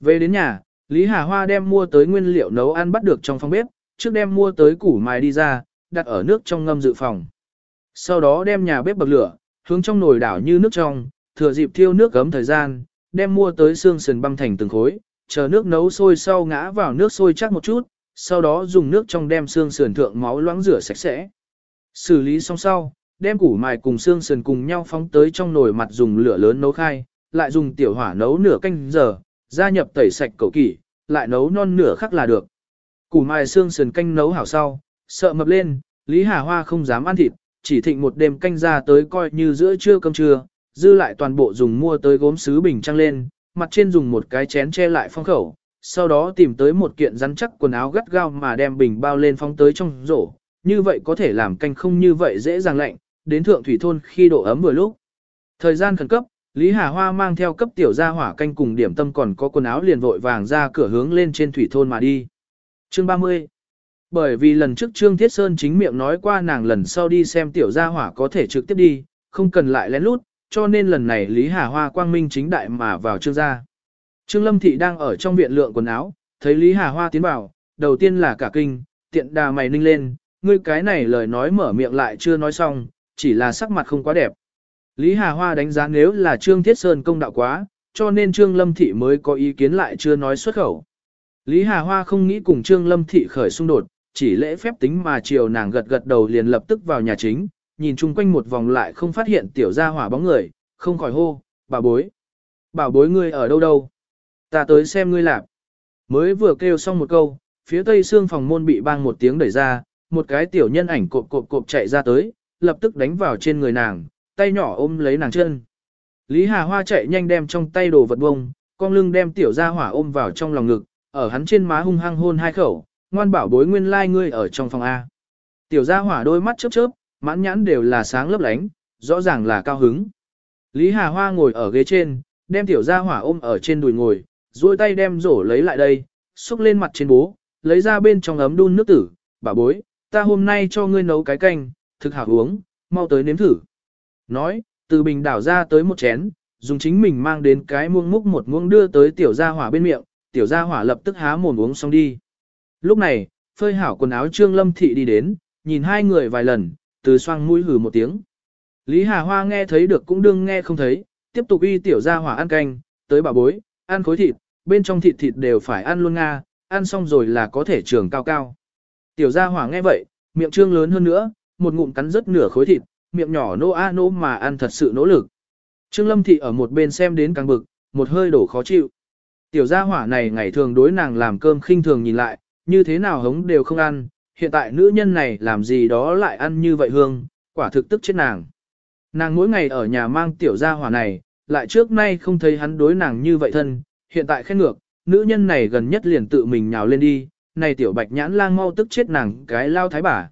Về đến nhà, Lý Hà Hoa đem mua tới nguyên liệu nấu ăn bắt được trong phòng bếp, trước đem mua tới củ mài đi ra, đặt ở nước trong ngâm dự phòng. Sau đó đem nhà bếp bậc lửa, hướng trong nồi đảo như nước trong, thừa dịp thiêu nước gấm thời gian, đem mua tới xương sườn băm thành từng khối, chờ nước nấu sôi sau ngã vào nước sôi chắc một chút, sau đó dùng nước trong đem xương sườn thượng máu loãng rửa sạch sẽ. Xử lý xong sau, đem củ mài cùng xương sườn cùng nhau phóng tới trong nồi mặt dùng lửa lớn nấu khai, lại dùng tiểu hỏa nấu nửa canh giờ, gia nhập tẩy sạch cầu kỷ, lại nấu non nửa khắc là được. Củ mài xương sườn canh nấu hảo sau, sợ mập lên, Lý Hà Hoa không dám ăn thịt, chỉ thịnh một đêm canh ra tới coi như giữa trưa cơm trưa, dư lại toàn bộ dùng mua tới gốm sứ bình trăng lên, mặt trên dùng một cái chén che lại phong khẩu, sau đó tìm tới một kiện rắn chắc quần áo gắt gao mà đem bình bao lên phong tới trong rổ, như vậy có thể làm canh không như vậy dễ dàng lạnh, đến thượng thủy thôn khi độ ấm vừa lúc. Thời gian khẩn cấp, Lý Hà Hoa mang theo cấp tiểu gia hỏa canh cùng điểm tâm còn có quần áo liền vội vàng ra cửa hướng lên trên thủy thôn mà đi. Chương 30 Bởi vì lần trước Trương Thiết Sơn chính miệng nói qua nàng lần sau đi xem tiểu gia hỏa có thể trực tiếp đi, không cần lại lén lút, cho nên lần này Lý Hà Hoa quang minh chính đại mà vào trương gia. Trương Lâm Thị đang ở trong viện lượng quần áo, thấy Lý Hà Hoa tiến vào, đầu tiên là cả kinh, tiện đà mày ninh lên, ngươi cái này lời nói mở miệng lại chưa nói xong, chỉ là sắc mặt không quá đẹp. Lý Hà Hoa đánh giá nếu là Trương Thiết Sơn công đạo quá, cho nên Trương Lâm Thị mới có ý kiến lại chưa nói xuất khẩu. Lý Hà Hoa không nghĩ cùng Trương Lâm Thị khởi xung đột, chỉ lễ phép tính mà chiều nàng gật gật đầu liền lập tức vào nhà chính, nhìn chung quanh một vòng lại không phát hiện tiểu gia hỏa bóng người, không khỏi hô, bà bối. Bảo bối ngươi ở đâu đâu? Ta tới xem ngươi lạp. Mới vừa kêu xong một câu, phía tây xương phòng môn bị bang một tiếng đẩy ra, một cái tiểu nhân ảnh cộp cộp cộp chạy ra tới, lập tức đánh vào trên người nàng, tay nhỏ ôm lấy nàng chân. Lý Hà Hoa chạy nhanh đem trong tay đồ vật bông, con lưng đem tiểu gia hỏa ôm vào trong lòng ngực, ở hắn trên má hung hăng hôn hai khẩu, ngoan bảo bối nguyên lai like ngươi ở trong phòng A. Tiểu gia hỏa đôi mắt chớp chớp, mãn nhãn đều là sáng lấp lánh, rõ ràng là cao hứng. Lý Hà Hoa ngồi ở ghế trên, đem tiểu gia hỏa ôm ở trên đùi ngồi, duỗi tay đem rổ lấy lại đây, xúc lên mặt trên bố, lấy ra bên trong ấm đun nước tử, bà bối, ta hôm nay cho ngươi nấu cái canh, thực hảo uống, mau tới nếm thử. Nói, từ bình đảo ra tới một chén, dùng chính mình mang đến cái muông múc một muông đưa tới tiểu gia hỏa bên miệng, tiểu gia hỏa lập tức há mồm uống xong đi. Lúc này, phơi hảo quần áo Trương Lâm Thị đi đến, nhìn hai người vài lần, từ xoang mũi hừ một tiếng. Lý Hà Hoa nghe thấy được cũng đương nghe không thấy, tiếp tục y tiểu gia hỏa ăn canh, tới bà bối, ăn khối thịt, bên trong thịt thịt đều phải ăn luôn nga, ăn xong rồi là có thể trường cao cao. Tiểu gia hỏa nghe vậy, miệng trương lớn hơn nữa, một ngụm cắn rất nửa khối thịt, miệng nhỏ nô a nô mà ăn thật sự nỗ lực. Trương Lâm Thị ở một bên xem đến càng bực, một hơi đổ khó chịu. Tiểu gia hỏa này ngày thường đối nàng làm cơm khinh thường nhìn lại, như thế nào hống đều không ăn, hiện tại nữ nhân này làm gì đó lại ăn như vậy hương, quả thực tức chết nàng. Nàng mỗi ngày ở nhà mang tiểu gia hỏa này, lại trước nay không thấy hắn đối nàng như vậy thân, hiện tại khen ngược, nữ nhân này gần nhất liền tự mình nhào lên đi, này tiểu bạch nhãn lang mau tức chết nàng cái lao thái bà.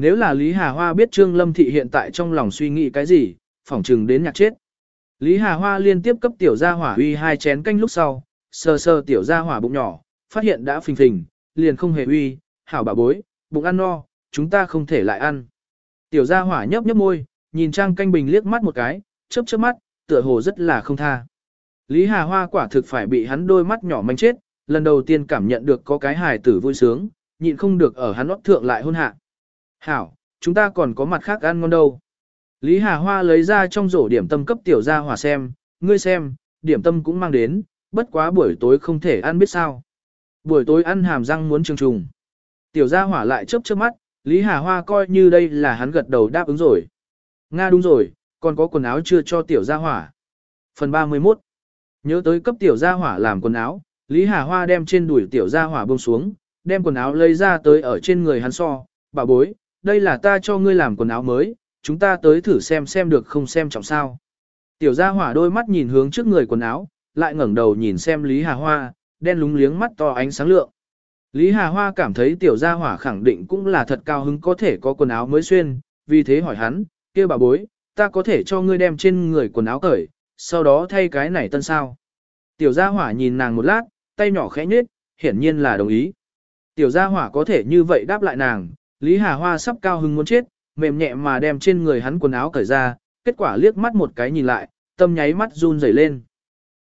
Nếu là Lý Hà Hoa biết Trương Lâm Thị hiện tại trong lòng suy nghĩ cái gì, phỏng chừng đến nhạc chết. Lý Hà Hoa liên tiếp cấp tiểu gia hỏa uy hai chén canh lúc sau, sờ sờ tiểu gia hỏa bụng nhỏ, phát hiện đã phình phình, liền không hề uy, hảo bà bối, bụng ăn no, chúng ta không thể lại ăn. Tiểu gia hỏa nhấp nhấp môi, nhìn trang canh bình liếc mắt một cái, chớp chớp mắt, tựa hồ rất là không tha. Lý Hà Hoa quả thực phải bị hắn đôi mắt nhỏ manh chết, lần đầu tiên cảm nhận được có cái hài tử vui sướng, nhịn không được ở hắn óc thượng lại hôn hạ. Hảo, chúng ta còn có mặt khác ăn ngon đâu. Lý Hà Hoa lấy ra trong rổ điểm tâm cấp tiểu gia hỏa xem, ngươi xem, điểm tâm cũng mang đến, bất quá buổi tối không thể ăn biết sao. Buổi tối ăn hàm răng muốn trường trùng. Tiểu gia hỏa lại chớp chớp mắt, Lý Hà Hoa coi như đây là hắn gật đầu đáp ứng rồi. Nga đúng rồi, còn có quần áo chưa cho tiểu gia hỏa. Phần 31 Nhớ tới cấp tiểu gia hỏa làm quần áo, Lý Hà Hoa đem trên đùi tiểu gia hỏa buông xuống, đem quần áo lấy ra tới ở trên người hắn so, bà bối, đây là ta cho ngươi làm quần áo mới, chúng ta tới thử xem xem được không xem trọng sao. Tiểu gia hỏa đôi mắt nhìn hướng trước người quần áo, lại ngẩng đầu nhìn xem Lý Hà Hoa, đen lúng liếng mắt to ánh sáng lượng. Lý Hà Hoa cảm thấy tiểu gia hỏa khẳng định cũng là thật cao hứng có thể có quần áo mới xuyên, vì thế hỏi hắn, kia bà bối, ta có thể cho ngươi đem trên người quần áo cởi, sau đó thay cái này tân sao. Tiểu gia hỏa nhìn nàng một lát, tay nhỏ khẽ nhếch, hiển nhiên là đồng ý. Tiểu gia hỏa có thể như vậy đáp lại nàng, Lý Hà Hoa sắp cao hứng muốn chết, mềm nhẹ mà đem trên người hắn quần áo cởi ra, kết quả liếc mắt một cái nhìn lại, tâm nháy mắt run rẩy lên.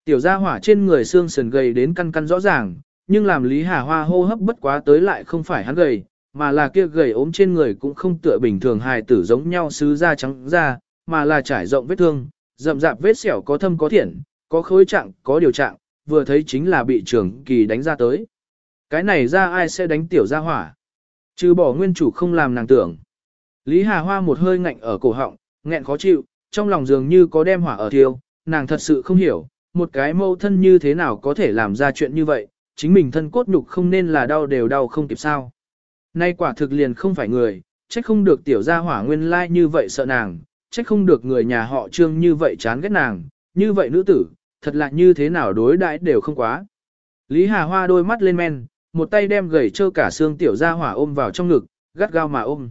Tiểu gia hỏa trên người xương sườn gầy đến căn căn rõ ràng, nhưng làm Lý Hà Hoa hô hấp bất quá tới lại không phải hắn gầy, mà là kia gầy ốm trên người cũng không tựa bình thường hài tử giống nhau sứ da trắng da, mà là trải rộng vết thương, rậm rạp vết sẹo có thâm có thiện, có khối trạng, có điều trạng, vừa thấy chính là bị trưởng kỳ đánh ra tới. Cái này ra ai sẽ đánh tiểu gia hỏa? Trừ bỏ nguyên chủ không làm nàng tưởng. Lý Hà Hoa một hơi ngạnh ở cổ họng, nghẹn khó chịu, trong lòng dường như có đem hỏa ở thiêu, nàng thật sự không hiểu, một cái mâu thân như thế nào có thể làm ra chuyện như vậy, chính mình thân cốt nhục không nên là đau đều đau không kịp sao. Nay quả thực liền không phải người, trách không được tiểu gia hỏa nguyên lai like như vậy sợ nàng, trách không được người nhà họ trương như vậy chán ghét nàng, như vậy nữ tử, thật là như thế nào đối đãi đều không quá. Lý Hà Hoa đôi mắt lên men, một tay đem gầy trơ cả xương tiểu gia hỏa ôm vào trong ngực, gắt gao mà ôm.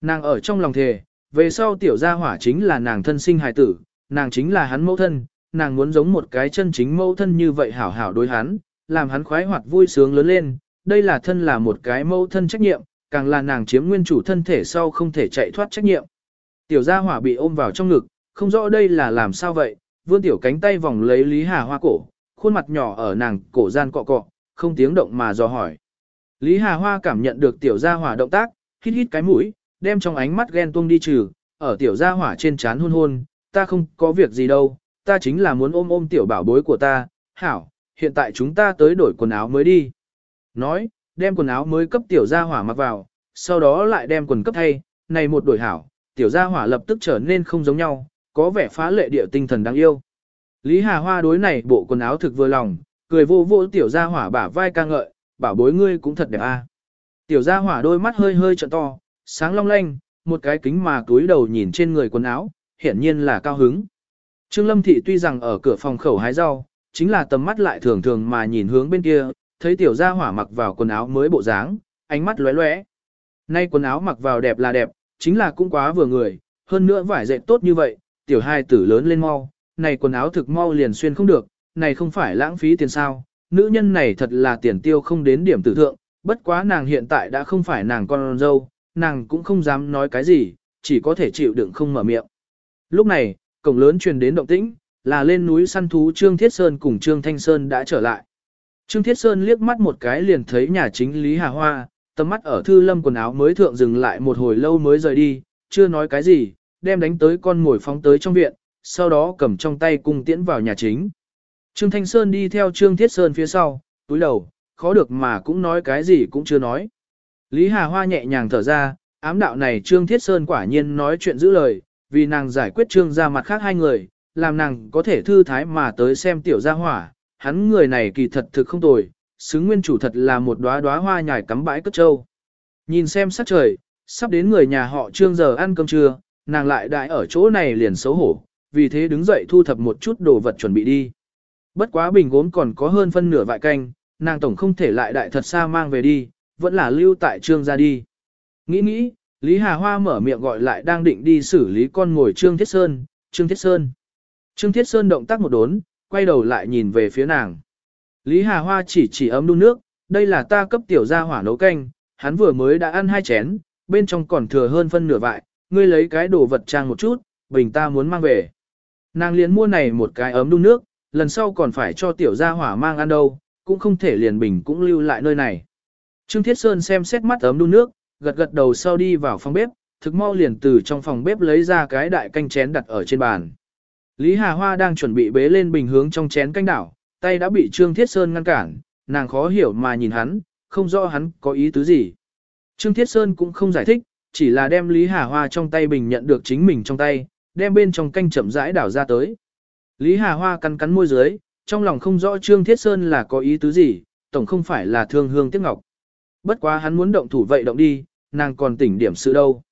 Nàng ở trong lòng thề, về sau tiểu gia hỏa chính là nàng thân sinh hài tử, nàng chính là hắn mẫu thân, nàng muốn giống một cái chân chính mẫu thân như vậy hảo hảo đối hắn, làm hắn khoái hoạt vui sướng lớn lên, đây là thân là một cái mẫu thân trách nhiệm, càng là nàng chiếm nguyên chủ thân thể sau không thể chạy thoát trách nhiệm. Tiểu gia hỏa bị ôm vào trong ngực, không rõ đây là làm sao vậy, vươn tiểu cánh tay vòng lấy Lý Hà Hoa cổ, khuôn mặt nhỏ ở nàng cổ gian cọ cọ, không tiếng động mà dò hỏi. Lý Hà Hoa cảm nhận được tiểu gia hỏa động tác, hít hít cái mũi, đem trong ánh mắt ghen tuông đi trừ, ở tiểu gia hỏa trên trán hôn hôn, ta không có việc gì đâu, ta chính là muốn ôm ôm tiểu bảo bối của ta, hảo, hiện tại chúng ta tới đổi quần áo mới đi. Nói, đem quần áo mới cấp tiểu gia hỏa mặc vào, sau đó lại đem quần cấp thay, này một đổi hảo, tiểu gia hỏa lập tức trở nên không giống nhau, có vẻ phá lệ địa tinh thần đáng yêu. Lý Hà Hoa đối này bộ quần áo thực vừa lòng, cười vô vô tiểu gia hỏa bả vai ca ngợi, bảo bối ngươi cũng thật đẹp a. Tiểu gia hỏa đôi mắt hơi hơi trợn to, sáng long lanh, một cái kính mà túi đầu nhìn trên người quần áo, hiển nhiên là cao hứng. Trương Lâm Thị tuy rằng ở cửa phòng khẩu hái rau, chính là tầm mắt lại thường thường mà nhìn hướng bên kia, thấy tiểu gia hỏa mặc vào quần áo mới bộ dáng, ánh mắt lóe lóe. Nay quần áo mặc vào đẹp là đẹp, chính là cũng quá vừa người, hơn nữa vải dệt tốt như vậy, tiểu hai tử lớn lên mau, này quần áo thực mau liền xuyên không được, này không phải lãng phí tiền sao, nữ nhân này thật là tiền tiêu không đến điểm tử thượng, bất quá nàng hiện tại đã không phải nàng con dâu, nàng cũng không dám nói cái gì, chỉ có thể chịu đựng không mở miệng. Lúc này, cổng lớn truyền đến động tĩnh, là lên núi săn thú Trương Thiết Sơn cùng Trương Thanh Sơn đã trở lại. Trương Thiết Sơn liếc mắt một cái liền thấy nhà chính Lý Hà Hoa, tầm mắt ở thư lâm quần áo mới thượng dừng lại một hồi lâu mới rời đi, chưa nói cái gì, đem đánh tới con ngồi phóng tới trong viện, sau đó cầm trong tay cung tiễn vào nhà chính. Trương Thanh Sơn đi theo Trương Thiết Sơn phía sau, túi đầu, khó được mà cũng nói cái gì cũng chưa nói. Lý Hà Hoa nhẹ nhàng thở ra, ám đạo này Trương Thiết Sơn quả nhiên nói chuyện giữ lời, vì nàng giải quyết Trương ra mặt khác hai người, làm nàng có thể thư thái mà tới xem tiểu gia hỏa, hắn người này kỳ thật thực không tồi, xứng nguyên chủ thật là một đóa đóa hoa nhài cắm bãi cất trâu. Nhìn xem sắc trời, sắp đến người nhà họ Trương giờ ăn cơm trưa, nàng lại đại ở chỗ này liền xấu hổ, vì thế đứng dậy thu thập một chút đồ vật chuẩn bị đi. Bất quá bình gốm còn có hơn phân nửa vại canh, nàng tổng không thể lại đại thật xa mang về đi, vẫn là lưu tại trương ra đi. Nghĩ nghĩ, Lý Hà Hoa mở miệng gọi lại đang định đi xử lý con ngồi Trương Thiết Sơn, Trương Thiết Sơn. Trương Thiết Sơn động tác một đốn, quay đầu lại nhìn về phía nàng. Lý Hà Hoa chỉ chỉ ấm đun nước, đây là ta cấp tiểu gia hỏa nấu canh, hắn vừa mới đã ăn hai chén, bên trong còn thừa hơn phân nửa vại, ngươi lấy cái đồ vật trang một chút, bình ta muốn mang về. Nàng liền mua này một cái ấm đun nước, lần sau còn phải cho tiểu gia hỏa mang ăn đâu, cũng không thể liền bình cũng lưu lại nơi này. Trương Thiết Sơn xem xét mắt ấm đun nước, gật gật đầu sau đi vào phòng bếp, thực mau liền từ trong phòng bếp lấy ra cái đại canh chén đặt ở trên bàn. Lý Hà Hoa đang chuẩn bị bế lên bình hướng trong chén canh đảo, tay đã bị Trương Thiết Sơn ngăn cản, nàng khó hiểu mà nhìn hắn, không rõ hắn có ý tứ gì. Trương Thiết Sơn cũng không giải thích, chỉ là đem Lý Hà Hoa trong tay bình nhận được chính mình trong tay, đem bên trong canh chậm rãi đảo ra tới. Lý Hà Hoa cắn cắn môi dưới, trong lòng không rõ Trương Thiết Sơn là có ý tứ gì, tổng không phải là thương hương tiếc ngọc. Bất quá hắn muốn động thủ vậy động đi, nàng còn tỉnh điểm sự đâu.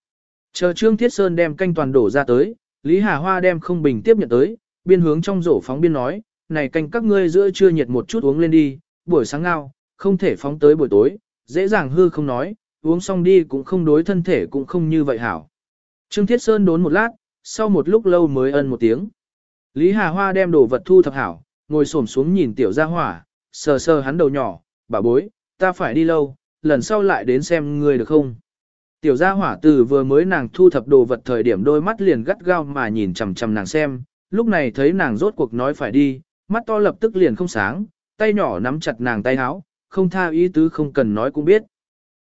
Chờ Trương Thiết Sơn đem canh toàn đổ ra tới, Lý Hà Hoa đem không bình tiếp nhận tới, biên hướng trong rổ phóng biên nói, này canh các ngươi giữa trưa nhiệt một chút uống lên đi, buổi sáng ngao, không thể phóng tới buổi tối, dễ dàng hư không nói, uống xong đi cũng không đối thân thể cũng không như vậy hảo. Trương Thiết Sơn đốn một lát, sau một lúc lâu mới ân một tiếng. Lý Hà Hoa đem đồ vật thu thập hảo, ngồi xổm xuống nhìn tiểu gia hỏa, sờ sờ hắn đầu nhỏ, bà bối, ta phải đi lâu, lần sau lại đến xem ngươi được không. Tiểu gia hỏa từ vừa mới nàng thu thập đồ vật thời điểm đôi mắt liền gắt gao mà nhìn chằm chằm nàng xem, lúc này thấy nàng rốt cuộc nói phải đi, mắt to lập tức liền không sáng, tay nhỏ nắm chặt nàng tay áo, không tha ý tứ không cần nói cũng biết.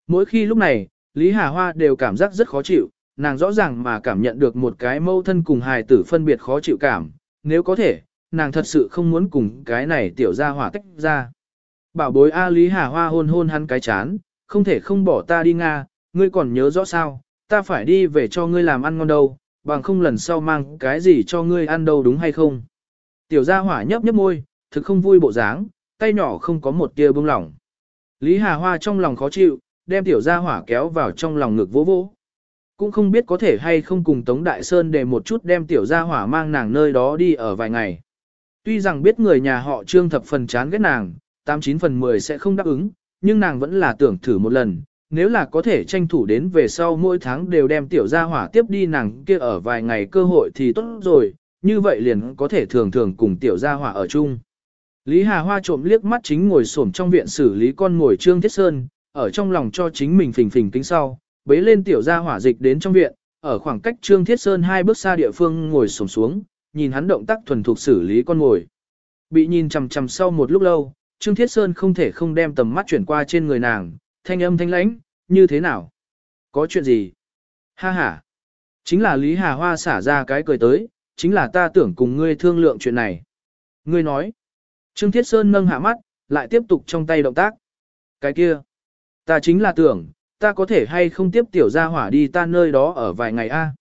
Mỗi khi lúc này, Lý Hà Hoa đều cảm giác rất khó chịu, nàng rõ ràng mà cảm nhận được một cái mâu thân cùng hài tử phân biệt khó chịu cảm, nếu có thể, nàng thật sự không muốn cùng cái này tiểu ra hỏa tách ra. Bảo bối A Lý Hà Hoa hôn hôn hắn cái chán, không thể không bỏ ta đi Nga, ngươi còn nhớ rõ sao, ta phải đi về cho ngươi làm ăn ngon đâu, bằng không lần sau mang cái gì cho ngươi ăn đâu đúng hay không. Tiểu gia hỏa nhấp nhấp môi, thực không vui bộ dáng, tay nhỏ không có một tia bông lỏng. Lý Hà Hoa trong lòng khó chịu, đem tiểu gia hỏa kéo vào trong lòng ngực vỗ vỗ. Cũng không biết có thể hay không cùng Tống Đại Sơn để một chút đem tiểu gia hỏa mang nàng nơi đó đi ở vài ngày. Tuy rằng biết người nhà họ trương thập phần chán ghét nàng, 89 phần 10 sẽ không đáp ứng, nhưng nàng vẫn là tưởng thử một lần, nếu là có thể tranh thủ đến về sau mỗi tháng đều đem tiểu gia hỏa tiếp đi nàng kia ở vài ngày cơ hội thì tốt rồi, như vậy liền có thể thường thường cùng tiểu gia hỏa ở chung. Lý Hà Hoa trộm liếc mắt chính ngồi xổm trong viện xử lý con ngồi Trương Thiết Sơn, ở trong lòng cho chính mình phình phình kính sau, bế lên tiểu gia hỏa dịch đến trong viện, ở khoảng cách Trương Thiết Sơn hai bước xa địa phương ngồi xổm xuống, nhìn hắn động tác thuần thục xử lý con ngồi. Bị nhìn chằm chằm sau một lúc lâu, Trương Thiết Sơn không thể không đem tầm mắt chuyển qua trên người nàng, thanh âm thanh lãnh, như thế nào? Có chuyện gì? Ha ha! Chính là Lý Hà Hoa xả ra cái cười tới, chính là ta tưởng cùng ngươi thương lượng chuyện này. Ngươi nói. Trương Thiết Sơn nâng hạ mắt, lại tiếp tục trong tay động tác. Cái kia. Ta chính là tưởng, ta có thể hay không tiếp tiểu gia hỏa đi ta nơi đó ở vài ngày a.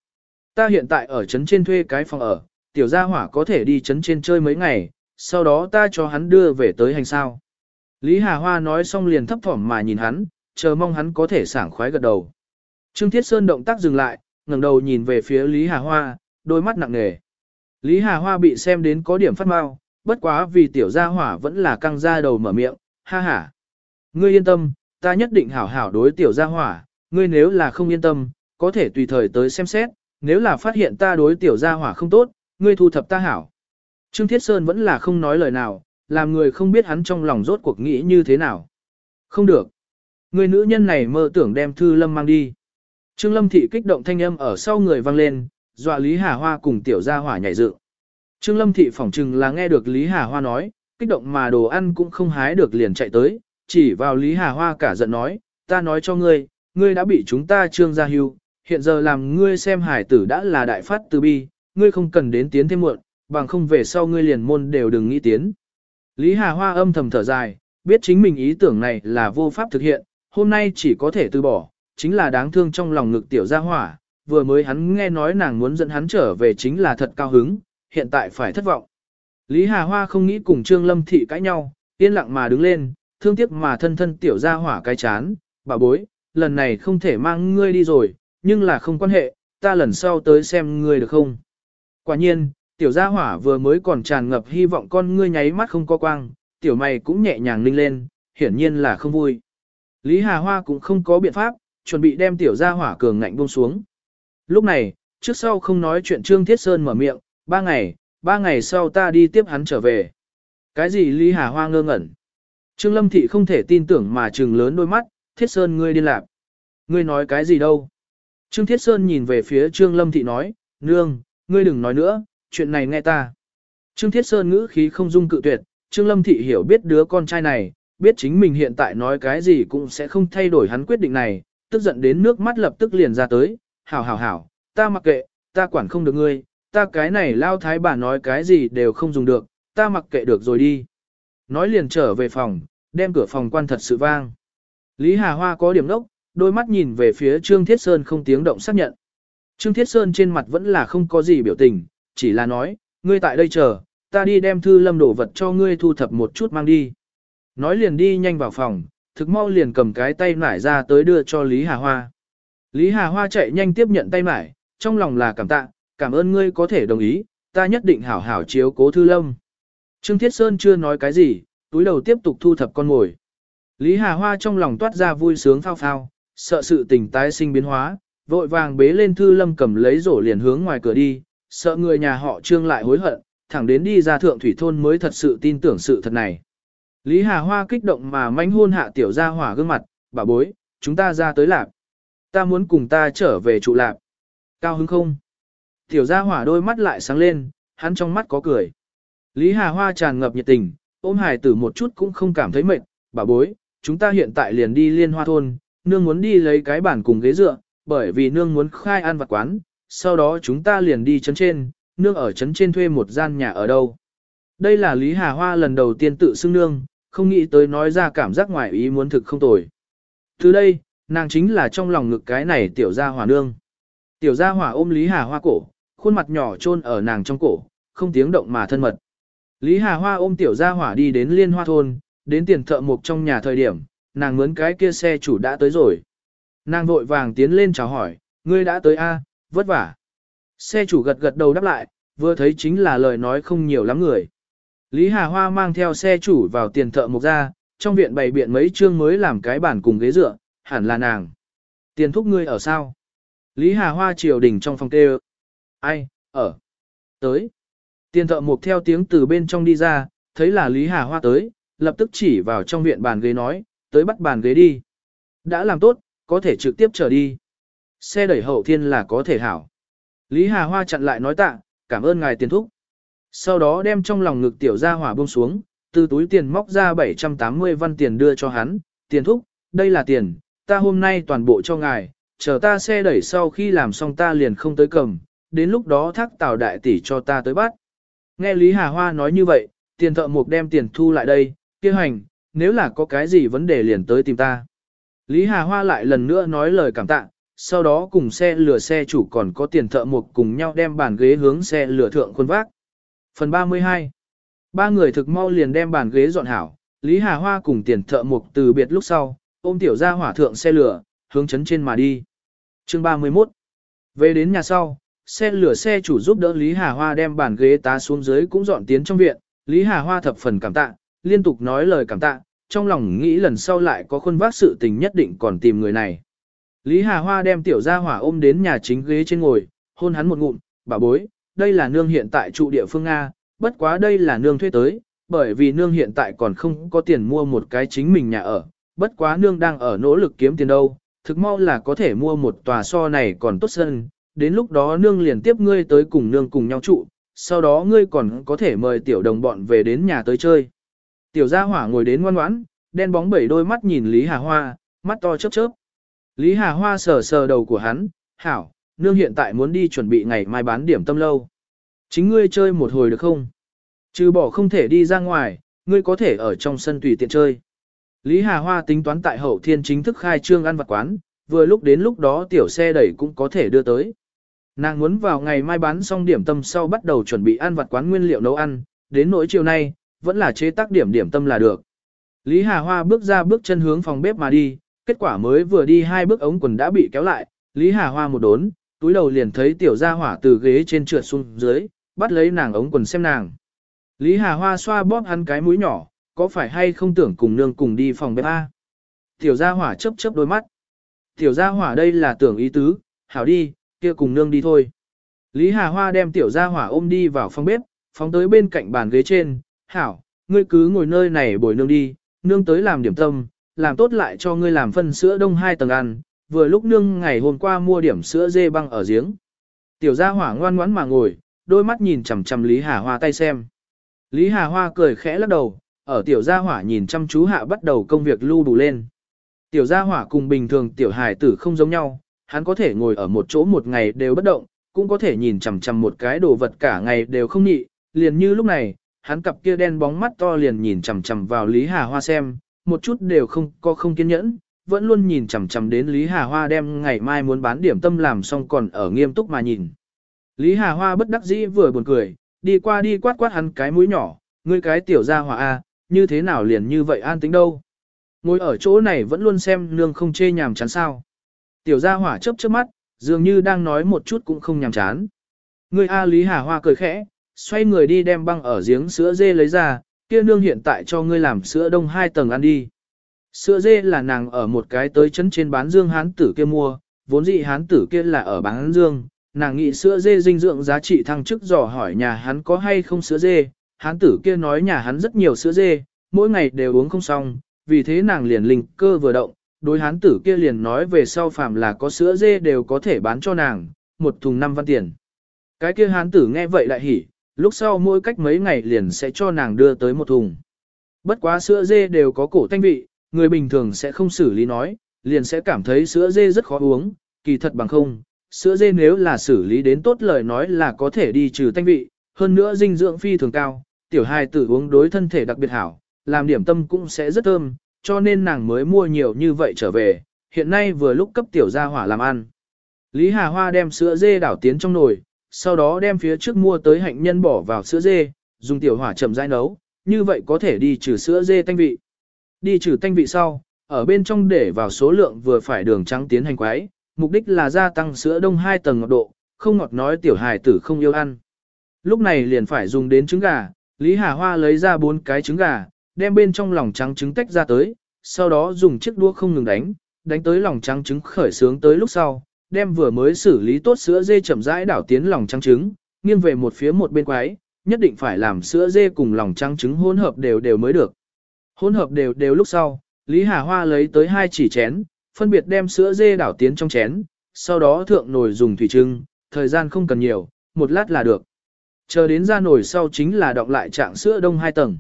Ta hiện tại ở trấn trên thuê cái phòng ở, tiểu gia hỏa có thể đi trấn trên chơi mấy ngày, sau đó ta cho hắn đưa về tới hành sao. Lý Hà Hoa nói xong liền thấp thỏm mà nhìn hắn, chờ mong hắn có thể sảng khoái gật đầu. Trương Thiết Sơn động tác dừng lại, ngẩng đầu nhìn về phía Lý Hà Hoa, đôi mắt nặng nề. Lý Hà Hoa bị xem đến có điểm phát mau, bất quá vì tiểu gia hỏa vẫn là căng ra đầu mở miệng, ha ha. Ngươi yên tâm, ta nhất định hảo hảo đối tiểu gia hỏa, ngươi nếu là không yên tâm, có thể tùy thời tới xem xét, nếu là phát hiện ta đối tiểu gia hỏa không tốt, ngươi thu thập ta hảo. Trương Thiết Sơn vẫn là không nói lời nào, làm người không biết hắn trong lòng rốt cuộc nghĩ như thế nào. Không được. Người nữ nhân này mơ tưởng đem Thư Lâm mang đi. Trương Lâm Thị kích động thanh âm ở sau người vang lên, dọa Lý Hà Hoa cùng tiểu gia hỏa nhảy dựng. Trương Lâm Thị phỏng chừng là nghe được Lý Hà Hoa nói, kích động mà đồ ăn cũng không hái được liền chạy tới, chỉ vào Lý Hà Hoa cả giận nói, ta nói cho ngươi, ngươi đã bị chúng ta trương gia hưu, hiện giờ làm ngươi xem hải tử đã là đại phát từ bi, ngươi không cần đến tiến thêm muộn, bằng không về sau ngươi liền môn đều đừng nghĩ tiến. Lý Hà Hoa âm thầm thở dài, biết chính mình ý tưởng này là vô pháp thực hiện, hôm nay chỉ có thể từ bỏ, chính là đáng thương trong lòng ngực tiểu gia hỏa, vừa mới hắn nghe nói nàng muốn dẫn hắn trở về chính là thật cao hứng, hiện tại phải thất vọng. Lý Hà Hoa không nghĩ cùng Trương Lâm Thị cãi nhau, yên lặng mà đứng lên, thương tiếc mà thân thân tiểu gia hỏa cái chán, bà bối, lần này không thể mang ngươi đi rồi, nhưng là không quan hệ, ta lần sau tới xem ngươi được không. Quả nhiên, tiểu gia hỏa vừa mới còn tràn ngập hy vọng con ngươi nháy mắt không có quang, tiểu mày cũng nhẹ nhàng ninh lên, hiển nhiên là không vui. Lý Hà Hoa cũng không có biện pháp, chuẩn bị đem tiểu gia hỏa cường ngạnh buông xuống. Lúc này, trước sau không nói chuyện Trương Thiết Sơn mở miệng, ba ngày, ba ngày sau ta đi tiếp hắn trở về. Cái gì Lý Hà Hoa ngơ ngẩn. Trương Lâm Thị không thể tin tưởng mà trừng lớn đôi mắt, Thiết Sơn ngươi điên lạc. Ngươi nói cái gì đâu? Trương Thiết Sơn nhìn về phía Trương Lâm Thị nói, nương, ngươi đừng nói nữa, chuyện này nghe ta. Trương Thiết Sơn ngữ khí không dung cự tuyệt, Trương Lâm Thị hiểu biết đứa con trai này, biết chính mình hiện tại nói cái gì cũng sẽ không thay đổi hắn quyết định này, tức giận đến nước mắt lập tức liền ra tới, hảo hảo hảo, ta mặc kệ, ta quản không được ngươi, ta cái này lao thái bà nói cái gì đều không dùng được, ta mặc kệ được rồi đi. Nói liền trở về phòng, đem cửa phòng quan thật sự vang. Lý Hà Hoa có điểm nốc, đôi mắt nhìn về phía Trương Thiết Sơn không tiếng động xác nhận. Trương Thiết Sơn trên mặt vẫn là không có gì biểu tình, chỉ là nói, ngươi tại đây chờ, ta đi đem thư lâm đổ vật cho ngươi thu thập một chút mang đi. Nói liền đi nhanh vào phòng, thực mau liền cầm cái tay nải ra tới đưa cho Lý Hà Hoa. Lý Hà Hoa chạy nhanh tiếp nhận tay nải, trong lòng là cảm tạ, cảm ơn ngươi có thể đồng ý, ta nhất định hảo hảo chiếu cố thư lâm. Trương Thiết Sơn chưa nói cái gì, túi đầu tiếp tục thu thập con ngồi. Lý Hà Hoa trong lòng toát ra vui sướng phao phao, sợ sự tình tái sinh biến hóa, vội vàng bế lên thư lâm cầm lấy rổ liền hướng ngoài cửa đi, sợ người nhà họ trương lại hối hận, thẳng đến đi ra thượng thủy thôn mới thật sự tin tưởng sự thật này. Lý Hà Hoa kích động mà manh hôn hạ tiểu gia hỏa gương mặt, bà bối, chúng ta ra tới lạp. Ta muốn cùng ta trở về trụ lạp. Cao hứng không? Tiểu gia hỏa đôi mắt lại sáng lên, hắn trong mắt có cười. Lý Hà Hoa tràn ngập nhiệt tình, ôm hài tử một chút cũng không cảm thấy mệt, bà bối, chúng ta hiện tại liền đi liên hoa thôn, nương muốn đi lấy cái bản cùng ghế dựa, bởi vì nương muốn khai ăn vặt quán, sau đó chúng ta liền đi chấn trên, nương ở chấn trên thuê một gian nhà ở đâu. Đây là Lý Hà Hoa lần đầu tiên tự xưng nương, không nghĩ tới nói ra cảm giác ngoài ý muốn thực không tồi. Từ đây, nàng chính là trong lòng ngực cái này tiểu gia hỏa nương. Tiểu gia hỏa ôm Lý Hà Hoa cổ, khuôn mặt nhỏ chôn ở nàng trong cổ, không tiếng động mà thân mật. Lý Hà Hoa ôm tiểu gia hỏa đi đến liên hoa thôn, đến tiền thợ mục trong nhà thời điểm, nàng mướn cái kia xe chủ đã tới rồi. Nàng vội vàng tiến lên chào hỏi, ngươi đã tới a, vất vả. Xe chủ gật gật đầu đáp lại, vừa thấy chính là lời nói không nhiều lắm người. Lý Hà Hoa mang theo xe chủ vào tiền thợ mục ra, trong viện bày biện mấy chương mới làm cái bàn cùng ghế dựa, hẳn là nàng. Tiền thúc ngươi ở sao? Lý Hà Hoa triều đình trong phòng kêu. Ai, ở. Tới. Tiền thợ mục theo tiếng từ bên trong đi ra, thấy là Lý Hà Hoa tới, lập tức chỉ vào trong viện bàn ghế nói, tới bắt bàn ghế đi. Đã làm tốt, có thể trực tiếp trở đi. Xe đẩy hậu thiên là có thể hảo. Lý Hà Hoa chặn lại nói tạ, cảm ơn ngài tiền thúc. Sau đó đem trong lòng ngực tiểu ra hỏa buông xuống, từ túi tiền móc ra 780 văn tiền đưa cho hắn, tiền thúc, đây là tiền, ta hôm nay toàn bộ cho ngài, chờ ta xe đẩy sau khi làm xong ta liền không tới cầm, đến lúc đó thác tào đại tỷ cho ta tới bắt. Nghe Lý Hà Hoa nói như vậy, tiền thợ mục đem tiền thu lại đây, kia hành, nếu là có cái gì vấn đề liền tới tìm ta. Lý Hà Hoa lại lần nữa nói lời cảm tạ, sau đó cùng xe lửa xe chủ còn có tiền thợ mục cùng nhau đem bàn ghế hướng xe lửa thượng khuôn vác. Phần 32 Ba người thực mau liền đem bàn ghế dọn hảo, Lý Hà Hoa cùng tiền thợ mục từ biệt lúc sau, ôm tiểu ra hỏa thượng xe lửa, hướng chấn trên mà đi. Chương 31 Về đến nhà sau, xe lửa xe chủ giúp đỡ Lý Hà Hoa đem bàn ghế tá xuống dưới cũng dọn tiến trong viện, Lý Hà Hoa thập phần cảm tạ, liên tục nói lời cảm tạ, trong lòng nghĩ lần sau lại có khuôn vác sự tình nhất định còn tìm người này. Lý Hà Hoa đem tiểu gia hỏa ôm đến nhà chính ghế trên ngồi, hôn hắn một ngụm, bà bối, đây là nương hiện tại trụ địa phương A, bất quá đây là nương thuê tới, bởi vì nương hiện tại còn không có tiền mua một cái chính mình nhà ở, bất quá nương đang ở nỗ lực kiếm tiền đâu, thực mau là có thể mua một tòa so này còn tốt hơn, đến lúc đó nương liền tiếp ngươi tới cùng nương cùng nhau trụ, sau đó ngươi còn có thể mời tiểu đồng bọn về đến nhà tới chơi. Tiểu gia hỏa ngồi đến ngoan ngoãn, đen bóng bảy đôi mắt nhìn Lý Hà Hoa, mắt to chớp chớp. Lý Hà Hoa sờ sờ đầu của hắn, hảo, nương hiện tại muốn đi chuẩn bị ngày mai bán điểm tâm lâu. Chính ngươi chơi một hồi được không? Trừ bỏ không thể đi ra ngoài, ngươi có thể ở trong sân tùy tiện chơi. Lý Hà Hoa tính toán tại hậu thiên chính thức khai trương ăn vặt quán, vừa lúc đến lúc đó tiểu xe đẩy cũng có thể đưa tới. Nàng muốn vào ngày mai bán xong điểm tâm sau bắt đầu chuẩn bị ăn vặt quán nguyên liệu nấu ăn, đến nỗi chiều nay, vẫn là chế tác điểm điểm tâm là được. Lý Hà Hoa bước ra bước chân hướng phòng bếp mà đi, kết quả mới vừa đi hai bước ống quần đã bị kéo lại, Lý Hà Hoa một đốn, túi đầu liền thấy tiểu gia hỏa từ ghế trên trượt xuống dưới, bắt lấy nàng ống quần xem nàng. Lý Hà Hoa xoa bóp hắn cái mũi nhỏ, có phải hay không tưởng cùng nương cùng đi phòng bếp A. Tiểu gia hỏa chớp chớp đôi mắt. Tiểu gia hỏa đây là tưởng ý tứ, hảo đi, kia cùng nương đi thôi. Lý Hà Hoa đem tiểu gia hỏa ôm đi vào phòng bếp, phóng tới bên cạnh bàn ghế trên, hảo, ngươi cứ ngồi nơi này bồi nương đi, nương tới làm điểm tâm, làm tốt lại cho ngươi làm phân sữa đông hai tầng ăn, vừa lúc nương ngày hôm qua mua điểm sữa dê băng ở giếng. Tiểu gia hỏa ngoan ngoãn mà ngồi, đôi mắt nhìn chằm chằm Lý Hà Hoa tay xem. Lý Hà Hoa cười khẽ lắc đầu, ở tiểu gia hỏa nhìn chăm chú hạ bắt đầu công việc lưu đủ lên. Tiểu gia hỏa cùng bình thường tiểu hài tử không giống nhau, hắn có thể ngồi ở một chỗ một ngày đều bất động, cũng có thể nhìn chằm chằm một cái đồ vật cả ngày đều không nhị, liền như lúc này, hắn cặp kia đen bóng mắt to liền nhìn chằm chằm vào Lý Hà Hoa xem, một chút đều không có không kiên nhẫn, vẫn luôn nhìn chằm chằm đến Lý Hà Hoa đem ngày mai muốn bán điểm tâm làm xong còn ở nghiêm túc mà nhìn. Lý Hà Hoa bất đắc dĩ vừa buồn cười, đi qua đi quát quát hắn cái mũi nhỏ, ngươi cái tiểu gia hỏa a, như thế nào liền như vậy an tính đâu. Ngồi ở chỗ này vẫn luôn xem nương không chê nhàm chán sao. Tiểu gia hỏa chớp chớp mắt, dường như đang nói một chút cũng không nhàm chán. Người A Lý Hà Hoa cười khẽ, xoay người đi đem băng ở giếng sữa dê lấy ra, kia nương hiện tại cho ngươi làm sữa đông hai tầng ăn đi. Sữa dê là nàng ở một cái tới chân trên bán dương hán tử kia mua, vốn dĩ hán tử kia là ở bán dương, nàng nghĩ sữa dê dinh dưỡng giá trị thăng chức dò hỏi nhà hắn có hay không sữa dê, hán tử kia nói nhà hắn rất nhiều sữa dê, mỗi ngày đều uống không xong, vì thế nàng liền linh cơ vừa động, đối hán tử kia liền nói về sau phàm là có sữa dê đều có thể bán cho nàng, một thùng năm văn tiền. Cái kia hán tử nghe vậy lại hỉ, lúc sau mỗi cách mấy ngày liền sẽ cho nàng đưa tới một thùng. Bất quá sữa dê đều có cổ thanh vị, người bình thường sẽ không xử lý nói, liền sẽ cảm thấy sữa dê rất khó uống, kỳ thật bằng không. Sữa dê nếu là xử lý đến tốt lời nói là có thể đi trừ thanh vị, hơn nữa dinh dưỡng phi thường cao, tiểu hài tử uống đối thân thể đặc biệt hảo, làm điểm tâm cũng sẽ rất thơm, cho nên nàng mới mua nhiều như vậy trở về, hiện nay vừa lúc cấp tiểu gia hỏa làm ăn. Lý Hà Hoa đem sữa dê đảo tiến trong nồi, sau đó đem phía trước mua tới hạnh nhân bỏ vào sữa dê, dùng tiểu hỏa chậm rãi nấu, như vậy có thể đi trừ sữa dê tanh vị. Đi trừ tanh vị sau, ở bên trong để vào số lượng vừa phải đường trắng tiến hành quái, mục đích là gia tăng sữa đông hai tầng ngọt độ, không ngọt nói tiểu hài tử không yêu ăn. Lúc này liền phải dùng đến trứng gà, Lý Hà Hoa lấy ra bốn cái trứng gà, đem bên trong lòng trắng trứng tách ra tới, sau đó dùng chiếc đũa không ngừng đánh, đánh tới lòng trắng trứng khởi sướng tới lúc sau, đem vừa mới xử lý tốt sữa dê chậm rãi đảo tiến lòng trắng trứng, nghiêng về một phía một bên quái, nhất định phải làm sữa dê cùng lòng trắng trứng hỗn hợp đều đều mới được. Hỗn hợp đều đều lúc sau, Lý Hà Hoa lấy tới hai chỉ chén, phân biệt đem sữa dê đảo tiến trong chén, sau đó thượng nồi dùng thủy trưng, thời gian không cần nhiều, một lát là được. Chờ đến ra nồi sau chính là đọng lại trạng sữa đông hai tầng.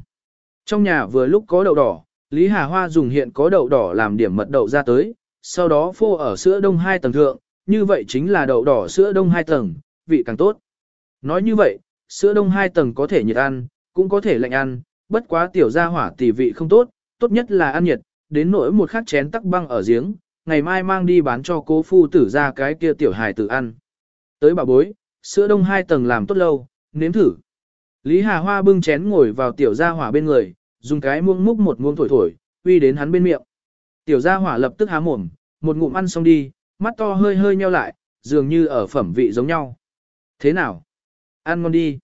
Trong nhà vừa lúc có đậu đỏ, Lý Hà Hoa dùng hiện có đậu đỏ làm điểm mật đậu ra tới, sau đó phô ở sữa đông hai tầng thượng, như vậy chính là đậu đỏ sữa đông hai tầng, vị càng tốt. Nói như vậy, sữa đông hai tầng có thể nhiệt ăn, cũng có thể lạnh ăn, bất quá tiểu gia hỏa tỷ vị không tốt, tốt nhất là ăn nhiệt, đến nỗi một khắc chén tắc băng ở giếng, ngày mai mang đi bán cho cố phu tử ra cái kia tiểu hài tử ăn. Tới bà bối, sữa đông hai tầng làm tốt lâu, nếm thử. Lý Hà Hoa bưng chén ngồi vào tiểu gia hỏa bên người, dùng cái muỗng múc một muỗng thổi thổi, uy đến hắn bên miệng. Tiểu gia hỏa lập tức há mồm, một ngụm ăn xong đi, mắt to hơi hơi nheo lại, dường như ở phẩm vị giống nhau. Thế nào? Ăn ngon đi.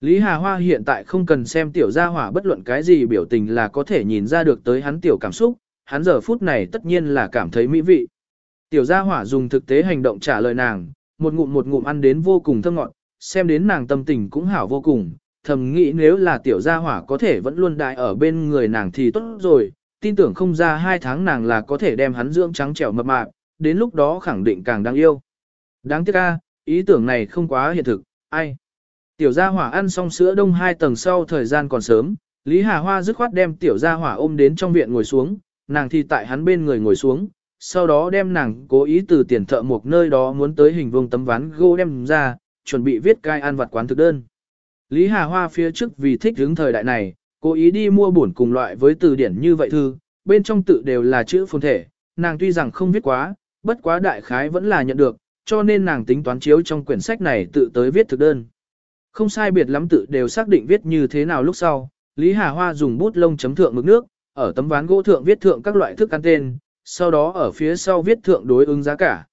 Lý Hà Hoa hiện tại không cần xem tiểu gia hỏa bất luận cái gì biểu tình là có thể nhìn ra được tới hắn tiểu cảm xúc, hắn giờ phút này tất nhiên là cảm thấy mỹ vị. Tiểu gia hỏa dùng thực tế hành động trả lời nàng, một ngụm một ngụm ăn đến vô cùng thơm ngọt, xem đến nàng tâm tình cũng hảo vô cùng, thầm nghĩ nếu là tiểu gia hỏa có thể vẫn luôn đại ở bên người nàng thì tốt rồi, tin tưởng không ra hai tháng nàng là có thể đem hắn dưỡng trắng trẻo mập mạp, đến lúc đó khẳng định càng đáng yêu. Đáng tiếc a, ý tưởng này không quá hiện thực, ai. Tiểu gia hỏa ăn xong sữa đông hai tầng sau thời gian còn sớm, Lý Hà Hoa dứt khoát đem tiểu gia hỏa ôm đến trong viện ngồi xuống, nàng thì tại hắn bên người ngồi xuống, sau đó đem nàng cố ý từ tiền thợ một nơi đó muốn tới hình vuông tấm ván gỗ đem ra, chuẩn bị viết cai ăn vặt quán thực đơn. Lý Hà Hoa phía trước vì thích hướng thời đại này, cố ý đi mua bổn cùng loại với từ điển như vậy thư, bên trong tự đều là chữ phồn thể, nàng tuy rằng không viết quá, bất quá đại khái vẫn là nhận được, cho nên nàng tính toán chiếu trong quyển sách này tự tới viết thực đơn. Không sai biệt lắm tự đều xác định viết như thế nào lúc sau, Lý Hà Hoa dùng bút lông chấm thượng mực nước, ở tấm ván gỗ thượng viết thượng các loại thức ăn tên, sau đó ở phía sau viết thượng đối ứng giá cả.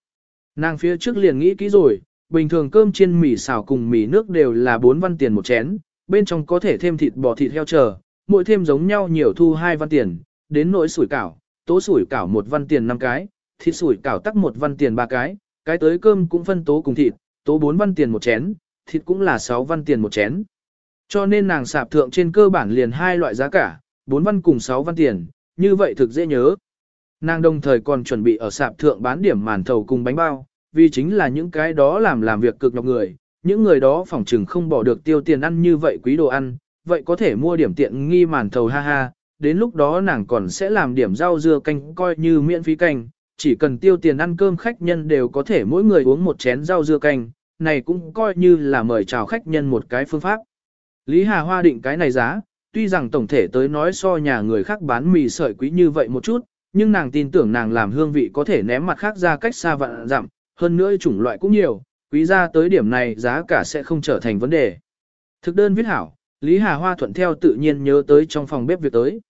Nàng phía trước liền nghĩ kỹ rồi, bình thường cơm chiên mì xào cùng mì nước đều là 4 văn tiền một chén, bên trong có thể thêm thịt bò thịt heo chờ, mỗi thêm giống nhau nhiều thu 2 văn tiền, đến nỗi sủi cảo, tố sủi cảo một văn tiền 5 cái, thịt sủi cảo tắc một văn tiền 3 cái, cái tới cơm cũng phân tố cùng thịt, tố 4 văn tiền một chén, thịt cũng là 6 văn tiền một chén. Cho nên nàng sạp thượng trên cơ bản liền hai loại giá cả, 4 văn cùng 6 văn tiền, như vậy thực dễ nhớ. Nàng đồng thời còn chuẩn bị ở sạp thượng bán điểm màn thầu cùng bánh bao, vì chính là những cái đó làm làm việc cực nhọc người, những người đó phòng chừng không bỏ được tiêu tiền ăn như vậy quý đồ ăn, vậy có thể mua điểm tiện nghi màn thầu ha ha, đến lúc đó nàng còn sẽ làm điểm rau dưa canh coi như miễn phí canh, chỉ cần tiêu tiền ăn cơm khách nhân đều có thể mỗi người uống một chén rau dưa canh, này cũng coi như là mời chào khách nhân một cái phương pháp. Lý Hà Hoa định cái này giá, tuy rằng tổng thể tới nói so nhà người khác bán mì sợi quý như vậy một chút, nhưng nàng tin tưởng nàng làm hương vị có thể ném mặt khác ra cách xa vạn dặm, hơn nữa chủng loại cũng nhiều, quý gia tới điểm này giá cả sẽ không trở thành vấn đề. Thực đơn viết hảo, Lý Hà Hoa thuận theo tự nhiên nhớ tới trong phòng bếp việc tới.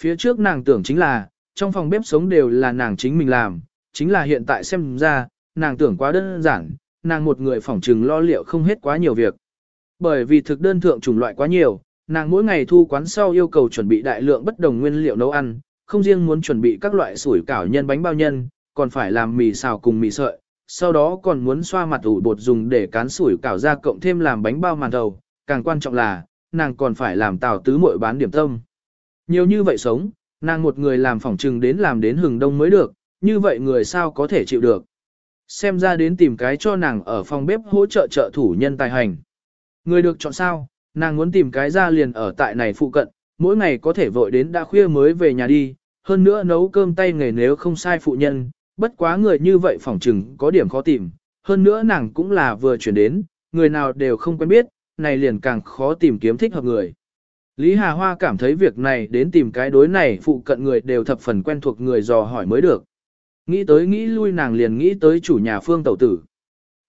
Phía trước nàng tưởng chính là, trong phòng bếp sống đều là nàng chính mình làm, chính là hiện tại xem ra, nàng tưởng quá đơn giản, nàng một người phỏng trừng lo liệu không hết quá nhiều việc. Bởi vì thực đơn thượng chủng loại quá nhiều, nàng mỗi ngày thu quán sau yêu cầu chuẩn bị đại lượng bất đồng nguyên liệu nấu ăn, không riêng muốn chuẩn bị các loại sủi cảo nhân bánh bao nhân, còn phải làm mì xào cùng mì sợi, sau đó còn muốn xoa mặt ủ bột dùng để cán sủi cảo ra cộng thêm làm bánh bao màn đầu, càng quan trọng là, nàng còn phải làm tàu tứ muội bán điểm tâm. Nhiều như vậy sống, nàng một người làm phỏng trừng đến làm đến hừng đông mới được, như vậy người sao có thể chịu được. Xem ra đến tìm cái cho nàng ở phòng bếp hỗ trợ trợ thủ nhân tài hành. Người được chọn sao, nàng muốn tìm cái ra liền ở tại này phụ cận, mỗi ngày có thể vội đến đã khuya mới về nhà đi, hơn nữa nấu cơm tay nghề nếu không sai phụ nhân, bất quá người như vậy phỏng chừng có điểm khó tìm, hơn nữa nàng cũng là vừa chuyển đến, người nào đều không quen biết, này liền càng khó tìm kiếm thích hợp người. Lý Hà Hoa cảm thấy việc này đến tìm cái đối này phụ cận người đều thập phần quen thuộc người dò hỏi mới được. Nghĩ tới nghĩ lui nàng liền nghĩ tới chủ nhà Phương Tẩu Tử.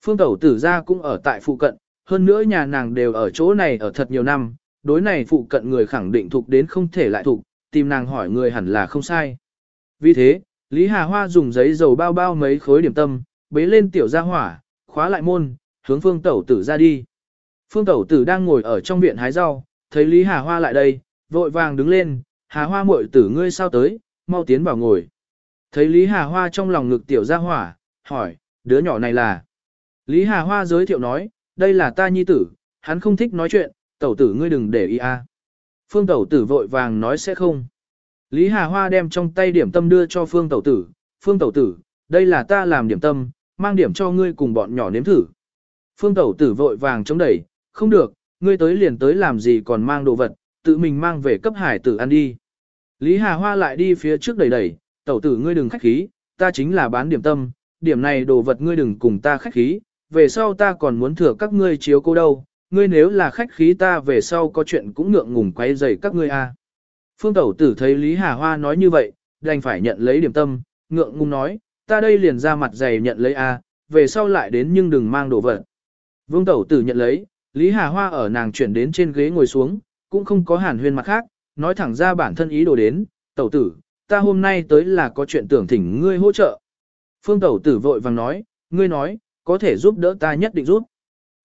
Phương Tẩu Tử ra cũng ở tại phụ cận, hơn nữa nhà nàng đều ở chỗ này ở thật nhiều năm, đối này phụ cận người khẳng định thuộc đến không thể lại thuộc, tìm nàng hỏi người hẳn là không sai. Vì thế, Lý Hà Hoa dùng giấy dầu bao bao mấy khối điểm tâm, bế lên tiểu gia hỏa, khóa lại môn, hướng Phương Tẩu Tử ra đi. Phương Tẩu Tử đang ngồi ở trong viện hái rau, thấy Lý Hà Hoa lại đây, vội vàng đứng lên, Hà Hoa muội tử ngươi sao tới, mau tiến vào ngồi. Thấy Lý Hà Hoa trong lòng ngực tiểu gia hỏa, hỏi, đứa nhỏ này là. Lý Hà Hoa giới thiệu nói, đây là ta nhi tử, hắn không thích nói chuyện, tẩu tử ngươi đừng để ý a. Phương tẩu tử vội vàng nói sẽ không. Lý Hà Hoa đem trong tay điểm tâm đưa cho Phương tẩu tử, Phương tẩu tử, đây là ta làm điểm tâm, mang điểm cho ngươi cùng bọn nhỏ nếm thử. Phương tẩu tử vội vàng chống đẩy, không được, ngươi tới liền tới làm gì còn mang đồ vật, tự mình mang về cấp hải tử ăn đi. Lý Hà Hoa lại đi phía trước đẩy đẩy, tẩu tử ngươi đừng khách khí, ta chính là bán điểm tâm, điểm này đồ vật ngươi đừng cùng ta khách khí, về sau ta còn muốn thừa các ngươi chiếu cô đâu, ngươi nếu là khách khí ta về sau có chuyện cũng ngượng ngùng quay dày các ngươi a. À. Phương tẩu tử thấy Lý Hà Hoa nói như vậy, đành phải nhận lấy điểm tâm, ngượng ngùng nói, ta đây liền ra mặt dày nhận lấy a, về sau lại đến nhưng đừng mang đồ vật. Vương tẩu tử nhận lấy, Lý Hà Hoa ở nàng chuyển đến trên ghế ngồi xuống, cũng không có hàn huyên mặt khác, nói thẳng ra bản thân ý đồ đến, tẩu tử, ta hôm nay tới là có chuyện tưởng thỉnh ngươi hỗ trợ. Phương tẩu tử vội vàng nói, ngươi nói, có thể giúp đỡ ta nhất định giúp.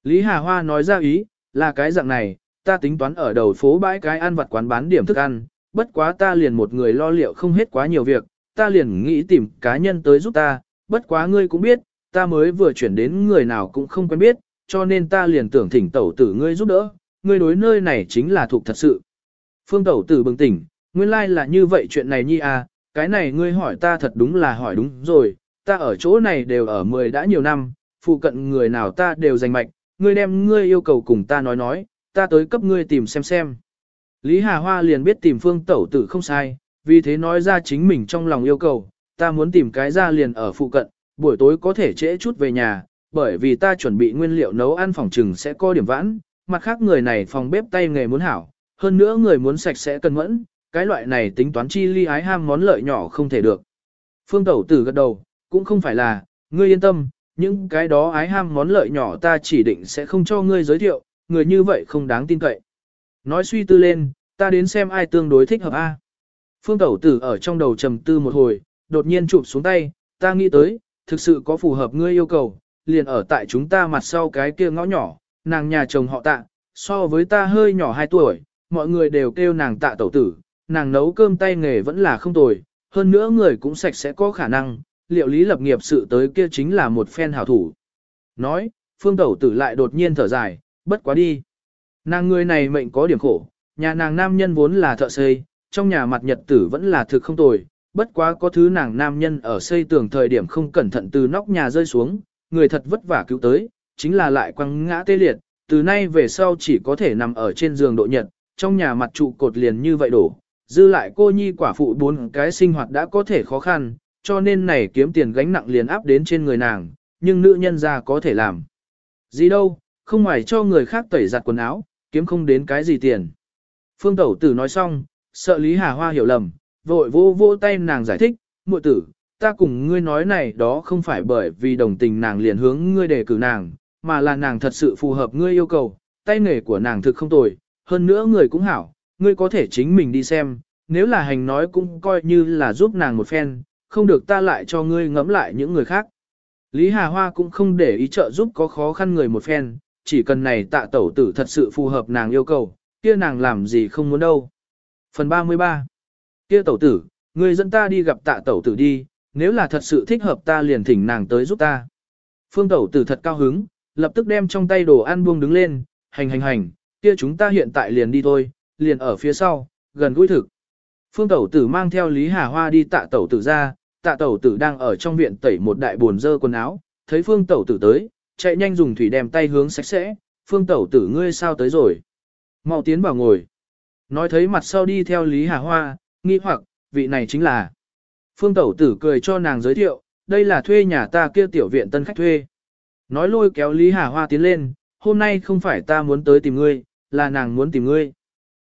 Lý Hà Hoa nói ra ý, là cái dạng này, ta tính toán ở đầu phố bãi cái ăn vặt quán bán điểm thức ăn, bất quá ta liền một người lo liệu không hết quá nhiều việc, ta liền nghĩ tìm cá nhân tới giúp ta, bất quá ngươi cũng biết, ta mới vừa chuyển đến người nào cũng không quen biết, cho nên ta liền tưởng thỉnh tẩu tử ngươi giúp đỡ, ngươi đối nơi này chính là thuộc thật sự. Phương tẩu tử bừng tỉnh, nguyên lai like là như vậy chuyện này nhi à, cái này ngươi hỏi ta thật đúng là hỏi đúng rồi, ta ở chỗ này đều ở mười đã nhiều năm, phụ cận người nào ta đều giành mạch, ngươi đem ngươi yêu cầu cùng ta nói nói, ta tới cấp ngươi tìm xem xem. Lý Hà Hoa liền biết tìm phương tẩu tử không sai, vì thế nói ra chính mình trong lòng yêu cầu, ta muốn tìm cái ra liền ở phụ cận, buổi tối có thể trễ chút về nhà, bởi vì ta chuẩn bị nguyên liệu nấu ăn phòng trừng sẽ có điểm vãn, mặt khác người này phòng bếp tay nghề muốn hảo, hơn nữa người muốn sạch sẽ cân mẫn, cái loại này tính toán chi ly ái ham món lợi nhỏ không thể được. Phương Tẩu Tử gật đầu, cũng không phải là, ngươi yên tâm, những cái đó ái ham món lợi nhỏ ta chỉ định sẽ không cho ngươi giới thiệu, người như vậy không đáng tin cậy. Nói suy tư lên, ta đến xem ai tương đối thích hợp A. Phương Tẩu Tử ở trong đầu trầm tư một hồi, đột nhiên chụp xuống tay, ta nghĩ tới, thực sự có phù hợp ngươi yêu cầu, liền ở tại chúng ta mặt sau cái kia ngõ nhỏ, nàng nhà chồng họ tạ, so với ta hơi nhỏ 2 tuổi, mọi người đều kêu nàng tạ tẩu tử, nàng nấu cơm tay nghề vẫn là không tồi, hơn nữa người cũng sạch sẽ có khả năng, liệu lý lập nghiệp sự tới kia chính là một phen hảo thủ. Nói, phương tẩu tử lại đột nhiên thở dài, bất quá đi. Nàng người này mệnh có điểm khổ, nhà nàng nam nhân vốn là thợ xây, trong nhà mặt nhật tử vẫn là thực không tồi, bất quá có thứ nàng nam nhân ở xây tường thời điểm không cẩn thận từ nóc nhà rơi xuống, người thật vất vả cứu tới, chính là lại quăng ngã tê liệt, từ nay về sau chỉ có thể nằm ở trên giường độ nhật, trong nhà mặt trụ cột liền như vậy đổ, dư lại cô nhi quả phụ bốn cái sinh hoạt đã có thể khó khăn, cho nên này kiếm tiền gánh nặng liền áp đến trên người nàng, nhưng nữ nhân ra có thể làm. Gì đâu, không ngoài cho người khác tẩy giặt quần áo, kiếm không đến cái gì tiền. Phương Tẩu Tử nói xong, sợ Lý Hà Hoa hiểu lầm, vội vô vô tay nàng giải thích, muội tử, ta cùng ngươi nói này đó không phải bởi vì đồng tình nàng liền hướng ngươi đề cử nàng, mà là nàng thật sự phù hợp ngươi yêu cầu, tay nghề của nàng thực không tồi, hơn nữa người cũng hảo, ngươi có thể chính mình đi xem, nếu là hành nói cũng coi như là giúp nàng một phen, không được ta lại cho ngươi ngẫm lại những người khác. Lý Hà Hoa cũng không để ý trợ giúp có khó khăn người một phen, chỉ cần này tạ tẩu tử thật sự phù hợp nàng yêu cầu, kia nàng làm gì không muốn đâu. Phần 33 Kia tẩu tử, người dẫn ta đi gặp tạ tẩu tử đi, nếu là thật sự thích hợp ta liền thỉnh nàng tới giúp ta. Phương tẩu tử thật cao hứng, lập tức đem trong tay đồ ăn buông đứng lên, hành hành hành, kia chúng ta hiện tại liền đi thôi, liền ở phía sau, gần gũi thực. Phương tẩu tử mang theo Lý Hà Hoa đi tạ tẩu tử ra, tạ tẩu tử đang ở trong viện tẩy một đại buồn dơ quần áo, thấy phương tẩu tử tới, chạy nhanh dùng thủy đem tay hướng sạch sẽ, phương tẩu tử ngươi sao tới rồi. mau tiến vào ngồi. Nói thấy mặt sau đi theo Lý Hà Hoa, nghi hoặc, vị này chính là. Phương tẩu tử cười cho nàng giới thiệu, đây là thuê nhà ta kia tiểu viện tân khách thuê. Nói lôi kéo Lý Hà Hoa tiến lên, hôm nay không phải ta muốn tới tìm ngươi, là nàng muốn tìm ngươi.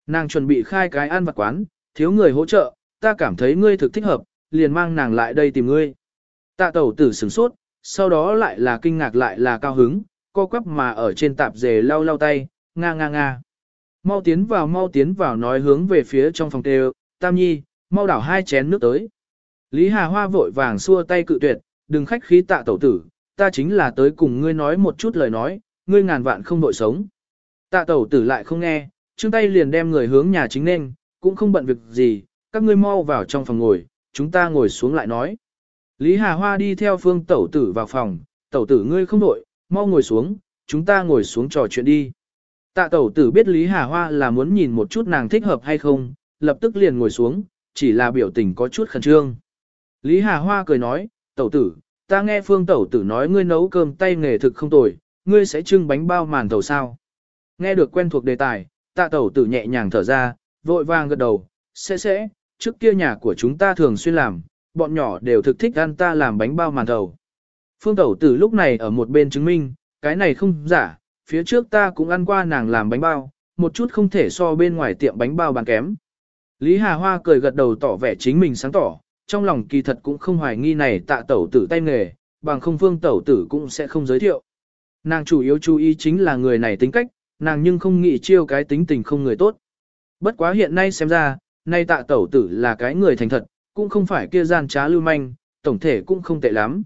Nàng chuẩn bị khai cái ăn vặt quán, thiếu người hỗ trợ, ta cảm thấy ngươi thực thích hợp, liền mang nàng lại đây tìm ngươi. Tạ tẩu tử sửng sốt, sau đó lại là kinh ngạc lại là cao hứng, co quắp mà ở trên tạp dề lau lau tay, nga nga nga. Mau tiến vào mau tiến vào nói hướng về phía trong phòng tê tam nhi, mau đảo hai chén nước tới. Lý Hà Hoa vội vàng xua tay cự tuyệt, đừng khách khí tạ tẩu tử, ta chính là tới cùng ngươi nói một chút lời nói, ngươi ngàn vạn không đội sống. Tạ tẩu tử lại không nghe, chương tay liền đem người hướng nhà chính nên, cũng không bận việc gì, các ngươi mau vào trong phòng ngồi, chúng ta ngồi xuống lại nói. Lý Hà Hoa đi theo phương tẩu tử vào phòng, tẩu tử ngươi không đội, mau ngồi xuống, chúng ta ngồi xuống trò chuyện đi. Tạ tẩu tử biết Lý Hà Hoa là muốn nhìn một chút nàng thích hợp hay không, lập tức liền ngồi xuống, chỉ là biểu tình có chút khẩn trương. Lý Hà Hoa cười nói, tẩu tử, ta nghe phương tẩu tử nói ngươi nấu cơm tay nghề thực không tồi, ngươi sẽ trưng bánh bao màn tàu sao. Nghe được quen thuộc đề tài, tạ tẩu tử nhẹ nhàng thở ra, vội vàng gật đầu, sẽ sẽ, trước kia nhà của chúng ta thường xuyên làm, bọn nhỏ đều thực thích ăn ta làm bánh bao màn thầu. Phương tẩu tử lúc này ở một bên chứng minh, cái này không giả, phía trước ta cũng ăn qua nàng làm bánh bao, một chút không thể so bên ngoài tiệm bánh bao bán kém. Lý Hà Hoa cười gật đầu tỏ vẻ chính mình sáng tỏ, trong lòng kỳ thật cũng không hoài nghi này tạ tẩu tử tay nghề, bằng không phương tẩu tử cũng sẽ không giới thiệu. Nàng chủ yếu chú ý chính là người này tính cách, nàng nhưng không nghĩ chiêu cái tính tình không người tốt. Bất quá hiện nay xem ra, nay tạ tẩu tử là cái người thành thật, cũng không phải kia gian trá lưu manh, tổng thể cũng không tệ lắm.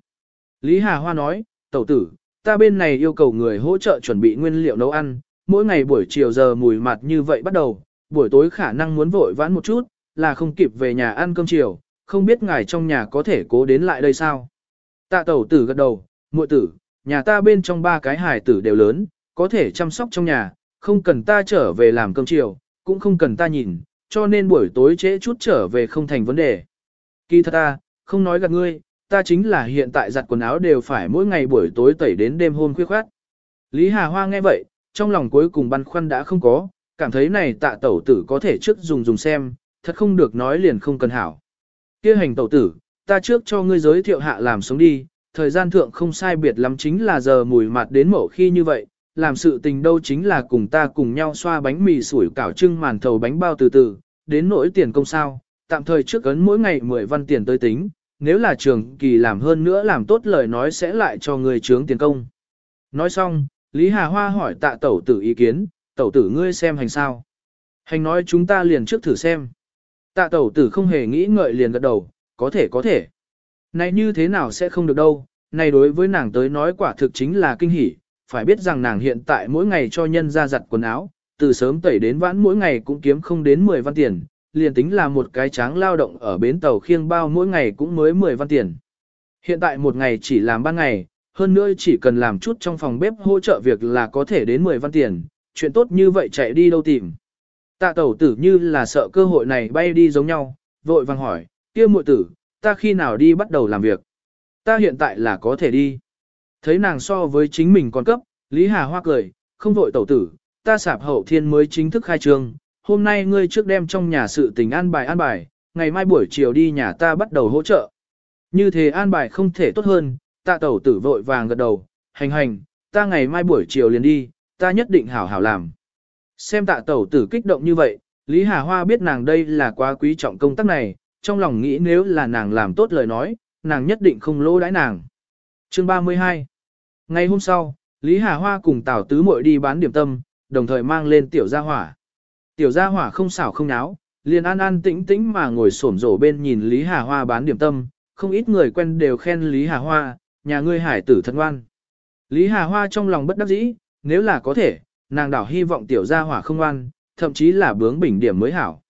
Lý Hà Hoa nói, tẩu tử, ta bên này yêu cầu người hỗ trợ chuẩn bị nguyên liệu nấu ăn, mỗi ngày buổi chiều giờ mùi mặt như vậy bắt đầu, buổi tối khả năng muốn vội vãn một chút, là không kịp về nhà ăn cơm chiều, không biết ngài trong nhà có thể cố đến lại đây sao. Tạ tẩu tử gật đầu, muội tử, nhà ta bên trong ba cái hài tử đều lớn, có thể chăm sóc trong nhà, không cần ta trở về làm cơm chiều, cũng không cần ta nhìn, cho nên buổi tối trễ chút trở về không thành vấn đề. Kỳ thật ta, không nói gạt ngươi, ta chính là hiện tại giặt quần áo đều phải mỗi ngày buổi tối tẩy đến đêm hôm khuya khoát. Lý Hà Hoa nghe vậy, trong lòng cuối cùng băn khoăn đã không có, cảm thấy này tạ tẩu tử có thể trước dùng dùng xem, thật không được nói liền không cần hảo. kia hành tẩu tử, ta trước cho ngươi giới thiệu hạ làm sống đi, thời gian thượng không sai biệt lắm chính là giờ mùi mặt đến mẫu khi như vậy, làm sự tình đâu chính là cùng ta cùng nhau xoa bánh mì sủi cảo trưng màn thầu bánh bao từ từ, đến nỗi tiền công sao, tạm thời trước ấn mỗi ngày 10 văn tiền tới tính, nếu là trường kỳ làm hơn nữa làm tốt lời nói sẽ lại cho người trướng tiền công. Nói xong, Lý Hà Hoa hỏi tạ tẩu tử ý kiến, tẩu tử ngươi xem hành sao. Hành nói chúng ta liền trước thử xem. Tạ tẩu tử không hề nghĩ ngợi liền gật đầu, có thể có thể. Này như thế nào sẽ không được đâu, này đối với nàng tới nói quả thực chính là kinh hỉ, phải biết rằng nàng hiện tại mỗi ngày cho nhân ra giặt quần áo, từ sớm tẩy đến vãn mỗi ngày cũng kiếm không đến 10 văn tiền, liền tính là một cái tráng lao động ở bến tàu khiêng bao mỗi ngày cũng mới 10 văn tiền. Hiện tại một ngày chỉ làm ban ngày, hơn nữa chỉ cần làm chút trong phòng bếp hỗ trợ việc là có thể đến 10 văn tiền, chuyện tốt như vậy chạy đi đâu tìm. Tạ tẩu tử như là sợ cơ hội này bay đi giống nhau, vội vàng hỏi, kia muội tử, ta khi nào đi bắt đầu làm việc? Ta hiện tại là có thể đi. Thấy nàng so với chính mình còn cấp, Lý Hà Hoa cười, không vội tẩu tử, ta sạp hậu thiên mới chính thức khai trương, hôm nay ngươi trước đem trong nhà sự tình an bài an bài, ngày mai buổi chiều đi nhà ta bắt đầu hỗ trợ. Như thế an bài không thể tốt hơn, tạ tẩu tử vội vàng gật đầu, hành hành, ta ngày mai buổi chiều liền đi, ta nhất định hảo hảo làm. Xem tạ tẩu tử kích động như vậy, Lý Hà Hoa biết nàng đây là quá quý trọng công tác này, trong lòng nghĩ nếu là nàng làm tốt lời nói, nàng nhất định không lỗ đãi nàng. Chương 32 Ngày hôm sau, Lý Hà Hoa cùng Tào Tứ Mội đi bán điểm tâm, đồng thời mang lên tiểu gia hỏa. Tiểu gia hỏa không xảo không náo, liền an an tĩnh tĩnh mà ngồi xổm rổ bên nhìn Lý Hà Hoa bán điểm tâm, không ít người quen đều khen Lý Hà Hoa, nhà ngươi hải tử thân ngoan. Lý Hà Hoa trong lòng bất đắc dĩ, nếu là có thể, nàng đảo hy vọng tiểu gia hỏa không ngoan, thậm chí là bướng bỉnh điểm mới hảo.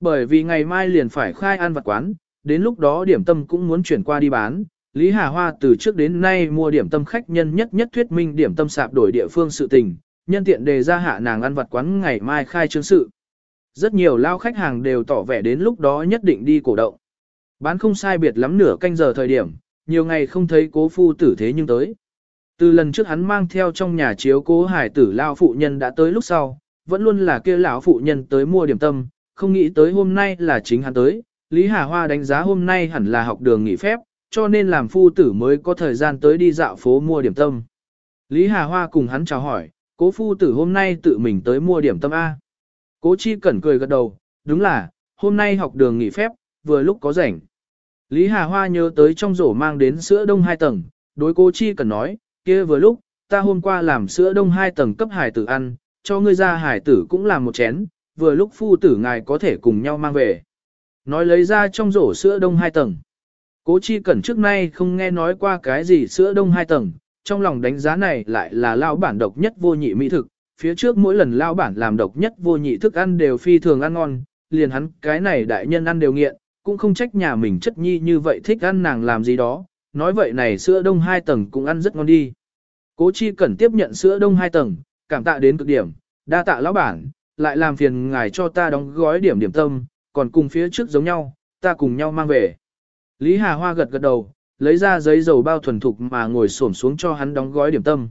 Bởi vì ngày mai liền phải khai ăn vặt quán, đến lúc đó điểm tâm cũng muốn chuyển qua đi bán. Lý Hà Hoa từ trước đến nay mua điểm tâm khách nhân nhất nhất thuyết minh điểm tâm sạp đổi địa phương sự tình, nhân tiện đề ra hạ nàng ăn vặt quán ngày mai khai trương sự. Rất nhiều lao khách hàng đều tỏ vẻ đến lúc đó nhất định đi cổ động. Bán không sai biệt lắm nửa canh giờ thời điểm, nhiều ngày không thấy cố phu tử thế nhưng tới. Từ lần trước hắn mang theo trong nhà chiếu cố hải tử lao phụ nhân đã tới lúc sau, vẫn luôn là kia lão phụ nhân tới mua điểm tâm, không nghĩ tới hôm nay là chính hắn tới. Lý Hà Hoa đánh giá hôm nay hẳn là học đường nghỉ phép, cho nên làm phu tử mới có thời gian tới đi dạo phố mua điểm tâm. Lý Hà Hoa cùng hắn chào hỏi, cố phu tử hôm nay tự mình tới mua điểm tâm A. Cố chi cẩn cười gật đầu, đúng là, hôm nay học đường nghỉ phép, vừa lúc có rảnh. Lý Hà Hoa nhớ tới trong rổ mang đến sữa đông hai tầng, đối cố chi cẩn nói, kia vừa lúc, ta hôm qua làm sữa đông hai tầng cấp hải tử ăn, cho ngươi ra hải tử cũng làm một chén, vừa lúc phu tử ngài có thể cùng nhau mang về. Nói lấy ra trong rổ sữa đông hai tầng. Cố chi cẩn trước nay không nghe nói qua cái gì sữa đông hai tầng, trong lòng đánh giá này lại là lao bản độc nhất vô nhị mỹ thực, phía trước mỗi lần lao bản làm độc nhất vô nhị thức ăn đều phi thường ăn ngon, liền hắn cái này đại nhân ăn đều nghiện, cũng không trách nhà mình chất nhi như vậy thích ăn nàng làm gì đó, nói vậy này sữa đông hai tầng cũng ăn rất ngon đi. Cố chi cần tiếp nhận sữa đông hai tầng, cảm tạ đến cực điểm, đa tạ lão bản, lại làm phiền ngài cho ta đóng gói điểm điểm tâm, còn cùng phía trước giống nhau, ta cùng nhau mang về. Lý Hà Hoa gật gật đầu, lấy ra giấy dầu bao thuần thục mà ngồi xổm xuống cho hắn đóng gói điểm tâm.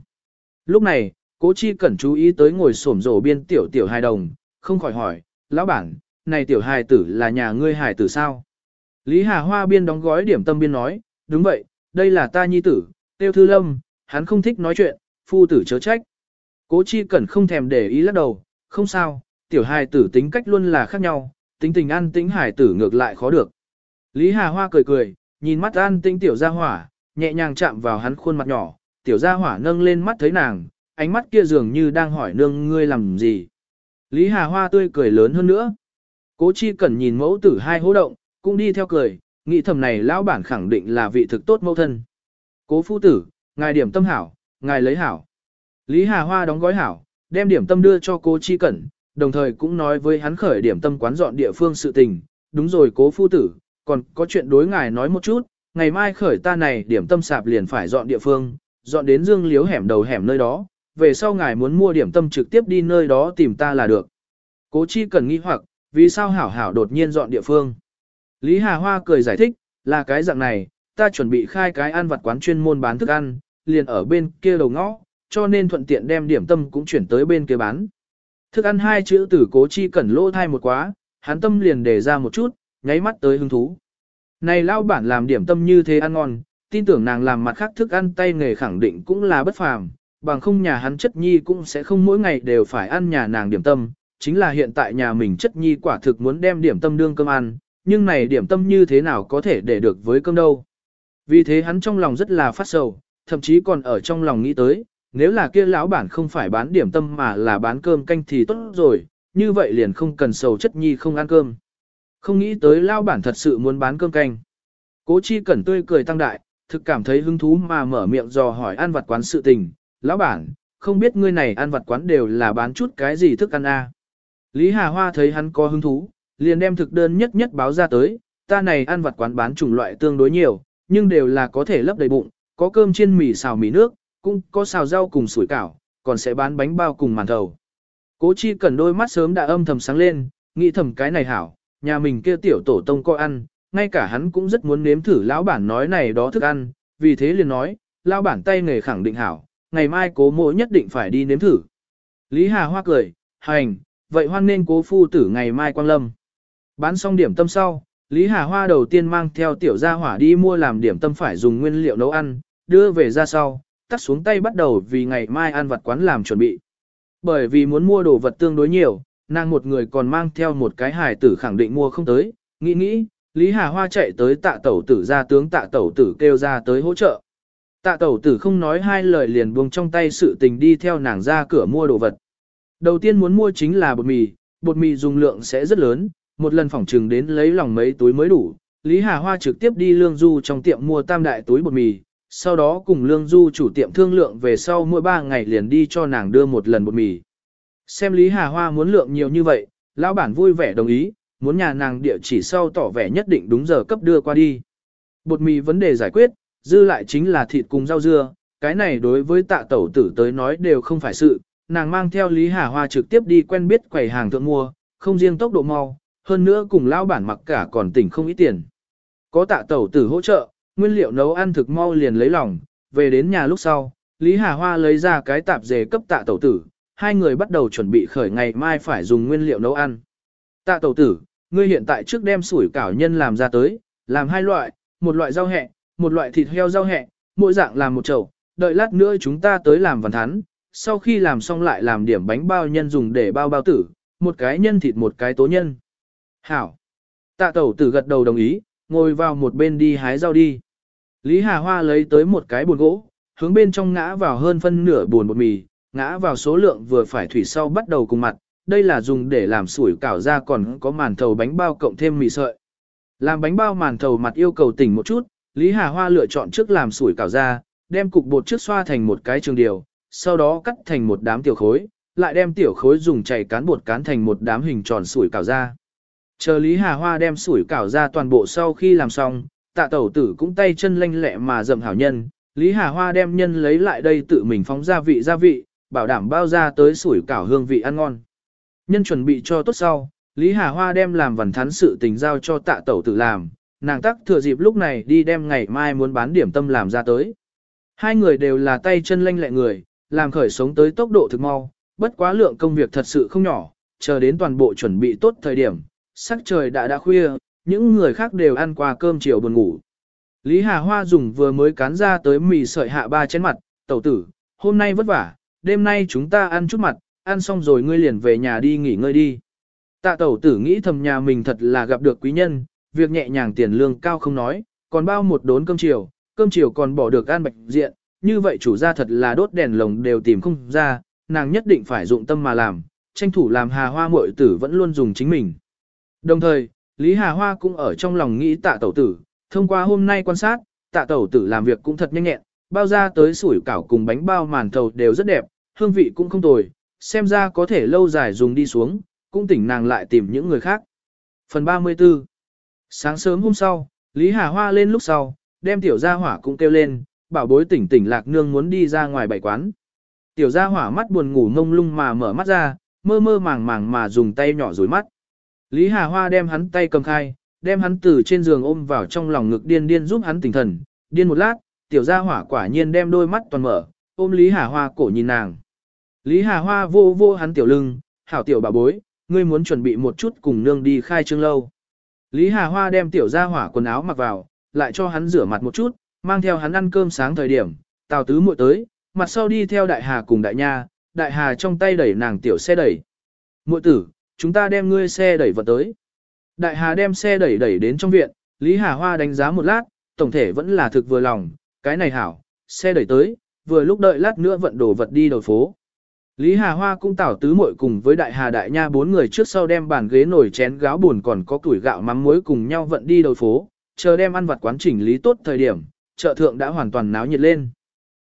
Lúc này, cố chi cẩn chú ý tới ngồi xổm rổ biên tiểu tiểu hài đồng, không khỏi hỏi, lão bản, này tiểu hài tử là nhà ngươi hài tử sao? Lý Hà Hoa biên đóng gói điểm tâm biên nói, đúng vậy, đây là ta nhi tử, tiêu thư lâm, hắn không thích nói chuyện, phu tử chớ trách. Cố chi cẩn không thèm để ý lắc đầu, không sao, tiểu hài tử tính cách luôn là khác nhau, tính tình an tính hài tử ngược lại khó được. Lý Hà Hoa cười cười, nhìn mắt an tĩnh tiểu gia hỏa, nhẹ nhàng chạm vào hắn khuôn mặt nhỏ, tiểu gia hỏa nâng lên mắt thấy nàng, ánh mắt kia dường như đang hỏi nương ngươi làm gì. Lý Hà Hoa tươi cười lớn hơn nữa. Cố chi cẩn nhìn mẫu tử hai hố động, cũng đi theo cười, nghĩ thầm này lão bản khẳng định là vị thực tốt mẫu thân. Cố phu tử, ngài điểm tâm hảo, ngài lấy hảo. Lý Hà Hoa đóng gói hảo, đem điểm tâm đưa cho cố chi cẩn, đồng thời cũng nói với hắn khởi điểm tâm quán dọn địa phương sự tình. Đúng rồi cố phu tử, còn có chuyện đối ngài nói một chút, ngày mai khởi ta này điểm tâm sạp liền phải dọn địa phương, dọn đến dương liếu hẻm đầu hẻm nơi đó, về sau ngài muốn mua điểm tâm trực tiếp đi nơi đó tìm ta là được. Cố chi cần nghi hoặc, vì sao hảo hảo đột nhiên dọn địa phương. Lý Hà Hoa cười giải thích, là cái dạng này, ta chuẩn bị khai cái ăn vặt quán chuyên môn bán thức ăn, liền ở bên kia đầu ngõ, cho nên thuận tiện đem điểm tâm cũng chuyển tới bên kia bán. Thức ăn hai chữ từ cố chi cẩn lỗ thai một quá, hắn tâm liền đề ra một chút, nháy mắt tới hứng thú. Này lao bản làm điểm tâm như thế ăn ngon, tin tưởng nàng làm mặt khác thức ăn tay nghề khẳng định cũng là bất phàm, bằng không nhà hắn chất nhi cũng sẽ không mỗi ngày đều phải ăn nhà nàng điểm tâm, chính là hiện tại nhà mình chất nhi quả thực muốn đem điểm tâm đương cơm ăn, nhưng này điểm tâm như thế nào có thể để được với cơm đâu. Vì thế hắn trong lòng rất là phát sầu, thậm chí còn ở trong lòng nghĩ tới, nếu là kia lão bản không phải bán điểm tâm mà là bán cơm canh thì tốt rồi, như vậy liền không cần sầu chất nhi không ăn cơm. Không nghĩ tới lão bản thật sự muốn bán cơm canh. Cố chi cẩn tươi cười tăng đại, thực cảm thấy hứng thú mà mở miệng dò hỏi ăn vặt quán sự tình. Lão bản, không biết ngươi này ăn vặt quán đều là bán chút cái gì thức ăn a? À? Lý Hà Hoa thấy hắn có hứng thú, liền đem thực đơn nhất nhất báo ra tới, ta này ăn vặt quán bán chủng loại tương đối nhiều, nhưng đều là có thể lấp đầy bụng, có cơm chiên mì xào mì nước, cũng có xào rau cùng sủi cảo, còn sẽ bán bánh bao cùng màn thầu. Cố chi cần đôi mắt sớm đã âm thầm sáng lên, nghĩ thầm cái này hảo, nhà mình kia tiểu tổ tông có ăn, ngay cả hắn cũng rất muốn nếm thử lão bản nói này đó thức ăn, vì thế liền nói, lão bản tay nghề khẳng định hảo, ngày mai cố mộ nhất định phải đi nếm thử. Lý Hà Hoa cười, hành, vậy hoan nên cố phu tử ngày mai quang lâm. Bán xong điểm tâm sau, Lý Hà Hoa đầu tiên mang theo tiểu gia hỏa đi mua làm điểm tâm phải dùng nguyên liệu nấu ăn, đưa về ra sau, tắt xuống tay bắt đầu vì ngày mai ăn vặt quán làm chuẩn bị. Bởi vì muốn mua đồ vật tương đối nhiều, nàng một người còn mang theo một cái hài tử khẳng định mua không tới, nghĩ nghĩ, Lý Hà Hoa chạy tới tạ tẩu tử ra tướng tạ tẩu tử kêu ra tới hỗ trợ. Tạ tẩu tử không nói hai lời liền buông trong tay sự tình đi theo nàng ra cửa mua đồ vật. Đầu tiên muốn mua chính là bột mì, bột mì dùng lượng sẽ rất lớn, một lần phỏng trừng đến lấy lòng mấy túi mới đủ. Lý Hà Hoa trực tiếp đi Lương Du trong tiệm mua tam đại túi bột mì, sau đó cùng Lương Du chủ tiệm thương lượng về sau mỗi ba ngày liền đi cho nàng đưa một lần bột mì. Xem Lý Hà Hoa muốn lượng nhiều như vậy, lão bản vui vẻ đồng ý, muốn nhà nàng địa chỉ sau tỏ vẻ nhất định đúng giờ cấp đưa qua đi. Bột mì vấn đề giải quyết, dư lại chính là thịt cùng rau dưa, cái này đối với tạ tẩu tử tới nói đều không phải sự, nàng mang theo Lý Hà Hoa trực tiếp đi quen biết quầy hàng thượng mua, không riêng tốc độ mau, hơn nữa cùng lão bản mặc cả còn tỉnh không ít tiền. Có tạ tẩu tử hỗ trợ, nguyên liệu nấu ăn thực mau liền lấy lòng, về đến nhà lúc sau, Lý Hà Hoa lấy ra cái tạp dề cấp tạ tẩu tử, hai người bắt đầu chuẩn bị khởi ngày mai phải dùng nguyên liệu nấu ăn. Tạ tẩu tử, ngươi hiện tại trước đem sủi cảo nhân làm ra tới, làm hai loại, một loại rau hẹ, một loại thịt heo rau hẹ, mỗi dạng làm một chậu, đợi lát nữa chúng ta tới làm văn thắn, sau khi làm xong lại làm điểm bánh bao nhân dùng để bao bao tử, một cái nhân thịt một cái tố nhân. Hảo. Tạ tẩu tử gật đầu đồng ý, ngồi vào một bên đi hái rau đi. Lý Hà Hoa lấy tới một cái buồn gỗ, hướng bên trong ngã vào hơn phân nửa buồn bột mì, ngã vào số lượng vừa phải thủy sau bắt đầu cùng mặt, đây là dùng để làm sủi cảo ra còn có màn thầu bánh bao cộng thêm mì sợi. Làm bánh bao màn thầu mặt yêu cầu tỉnh một chút, Lý Hà Hoa lựa chọn trước làm sủi cảo ra, đem cục bột trước xoa thành một cái trường điều, sau đó cắt thành một đám tiểu khối, lại đem tiểu khối dùng chảy cán bột cán thành một đám hình tròn sủi cảo ra. Chờ Lý Hà Hoa đem sủi cảo ra toàn bộ sau khi làm xong, tạ tẩu tử cũng tay chân lanh lẹ mà dậm hảo nhân, Lý Hà Hoa đem nhân lấy lại đây tự mình phóng gia vị gia vị, bảo đảm bao ra tới sủi cảo hương vị ăn ngon. Nhân chuẩn bị cho tốt sau, Lý Hà Hoa đem làm vần thắn sự tình giao cho tạ tẩu tử làm, nàng tắc thừa dịp lúc này đi đem ngày mai muốn bán điểm tâm làm ra tới. Hai người đều là tay chân lanh lẹ người, làm khởi sống tới tốc độ thực mau, bất quá lượng công việc thật sự không nhỏ, chờ đến toàn bộ chuẩn bị tốt thời điểm, sắc trời đã đã khuya, những người khác đều ăn qua cơm chiều buồn ngủ. Lý Hà Hoa dùng vừa mới cán ra tới mì sợi hạ ba chén mặt, tẩu tử, hôm nay vất vả, đêm nay chúng ta ăn chút mặt, ăn xong rồi ngươi liền về nhà đi nghỉ ngơi đi. Tạ tẩu tử nghĩ thầm nhà mình thật là gặp được quý nhân, việc nhẹ nhàng tiền lương cao không nói, còn bao một đốn cơm chiều, cơm chiều còn bỏ được ăn bạch diện, như vậy chủ gia thật là đốt đèn lồng đều tìm không ra, nàng nhất định phải dụng tâm mà làm, tranh thủ làm hà hoa muội tử vẫn luôn dùng chính mình. Đồng thời, Lý Hà Hoa cũng ở trong lòng nghĩ tạ tẩu tử, thông qua hôm nay quan sát, tạ tẩu tử làm việc cũng thật nhanh nhẹn, bao ra tới sủi cảo cùng bánh bao màn thầu đều rất đẹp, hương vị cũng không tồi, xem ra có thể lâu dài dùng đi xuống, cũng tỉnh nàng lại tìm những người khác. Phần 34 Sáng sớm hôm sau, Lý Hà Hoa lên lúc sau, đem tiểu gia hỏa cũng kêu lên, bảo bối tỉnh tỉnh lạc nương muốn đi ra ngoài bảy quán. Tiểu gia hỏa mắt buồn ngủ ngông lung mà mở mắt ra, mơ mơ màng màng mà dùng tay nhỏ dối mắt. Lý Hà Hoa đem hắn tay cầm khai, đem hắn từ trên giường ôm vào trong lòng ngực điên điên giúp hắn tỉnh thần. Điên một lát, tiểu gia hỏa quả nhiên đem đôi mắt toàn mở, ôm Lý Hà Hoa cổ nhìn nàng. Lý Hà Hoa vô vô hắn tiểu lưng, hảo tiểu bà bối, ngươi muốn chuẩn bị một chút cùng nương đi khai trương lâu. Lý Hà Hoa đem tiểu gia hỏa quần áo mặc vào, lại cho hắn rửa mặt một chút, mang theo hắn ăn cơm sáng thời điểm, Tào Tứ muội tới, mặt sau đi theo Đại Hà cùng Đại Nha, Đại Hà trong tay đẩy nàng tiểu xe đẩy. Muội tử, chúng ta đem ngươi xe đẩy vật tới. Đại Hà đem xe đẩy đẩy đến trong viện, Lý Hà Hoa đánh giá một lát, tổng thể vẫn là thực vừa lòng, cái này hảo, xe đẩy tới, vừa lúc đợi lát nữa vận đồ vật đi đầu phố. Lý Hà Hoa cũng tảo tứ muội cùng với Đại Hà Đại Nha bốn người trước sau đem bàn ghế nổi chén gáo buồn còn có tuổi gạo mắm muối cùng nhau vận đi đầu phố, chờ đem ăn vặt quán chỉnh lý tốt thời điểm, chợ thượng đã hoàn toàn náo nhiệt lên.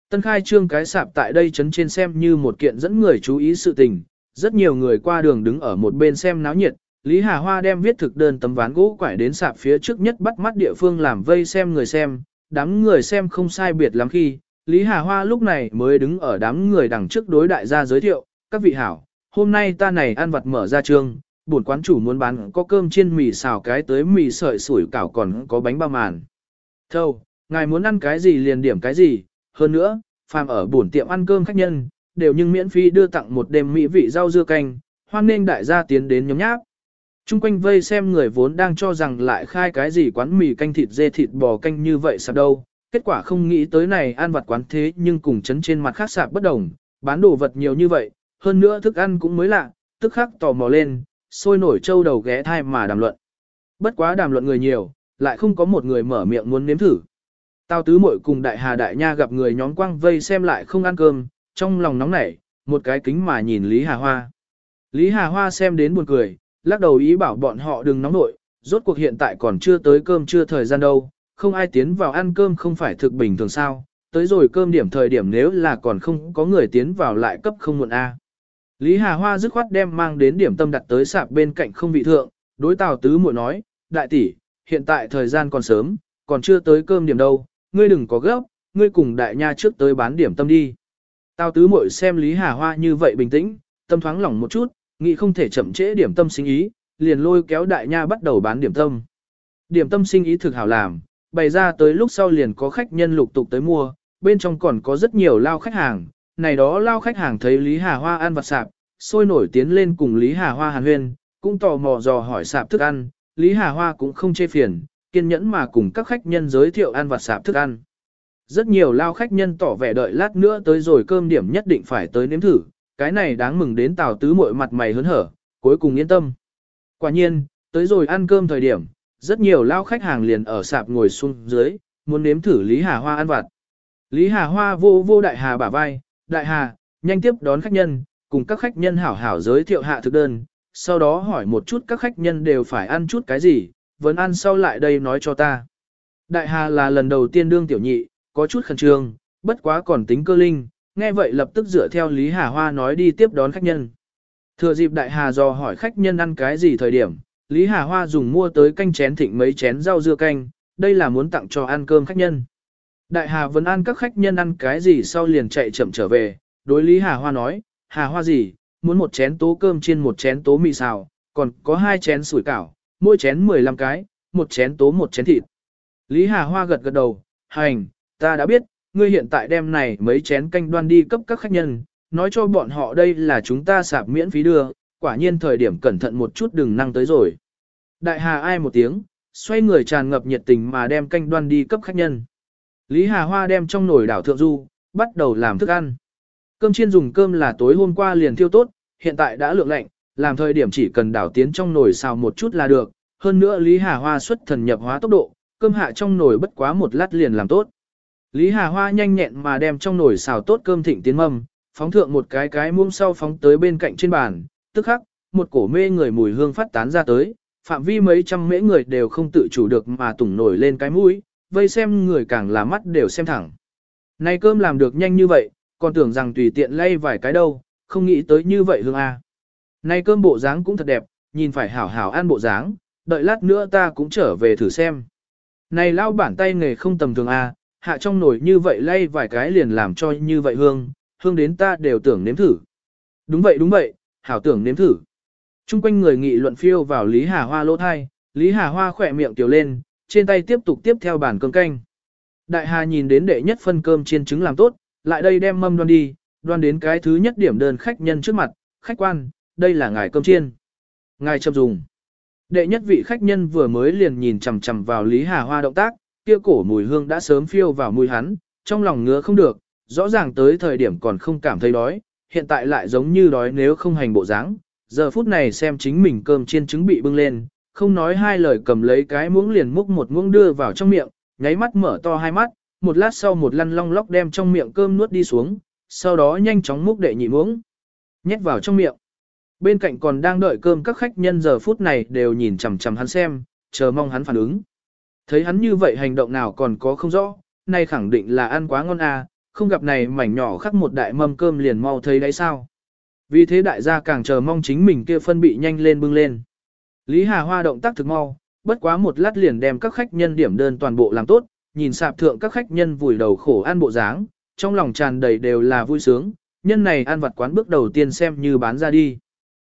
Tân khai trương cái sạp tại đây chấn trên xem như một kiện dẫn người chú ý sự tình, rất nhiều người qua đường đứng ở một bên xem náo nhiệt, Lý Hà Hoa đem viết thực đơn tấm ván gỗ quải đến sạp phía trước nhất bắt mắt địa phương làm vây xem người xem, đám người xem không sai biệt lắm khi, Lý Hà Hoa lúc này mới đứng ở đám người đằng trước đối đại gia giới thiệu, các vị hảo, hôm nay ta này ăn vặt mở ra trương, buồn quán chủ muốn bán có cơm chiên mì xào cái tới mì sợi sủi cảo còn có bánh bao màn. Thâu, ngài muốn ăn cái gì liền điểm cái gì, hơn nữa, phàm ở buồn tiệm ăn cơm khách nhân, đều nhưng miễn phí đưa tặng một đêm mỹ vị rau dưa canh, hoan nên đại gia tiến đến nhóm nháp. Trung quanh vây xem người vốn đang cho rằng lại khai cái gì quán mì canh thịt dê thịt bò canh như vậy sao đâu, kết quả không nghĩ tới này ăn vặt quán thế nhưng cùng chấn trên mặt khác sạp bất đồng, bán đồ vật nhiều như vậy, hơn nữa thức ăn cũng mới lạ, tức khắc tò mò lên, sôi nổi trâu đầu ghé thai mà đàm luận. Bất quá đàm luận người nhiều, lại không có một người mở miệng muốn nếm thử. Tao tứ muội cùng đại hà đại nha gặp người nhóm quang vây xem lại không ăn cơm, trong lòng nóng nảy, một cái kính mà nhìn Lý Hà Hoa. Lý Hà Hoa xem đến buồn cười, lắc đầu ý bảo bọn họ đừng nóng nội, rốt cuộc hiện tại còn chưa tới cơm chưa thời gian đâu, không ai tiến vào ăn cơm không phải thực bình thường sao, tới rồi cơm điểm thời điểm nếu là còn không có người tiến vào lại cấp không muộn A. Lý Hà Hoa dứt khoát đem mang đến điểm tâm đặt tới sạp bên cạnh không vị thượng, đối tào tứ muội nói, đại tỷ, hiện tại thời gian còn sớm, còn chưa tới cơm điểm đâu, ngươi đừng có gấp, ngươi cùng đại nha trước tới bán điểm tâm đi. Tào tứ muội xem Lý Hà Hoa như vậy bình tĩnh, tâm thoáng lỏng một chút, nghĩ không thể chậm trễ điểm tâm sinh ý, liền lôi kéo đại nha bắt đầu bán điểm tâm. Điểm tâm sinh ý thực hảo làm, bày ra tới lúc sau liền có khách nhân lục tục tới mua, bên trong còn có rất nhiều lao khách hàng, này đó lao khách hàng thấy Lý Hà Hoa ăn vặt sạp, sôi nổi tiến lên cùng Lý Hà Hoa hàn huyên, cũng tò mò dò hỏi sạp thức ăn, Lý Hà Hoa cũng không chê phiền, kiên nhẫn mà cùng các khách nhân giới thiệu ăn vặt sạp thức ăn. Rất nhiều lao khách nhân tỏ vẻ đợi lát nữa tới rồi cơm điểm nhất định phải tới nếm thử, cái này đáng mừng đến Tào Tứ muội mặt mày hớn hở, cuối cùng yên tâm. Quả nhiên, tới rồi ăn cơm thời điểm, rất nhiều lao khách hàng liền ở sạp ngồi xuống dưới, muốn nếm thử Lý Hà Hoa ăn vặt. Lý Hà Hoa vô vô đại hà bả vai, đại hà, nhanh tiếp đón khách nhân, cùng các khách nhân hảo hảo giới thiệu hạ thực đơn, sau đó hỏi một chút các khách nhân đều phải ăn chút cái gì, vẫn ăn sau lại đây nói cho ta. Đại hà là lần đầu tiên đương tiểu nhị, có chút khẩn trương, bất quá còn tính cơ linh, nghe vậy lập tức dựa theo Lý Hà Hoa nói đi tiếp đón khách nhân. Thừa dịp đại hà dò hỏi khách nhân ăn cái gì thời điểm, Lý Hà Hoa dùng mua tới canh chén thịnh mấy chén rau dưa canh, đây là muốn tặng cho ăn cơm khách nhân. Đại Hà vẫn ăn các khách nhân ăn cái gì sau liền chạy chậm trở về, đối Lý Hà Hoa nói, Hà Hoa gì, muốn một chén tố cơm chiên một chén tố mì xào, còn có hai chén sủi cảo, mỗi chén 15 cái, một chén tố một chén thịt. Lý Hà Hoa gật gật đầu, hành, ta đã biết, ngươi hiện tại đem này mấy chén canh đoan đi cấp các khách nhân, nói cho bọn họ đây là chúng ta sạp miễn phí đưa, quả nhiên thời điểm cẩn thận một chút đừng năng tới rồi. Đại Hà ai một tiếng, xoay người tràn ngập nhiệt tình mà đem canh đoan đi cấp khách nhân. Lý Hà Hoa đem trong nồi đảo thượng du, bắt đầu làm thức ăn. Cơm chiên dùng cơm là tối hôm qua liền thiêu tốt, hiện tại đã lượng lạnh, làm thời điểm chỉ cần đảo tiến trong nồi xào một chút là được. Hơn nữa Lý Hà Hoa xuất thần nhập hóa tốc độ, cơm hạ trong nồi bất quá một lát liền làm tốt. Lý Hà Hoa nhanh nhẹn mà đem trong nồi xào tốt cơm thịnh tiến mâm, phóng thượng một cái cái muông sau phóng tới bên cạnh trên bàn, tức khắc, một cổ mê người mùi hương phát tán ra tới, phạm vi mấy trăm mễ người đều không tự chủ được mà tủng nổi lên cái mũi, vây xem người càng là mắt đều xem thẳng. Này cơm làm được nhanh như vậy, còn tưởng rằng tùy tiện lay vài cái đâu, không nghĩ tới như vậy hương a. Này cơm bộ dáng cũng thật đẹp, nhìn phải hảo hảo ăn bộ dáng, đợi lát nữa ta cũng trở về thử xem. Này lao bản tay nghề không tầm thường a, hạ trong nồi như vậy lay vài cái liền làm cho như vậy hương, hương đến ta đều tưởng nếm thử. Đúng vậy đúng vậy, hảo tưởng nếm thử. Trung quanh người nghị luận phiêu vào Lý Hà Hoa lỗ thai, Lý Hà Hoa khỏe miệng tiểu lên, trên tay tiếp tục tiếp theo bàn cơm canh. Đại Hà nhìn đến đệ nhất phân cơm chiên trứng làm tốt, lại đây đem mâm đoan đi, đoan đến cái thứ nhất điểm đơn khách nhân trước mặt, khách quan, đây là ngài cơm chiên. Ngài chậm dùng. Đệ nhất vị khách nhân vừa mới liền nhìn chằm chằm vào Lý Hà Hoa động tác, kia cổ mùi hương đã sớm phiêu vào mùi hắn, trong lòng ngứa không được, rõ ràng tới thời điểm còn không cảm thấy đói, hiện tại lại giống như đói nếu không hành bộ dáng. Giờ phút này xem chính mình cơm chiên trứng bị bưng lên, không nói hai lời cầm lấy cái muỗng liền múc một muỗng đưa vào trong miệng, nháy mắt mở to hai mắt, một lát sau một lăn long lóc đem trong miệng cơm nuốt đi xuống, sau đó nhanh chóng múc đệ nhị muỗng, nhét vào trong miệng. Bên cạnh còn đang đợi cơm các khách nhân giờ phút này đều nhìn chằm chằm hắn xem, chờ mong hắn phản ứng. Thấy hắn như vậy hành động nào còn có không rõ, nay khẳng định là ăn quá ngon à, không gặp này mảnh nhỏ khắc một đại mâm cơm liền mau thấy đấy sao. Vì thế đại gia càng chờ mong chính mình kia phân bị nhanh lên bưng lên. Lý Hà Hoa động tác thực mau, bất quá một lát liền đem các khách nhân điểm đơn toàn bộ làm tốt, nhìn sạp thượng các khách nhân vùi đầu khổ ăn bộ dáng, trong lòng tràn đầy đều là vui sướng, nhân này ăn vặt quán bước đầu tiên xem như bán ra đi.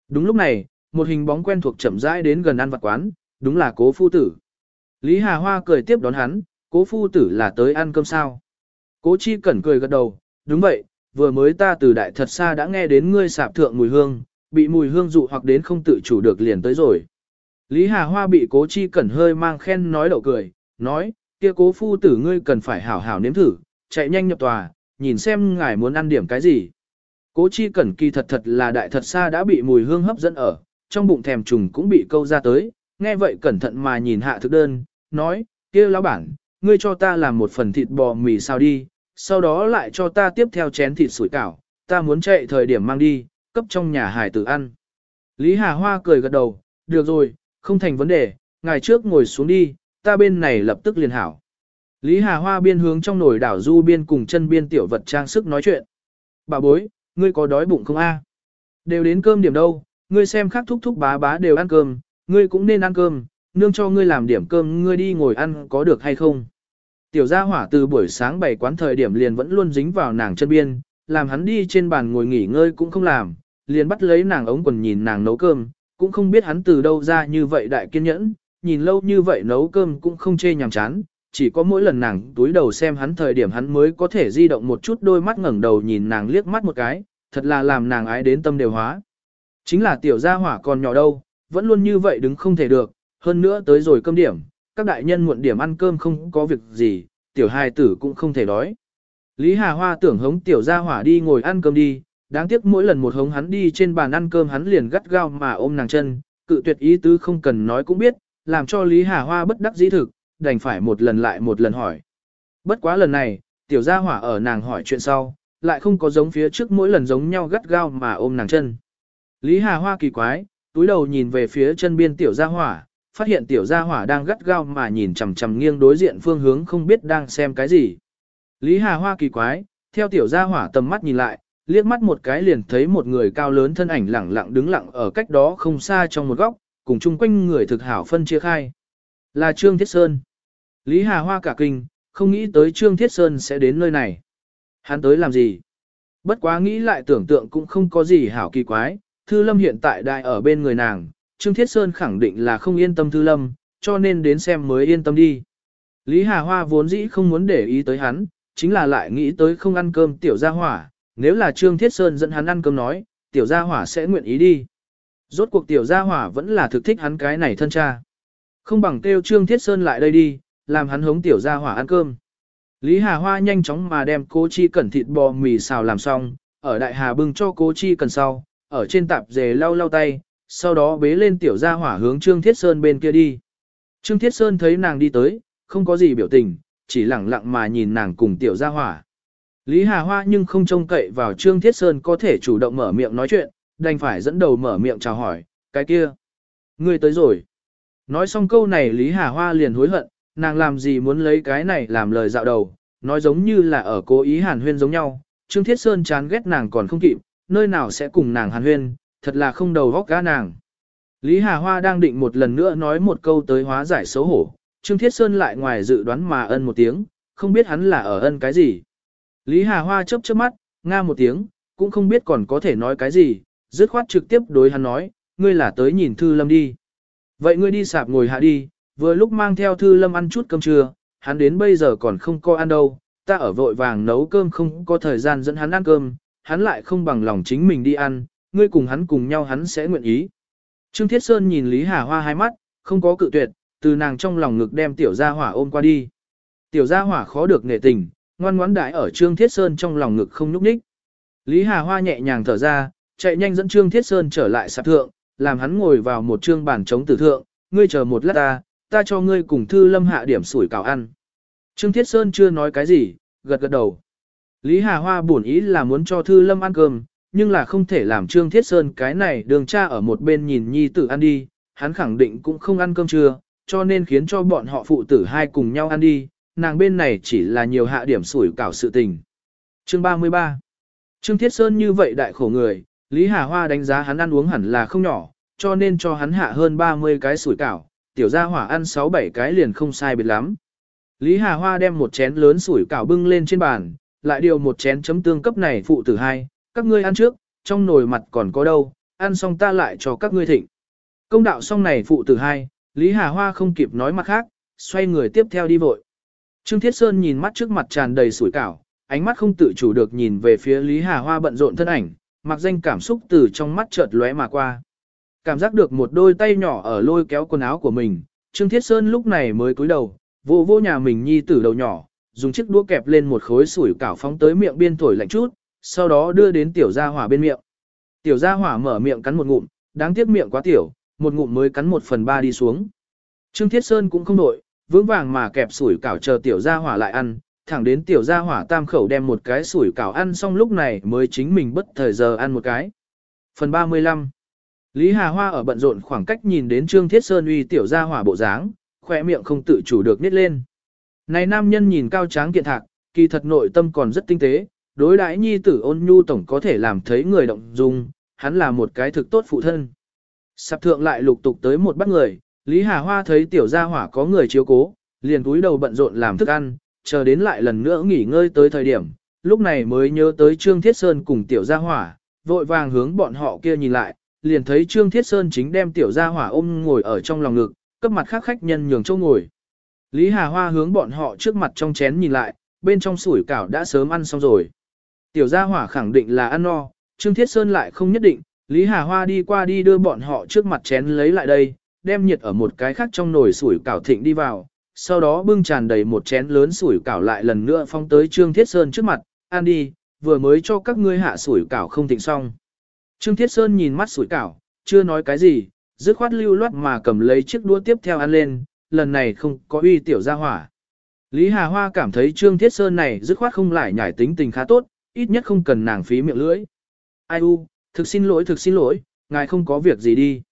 Đúng lúc này, một hình bóng quen thuộc chậm rãi đến gần ăn vặt quán, đúng là cố phu tử. Lý Hà Hoa cười tiếp đón hắn, cố phu tử là tới ăn cơm sao. Cố chi cẩn cười gật đầu, đúng vậy, vừa mới ta từ đại thật xa đã nghe đến ngươi sạp thượng mùi hương, bị mùi hương dụ hoặc đến không tự chủ được liền tới rồi. Lý Hà Hoa bị cố chi cẩn hơi mang khen nói đậu cười, nói, kia cố phu tử ngươi cần phải hảo hảo nếm thử, chạy nhanh nhập tòa, nhìn xem ngài muốn ăn điểm cái gì. Cố chi cẩn kỳ thật thật là đại thật xa đã bị mùi hương hấp dẫn ở, trong bụng thèm trùng cũng bị câu ra tới, nghe vậy cẩn thận mà nhìn hạ thực đơn, nói, kia lão bản, ngươi cho ta làm một phần thịt bò mì sao đi, sau đó lại cho ta tiếp theo chén thịt sủi cảo, ta muốn chạy thời điểm mang đi, cấp trong nhà hải tử ăn. Lý Hà Hoa cười gật đầu, được rồi, không thành vấn đề, ngài trước ngồi xuống đi, ta bên này lập tức liền hảo. Lý Hà Hoa biên hướng trong nồi đảo du biên cùng chân biên tiểu vật trang sức nói chuyện. Bà bối, ngươi có đói bụng không a? Đều đến cơm điểm đâu, ngươi xem khác thúc thúc bá bá đều ăn cơm, ngươi cũng nên ăn cơm, nương cho ngươi làm điểm cơm ngươi đi ngồi ăn có được hay không? Tiểu gia hỏa từ buổi sáng bảy quán thời điểm liền vẫn luôn dính vào nàng chân biên, làm hắn đi trên bàn ngồi nghỉ ngơi cũng không làm, liền bắt lấy nàng ống quần nhìn nàng nấu cơm, cũng không biết hắn từ đâu ra như vậy đại kiên nhẫn, nhìn lâu như vậy nấu cơm cũng không chê nhàm chán, chỉ có mỗi lần nàng túi đầu xem hắn thời điểm hắn mới có thể di động một chút đôi mắt ngẩng đầu nhìn nàng liếc mắt một cái, thật là làm nàng ái đến tâm đều hóa. Chính là tiểu gia hỏa còn nhỏ đâu, vẫn luôn như vậy đứng không thể được, hơn nữa tới rồi cơm điểm, các đại nhân muộn điểm ăn cơm không có việc gì, tiểu hài tử cũng không thể đói. Lý Hà Hoa tưởng hống tiểu gia hỏa đi ngồi ăn cơm đi, đáng tiếc mỗi lần một hống hắn đi trên bàn ăn cơm hắn liền gắt gao mà ôm nàng chân, cự tuyệt ý tứ không cần nói cũng biết, làm cho Lý Hà Hoa bất đắc dĩ thực, đành phải một lần lại một lần hỏi. Bất quá lần này, tiểu gia hỏa ở nàng hỏi chuyện sau, lại không có giống phía trước mỗi lần giống nhau gắt gao mà ôm nàng chân. Lý Hà Hoa kỳ quái, túi đầu nhìn về phía chân biên tiểu gia hỏa, phát hiện tiểu gia hỏa đang gắt gao mà nhìn chằm chằm nghiêng đối diện phương hướng không biết đang xem cái gì. Lý Hà Hoa kỳ quái, theo tiểu gia hỏa tầm mắt nhìn lại, liếc mắt một cái liền thấy một người cao lớn thân ảnh lẳng lặng đứng lặng ở cách đó không xa trong một góc, cùng chung quanh người thực hảo phân chia khai. Là Trương Thiết Sơn. Lý Hà Hoa cả kinh, không nghĩ tới Trương Thiết Sơn sẽ đến nơi này. Hắn tới làm gì? Bất quá nghĩ lại tưởng tượng cũng không có gì hảo kỳ quái, Thư Lâm hiện tại đại ở bên người nàng, Trương Thiết Sơn khẳng định là không yên tâm Thư Lâm, cho nên đến xem mới yên tâm đi. Lý Hà Hoa vốn dĩ không muốn để ý tới hắn, chính là lại nghĩ tới không ăn cơm tiểu gia hỏa, nếu là Trương Thiết Sơn dẫn hắn ăn cơm nói, tiểu gia hỏa sẽ nguyện ý đi. Rốt cuộc tiểu gia hỏa vẫn là thực thích hắn cái này thân cha. Không bằng kêu Trương Thiết Sơn lại đây đi, làm hắn hống tiểu gia hỏa ăn cơm. Lý Hà Hoa nhanh chóng mà đem cô chi cẩn thịt bò mì xào làm xong, ở đại hà bưng cho cô chi cần sau, ở trên tạp dề lau lau tay, sau đó bế lên tiểu gia hỏa hướng Trương Thiết Sơn bên kia đi. Trương Thiết Sơn thấy nàng đi tới, không có gì biểu tình, chỉ lặng lặng mà nhìn nàng cùng tiểu gia hỏa. Lý Hà Hoa nhưng không trông cậy vào Trương Thiết Sơn có thể chủ động mở miệng nói chuyện, đành phải dẫn đầu mở miệng chào hỏi, cái kia. Ngươi tới rồi. Nói xong câu này Lý Hà Hoa liền hối hận, nàng làm gì muốn lấy cái này làm lời dạo đầu, nói giống như là ở cố ý hàn huyên giống nhau. Trương Thiết Sơn chán ghét nàng còn không kịp, nơi nào sẽ cùng nàng hàn huyên, thật là không đầu góc gã nàng. Lý Hà Hoa đang định một lần nữa nói một câu tới hóa giải xấu hổ, Trương Thiết Sơn lại ngoài dự đoán mà ân một tiếng, không biết hắn là ở ân cái gì. Lý Hà Hoa chớp chớp mắt, nga một tiếng, cũng không biết còn có thể nói cái gì, dứt khoát trực tiếp đối hắn nói, ngươi là tới nhìn Thư Lâm đi. Vậy ngươi đi sạp ngồi hạ đi, vừa lúc mang theo Thư Lâm ăn chút cơm trưa, hắn đến bây giờ còn không có ăn đâu, ta ở vội vàng nấu cơm không có thời gian dẫn hắn ăn cơm, hắn lại không bằng lòng chính mình đi ăn, ngươi cùng hắn cùng nhau hắn sẽ nguyện ý. Trương Thiết Sơn nhìn Lý Hà Hoa hai mắt, không có cự tuyệt, từ nàng trong lòng ngực đem tiểu gia hỏa ôm qua đi. Tiểu gia hỏa khó được nể tình, ngoan ngoãn đại ở Trương Thiết Sơn trong lòng ngực không nhúc nhích. Lý Hà Hoa nhẹ nhàng thở ra, chạy nhanh dẫn Trương Thiết Sơn trở lại sạp thượng, làm hắn ngồi vào một trương bàn chống tử thượng, ngươi chờ một lát ta, ta cho ngươi cùng Thư Lâm hạ điểm sủi cảo ăn. Trương Thiết Sơn chưa nói cái gì, gật gật đầu. Lý Hà Hoa buồn ý là muốn cho Thư Lâm ăn cơm, nhưng là không thể làm Trương Thiết Sơn cái này đường cha ở một bên nhìn nhi tử ăn đi, hắn khẳng định cũng không ăn cơm trưa, cho nên khiến cho bọn họ phụ tử hai cùng nhau ăn đi, nàng bên này chỉ là nhiều hạ điểm sủi cảo sự tình. Chương 33 Trương Thiết Sơn như vậy đại khổ người, Lý Hà Hoa đánh giá hắn ăn uống hẳn là không nhỏ, cho nên cho hắn hạ hơn 30 cái sủi cảo, tiểu gia hỏa ăn 6-7 cái liền không sai biệt lắm. Lý Hà Hoa đem một chén lớn sủi cảo bưng lên trên bàn, lại điều một chén chấm tương cấp này phụ tử hai, các ngươi ăn trước, trong nồi mặt còn có đâu, ăn xong ta lại cho các ngươi thịnh. Công đạo xong này phụ tử hai, Lý Hà Hoa không kịp nói mặt khác, xoay người tiếp theo đi vội. Trương Thiết Sơn nhìn mắt trước mặt tràn đầy sủi cảo, ánh mắt không tự chủ được nhìn về phía Lý Hà Hoa bận rộn thân ảnh, mặc danh cảm xúc từ trong mắt chợt lóe mà qua. Cảm giác được một đôi tay nhỏ ở lôi kéo quần áo của mình, Trương Thiết Sơn lúc này mới cúi đầu, vô vô nhà mình nhi tử đầu nhỏ, dùng chiếc đũa kẹp lên một khối sủi cảo phóng tới miệng biên thổi lạnh chút, sau đó đưa đến tiểu gia hỏa bên miệng. Tiểu gia hỏa mở miệng cắn một ngụm, đáng tiếc miệng quá tiểu, một ngụm mới cắn một phần ba đi xuống. Trương Thiết Sơn cũng không nổi, vững vàng mà kẹp sủi cảo chờ tiểu gia hỏa lại ăn, thẳng đến tiểu gia hỏa tam khẩu đem một cái sủi cảo ăn xong lúc này mới chính mình bất thời giờ ăn một cái. Phần 35 Lý Hà Hoa ở bận rộn khoảng cách nhìn đến Trương Thiết Sơn uy tiểu gia hỏa bộ dáng, khỏe miệng không tự chủ được nít lên. Này nam nhân nhìn cao tráng kiện thạc, kỳ thật nội tâm còn rất tinh tế, đối đãi nhi tử ôn nhu tổng có thể làm thấy người động dung, hắn là một cái thực tốt phụ thân. Sạp thượng lại lục tục tới một bắt người, Lý Hà Hoa thấy tiểu gia hỏa có người chiếu cố, liền túi đầu bận rộn làm thức ăn, chờ đến lại lần nữa nghỉ ngơi tới thời điểm, lúc này mới nhớ tới Trương Thiết Sơn cùng tiểu gia hỏa, vội vàng hướng bọn họ kia nhìn lại, liền thấy Trương Thiết Sơn chính đem tiểu gia hỏa ôm ngồi ở trong lòng ngực, cấp mặt khác khách nhân nhường chỗ ngồi. Lý Hà Hoa hướng bọn họ trước mặt trong chén nhìn lại, bên trong sủi cảo đã sớm ăn xong rồi. Tiểu gia hỏa khẳng định là ăn no, Trương Thiết Sơn lại không nhất định, Lý Hà Hoa đi qua đi đưa bọn họ trước mặt chén lấy lại đây, đem nhiệt ở một cái khác trong nồi sủi cảo thịnh đi vào, sau đó bưng tràn đầy một chén lớn sủi cảo lại lần nữa phong tới Trương Thiết Sơn trước mặt, ăn đi, vừa mới cho các ngươi hạ sủi cảo không thịnh xong. Trương Thiết Sơn nhìn mắt sủi cảo, chưa nói cái gì, dứt khoát lưu loát mà cầm lấy chiếc đũa tiếp theo ăn lên, lần này không có uy tiểu gia hỏa. Lý Hà Hoa cảm thấy Trương Thiết Sơn này dứt khoát không lại nhảy tính tình khá tốt, ít nhất không cần nàng phí miệng lưỡi. Ai u, thực xin lỗi thực xin lỗi, ngài không có việc gì đi.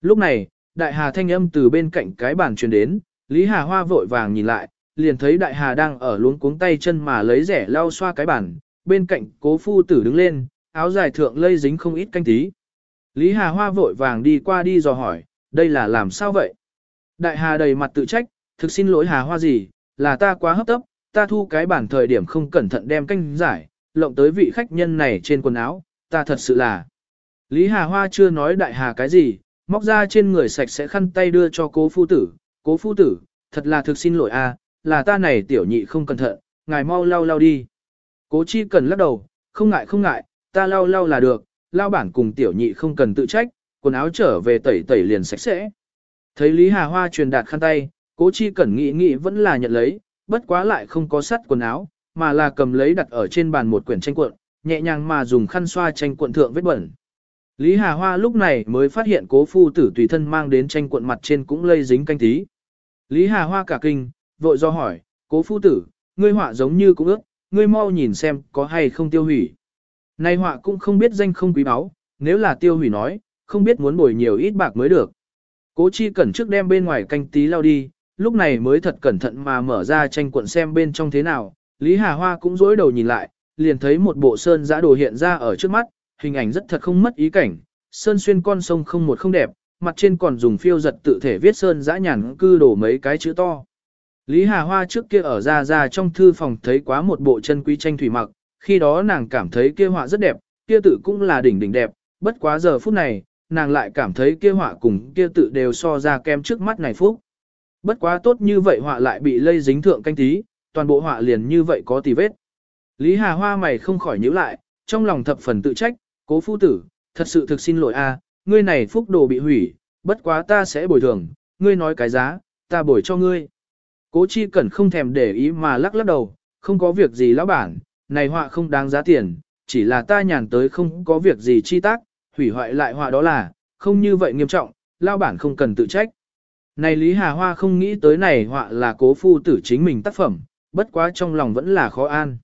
Lúc này, đại hà thanh âm từ bên cạnh cái bàn truyền đến, Lý Hà Hoa vội vàng nhìn lại, liền thấy đại hà đang ở luống cuống tay chân mà lấy rẻ lau xoa cái bàn, bên cạnh cố phu tử đứng lên, áo dài thượng lây dính không ít canh tí. Lý Hà Hoa vội vàng đi qua đi dò hỏi, đây là làm sao vậy? Đại Hà đầy mặt tự trách, thực xin lỗi Hà Hoa gì, là ta quá hấp tấp, ta thu cái bản thời điểm không cẩn thận đem canh giải, lộng tới vị khách nhân này trên quần áo, ta thật sự là. Lý Hà Hoa chưa nói Đại Hà cái gì, móc ra trên người sạch sẽ khăn tay đưa cho cố phu tử, cố phu tử, thật là thực xin lỗi a, là ta này tiểu nhị không cẩn thận, ngài mau lau lau đi. Cố chi cần lắc đầu, không ngại không ngại, ta lau lau là được, lao bản cùng tiểu nhị không cần tự trách, quần áo trở về tẩy tẩy liền sạch sẽ. Thấy Lý Hà Hoa truyền đạt khăn tay, cố chi cẩn nghĩ nghĩ vẫn là nhận lấy, bất quá lại không có sắt quần áo, mà là cầm lấy đặt ở trên bàn một quyển tranh cuộn, nhẹ nhàng mà dùng khăn xoa tranh cuộn thượng vết bẩn. Lý Hà Hoa lúc này mới phát hiện cố phu tử tùy thân mang đến tranh cuộn mặt trên cũng lây dính canh tí. Lý Hà Hoa cả kinh, vội do hỏi, cố phu tử, ngươi họa giống như cũng ước, ngươi mau nhìn xem có hay không tiêu hủy. nay họa cũng không biết danh không quý báu, nếu là tiêu hủy nói, không biết muốn bồi nhiều ít bạc mới được. Cố chi cẩn trước đem bên ngoài canh tí lao đi, lúc này mới thật cẩn thận mà mở ra tranh cuộn xem bên trong thế nào. Lý Hà Hoa cũng dối đầu nhìn lại, liền thấy một bộ sơn giã đồ hiện ra ở trước mắt, hình ảnh rất thật không mất ý cảnh. Sơn xuyên con sông không một không đẹp, mặt trên còn dùng phiêu giật tự thể viết sơn giã nhàn cư đổ mấy cái chữ to. Lý Hà Hoa trước kia ở ra ra trong thư phòng thấy quá một bộ chân quý tranh thủy mặc, khi đó nàng cảm thấy kia họa rất đẹp, kia tự cũng là đỉnh đỉnh đẹp, bất quá giờ phút này, nàng lại cảm thấy kia họa cùng kia tự đều so ra kem trước mắt này phúc. Bất quá tốt như vậy họa lại bị lây dính thượng canh tí, toàn bộ họa liền như vậy có tì vết. Lý Hà Hoa mày không khỏi nhíu lại, trong lòng thập phần tự trách, cố phu tử, thật sự thực xin lỗi a, ngươi này phúc đồ bị hủy, bất quá ta sẽ bồi thường, ngươi nói cái giá, ta bồi cho ngươi. Cố chi cẩn không thèm để ý mà lắc lắc đầu, không có việc gì lão bản, này họa không đáng giá tiền, chỉ là ta nhàn tới không có việc gì chi tác, hủy hoại lại họa đó là, không như vậy nghiêm trọng, lão bản không cần tự trách. Này Lý Hà Hoa không nghĩ tới này họa là cố phu tử chính mình tác phẩm, bất quá trong lòng vẫn là khó an.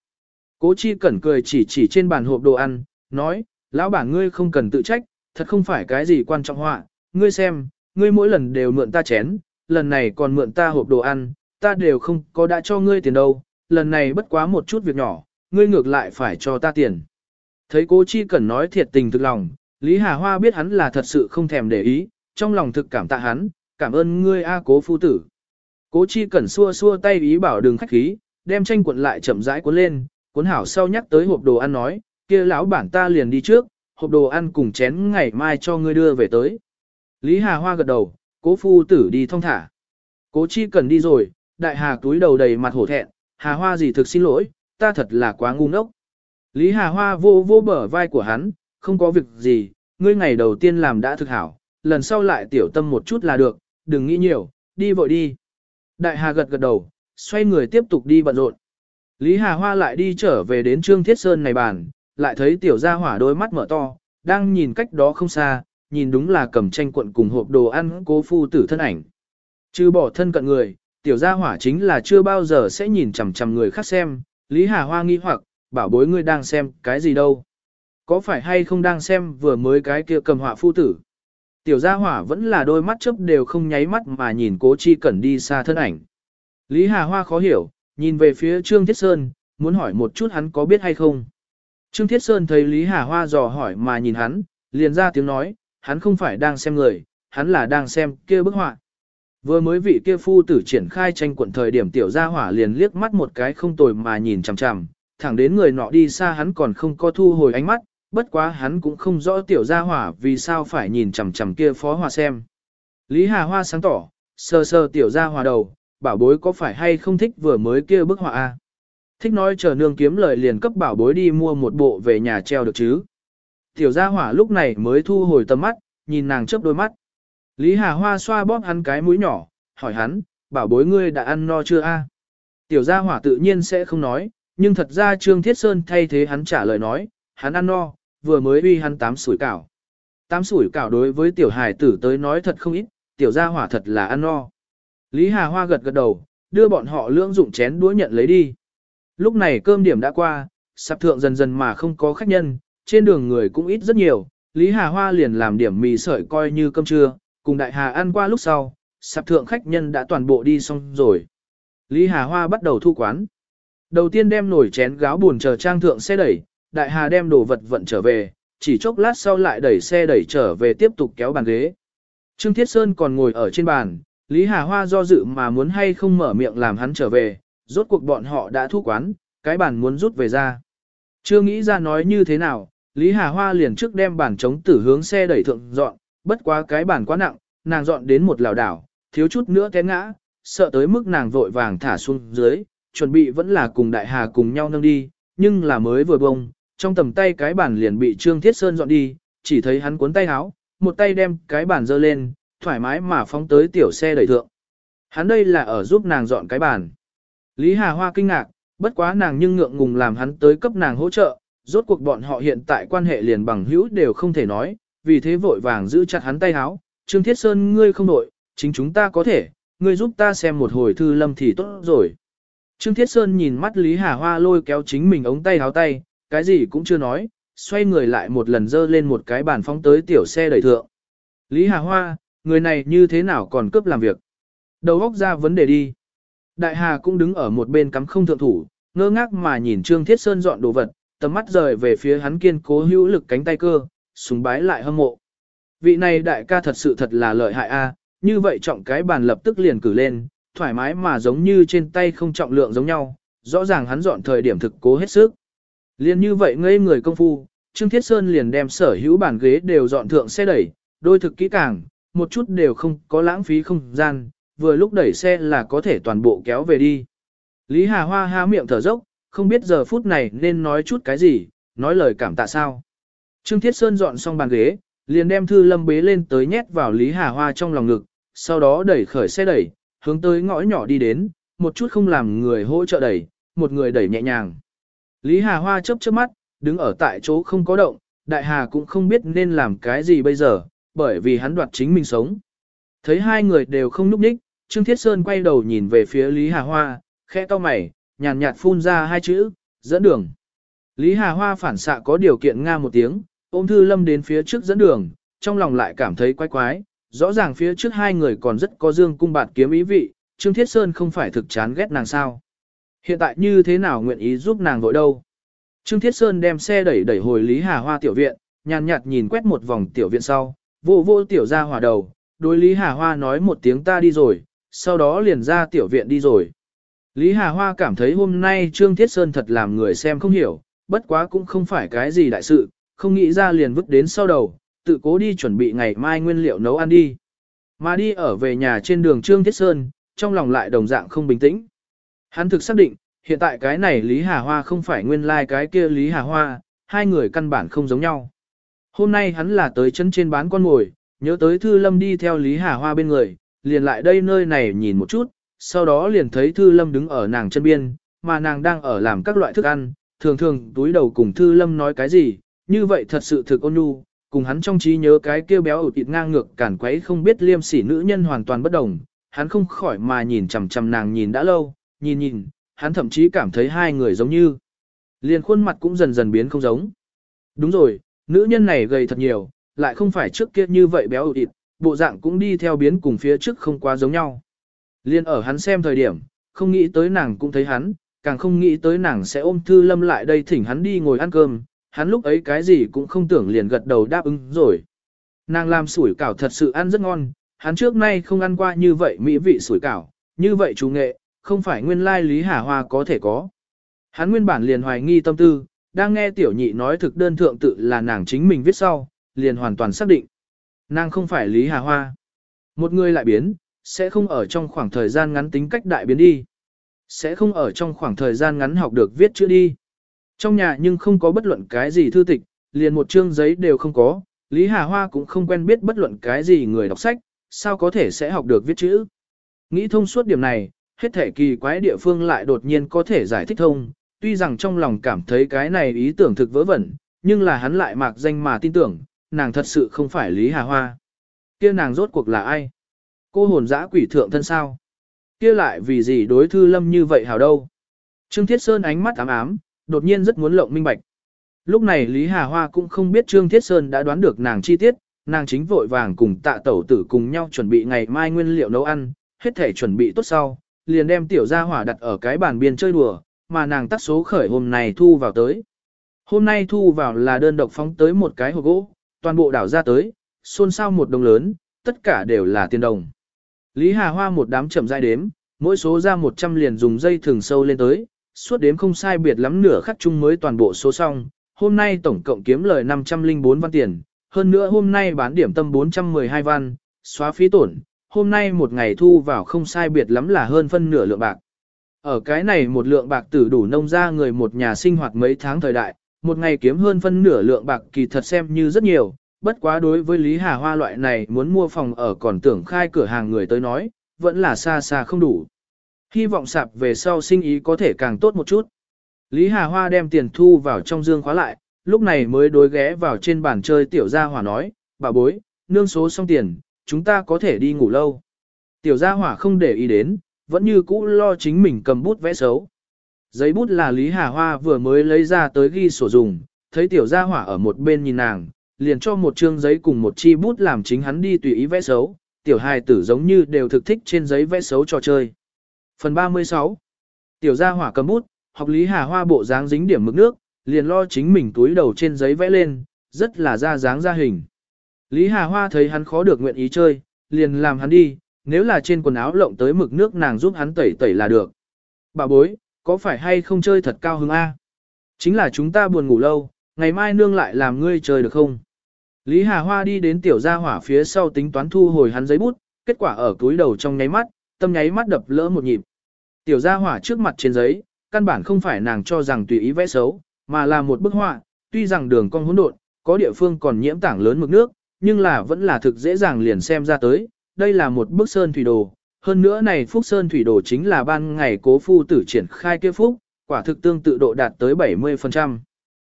Cố chi cẩn cười chỉ chỉ trên bàn hộp đồ ăn, nói, lão bản ngươi không cần tự trách, thật không phải cái gì quan trọng họa, ngươi xem, ngươi mỗi lần đều mượn ta chén, lần này còn mượn ta hộp đồ ăn, ta đều không có đã cho ngươi tiền đâu, lần này bất quá một chút việc nhỏ, ngươi ngược lại phải cho ta tiền. Thấy cố chi cẩn nói thiệt tình thực lòng, Lý Hà Hoa biết hắn là thật sự không thèm để ý, trong lòng thực cảm tạ hắn, cảm ơn ngươi A cố phu tử. Cố chi cẩn xua xua tay ý bảo đừng khách khí, đem tranh cuộn lại chậm rãi cuốn lên, cuốn hảo sau nhắc tới hộp đồ ăn nói, kia lão bản ta liền đi trước, hộp đồ ăn cùng chén ngày mai cho ngươi đưa về tới. Lý Hà Hoa gật đầu, cố phu tử đi thong thả. Cố chi cẩn đi rồi, đại hà túi đầu đầy mặt hổ thẹn, Hà Hoa gì thực xin lỗi, ta thật là quá ngu ngốc. Lý Hà Hoa vô vô bờ vai của hắn, không có việc gì, ngươi ngày đầu tiên làm đã thực hảo, lần sau lại tiểu tâm một chút là được, đừng nghĩ nhiều, đi vội đi. Đại Hà gật gật đầu, xoay người tiếp tục đi bận rộn. Lý Hà Hoa lại đi trở về đến Trương Thiết Sơn này bàn, lại thấy tiểu gia hỏa đôi mắt mở to, đang nhìn cách đó không xa, nhìn đúng là cầm tranh cuộn cùng hộp đồ ăn cố phu tử thân ảnh. Chứ bỏ thân cận người, tiểu gia hỏa chính là chưa bao giờ sẽ nhìn chằm chằm người khác xem, Lý Hà Hoa nghi hoặc, bảo bối ngươi đang xem cái gì đâu. Có phải hay không đang xem vừa mới cái kia cầm họa phu tử? Tiểu gia hỏa vẫn là đôi mắt chớp đều không nháy mắt mà nhìn cố chi cẩn đi xa thân ảnh. Lý Hà Hoa khó hiểu, nhìn về phía Trương Thiết Sơn, muốn hỏi một chút hắn có biết hay không. Trương Thiết Sơn thấy Lý Hà Hoa dò hỏi mà nhìn hắn, liền ra tiếng nói, hắn không phải đang xem người, hắn là đang xem kia bức họa. Vừa mới vị kia phu tử triển khai tranh quận thời điểm tiểu gia hỏa liền liếc mắt một cái không tồi mà nhìn chằm chằm, thẳng đến người nọ đi xa hắn còn không có thu hồi ánh mắt, bất quá hắn cũng không rõ tiểu gia hỏa vì sao phải nhìn chằm chằm kia phó hòa xem. Lý Hà Hoa sáng tỏ, sờ sờ tiểu gia hỏa đầu, bảo bối có phải hay không thích vừa mới kia bức họa a? Thích nói chờ nương kiếm lời liền cấp bảo bối đi mua một bộ về nhà treo được chứ. Tiểu gia hỏa lúc này mới thu hồi tầm mắt, nhìn nàng chớp đôi mắt. Lý Hà Hoa xoa bóp hắn cái mũi nhỏ, hỏi hắn, bảo bối ngươi đã ăn no chưa a? Tiểu gia hỏa tự nhiên sẽ không nói, nhưng thật ra Trương Thiết Sơn thay thế hắn trả lời nói, hắn ăn no, vừa mới uy hắn tám sủi cảo. Tám sủi cảo đối với tiểu hài tử tới nói thật không ít, tiểu gia hỏa thật là ăn no. Lý Hà Hoa gật gật đầu, đưa bọn họ lưỡng dụng chén đũa nhận lấy đi. Lúc này cơm điểm đã qua, sạp thượng dần dần mà không có khách nhân, trên đường người cũng ít rất nhiều, Lý Hà Hoa liền làm điểm mì sợi coi như cơm trưa, cùng đại hà ăn qua lúc sau, sạp thượng khách nhân đã toàn bộ đi xong rồi. Lý Hà Hoa bắt đầu thu quán. Đầu tiên đem nổi chén gáo buồn chờ trang thượng xe đẩy, đại hà đem đồ vật vận trở về, chỉ chốc lát sau lại đẩy xe đẩy trở về tiếp tục kéo bàn ghế. Trương Thiết Sơn còn ngồi ở trên bàn, Lý Hà Hoa do dự mà muốn hay không mở miệng làm hắn trở về, rốt cuộc bọn họ đã thu quán, cái bàn muốn rút về ra. Chưa nghĩ ra nói như thế nào, Lý Hà Hoa liền trước đem bàn chống tử hướng xe đẩy thượng dọn, bất quá cái bàn quá nặng, nàng dọn đến một lảo đảo, thiếu chút nữa té ngã, sợ tới mức nàng vội vàng thả xuống dưới, chuẩn bị vẫn là cùng đại hà cùng nhau nâng đi, nhưng là mới vừa bông, trong tầm tay cái bàn liền bị Trương Thiết Sơn dọn đi, chỉ thấy hắn cuốn tay áo, một tay đem cái bàn dơ lên, thoải mái mà phóng tới tiểu xe đẩy thượng. Hắn đây là ở giúp nàng dọn cái bàn. Lý Hà Hoa kinh ngạc, bất quá nàng nhưng ngượng ngùng làm hắn tới cấp nàng hỗ trợ, rốt cuộc bọn họ hiện tại quan hệ liền bằng hữu đều không thể nói, vì thế vội vàng giữ chặt hắn tay áo. Trương Thiết Sơn ngươi không đội, chính chúng ta có thể, ngươi giúp ta xem một hồi thư lâm thì tốt rồi. Trương Thiết Sơn nhìn mắt Lý Hà Hoa lôi kéo chính mình ống tay áo tay, cái gì cũng chưa nói, xoay người lại một lần dơ lên một cái bàn phóng tới tiểu xe đẩy thượng. Lý Hà Hoa, người này như thế nào còn cướp làm việc? Đầu góc ra vấn đề đi. Đại Hà cũng đứng ở một bên cắm không thượng thủ, ngơ ngác mà nhìn Trương Thiết Sơn dọn đồ vật, tầm mắt rời về phía hắn kiên cố hữu lực cánh tay cơ, súng bái lại hâm mộ. Vị này đại ca thật sự thật là lợi hại a, như vậy trọng cái bàn lập tức liền cử lên, thoải mái mà giống như trên tay không trọng lượng giống nhau, rõ ràng hắn dọn thời điểm thực cố hết sức liên như vậy ngây người công phu, Trương Thiết Sơn liền đem sở hữu bàn ghế đều dọn thượng xe đẩy, đôi thực kỹ càng, một chút đều không có lãng phí không gian, vừa lúc đẩy xe là có thể toàn bộ kéo về đi. Lý Hà Hoa há miệng thở dốc, không biết giờ phút này nên nói chút cái gì, nói lời cảm tạ sao. Trương Thiết Sơn dọn xong bàn ghế, liền đem thư lâm bế lên tới nhét vào Lý Hà Hoa trong lòng ngực, sau đó đẩy khởi xe đẩy, hướng tới ngõ nhỏ đi đến, một chút không làm người hỗ trợ đẩy, một người đẩy nhẹ nhàng. Lý Hà Hoa chớp chớp mắt, đứng ở tại chỗ không có động, Đại Hà cũng không biết nên làm cái gì bây giờ, bởi vì hắn đoạt chính mình sống. Thấy hai người đều không núp ních, Trương Thiết Sơn quay đầu nhìn về phía Lý Hà Hoa, khẽ to mày, nhàn nhạt phun ra hai chữ, dẫn đường. Lý Hà Hoa phản xạ có điều kiện nga một tiếng, ôm Thư Lâm đến phía trước dẫn đường, trong lòng lại cảm thấy quái quái, rõ ràng phía trước hai người còn rất có dương cung bạt kiếm ý vị, Trương Thiết Sơn không phải thực chán ghét nàng sao. Hiện tại như thế nào nguyện ý giúp nàng vội đâu. Trương Thiết Sơn đem xe đẩy đẩy hồi Lý Hà Hoa tiểu viện, nhàn nhạt nhìn quét một vòng tiểu viện sau, vô vô tiểu ra hỏa đầu, đối Lý Hà Hoa nói một tiếng ta đi rồi, sau đó liền ra tiểu viện đi rồi. Lý Hà Hoa cảm thấy hôm nay Trương Thiết Sơn thật làm người xem không hiểu, bất quá cũng không phải cái gì đại sự, không nghĩ ra liền vứt đến sau đầu, tự cố đi chuẩn bị ngày mai nguyên liệu nấu ăn đi. Mà đi ở về nhà trên đường Trương Thiết Sơn, trong lòng lại đồng dạng không bình tĩnh. Hắn thực xác định, hiện tại cái này Lý Hà Hoa không phải nguyên lai like cái kia Lý Hà Hoa, hai người căn bản không giống nhau. Hôm nay hắn là tới chân trên bán con ngồi, nhớ tới Thư Lâm đi theo Lý Hà Hoa bên người, liền lại đây nơi này nhìn một chút, sau đó liền thấy Thư Lâm đứng ở nàng chân biên, mà nàng đang ở làm các loại thức ăn, thường thường túi đầu cùng Thư Lâm nói cái gì, như vậy thật sự thực ôn nhu, cùng hắn trong trí nhớ cái kia béo ủ thịt ngang ngược cản quấy không biết liêm sỉ nữ nhân hoàn toàn bất đồng, hắn không khỏi mà nhìn chằm chằm nàng nhìn đã lâu, nhìn nhìn, hắn thậm chí cảm thấy hai người giống như. Liền khuôn mặt cũng dần dần biến không giống. Đúng rồi, nữ nhân này gầy thật nhiều, lại không phải trước kia như vậy béo ủ bộ dạng cũng đi theo biến cùng phía trước không quá giống nhau. Liên ở hắn xem thời điểm, không nghĩ tới nàng cũng thấy hắn, càng không nghĩ tới nàng sẽ ôm Thư Lâm lại đây thỉnh hắn đi ngồi ăn cơm, hắn lúc ấy cái gì cũng không tưởng liền gật đầu đáp ứng rồi. Nàng làm sủi cảo thật sự ăn rất ngon, hắn trước nay không ăn qua như vậy mỹ vị sủi cảo, như vậy chú nghệ, không phải nguyên lai Lý Hà Hoa có thể có. Hắn nguyên bản liền hoài nghi tâm tư, đang nghe tiểu nhị nói thực đơn thượng tự là nàng chính mình viết sau, liền hoàn toàn xác định. Nàng không phải Lý Hà Hoa. Một người lại biến, sẽ không ở trong khoảng thời gian ngắn tính cách đại biến đi. Sẽ không ở trong khoảng thời gian ngắn học được viết chữ đi. Trong nhà nhưng không có bất luận cái gì thư tịch, liền một chương giấy đều không có, Lý Hà Hoa cũng không quen biết bất luận cái gì người đọc sách, sao có thể sẽ học được viết chữ. Nghĩ thông suốt điểm này, hết thể kỳ quái địa phương lại đột nhiên có thể giải thích thông, tuy rằng trong lòng cảm thấy cái này ý tưởng thực vớ vẩn, nhưng là hắn lại mạc danh mà tin tưởng, nàng thật sự không phải Lý Hà Hoa. kia nàng rốt cuộc là ai? Cô hồn dã quỷ thượng thân sao? kia lại vì gì đối thư lâm như vậy hào đâu? Trương Thiết Sơn ánh mắt ám ám, đột nhiên rất muốn lộng minh bạch. Lúc này Lý Hà Hoa cũng không biết Trương Thiết Sơn đã đoán được nàng chi tiết, nàng chính vội vàng cùng tạ tẩu tử cùng nhau chuẩn bị ngày mai nguyên liệu nấu ăn, hết thể chuẩn bị tốt sau, liền đem tiểu gia hỏa đặt ở cái bàn biên chơi đùa, mà nàng tắt số khởi hôm nay thu vào tới. Hôm nay thu vào là đơn độc phóng tới một cái hộp gỗ, toàn bộ đảo ra tới, xôn xao một đồng lớn, tất cả đều là tiền đồng. Lý Hà Hoa một đám chậm rãi đếm, mỗi số ra 100 liền dùng dây thường sâu lên tới, suốt đếm không sai biệt lắm nửa khắc chung mới toàn bộ số xong, hôm nay tổng cộng kiếm lời 504 văn tiền, hơn nữa hôm nay bán điểm tâm 412 văn, xóa phí tổn, hôm nay một ngày thu vào không sai biệt lắm là hơn phân nửa lượng bạc. Ở cái này một lượng bạc tử đủ nông ra người một nhà sinh hoạt mấy tháng thời đại, một ngày kiếm hơn phân nửa lượng bạc kỳ thật xem như rất nhiều, bất quá đối với Lý Hà Hoa loại này muốn mua phòng ở còn tưởng khai cửa hàng người tới nói, vẫn là xa xa không đủ. Hy vọng sạp về sau sinh ý có thể càng tốt một chút. Lý Hà Hoa đem tiền thu vào trong dương khóa lại, lúc này mới đối ghé vào trên bàn chơi tiểu gia hỏa nói, bà bối, nương số xong tiền, chúng ta có thể đi ngủ lâu. Tiểu gia hỏa không để ý đến, vẫn như cũ lo chính mình cầm bút vẽ xấu. Giấy bút là Lý Hà Hoa vừa mới lấy ra tới ghi sổ dùng, thấy tiểu gia hỏa ở một bên nhìn nàng, liền cho một chương giấy cùng một chi bút làm chính hắn đi tùy ý vẽ xấu, tiểu hài tử giống như đều thực thích trên giấy vẽ xấu trò chơi. Phần 36 Tiểu gia hỏa cầm bút, học Lý Hà Hoa bộ dáng dính điểm mực nước, liền lo chính mình túi đầu trên giấy vẽ lên, rất là ra dáng ra hình. Lý Hà Hoa thấy hắn khó được nguyện ý chơi, liền làm hắn đi, nếu là trên quần áo lộng tới mực nước nàng giúp hắn tẩy tẩy là được. Bà bối, có phải hay không chơi thật cao hứng A? Chính là chúng ta buồn ngủ lâu, ngày mai nương lại làm ngươi chơi được không? Lý Hà Hoa đi đến tiểu gia hỏa phía sau tính toán thu hồi hắn giấy bút, kết quả ở túi đầu trong nháy mắt, tâm nháy mắt đập lỡ một nhịp. Tiểu gia hỏa trước mặt trên giấy, căn bản không phải nàng cho rằng tùy ý vẽ xấu, mà là một bức họa, tuy rằng đường cong hỗn độn, có địa phương còn nhiễm tảng lớn mực nước, nhưng là vẫn là thực dễ dàng liền xem ra tới, đây là một bức sơn thủy đồ. Hơn nữa này Phúc Sơn Thủy Đồ chính là ban ngày cố phu tử triển khai kia Phúc, quả thực tương tự độ đạt tới 70%.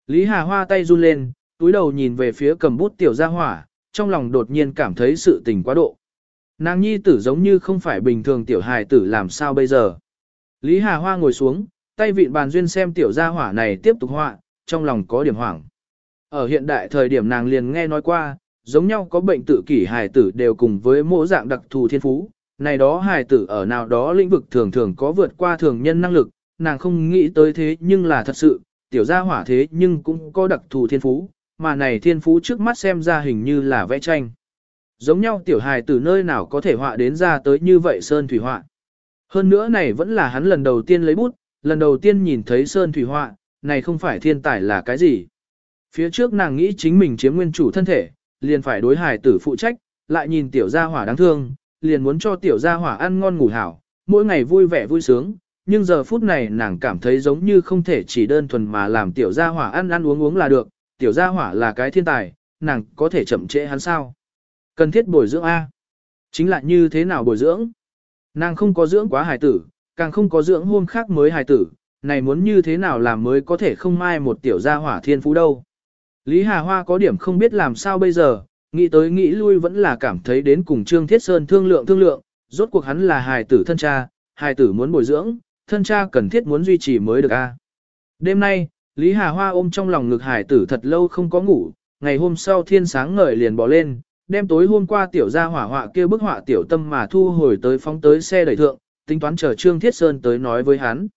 Lý Hà Hoa tay run lên, túi đầu nhìn về phía cầm bút tiểu gia hỏa, trong lòng đột nhiên cảm thấy sự tình quá độ. Nàng nhi tử giống như không phải bình thường tiểu hài tử làm sao bây giờ. Lý Hà Hoa ngồi xuống, tay vịn bàn duyên xem tiểu gia hỏa này tiếp tục họa, trong lòng có điểm hoảng. Ở hiện đại thời điểm nàng liền nghe nói qua, giống nhau có bệnh tự kỷ hài tử đều cùng với mỗi dạng đặc thù thiên phú, này đó hài tử ở nào đó lĩnh vực thường thường có vượt qua thường nhân năng lực, nàng không nghĩ tới thế nhưng là thật sự, tiểu gia hỏa thế nhưng cũng có đặc thù thiên phú, mà này thiên phú trước mắt xem ra hình như là vẽ tranh. Giống nhau tiểu hài từ nơi nào có thể họa đến ra tới như vậy sơn thủy họa. Hơn nữa này vẫn là hắn lần đầu tiên lấy bút, lần đầu tiên nhìn thấy sơn thủy họa, này không phải thiên tài là cái gì. Phía trước nàng nghĩ chính mình chiếm nguyên chủ thân thể, liền phải đối hài tử phụ trách, lại nhìn tiểu gia hỏa đáng thương, liền muốn cho tiểu gia hỏa ăn ngon ngủ hảo, mỗi ngày vui vẻ vui sướng, nhưng giờ phút này nàng cảm thấy giống như không thể chỉ đơn thuần mà làm tiểu gia hỏa ăn ăn uống uống là được, tiểu gia hỏa là cái thiên tài, nàng có thể chậm trễ hắn sao? Cần thiết bồi dưỡng A. Chính là như thế nào bồi dưỡng? Nàng không có dưỡng quá hài tử, càng không có dưỡng hôm khác mới hài tử, này muốn như thế nào làm mới có thể không mai một tiểu gia hỏa thiên phú đâu. Lý Hà Hoa có điểm không biết làm sao bây giờ, nghĩ tới nghĩ lui vẫn là cảm thấy đến cùng Trương Thiết Sơn thương lượng thương lượng, rốt cuộc hắn là hài tử thân cha, hài tử muốn bồi dưỡng, thân cha cần thiết muốn duy trì mới được a. Đêm nay, Lý Hà Hoa ôm trong lòng ngực hải tử thật lâu không có ngủ, ngày hôm sau thiên sáng ngời liền bỏ lên, đem tối hôm qua tiểu gia hỏa họa kia bức họa tiểu tâm mà thu hồi tới phóng tới xe đẩy thượng, tính toán chờ Trương Thiết Sơn tới nói với hắn.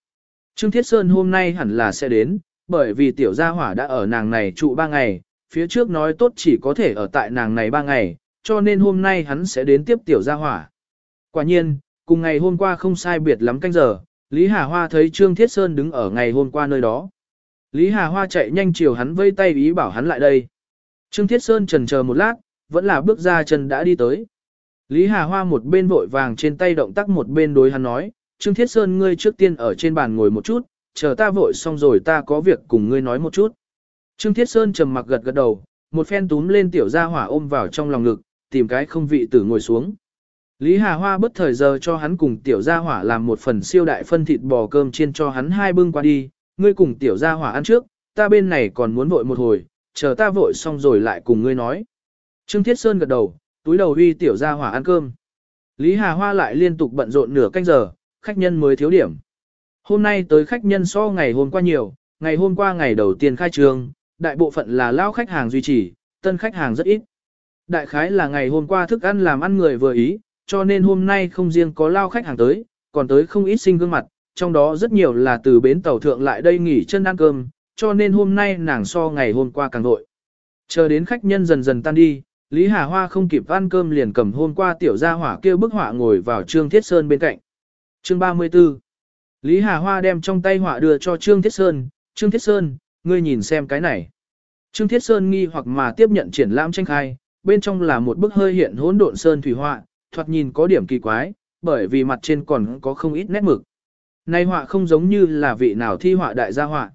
Trương Thiết Sơn hôm nay hẳn là sẽ đến, bởi vì tiểu gia hỏa đã ở nàng này trụ ba ngày, phía trước nói tốt chỉ có thể ở tại nàng này ba ngày, cho nên hôm nay hắn sẽ đến tiếp tiểu gia hỏa. Quả nhiên, cùng ngày hôm qua không sai biệt lắm canh giờ, Lý Hà Hoa thấy Trương Thiết Sơn đứng ở ngày hôm qua nơi đó. Lý Hà Hoa chạy nhanh chiều hắn vây tay ý bảo hắn lại đây. Trương Thiết Sơn trần chờ một lát, vẫn là bước ra chân đã đi tới. Lý Hà Hoa một bên vội vàng trên tay động tác một bên đối hắn nói, Trương Thiết Sơn ngươi trước tiên ở trên bàn ngồi một chút, chờ ta vội xong rồi ta có việc cùng ngươi nói một chút. Trương Thiết Sơn trầm mặc gật gật đầu, một phen túm lên tiểu gia hỏa ôm vào trong lòng ngực, tìm cái không vị tử ngồi xuống. Lý Hà Hoa bất thời giờ cho hắn cùng tiểu gia hỏa làm một phần siêu đại phân thịt bò cơm chiên cho hắn hai bưng qua đi, ngươi cùng tiểu gia hỏa ăn trước, ta bên này còn muốn vội một hồi, chờ ta vội xong rồi lại cùng ngươi nói. Trương Thiết Sơn gật đầu, túi đầu huy tiểu gia hỏa ăn cơm. Lý Hà Hoa lại liên tục bận rộn nửa canh giờ, khách nhân mới thiếu điểm. Hôm nay tới khách nhân so ngày hôm qua nhiều, ngày hôm qua ngày đầu tiên khai trương, đại bộ phận là lao khách hàng duy trì, tân khách hàng rất ít. Đại khái là ngày hôm qua thức ăn làm ăn người vừa ý, cho nên hôm nay không riêng có lao khách hàng tới, còn tới không ít sinh gương mặt, trong đó rất nhiều là từ bến tàu thượng lại đây nghỉ chân ăn cơm, cho nên hôm nay nàng so ngày hôm qua càng vội, Chờ đến khách nhân dần dần tan đi, Lý Hà Hoa không kịp ăn cơm liền cầm hôm qua tiểu gia hỏa kêu bức họa ngồi vào Trương Thiết Sơn bên cạnh. Chương 34 Lý Hà Hoa đem trong tay họa đưa cho Trương Thiết Sơn, Trương Thiết Sơn, ngươi nhìn xem cái này. Trương Thiết Sơn nghi hoặc mà tiếp nhận triển lãm tranh khai, bên trong là một bức hơi hiện hỗn độn sơn thủy họa, thoạt nhìn có điểm kỳ quái, bởi vì mặt trên còn có không ít nét mực. Này họa không giống như là vị nào thi họa đại gia họa.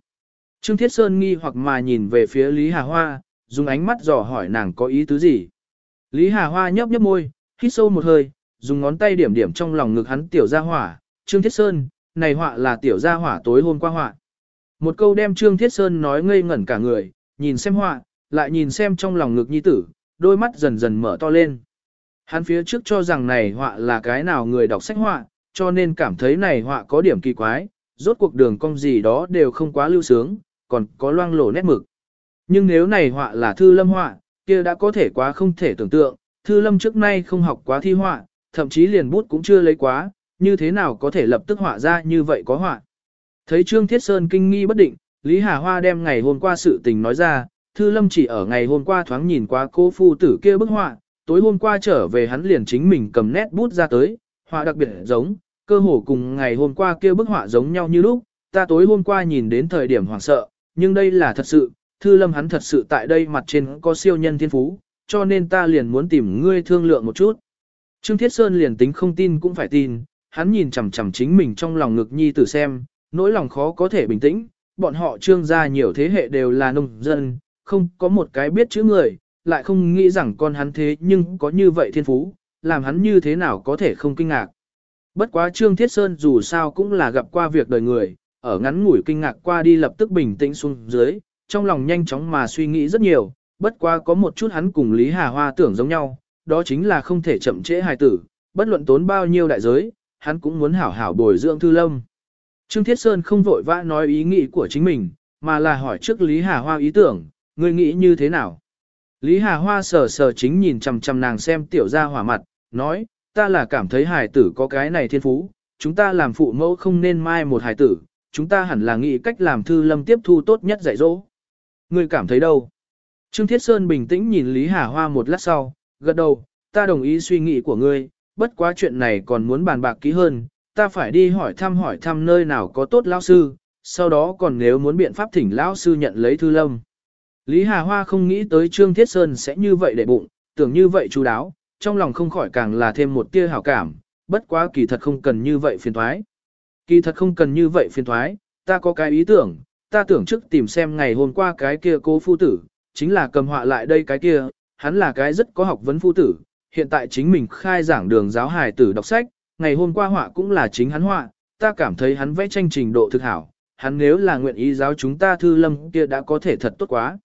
Trương Thiết Sơn nghi hoặc mà nhìn về phía Lý Hà Hoa, dùng ánh mắt dò hỏi nàng có ý tứ gì. Lý Hà Hoa nhấp nhấp môi, hít sâu một hơi, dùng ngón tay điểm điểm trong lòng ngực hắn tiểu gia hỏa, Trương Thiết Sơn, này họa là tiểu gia hỏa tối hôm qua họa. Một câu đem Trương Thiết Sơn nói ngây ngẩn cả người, nhìn xem họa, lại nhìn xem trong lòng ngực nhi tử, đôi mắt dần dần mở to lên. Hắn phía trước cho rằng này họa là cái nào người đọc sách họa, cho nên cảm thấy này họa có điểm kỳ quái, rốt cuộc đường cong gì đó đều không quá lưu sướng, còn có loang lổ nét mực. Nhưng nếu này họa là thư lâm họa, kia đã có thể quá không thể tưởng tượng, thư lâm trước nay không học quá thi họa, thậm chí liền bút cũng chưa lấy quá, như thế nào có thể lập tức họa ra như vậy có họa. Thấy Trương Thiết Sơn kinh nghi bất định, Lý Hà Hoa đem ngày hôm qua sự tình nói ra, Thư Lâm chỉ ở ngày hôm qua thoáng nhìn qua cô phu tử kia bức họa, tối hôm qua trở về hắn liền chính mình cầm nét bút ra tới, họa đặc biệt giống, cơ hồ cùng ngày hôm qua kia bức họa giống nhau như lúc, ta tối hôm qua nhìn đến thời điểm hoảng sợ, nhưng đây là thật sự, Thư Lâm hắn thật sự tại đây mặt trên có siêu nhân thiên phú, cho nên ta liền muốn tìm ngươi thương lượng một chút. Trương Thiết Sơn liền tính không tin cũng phải tin, hắn nhìn chằm chằm chính mình trong lòng ngực nhi tử xem, nỗi lòng khó có thể bình tĩnh, bọn họ trương gia nhiều thế hệ đều là nông dân, không có một cái biết chữ người, lại không nghĩ rằng con hắn thế nhưng có như vậy thiên phú, làm hắn như thế nào có thể không kinh ngạc. Bất quá Trương Thiết Sơn dù sao cũng là gặp qua việc đời người, ở ngắn ngủi kinh ngạc qua đi lập tức bình tĩnh xuống dưới, trong lòng nhanh chóng mà suy nghĩ rất nhiều, bất quá có một chút hắn cùng Lý Hà Hoa tưởng giống nhau, đó chính là không thể chậm trễ hài tử, bất luận tốn bao nhiêu đại giới, hắn cũng muốn hảo hảo bồi dưỡng Thư Lâm. Trương Thiết Sơn không vội vã nói ý nghĩ của chính mình, mà là hỏi trước Lý Hà Hoa ý tưởng, ngươi nghĩ như thế nào? Lý Hà Hoa sờ sờ chính nhìn chằm chằm nàng xem tiểu gia hỏa mặt, nói, ta là cảm thấy hài tử có cái này thiên phú, chúng ta làm phụ mẫu không nên mai một hài tử, chúng ta hẳn là nghĩ cách làm thư lâm tiếp thu tốt nhất dạy dỗ. Ngươi cảm thấy đâu? Trương Thiết Sơn bình tĩnh nhìn Lý Hà Hoa một lát sau, gật đầu, ta đồng ý suy nghĩ của ngươi, bất quá chuyện này còn muốn bàn bạc kỹ hơn, ta phải đi hỏi thăm hỏi thăm nơi nào có tốt lão sư, sau đó còn nếu muốn biện pháp thỉnh lão sư nhận lấy thư lâm. Lý Hà Hoa không nghĩ tới Trương Thiết Sơn sẽ như vậy để bụng, tưởng như vậy chú đáo, trong lòng không khỏi càng là thêm một tia hảo cảm, bất quá kỳ thật không cần như vậy phiền thoái. Kỳ thật không cần như vậy phiền thoái, ta có cái ý tưởng, ta tưởng trước tìm xem ngày hôm qua cái kia cô phu tử, chính là cầm họa lại đây cái kia, hắn là cái rất có học vấn phu tử, hiện tại chính mình khai giảng đường giáo hài tử đọc sách, ngày hôm qua họa cũng là chính hắn họa, ta cảm thấy hắn vẽ tranh trình độ thực hảo, hắn nếu là nguyện ý giáo chúng ta thư lâm kia đã có thể thật tốt quá.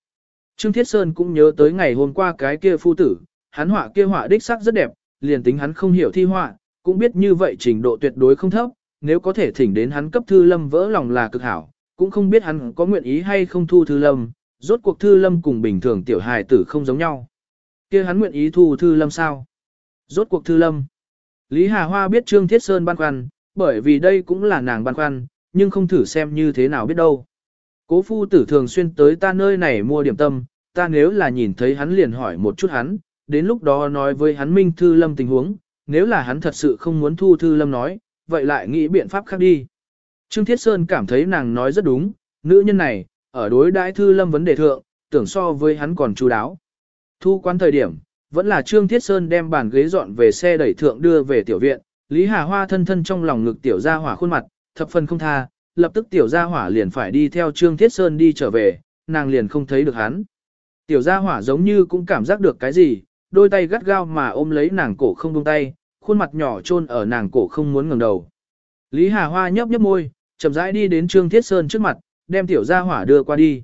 Trương Thiết Sơn cũng nhớ tới ngày hôm qua cái kia phu tử, hắn họa kia họa đích sắc rất đẹp, liền tính hắn không hiểu thi họa, cũng biết như vậy trình độ tuyệt đối không thấp, nếu có thể thỉnh đến hắn cấp thư lâm vỡ lòng là cực hảo, cũng không biết hắn có nguyện ý hay không thu thư lâm, rốt cuộc thư lâm cùng bình thường tiểu hài tử không giống nhau kia hắn nguyện ý thu thư lâm sao? Rốt cuộc thư lâm. Lý Hà Hoa biết Trương Thiết Sơn băn khoăn, bởi vì đây cũng là nàng băn khoăn, nhưng không thử xem như thế nào biết đâu. Cố phu tử thường xuyên tới ta nơi này mua điểm tâm, ta nếu là nhìn thấy hắn liền hỏi một chút hắn, đến lúc đó nói với hắn Minh Thư Lâm tình huống, nếu là hắn thật sự không muốn thu Thư Lâm nói, vậy lại nghĩ biện pháp khác đi. Trương Thiết Sơn cảm thấy nàng nói rất đúng, nữ nhân này, ở đối đãi Thư Lâm vấn đề thượng, tưởng so với hắn còn chú đáo. Thu quan thời điểm, Vẫn là Trương Thiết Sơn đem bàn ghế dọn về xe đẩy thượng đưa về tiểu viện, Lý Hà Hoa thân thân trong lòng ngực tiểu gia hỏa khuôn mặt, thập phần không tha, lập tức tiểu gia hỏa liền phải đi theo Trương Thiết Sơn đi trở về, nàng liền không thấy được hắn. Tiểu gia hỏa giống như cũng cảm giác được cái gì, đôi tay gắt gao mà ôm lấy nàng cổ không buông tay, khuôn mặt nhỏ chôn ở nàng cổ không muốn ngẩng đầu. Lý Hà Hoa nhấp nhấp môi, chậm rãi đi đến Trương Thiết Sơn trước mặt, đem tiểu gia hỏa đưa qua đi.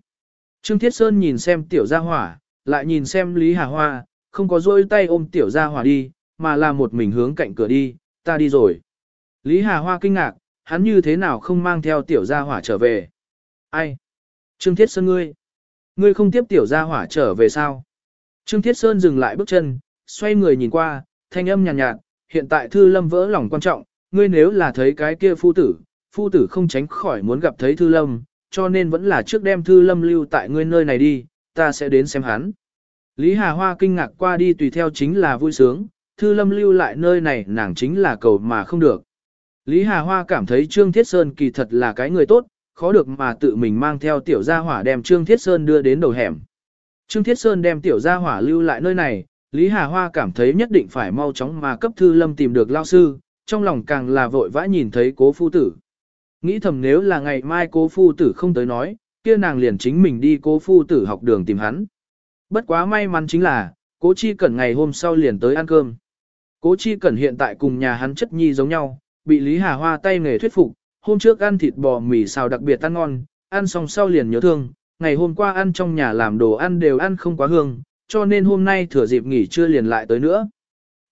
Trương Thiết Sơn nhìn xem tiểu gia hỏa, lại nhìn xem Lý Hà Hoa, không có dôi tay ôm tiểu gia hỏa đi, mà là một mình hướng cạnh cửa đi, ta đi rồi. Lý Hà Hoa kinh ngạc, hắn như thế nào không mang theo tiểu gia hỏa trở về. Ai? Trương Thiết Sơn ngươi. Ngươi không tiếp tiểu gia hỏa trở về sao? Trương Thiết Sơn dừng lại bước chân, xoay người nhìn qua, thanh âm nhàn nhạt, nhạt, hiện tại thư lâm vỡ lòng quan trọng, ngươi nếu là thấy cái kia phu tử, phu tử không tránh khỏi muốn gặp thấy thư lâm, cho nên vẫn là trước đem thư lâm lưu tại ngươi nơi này đi, ta sẽ đến xem hắn. Lý Hà Hoa kinh ngạc qua đi tùy theo chính là vui sướng, thư lâm lưu lại nơi này nàng chính là cầu mà không được. Lý Hà Hoa cảm thấy Trương Thiết Sơn kỳ thật là cái người tốt, khó được mà tự mình mang theo tiểu gia hỏa đem Trương Thiết Sơn đưa đến đầu hẻm. Trương Thiết Sơn đem tiểu gia hỏa lưu lại nơi này, Lý Hà Hoa cảm thấy nhất định phải mau chóng mà cấp thư lâm tìm được lao sư, trong lòng càng là vội vã nhìn thấy cố phu tử. Nghĩ thầm nếu là ngày mai cố phu tử không tới nói, kia nàng liền chính mình đi cố phu tử học đường tìm hắn. Bất quá may mắn chính là, cố chi cẩn ngày hôm sau liền tới ăn cơm. Cố chi cẩn hiện tại cùng nhà hắn chất nhi giống nhau, bị Lý Hà Hoa tay nghề thuyết phục, hôm trước ăn thịt bò mì xào đặc biệt ăn ngon, ăn xong sau liền nhớ thương, ngày hôm qua ăn trong nhà làm đồ ăn đều ăn không quá hương, cho nên hôm nay thừa dịp nghỉ trưa liền lại tới nữa.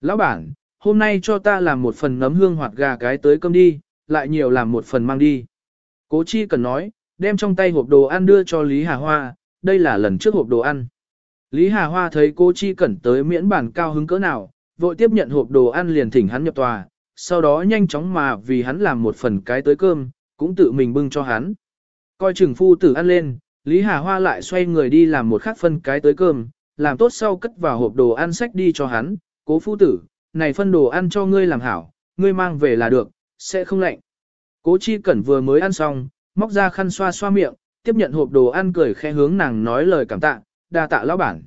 Lão bản, hôm nay cho ta làm một phần nấm hương hoạt gà cái tới cơm đi, lại nhiều làm một phần mang đi. Cố chi cần nói, đem trong tay hộp đồ ăn đưa cho Lý Hà Hoa, đây là lần trước hộp đồ ăn. Lý Hà Hoa thấy cô chi cẩn tới miễn bản cao hứng cỡ nào, vội tiếp nhận hộp đồ ăn liền thỉnh hắn nhập tòa, sau đó nhanh chóng mà vì hắn làm một phần cái tới cơm, cũng tự mình bưng cho hắn. Coi chừng phu tử ăn lên, Lý Hà Hoa lại xoay người đi làm một khác phân cái tới cơm, làm tốt sau cất vào hộp đồ ăn sách đi cho hắn, cố phu tử, này phân đồ ăn cho ngươi làm hảo, ngươi mang về là được, sẽ không lạnh. Cố chi cẩn vừa mới ăn xong, móc ra khăn xoa xoa miệng, tiếp nhận hộp đồ ăn cười khẽ hướng nàng nói lời cảm tạ, đa tạ lão bản.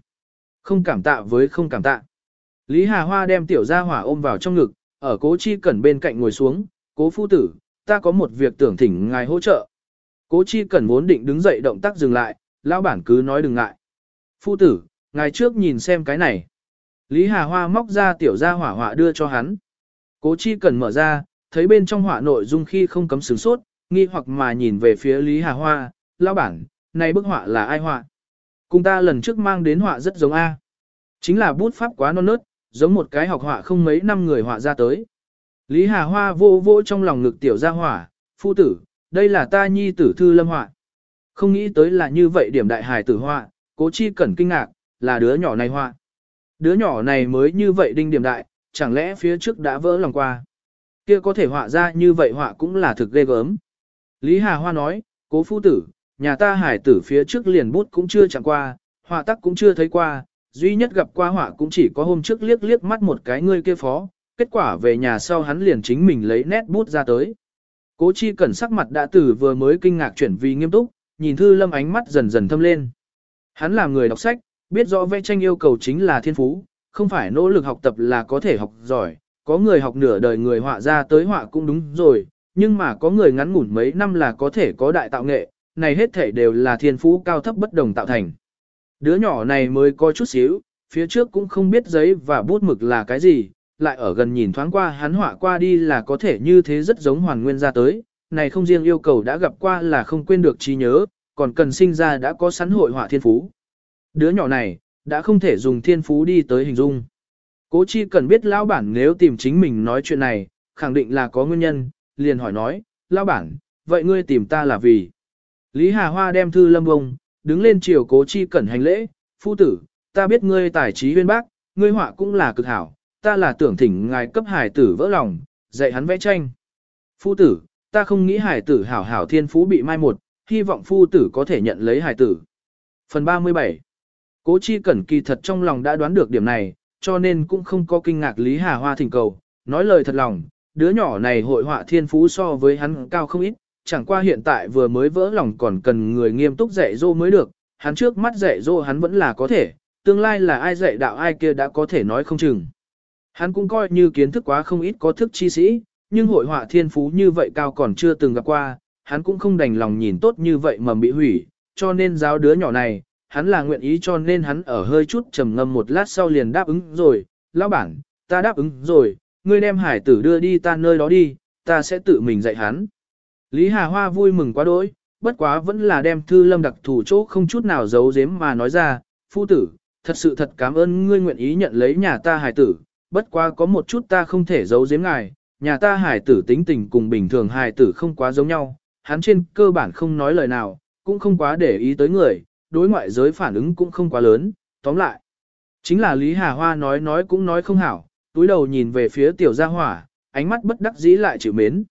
Không cảm tạ với không cảm tạ. Lý Hà Hoa đem tiểu gia hỏa ôm vào trong ngực, ở cố chi cẩn bên cạnh ngồi xuống, cố phu tử, ta có một việc tưởng thỉnh ngài hỗ trợ. Cố chi cẩn vốn định đứng dậy động tác dừng lại, lão bản cứ nói đừng ngại. Phu tử, ngài trước nhìn xem cái này. Lý Hà Hoa móc ra tiểu gia hỏa hỏa đưa cho hắn. Cố chi cẩn mở ra, thấy bên trong hỏa nội dung khi không cấm sướng sốt, nghi hoặc mà nhìn về phía Lý Hà Hoa, lão bản, này bức họa là ai họa? Cùng ta lần trước mang đến họa rất giống A. Chính là bút pháp quá non nớt, giống một cái học họa không mấy năm người họa ra tới. Lý Hà Hoa vô vô trong lòng ngực tiểu gia hỏa, phu tử, đây là ta nhi tử thư lâm họa. Không nghĩ tới là như vậy điểm đại hài tử họa, cố chi cẩn kinh ngạc, là đứa nhỏ này họa. Đứa nhỏ này mới như vậy đinh điểm đại, chẳng lẽ phía trước đã vỡ lòng qua. Kia có thể họa ra như vậy họa cũng là thực ghê gớm. Lý Hà Hoa nói, cố phu tử, nhà ta hải tử phía trước liền bút cũng chưa chẳng qua, họa tắc cũng chưa thấy qua, duy nhất gặp qua họa cũng chỉ có hôm trước liếc liếc mắt một cái ngươi kia phó, kết quả về nhà sau hắn liền chính mình lấy nét bút ra tới. Cố chi cẩn sắc mặt đã tử vừa mới kinh ngạc chuyển vì nghiêm túc, nhìn thư lâm ánh mắt dần dần thâm lên. Hắn là người đọc sách, biết rõ vẽ tranh yêu cầu chính là thiên phú, không phải nỗ lực học tập là có thể học giỏi, có người học nửa đời người họa ra tới họa cũng đúng rồi, nhưng mà có người ngắn ngủn mấy năm là có thể có đại tạo nghệ, này hết thể đều là thiên phú cao thấp bất đồng tạo thành. Đứa nhỏ này mới có chút xíu, phía trước cũng không biết giấy và bút mực là cái gì, lại ở gần nhìn thoáng qua hắn họa qua đi là có thể như thế rất giống hoàn nguyên ra tới, này không riêng yêu cầu đã gặp qua là không quên được trí nhớ, còn cần sinh ra đã có sẵn hội họa thiên phú. Đứa nhỏ này, đã không thể dùng thiên phú đi tới hình dung. Cố chi cần biết lão bản nếu tìm chính mình nói chuyện này, khẳng định là có nguyên nhân, liền hỏi nói, lao bản, vậy ngươi tìm ta là vì. Lý Hà Hoa đem thư lâm bông, đứng lên chiều cố chi cẩn hành lễ, phu tử, ta biết ngươi tài trí huyên bác, ngươi họa cũng là cực hảo, ta là tưởng thỉnh ngài cấp hải tử vỡ lòng, dạy hắn vẽ tranh. Phu tử, ta không nghĩ hải tử hảo hảo thiên phú bị mai một, hy vọng phu tử có thể nhận lấy hải tử. Phần 37 Cố chi cẩn kỳ thật trong lòng đã đoán được điểm này, cho nên cũng không có kinh ngạc Lý Hà Hoa thỉnh cầu, nói lời thật lòng, đứa nhỏ này hội họa thiên phú so với hắn cao không ít, chẳng qua hiện tại vừa mới vỡ lòng còn cần người nghiêm túc dạy dỗ mới được, hắn trước mắt dạy dỗ hắn vẫn là có thể, tương lai là ai dạy đạo ai kia đã có thể nói không chừng. Hắn cũng coi như kiến thức quá không ít có thức chi sĩ, nhưng hội họa thiên phú như vậy cao còn chưa từng gặp qua, hắn cũng không đành lòng nhìn tốt như vậy mà bị hủy, cho nên giáo đứa nhỏ này, hắn là nguyện ý cho nên hắn ở hơi chút trầm ngâm một lát sau liền đáp ứng rồi, lão bản, ta đáp ứng rồi, ngươi đem hải tử đưa đi ta nơi đó đi, ta sẽ tự mình dạy hắn. Lý Hà Hoa vui mừng quá đỗi, bất quá vẫn là đem thư lâm đặc thủ chỗ không chút nào giấu giếm mà nói ra, phu tử, thật sự thật cảm ơn ngươi nguyện ý nhận lấy nhà ta hải tử, bất quá có một chút ta không thể giấu giếm ngài, nhà ta hải tử tính tình cùng bình thường hải tử không quá giống nhau, hắn trên cơ bản không nói lời nào, cũng không quá để ý tới người, đối ngoại giới phản ứng cũng không quá lớn, tóm lại. Chính là Lý Hà Hoa nói nói cũng nói không hảo, túi đầu nhìn về phía tiểu gia hỏa, ánh mắt bất đắc dĩ lại chịu mến.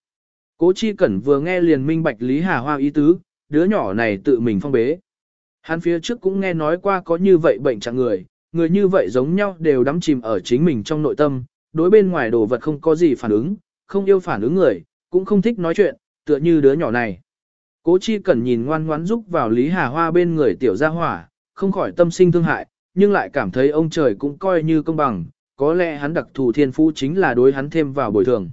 Cố chi cẩn vừa nghe liền minh bạch Lý Hà Hoa ý tứ, đứa nhỏ này tự mình phong bế. Hắn phía trước cũng nghe nói qua có như vậy bệnh trạng người, người như vậy giống nhau đều đắm chìm ở chính mình trong nội tâm, đối bên ngoài đồ vật không có gì phản ứng, không yêu phản ứng người, cũng không thích nói chuyện, tựa như đứa nhỏ này. Cố chi cẩn nhìn ngoan ngoãn giúp vào Lý Hà Hoa bên người tiểu gia hỏa, không khỏi tâm sinh thương hại, nhưng lại cảm thấy ông trời cũng coi như công bằng, có lẽ hắn đặc thù thiên phú chính là đối hắn thêm vào bồi thường.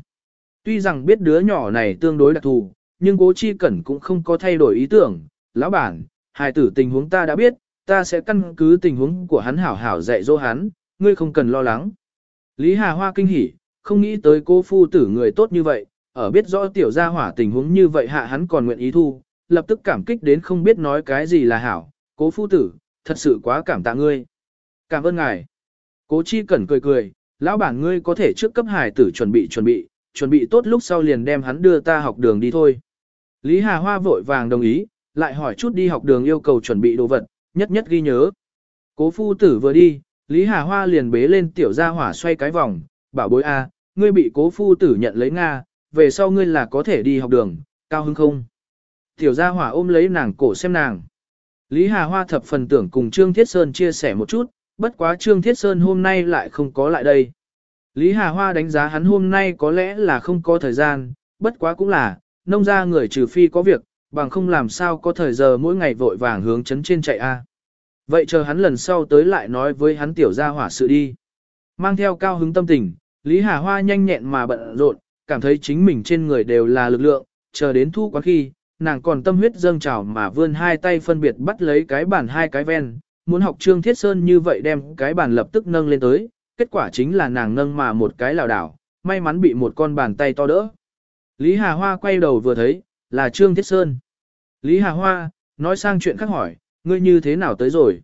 Tuy rằng biết đứa nhỏ này tương đối đặc thù, nhưng cố chi cẩn cũng không có thay đổi ý tưởng, lão bản, hài tử tình huống ta đã biết, ta sẽ căn cứ tình huống của hắn hảo hảo dạy dỗ hắn, ngươi không cần lo lắng. Lý Hà Hoa kinh hỉ, không nghĩ tới cô phu tử người tốt như vậy, ở biết rõ tiểu gia hỏa tình huống như vậy hạ hắn còn nguyện ý thu, lập tức cảm kích đến không biết nói cái gì là hảo, cố phu tử, thật sự quá cảm tạ ngươi. Cảm ơn ngài. Cố chi cẩn cười cười, lão bản ngươi có thể trước cấp hải tử chuẩn bị chuẩn bị, chuẩn bị tốt lúc sau liền đem hắn đưa ta học đường đi thôi. Lý Hà Hoa vội vàng đồng ý, lại hỏi chút đi học đường yêu cầu chuẩn bị đồ vật, nhất nhất ghi nhớ. Cố phu tử vừa đi, Lý Hà Hoa liền bế lên tiểu gia hỏa xoay cái vòng, bảo bối A, ngươi bị cố phu tử nhận lấy Nga, về sau ngươi là có thể đi học đường, cao hứng không? Tiểu gia hỏa ôm lấy nàng cổ xem nàng. Lý Hà Hoa thập phần tưởng cùng Trương Thiết Sơn chia sẻ một chút, bất quá Trương Thiết Sơn hôm nay lại không có lại đây. Lý Hà Hoa đánh giá hắn hôm nay có lẽ là không có thời gian, bất quá cũng là, nông ra người trừ phi có việc, bằng không làm sao có thời giờ mỗi ngày vội vàng hướng chấn trên chạy a. Vậy chờ hắn lần sau tới lại nói với hắn tiểu gia hỏa sự đi. Mang theo cao hứng tâm tình, Lý Hà Hoa nhanh nhẹn mà bận rộn, cảm thấy chính mình trên người đều là lực lượng, chờ đến thu quán khi, nàng còn tâm huyết dâng trào mà vươn hai tay phân biệt bắt lấy cái bàn hai cái ven, muốn học Trương Thiết Sơn như vậy đem cái bàn lập tức nâng lên tới, kết quả chính là nàng nâng mà một cái lảo đảo, may mắn bị một con bàn tay to đỡ. Lý Hà Hoa quay đầu vừa thấy, là Trương Thiết Sơn. Lý Hà Hoa, nói sang chuyện khác hỏi, ngươi như thế nào tới rồi?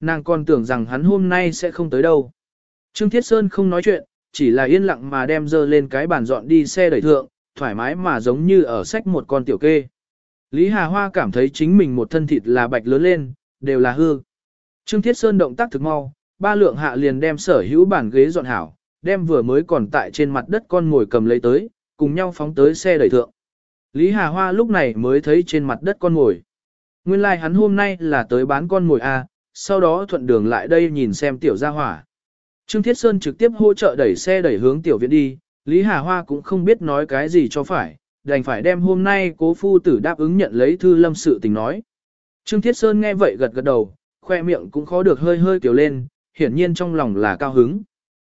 Nàng còn tưởng rằng hắn hôm nay sẽ không tới đâu. Trương Thiết Sơn không nói chuyện, chỉ là yên lặng mà đem dơ lên cái bàn dọn đi xe đẩy thượng, thoải mái mà giống như ở sách một con tiểu kê. Lý Hà Hoa cảm thấy chính mình một thân thịt là bạch lớn lên, đều là hư. Trương Thiết Sơn động tác thực mau, ba lượng hạ liền đem sở hữu bản ghế dọn hảo, đem vừa mới còn tại trên mặt đất con ngồi cầm lấy tới, cùng nhau phóng tới xe đẩy thượng. Lý Hà Hoa lúc này mới thấy trên mặt đất con ngồi. Nguyên lai like hắn hôm nay là tới bán con ngồi A, à, sau đó thuận đường lại đây nhìn xem tiểu gia hỏa. Trương Thiết Sơn trực tiếp hỗ trợ đẩy xe đẩy hướng tiểu viện đi, Lý Hà Hoa cũng không biết nói cái gì cho phải, đành phải đem hôm nay cố phu tử đáp ứng nhận lấy thư lâm sự tình nói. Trương Thiết Sơn nghe vậy gật gật đầu, khoe miệng cũng khó được hơi hơi kiểu lên, hiển nhiên trong lòng là cao hứng.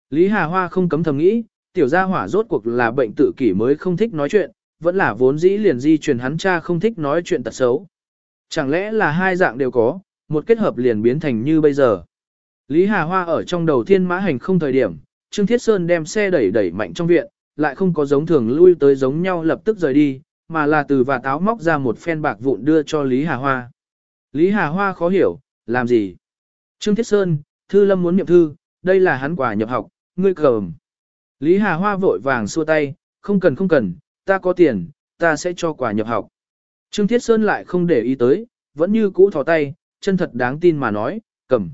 Lý Hà Hoa không cấm thầm nghĩ, tiểu gia hỏa rốt cuộc là bệnh tự kỷ mới không thích nói chuyện, vẫn là vốn dĩ liền di truyền hắn cha không thích nói chuyện tật xấu. Chẳng lẽ là hai dạng đều có, một kết hợp liền biến thành như bây giờ. Lý Hà Hoa ở trong đầu thiên mã hành không thời điểm, Trương Thiết Sơn đem xe đẩy đẩy mạnh trong viện, lại không có giống thường lui tới giống nhau lập tức rời đi, mà là từ và táo móc ra một phen bạc vụn đưa cho Lý Hà Hoa. Lý Hà Hoa khó hiểu, làm gì? Trương Thiết Sơn, Thư Lâm muốn nhậm thư, đây là hắn quà nhập học, ngươi cầm. Lý Hà Hoa vội vàng xua tay, không cần không cần, ta có tiền, ta sẽ cho quà nhập học. Trương Thiết Sơn lại không để ý tới, vẫn như cũ thò tay, chân thật đáng tin mà nói, cầm.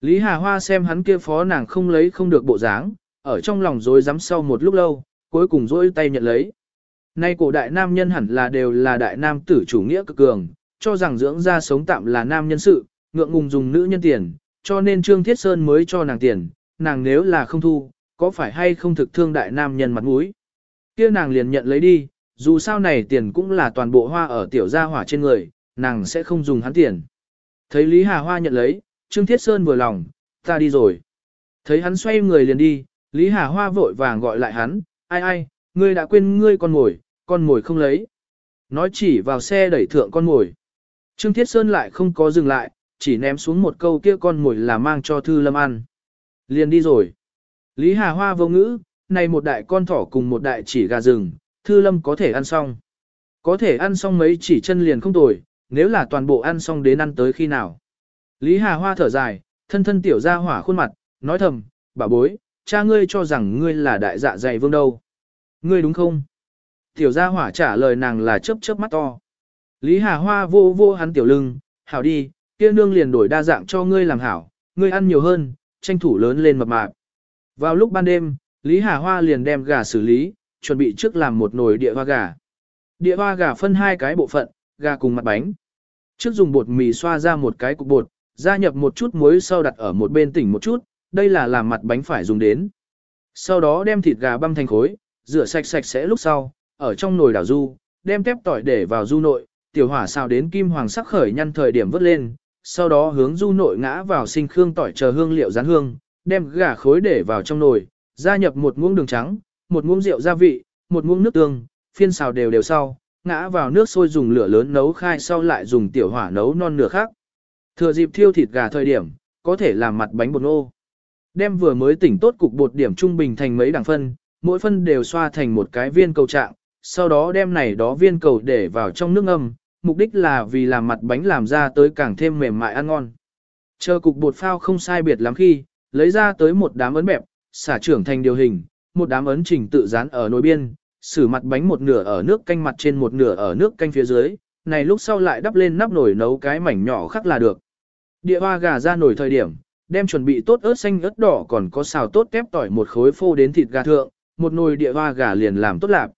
Lý Hà Hoa xem hắn kia phó nàng không lấy không được bộ dáng, ở trong lòng rối rắm sau một lúc lâu, cuối cùng dối tay nhận lấy. Nay cổ đại nam nhân hẳn là đều là đại nam tử chủ nghĩa cực cường, cho rằng dưỡng ra sống tạm là nam nhân sự, ngượng ngùng dùng nữ nhân tiền, cho nên Trương Thiết Sơn mới cho nàng tiền, nàng nếu là không thu, có phải hay không thực thương đại nam nhân mặt mũi. kia nàng liền nhận lấy đi, dù sao này tiền cũng là toàn bộ hoa ở tiểu gia hỏa trên người, nàng sẽ không dùng hắn tiền. Thấy Lý Hà Hoa nhận lấy, Trương Thiết Sơn vừa lòng, ta đi rồi. Thấy hắn xoay người liền đi, Lý Hà Hoa vội vàng gọi lại hắn, ai ai, ngươi đã quên ngươi con ngồi, con ngồi không lấy. Nói chỉ vào xe đẩy thượng con ngồi, Trương Thiết Sơn lại không có dừng lại, chỉ ném xuống một câu kia con mồi là mang cho Thư Lâm ăn. Liền đi rồi. Lý Hà Hoa vô ngữ, này một đại con thỏ cùng một đại chỉ gà rừng, Thư Lâm có thể ăn xong. Có thể ăn xong mấy chỉ chân liền không tồi, nếu là toàn bộ ăn xong đến ăn tới khi nào. Lý Hà Hoa thở dài, thân thân tiểu ra hỏa khuôn mặt, nói thầm, bà bối, cha ngươi cho rằng ngươi là đại dạ dày vương đâu. Ngươi đúng không? Tiểu gia hỏa trả lời nàng là chớp chớp mắt to. Lý Hà Hoa vô vô hắn tiểu lưng, hảo đi, kia nương liền đổi đa dạng cho ngươi làm hảo, ngươi ăn nhiều hơn, tranh thủ lớn lên mập mạp. Vào lúc ban đêm, Lý Hà Hoa liền đem gà xử lý, chuẩn bị trước làm một nồi địa hoa gà. Địa hoa gà phân hai cái bộ phận, gà cùng mặt bánh. Trước dùng bột mì xoa ra một cái cục bột, gia nhập một chút muối sau đặt ở một bên tỉnh một chút, đây là làm mặt bánh phải dùng đến. Sau đó đem thịt gà băm thành khối, rửa sạch sạch sẽ lúc sau, ở trong nồi đảo du, đem tép tỏi để vào du nội, tiểu hỏa xào đến kim hoàng sắc khởi nhăn thời điểm vớt lên, sau đó hướng du nội ngã vào sinh khương tỏi chờ hương liệu rán hương, đem gà khối để vào trong nồi, gia nhập một muỗng đường trắng, một muỗng rượu gia vị, một muỗng nước tương, phiên xào đều đều sau, ngã vào nước sôi dùng lửa lớn nấu khai sau lại dùng tiểu hỏa nấu non nửa khác. Thừa dịp thiêu thịt gà thời điểm, có thể làm mặt bánh bột nô. Đem vừa mới tỉnh tốt cục bột điểm trung bình thành mấy đẳng phân, mỗi phân đều xoa thành một cái viên cầu trạng, sau đó đem này đó viên cầu để vào trong nước ngâm, mục đích là vì làm mặt bánh làm ra tới càng thêm mềm mại ăn ngon. Chờ cục bột phao không sai biệt lắm khi, lấy ra tới một đám ấn bẹp, xả trưởng thành điều hình, một đám ấn trình tự dán ở nồi biên, xử mặt bánh một nửa ở nước canh mặt trên một nửa ở nước canh phía dưới, này lúc sau lại đắp lên nắp nồi nấu cái mảnh nhỏ khác là được. Địa hoa gà ra nồi thời điểm, đem chuẩn bị tốt ớt xanh ớt đỏ còn có xào tốt tép tỏi một khối phô đến thịt gà thượng, một nồi địa hoa gà liền làm tốt lạp.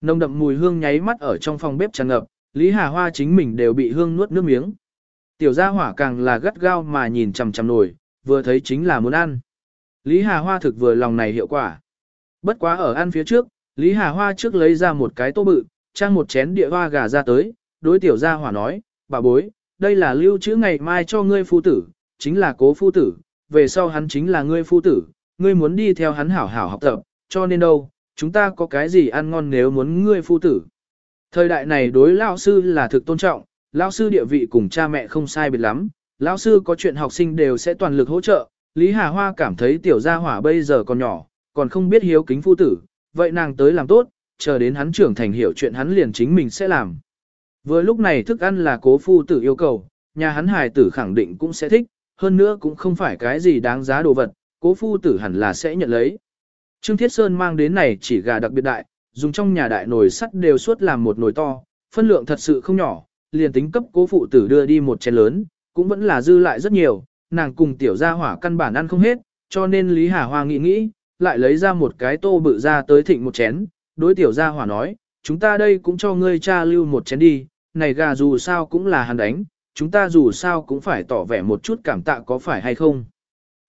Nồng đậm mùi hương nháy mắt ở trong phòng bếp tràn ngập, Lý Hà Hoa chính mình đều bị hương nuốt nước miếng. Tiểu gia hỏa càng là gắt gao mà nhìn chằm chằm nổi, vừa thấy chính là muốn ăn. Lý Hà Hoa thực vừa lòng này hiệu quả. Bất quá ở ăn phía trước, Lý Hà Hoa trước lấy ra một cái tô bự, trang một chén địa hoa gà ra tới, đối tiểu gia hỏa nói, bà bối, đây là lưu trữ ngày mai cho ngươi phu tử, chính là cố phu tử, về sau hắn chính là ngươi phu tử, ngươi muốn đi theo hắn hảo hảo học tập, cho nên đâu, chúng ta có cái gì ăn ngon nếu muốn ngươi phu tử. Thời đại này đối lão sư là thực tôn trọng, lão sư địa vị cùng cha mẹ không sai biệt lắm, lão sư có chuyện học sinh đều sẽ toàn lực hỗ trợ. Lý Hà Hoa cảm thấy tiểu gia hỏa bây giờ còn nhỏ, còn không biết hiếu kính phu tử, vậy nàng tới làm tốt, chờ đến hắn trưởng thành hiểu chuyện hắn liền chính mình sẽ làm. Vừa lúc này thức ăn là cố phu tử yêu cầu, nhà hắn hài tử khẳng định cũng sẽ thích, hơn nữa cũng không phải cái gì đáng giá đồ vật, cố phu tử hẳn là sẽ nhận lấy. Trương Thiết Sơn mang đến này chỉ gà đặc biệt đại, dùng trong nhà đại nồi sắt đều suốt làm một nồi to, phân lượng thật sự không nhỏ, liền tính cấp cố phụ tử đưa đi một chén lớn, cũng vẫn là dư lại rất nhiều, nàng cùng tiểu gia hỏa căn bản ăn không hết, cho nên Lý Hà Hoa nghĩ nghĩ, lại lấy ra một cái tô bự ra tới thịnh một chén, đối tiểu gia hỏa nói, chúng ta đây cũng cho ngươi cha lưu một chén đi, này gà dù sao cũng là hắn đánh, chúng ta dù sao cũng phải tỏ vẻ một chút cảm tạ có phải hay không.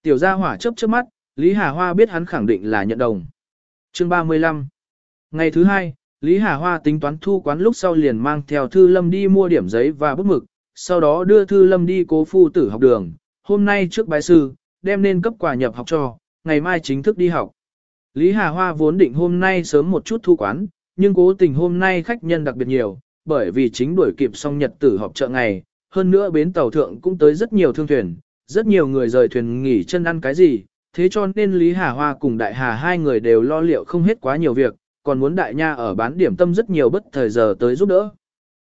Tiểu gia hỏa chớp chớp mắt, Lý Hà Hoa biết hắn khẳng định là nhận đồng. Chương 35 Ngày thứ hai, Lý Hà Hoa tính toán thu quán lúc sau liền mang theo Thư Lâm đi mua điểm giấy và bút mực, sau đó đưa Thư Lâm đi cố phu tử học đường, hôm nay trước bài sư, đem nên cấp quà nhập học cho, ngày mai chính thức đi học. Lý Hà Hoa vốn định hôm nay sớm một chút thu quán, nhưng cố tình hôm nay khách nhân đặc biệt nhiều, bởi vì chính đuổi kịp xong nhật tử họp chợ ngày, hơn nữa bến tàu thượng cũng tới rất nhiều thương thuyền, rất nhiều người rời thuyền nghỉ chân ăn cái gì, thế cho nên Lý Hà Hoa cùng Đại Hà hai người đều lo liệu không hết quá nhiều việc, còn muốn Đại Nha ở bán điểm tâm rất nhiều bất thời giờ tới giúp đỡ.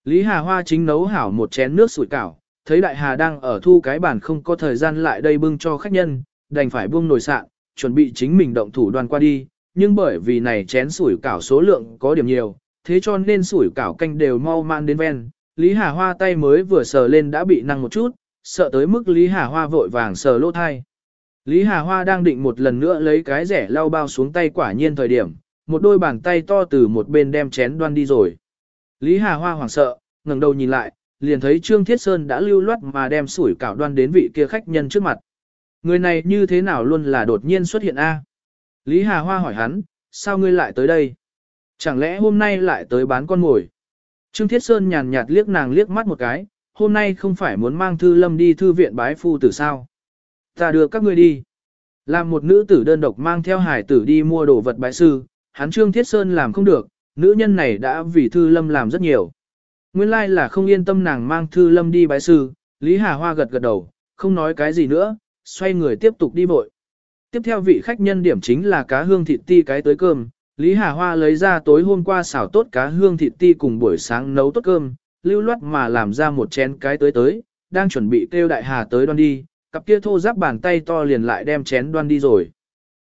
Lý Hà Hoa chính nấu hảo một chén nước sủi cảo, thấy Đại Hà đang ở thu cái bàn không có thời gian lại đây bưng cho khách nhân, đành phải buông nồi sạn, chuẩn bị chính mình động thủ đoàn qua đi, nhưng bởi vì này chén sủi cảo số lượng có điểm nhiều, thế cho nên sủi cảo canh đều mau man đến ven. Lý Hà Hoa tay mới vừa sờ lên đã bị năng một chút, sợ tới mức Lý Hà Hoa vội vàng sờ lỗ thai. Lý Hà Hoa đang định một lần nữa lấy cái rẻ lau bao xuống tay quả nhiên thời điểm, một đôi bàn tay to từ một bên đem chén đoan đi rồi. Lý Hà Hoa hoảng sợ, ngẩng đầu nhìn lại, liền thấy Trương Thiết Sơn đã lưu loát mà đem sủi cảo đoan đến vị kia khách nhân trước mặt. Người này như thế nào luôn là đột nhiên xuất hiện a? Lý Hà Hoa hỏi hắn, sao ngươi lại tới đây? Chẳng lẽ hôm nay lại tới bán con ngồi? Trương Thiết Sơn nhàn nhạt liếc nàng liếc mắt một cái, hôm nay không phải muốn mang thư lâm đi thư viện bái phu tử sao. Ta đưa các ngươi đi. Làm một nữ tử đơn độc mang theo hải tử đi mua đồ vật bái sư, hắn Trương Thiết Sơn làm không được, nữ nhân này đã vì thư lâm làm rất nhiều. Nguyên lai like là không yên tâm nàng mang thư lâm đi bái sư, Lý Hà Hoa gật gật đầu, không nói cái gì nữa, xoay người tiếp tục đi vội. Tiếp theo vị khách nhân điểm chính là cá hương thịt ti cái tới cơm, Lý Hà Hoa lấy ra tối hôm qua xào tốt cá hương thịt ti cùng buổi sáng nấu tốt cơm, lưu loát mà làm ra một chén cái tới tới, đang chuẩn bị kêu đại hà tới đoan đi, cặp kia thô giáp bàn tay to liền lại đem chén đoan đi rồi.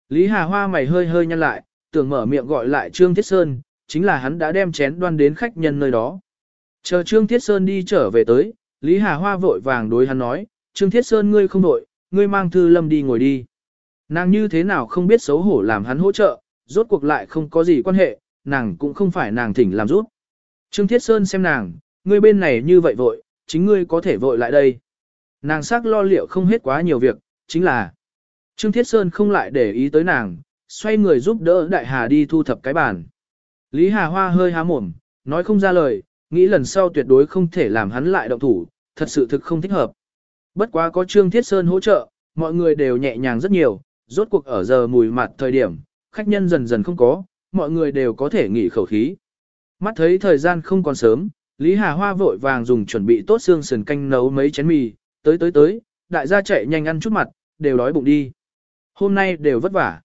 Lý Hà Hoa mày hơi hơi nhăn lại, tưởng mở miệng gọi lại Trương Thiết Sơn, chính là hắn đã đem chén đoan đến khách nhân nơi đó. Chờ Trương Thiết Sơn đi trở về tới, Lý Hà Hoa vội vàng đối hắn nói, Trương Thiết Sơn ngươi không đội, ngươi mang Thư Lâm đi ngồi đi. Nàng như thế nào không biết xấu hổ làm hắn hỗ trợ, rốt cuộc lại không có gì quan hệ, nàng cũng không phải nàng thỉnh làm rút. Trương Thiết Sơn xem nàng, ngươi bên này như vậy vội, chính ngươi có thể vội lại đây. Nàng sắc lo liệu không hết quá nhiều việc, chính là Trương Thiết Sơn không lại để ý tới nàng, xoay người giúp đỡ Đại Hà đi thu thập cái bàn. Lý Hà Hoa hơi há mồm, nói không ra lời, nghĩ lần sau tuyệt đối không thể làm hắn lại động thủ, thật sự thực không thích hợp. Bất quá có Trương Thiết Sơn hỗ trợ, mọi người đều nhẹ nhàng rất nhiều, rốt cuộc ở giờ mùi mặt thời điểm, khách nhân dần dần không có, mọi người đều có thể nghỉ khẩu khí. Mắt thấy thời gian không còn sớm, Lý Hà Hoa vội vàng dùng chuẩn bị tốt xương sườn canh nấu mấy chén mì, tới tới tới, đại gia chạy nhanh ăn chút mặt, đều đói bụng đi. Hôm nay đều vất vả.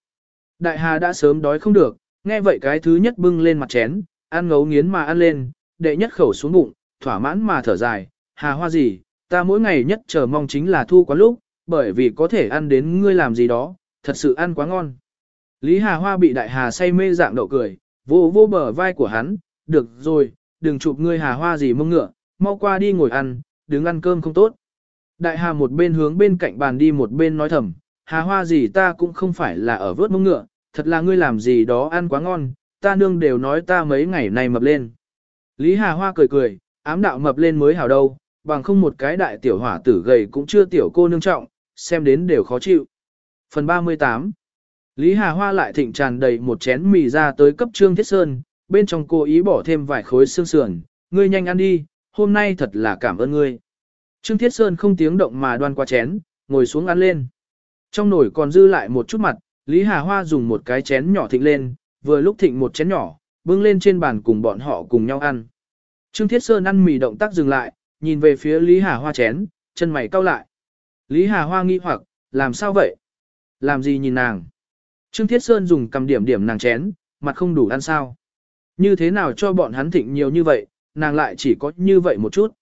Đại Hà đã sớm đói không được, nghe vậy cái thứ nhất bưng lên mặt chén, ăn ngấu nghiến mà ăn lên, đệ nhất khẩu xuống bụng, thỏa mãn mà thở dài, Hà Hoa gì, ta mỗi ngày nhất chờ mong chính là thu quán lúc, bởi vì có thể ăn đến ngươi làm gì đó, thật sự ăn quá ngon. Lý Hà Hoa bị đại hà say mê dạng đậu cười, vô vô bờ vai của hắn, được rồi, đừng chụp ngươi Hà Hoa gì mông ngựa, mau qua đi ngồi ăn, đứng ăn cơm không tốt. Đại hà một bên hướng bên cạnh bàn đi một bên nói thầm, Hà Hoa gì ta cũng không phải là ở vớt mông ngựa, thật là ngươi làm gì đó ăn quá ngon, ta nương đều nói ta mấy ngày này mập lên. Lý Hà Hoa cười cười, ám đạo mập lên mới hảo đâu, bằng không một cái đại tiểu hỏa tử gầy cũng chưa tiểu cô nương trọng, xem đến đều khó chịu. Phần 38 Lý Hà Hoa lại thịnh tràn đầy một chén mì ra tới cấp Trương Thiết Sơn, bên trong cô ý bỏ thêm vài khối xương sườn, ngươi nhanh ăn đi, hôm nay thật là cảm ơn ngươi. Trương Thiết Sơn không tiếng động mà đoan qua chén, ngồi xuống ăn lên. Trong nồi còn dư lại một chút mặt, Lý Hà Hoa dùng một cái chén nhỏ thịnh lên, vừa lúc thịnh một chén nhỏ, bưng lên trên bàn cùng bọn họ cùng nhau ăn. Trương Thiết Sơn ăn mì động tác dừng lại, nhìn về phía Lý Hà Hoa chén, chân mày cau lại. Lý Hà Hoa nghi hoặc, làm sao vậy? Làm gì nhìn nàng? Trương Thiết Sơn dùng cầm điểm điểm nàng chén, mặt không đủ ăn sao? Như thế nào cho bọn hắn thịnh nhiều như vậy, nàng lại chỉ có như vậy một chút.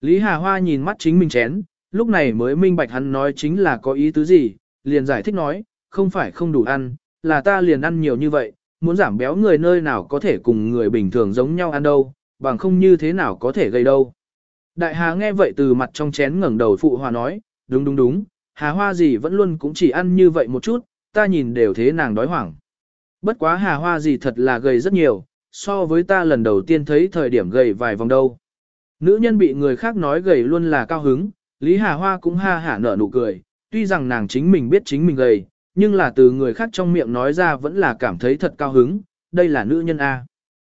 Lý Hà Hoa nhìn mắt chính mình chén, lúc này mới minh bạch hắn nói chính là có ý tứ gì, liền giải thích nói, không phải không đủ ăn, là ta liền ăn nhiều như vậy, muốn giảm béo người nơi nào có thể cùng người bình thường giống nhau ăn đâu, bằng không như thế nào có thể gây đâu. Đại Hà nghe vậy từ mặt trong chén ngẩng đầu phụ hòa nói, đúng đúng đúng, Hà Hoa gì vẫn luôn cũng chỉ ăn như vậy một chút, ta nhìn đều thế nàng đói hoảng. Bất quá Hà Hoa gì thật là gầy rất nhiều, so với ta lần đầu tiên thấy thời điểm gầy vài vòng đâu. Nữ nhân bị người khác nói gầy luôn là cao hứng, Lý Hà Hoa cũng ha hả nở nụ cười, tuy rằng nàng chính mình biết chính mình gầy, nhưng là từ người khác trong miệng nói ra vẫn là cảm thấy thật cao hứng, đây là nữ nhân A.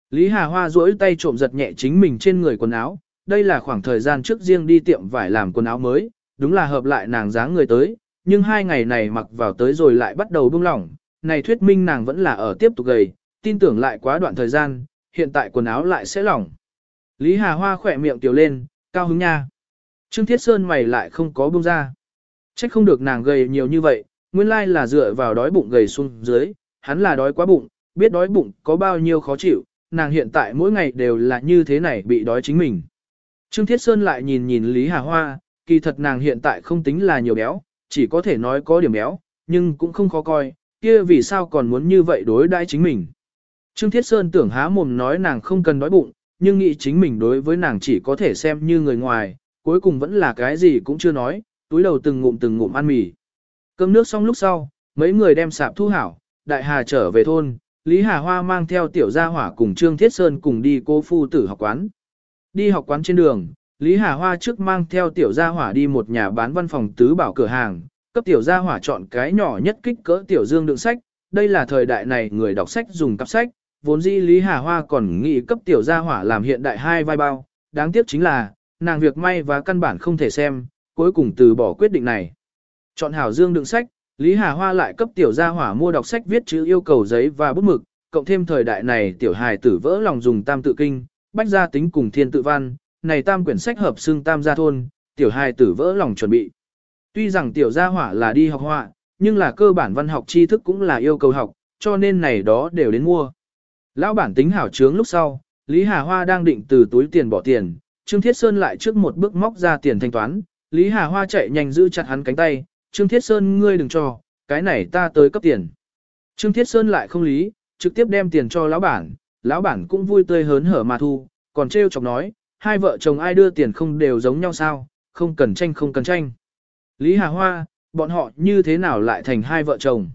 Lý Hà Hoa duỗi tay trộm giật nhẹ chính mình trên người quần áo, đây là khoảng thời gian trước riêng đi tiệm vải làm quần áo mới, đúng là hợp lại nàng dáng người tới, nhưng hai ngày này mặc vào tới rồi lại bắt đầu buông lỏng, này thuyết minh nàng vẫn là ở tiếp tục gầy, tin tưởng lại quá đoạn thời gian, hiện tại quần áo lại sẽ lỏng. Lý Hà Hoa khỏe miệng tiểu lên, cao hứng nha. Trương Thiết Sơn mày lại không có buông ra. Trách không được nàng gầy nhiều như vậy, nguyên lai là dựa vào đói bụng gầy xuống dưới, hắn là đói quá bụng, biết đói bụng có bao nhiêu khó chịu, nàng hiện tại mỗi ngày đều là như thế này bị đói chính mình. Trương Thiết Sơn lại nhìn nhìn Lý Hà Hoa, kỳ thật nàng hiện tại không tính là nhiều béo, chỉ có thể nói có điểm béo, nhưng cũng không khó coi, kia vì sao còn muốn như vậy đối đãi chính mình. Trương Thiết Sơn tưởng há mồm nói nàng không cần đói bụng, nhưng nghĩ chính mình đối với nàng chỉ có thể xem như người ngoài, cuối cùng vẫn là cái gì cũng chưa nói, túi đầu từng ngụm từng ngụm ăn mì. Cơm nước xong lúc sau, mấy người đem sạp thu hảo, đại hà trở về thôn, Lý Hà Hoa mang theo tiểu gia hỏa cùng Trương Thiết Sơn cùng đi cô phu tử học quán. Đi học quán trên đường, Lý Hà Hoa trước mang theo tiểu gia hỏa đi một nhà bán văn phòng tứ bảo cửa hàng, cấp tiểu gia hỏa chọn cái nhỏ nhất kích cỡ tiểu dương đựng sách, đây là thời đại này người đọc sách dùng cặp sách, vốn dĩ Lý Hà Hoa còn nghĩ cấp tiểu gia hỏa làm hiện đại hai vai bao, đáng tiếc chính là, nàng việc may và căn bản không thể xem, cuối cùng từ bỏ quyết định này. Chọn hảo dương đựng sách, Lý Hà Hoa lại cấp tiểu gia hỏa mua đọc sách viết chữ yêu cầu giấy và bút mực, cộng thêm thời đại này tiểu hài tử vỡ lòng dùng tam tự kinh, bách gia tính cùng thiên tự văn, này tam quyển sách hợp xưng tam gia thôn, tiểu hài tử vỡ lòng chuẩn bị. Tuy rằng tiểu gia hỏa là đi học họa, nhưng là cơ bản văn học tri thức cũng là yêu cầu học, cho nên này đó đều đến mua. Lão bản tính hảo trướng lúc sau, Lý Hà Hoa đang định từ túi tiền bỏ tiền, Trương Thiết Sơn lại trước một bước móc ra tiền thanh toán, Lý Hà Hoa chạy nhanh giữ chặt hắn cánh tay, Trương Thiết Sơn ngươi đừng cho, cái này ta tới cấp tiền. Trương Thiết Sơn lại không lý, trực tiếp đem tiền cho lão bản, lão bản cũng vui tươi hớn hở mà thu, còn trêu chọc nói, hai vợ chồng ai đưa tiền không đều giống nhau sao, không cần tranh không cần tranh. Lý Hà Hoa, bọn họ như thế nào lại thành hai vợ chồng?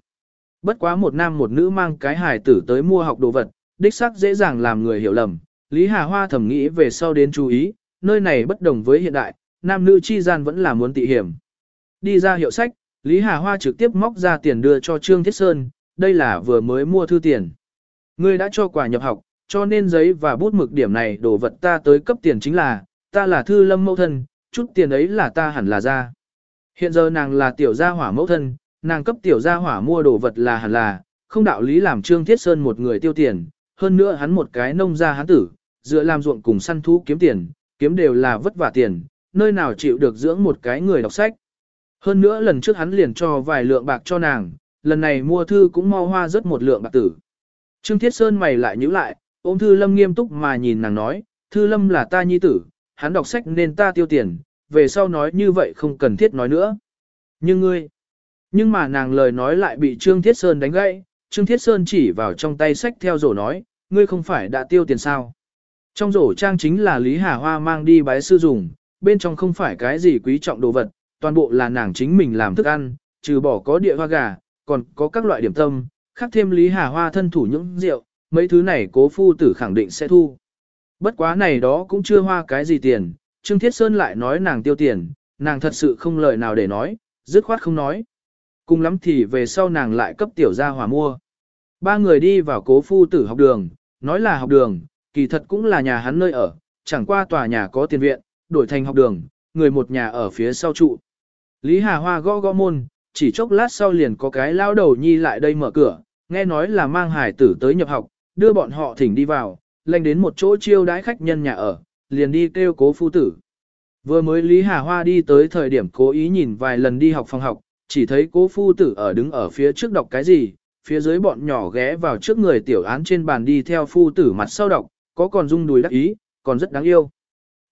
Bất quá một nam một nữ mang cái hài tử tới mua học đồ vật, đích xác dễ dàng làm người hiểu lầm. Lý Hà Hoa thầm nghĩ về sau đến chú ý, nơi này bất đồng với hiện đại, nam nữ chi gian vẫn là muốn tị hiểm. Đi ra hiệu sách, Lý Hà Hoa trực tiếp móc ra tiền đưa cho Trương Thiết Sơn, đây là vừa mới mua thư tiền. Ngươi đã cho quà nhập học, cho nên giấy và bút mực điểm này đồ vật ta tới cấp tiền chính là, ta là thư lâm mẫu thân, chút tiền ấy là ta hẳn là ra. Hiện giờ nàng là tiểu gia hỏa mẫu thân, nàng cấp tiểu gia hỏa mua đồ vật là hẳn là, không đạo lý làm Trương Thiết Sơn một người tiêu tiền, hơn nữa hắn một cái nông gia hắn tử, dựa làm ruộng cùng săn thú kiếm tiền, kiếm đều là vất vả tiền, nơi nào chịu được dưỡng một cái người đọc sách. Hơn nữa lần trước hắn liền cho vài lượng bạc cho nàng, lần này mua thư cũng mau hoa rất một lượng bạc tử. Trương Thiết Sơn mày lại nhíu lại, ôm Thư Lâm nghiêm túc mà nhìn nàng nói, Thư Lâm là ta nhi tử, hắn đọc sách nên ta tiêu tiền, về sau nói như vậy không cần thiết nói nữa. Nhưng ngươi, nhưng mà nàng lời nói lại bị Trương Thiết Sơn đánh gãy, Trương Thiết Sơn chỉ vào trong tay sách theo rổ nói, ngươi không phải đã tiêu tiền sao. Trong rổ trang chính là Lý Hà Hoa mang đi bái sư dùng, bên trong không phải cái gì quý trọng đồ vật, toàn bộ là nàng chính mình làm thức ăn, trừ bỏ có địa hoa gà, còn có các loại điểm tâm, khác thêm Lý Hà Hoa thân thủ những rượu, mấy thứ này cố phu tử khẳng định sẽ thu. Bất quá này đó cũng chưa hoa cái gì tiền, Trương Thiết Sơn lại nói nàng tiêu tiền, nàng thật sự không lời nào để nói, dứt khoát không nói. Cùng lắm thì về sau nàng lại cấp tiểu gia hòa mua. Ba người đi vào cố phu tử học đường, nói là học đường, kỳ thật cũng là nhà hắn nơi ở, chẳng qua tòa nhà có tiền viện, đổi thành học đường, người một nhà ở phía sau trụ. Lý Hà Hoa gõ gõ môn, chỉ chốc lát sau liền có cái lao đầu nhi lại đây mở cửa, nghe nói là mang hải tử tới nhập học, đưa bọn họ thỉnh đi vào, lệnh đến một chỗ chiêu đãi khách nhân nhà ở, liền đi kêu cố phu tử. Vừa mới Lý Hà Hoa đi tới thời điểm cố ý nhìn vài lần đi học phòng học, chỉ thấy cố phu tử ở đứng ở phía trước đọc cái gì, phía dưới bọn nhỏ ghé vào trước người tiểu án trên bàn đi theo phu tử mặt sau đọc, có còn rung đùi đắc ý, còn rất đáng yêu.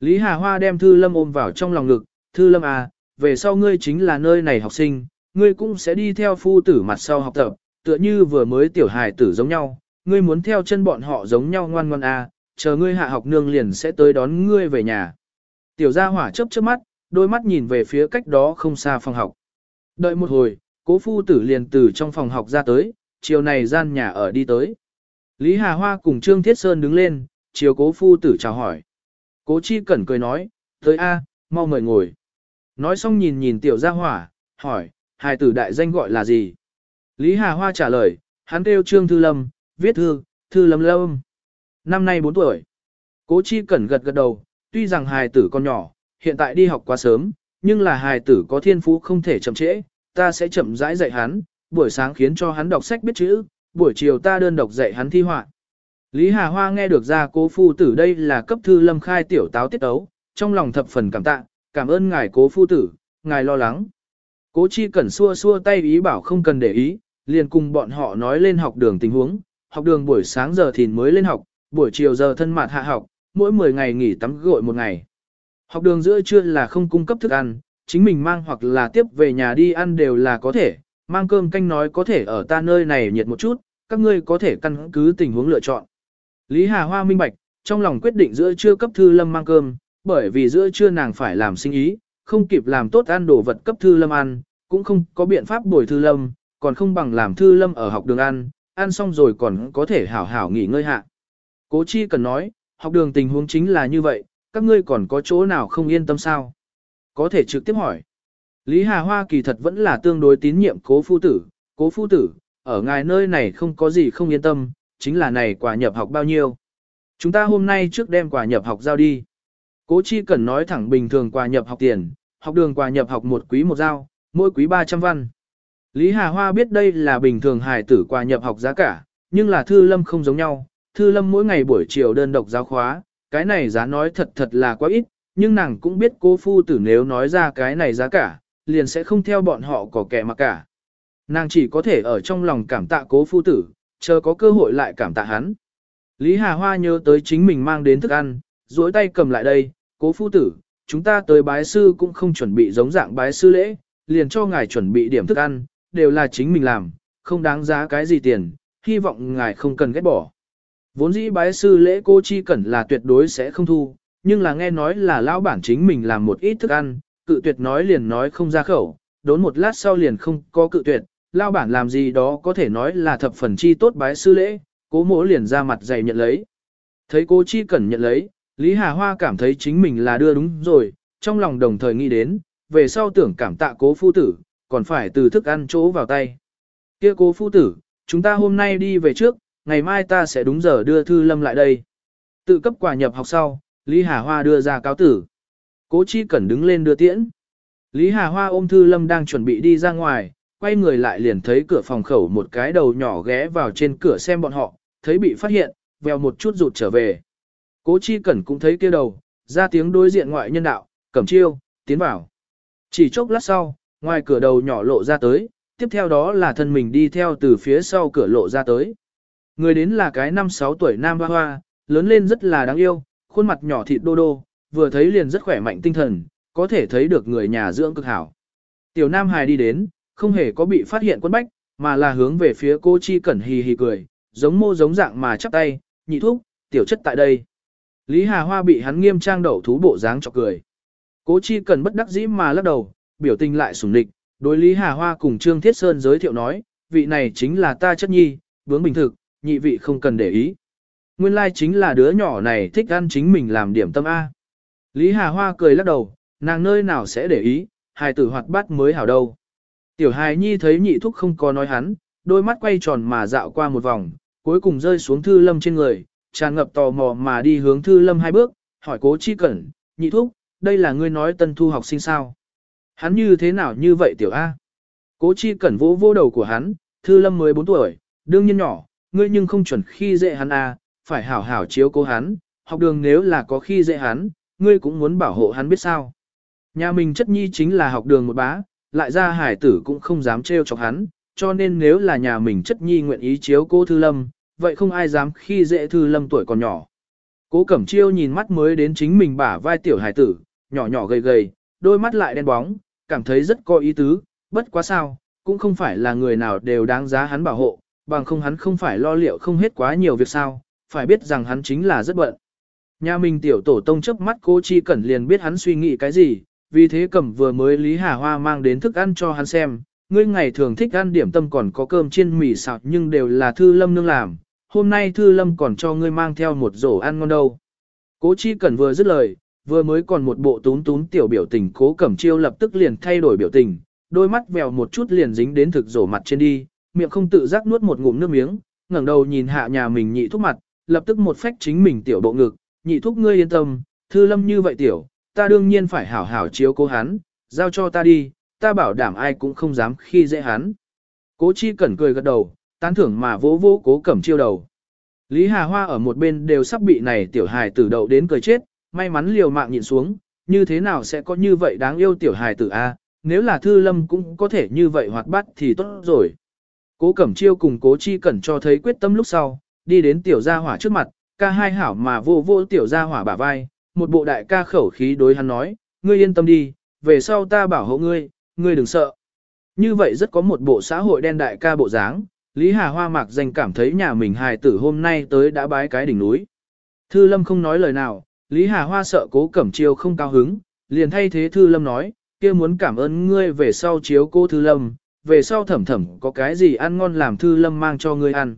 Lý Hà Hoa đem Thư Lâm ôm vào trong lòng ngực, Thư Lâm à, về sau ngươi chính là nơi này học sinh, ngươi cũng sẽ đi theo phu tử mặt sau học tập, tựa như vừa mới tiểu hài tử giống nhau, ngươi muốn theo chân bọn họ giống nhau ngoan ngoan à, chờ ngươi hạ học nương liền sẽ tới đón ngươi về nhà. Tiểu gia hỏa chớp chớp mắt, đôi mắt nhìn về phía cách đó không xa phòng học. Đợi một hồi, cố phu tử liền từ trong phòng học ra tới, chiều này gian nhà ở đi tới. Lý Hà Hoa cùng Trương Thiết Sơn đứng lên, chiều cố phu tử chào hỏi. Cố chi cẩn cười nói, tới A, mau mời ngồi. Nói xong nhìn nhìn tiểu gia hỏa, hỏi, hài tử đại danh gọi là gì? Lý Hà Hoa trả lời, hắn kêu Trương Thư Lâm, viết thư, Thư Lâm Lâm. Năm nay 4 tuổi. Cố chi cẩn gật gật đầu, tuy rằng hài tử còn nhỏ, hiện tại đi học quá sớm, nhưng là hài tử có thiên phú không thể chậm trễ, ta sẽ chậm rãi dạy hắn, buổi sáng khiến cho hắn đọc sách biết chữ, buổi chiều ta đơn độc dạy hắn thi họa. Lý Hà Hoa nghe được ra cố phu tử đây là cấp thư lâm khai tiểu táo tiết ấu, trong lòng thập phần cảm tạ, cảm ơn ngài cố phu tử, ngài lo lắng. Cố chi cẩn xua xua tay ý bảo không cần để ý, liền cùng bọn họ nói lên học đường tình huống, học đường buổi sáng giờ thì mới lên học, buổi chiều giờ thân mạt hạ học, mỗi 10 ngày nghỉ tắm gội một ngày. Học đường giữa trưa là không cung cấp thức ăn, chính mình mang hoặc là tiếp về nhà đi ăn đều là có thể, mang cơm canh nói có thể ở ta nơi này nhiệt một chút, các ngươi có thể căn cứ tình huống lựa chọn. Lý Hà Hoa minh bạch, trong lòng quyết định giữa trưa cấp thư lâm mang cơm, bởi vì giữa trưa nàng phải làm sinh ý, không kịp làm tốt ăn đồ vật cấp thư lâm ăn, cũng không có biện pháp bồi thư lâm, còn không bằng làm thư lâm ở học đường ăn, ăn xong rồi còn có thể hảo hảo nghỉ ngơi hạ. Cố chi cần nói, học đường tình huống chính là như vậy, các ngươi còn có chỗ nào không yên tâm sao? Có thể trực tiếp hỏi. Lý Hà Hoa kỳ thật vẫn là tương đối tín nhiệm cố phu tử, cố phu tử, ở ngài nơi này không có gì không yên tâm, chính là này quả nhập học bao nhiêu. Chúng ta hôm nay trước đem quả nhập học giao đi. Cố chi cần nói thẳng bình thường quà nhập học tiền, học đường quà nhập học một quý một giao, mỗi quý 300 văn. Lý Hà Hoa biết đây là bình thường hài tử quà nhập học giá cả, nhưng là Thư Lâm không giống nhau. Thư Lâm mỗi ngày buổi chiều đơn độc giáo khóa, cái này giá nói thật thật là quá ít, nhưng nàng cũng biết cô phu tử nếu nói ra cái này giá cả, liền sẽ không theo bọn họ có kẻ mà cả. Nàng chỉ có thể ở trong lòng cảm tạ cố phu tử, chờ có cơ hội lại cảm tạ hắn. Lý Hà Hoa nhớ tới chính mình mang đến thức ăn, duỗi tay cầm lại đây, cố phu tử, chúng ta tới bái sư cũng không chuẩn bị giống dạng bái sư lễ, liền cho ngài chuẩn bị điểm thức ăn, đều là chính mình làm, không đáng giá cái gì tiền, hy vọng ngài không cần ghét bỏ. Vốn dĩ bái sư lễ cô chi cẩn là tuyệt đối sẽ không thu, nhưng là nghe nói là lão bản chính mình làm một ít thức ăn, cự tuyệt nói liền nói không ra khẩu, đốn một lát sau liền không có cự tuyệt, lão bản làm gì đó có thể nói là thập phần chi tốt bái sư lễ, cố mỗ liền ra mặt dày nhận lấy. Thấy cô chi cẩn nhận lấy, Lý Hà Hoa cảm thấy chính mình là đưa đúng rồi, trong lòng đồng thời nghĩ đến, về sau tưởng cảm tạ cố phu tử, còn phải từ thức ăn chỗ vào tay. Kia cố phu tử, chúng ta hôm nay đi về trước, ngày mai ta sẽ đúng giờ đưa Thư Lâm lại đây. Tự cấp quà nhập học sau, Lý Hà Hoa đưa ra cáo tử. Cố Chi Cẩn đứng lên đưa tiễn. Lý Hà Hoa ôm Thư Lâm đang chuẩn bị đi ra ngoài, quay người lại liền thấy cửa phòng khẩu một cái đầu nhỏ ghé vào trên cửa xem bọn họ, thấy bị phát hiện, vèo một chút rụt trở về. Cố Chi Cẩn cũng thấy kia đầu, ra tiếng đối diện ngoại nhân đạo, cẩm chiêu, tiến vào. Chỉ chốc lát sau, ngoài cửa đầu nhỏ lộ ra tới, tiếp theo đó là thân mình đi theo từ phía sau cửa lộ ra tới. Người đến là cái năm sáu tuổi nam hoa hoa, lớn lên rất là đáng yêu, khuôn mặt nhỏ thịt đô đô, vừa thấy liền rất khỏe mạnh tinh thần, có thể thấy được người nhà dưỡng cực hảo. Tiểu Nam Hài đi đến, không hề có bị phát hiện quân bách, mà là hướng về phía cô Chi Cẩn hì hì cười, giống mô giống dạng mà chắp tay, nhị thúc, tiểu chất tại đây. Lý Hà Hoa bị hắn nghiêm trang đậu thú bộ dáng cho cười. Cố Chi cần bất đắc dĩ mà lắc đầu, biểu tình lại sủng địch, đối Lý Hà Hoa cùng Trương Thiết Sơn giới thiệu nói, vị này chính là ta chất nhi, bướng bình thực, nhị vị không cần để ý. Nguyên lai like chính là đứa nhỏ này thích ăn chính mình làm điểm tâm A. Lý Hà Hoa cười lắc đầu, nàng nơi nào sẽ để ý, hài tử hoạt bát mới hảo đâu. Tiểu hài nhi thấy nhị thúc không có nói hắn, đôi mắt quay tròn mà dạo qua một vòng, cuối cùng rơi xuống thư lâm trên người, tràn ngập tò mò mà đi hướng thư lâm hai bước, hỏi cố chi cẩn, nhị thúc, đây là ngươi nói tân thu học sinh sao? Hắn như thế nào như vậy tiểu A? Cố chi cẩn vỗ vô đầu của hắn, thư lâm 14 tuổi, đương nhiên nhỏ, ngươi nhưng không chuẩn khi dễ hắn A, phải hảo hảo chiếu cố hắn, học đường nếu là có khi dễ hắn, ngươi cũng muốn bảo hộ hắn biết sao. Nhà mình chất nhi chính là học đường một bá, lại ra hải tử cũng không dám trêu chọc hắn, cho nên nếu là nhà mình chất nhi nguyện ý chiếu cô Thư Lâm, vậy không ai dám khi dễ Thư Lâm tuổi còn nhỏ. Cố Cẩm Chiêu nhìn mắt mới đến chính mình bả vai tiểu hải tử, nhỏ nhỏ gầy gầy, đôi mắt lại đen bóng, cảm thấy rất có ý tứ, bất quá sao, cũng không phải là người nào đều đáng giá hắn bảo hộ, bằng không hắn không phải lo liệu không hết quá nhiều việc sao, phải biết rằng hắn chính là rất bận. Nhà mình tiểu tổ tông chớp mắt cô Chi Cẩn liền biết hắn suy nghĩ cái gì, vì thế cẩm vừa mới Lý Hà Hoa mang đến thức ăn cho hắn xem, ngươi ngày thường thích ăn điểm tâm còn có cơm chiên mì xào nhưng đều là Thư Lâm nương làm, hôm nay Thư Lâm còn cho ngươi mang theo một rổ ăn ngon đâu. Cố Chi Cẩn vừa dứt lời, vừa mới còn một bộ tún tún tiểu biểu tình cố cẩm chiêu lập tức liền thay đổi biểu tình, đôi mắt vèo một chút liền dính đến thực rổ mặt trên đi, miệng không tự giác nuốt một ngụm nước miếng, ngẩng đầu nhìn hạ nhà mình nhị thúc mặt, lập tức một phách chính mình tiểu bộ ngực, nhị thúc ngươi yên tâm, thư lâm như vậy tiểu, ta đương nhiên phải hảo hảo chiếu cố hắn, giao cho ta đi, ta bảo đảm ai cũng không dám khi dễ hắn. Cố chi cẩn cười gật đầu, tán thưởng mà vỗ vỗ cố cẩm chiêu đầu. Lý Hà Hoa ở một bên đều sắp bị này tiểu hài tử đậu đến cười chết, may mắn liều mạng nhịn xuống, như thế nào sẽ có như vậy đáng yêu tiểu hài tử A, à? nếu là thư lâm cũng có thể như vậy hoạt bát thì tốt rồi. Cố Cẩm Chiêu cùng Cố Chi Cẩn cho thấy quyết tâm lúc sau, đi đến tiểu gia hỏa trước mặt, ca hai hảo mà vô vô tiểu gia hỏa bả vai, một bộ đại ca khẩu khí đối hắn nói, ngươi yên tâm đi, về sau ta bảo hộ ngươi, ngươi đừng sợ. Như vậy rất có một bộ xã hội đen đại ca bộ dáng, Lý Hà Hoa mạc danh cảm thấy nhà mình hài tử hôm nay tới đã bái cái đỉnh núi. Thư Lâm không nói lời nào, Lý Hà Hoa sợ cố cẩm chiêu không cao hứng, liền thay thế Thư Lâm nói, kia muốn cảm ơn ngươi về sau chiếu cô Thư Lâm, về sau thẩm thẩm có cái gì ăn ngon làm Thư Lâm mang cho ngươi ăn.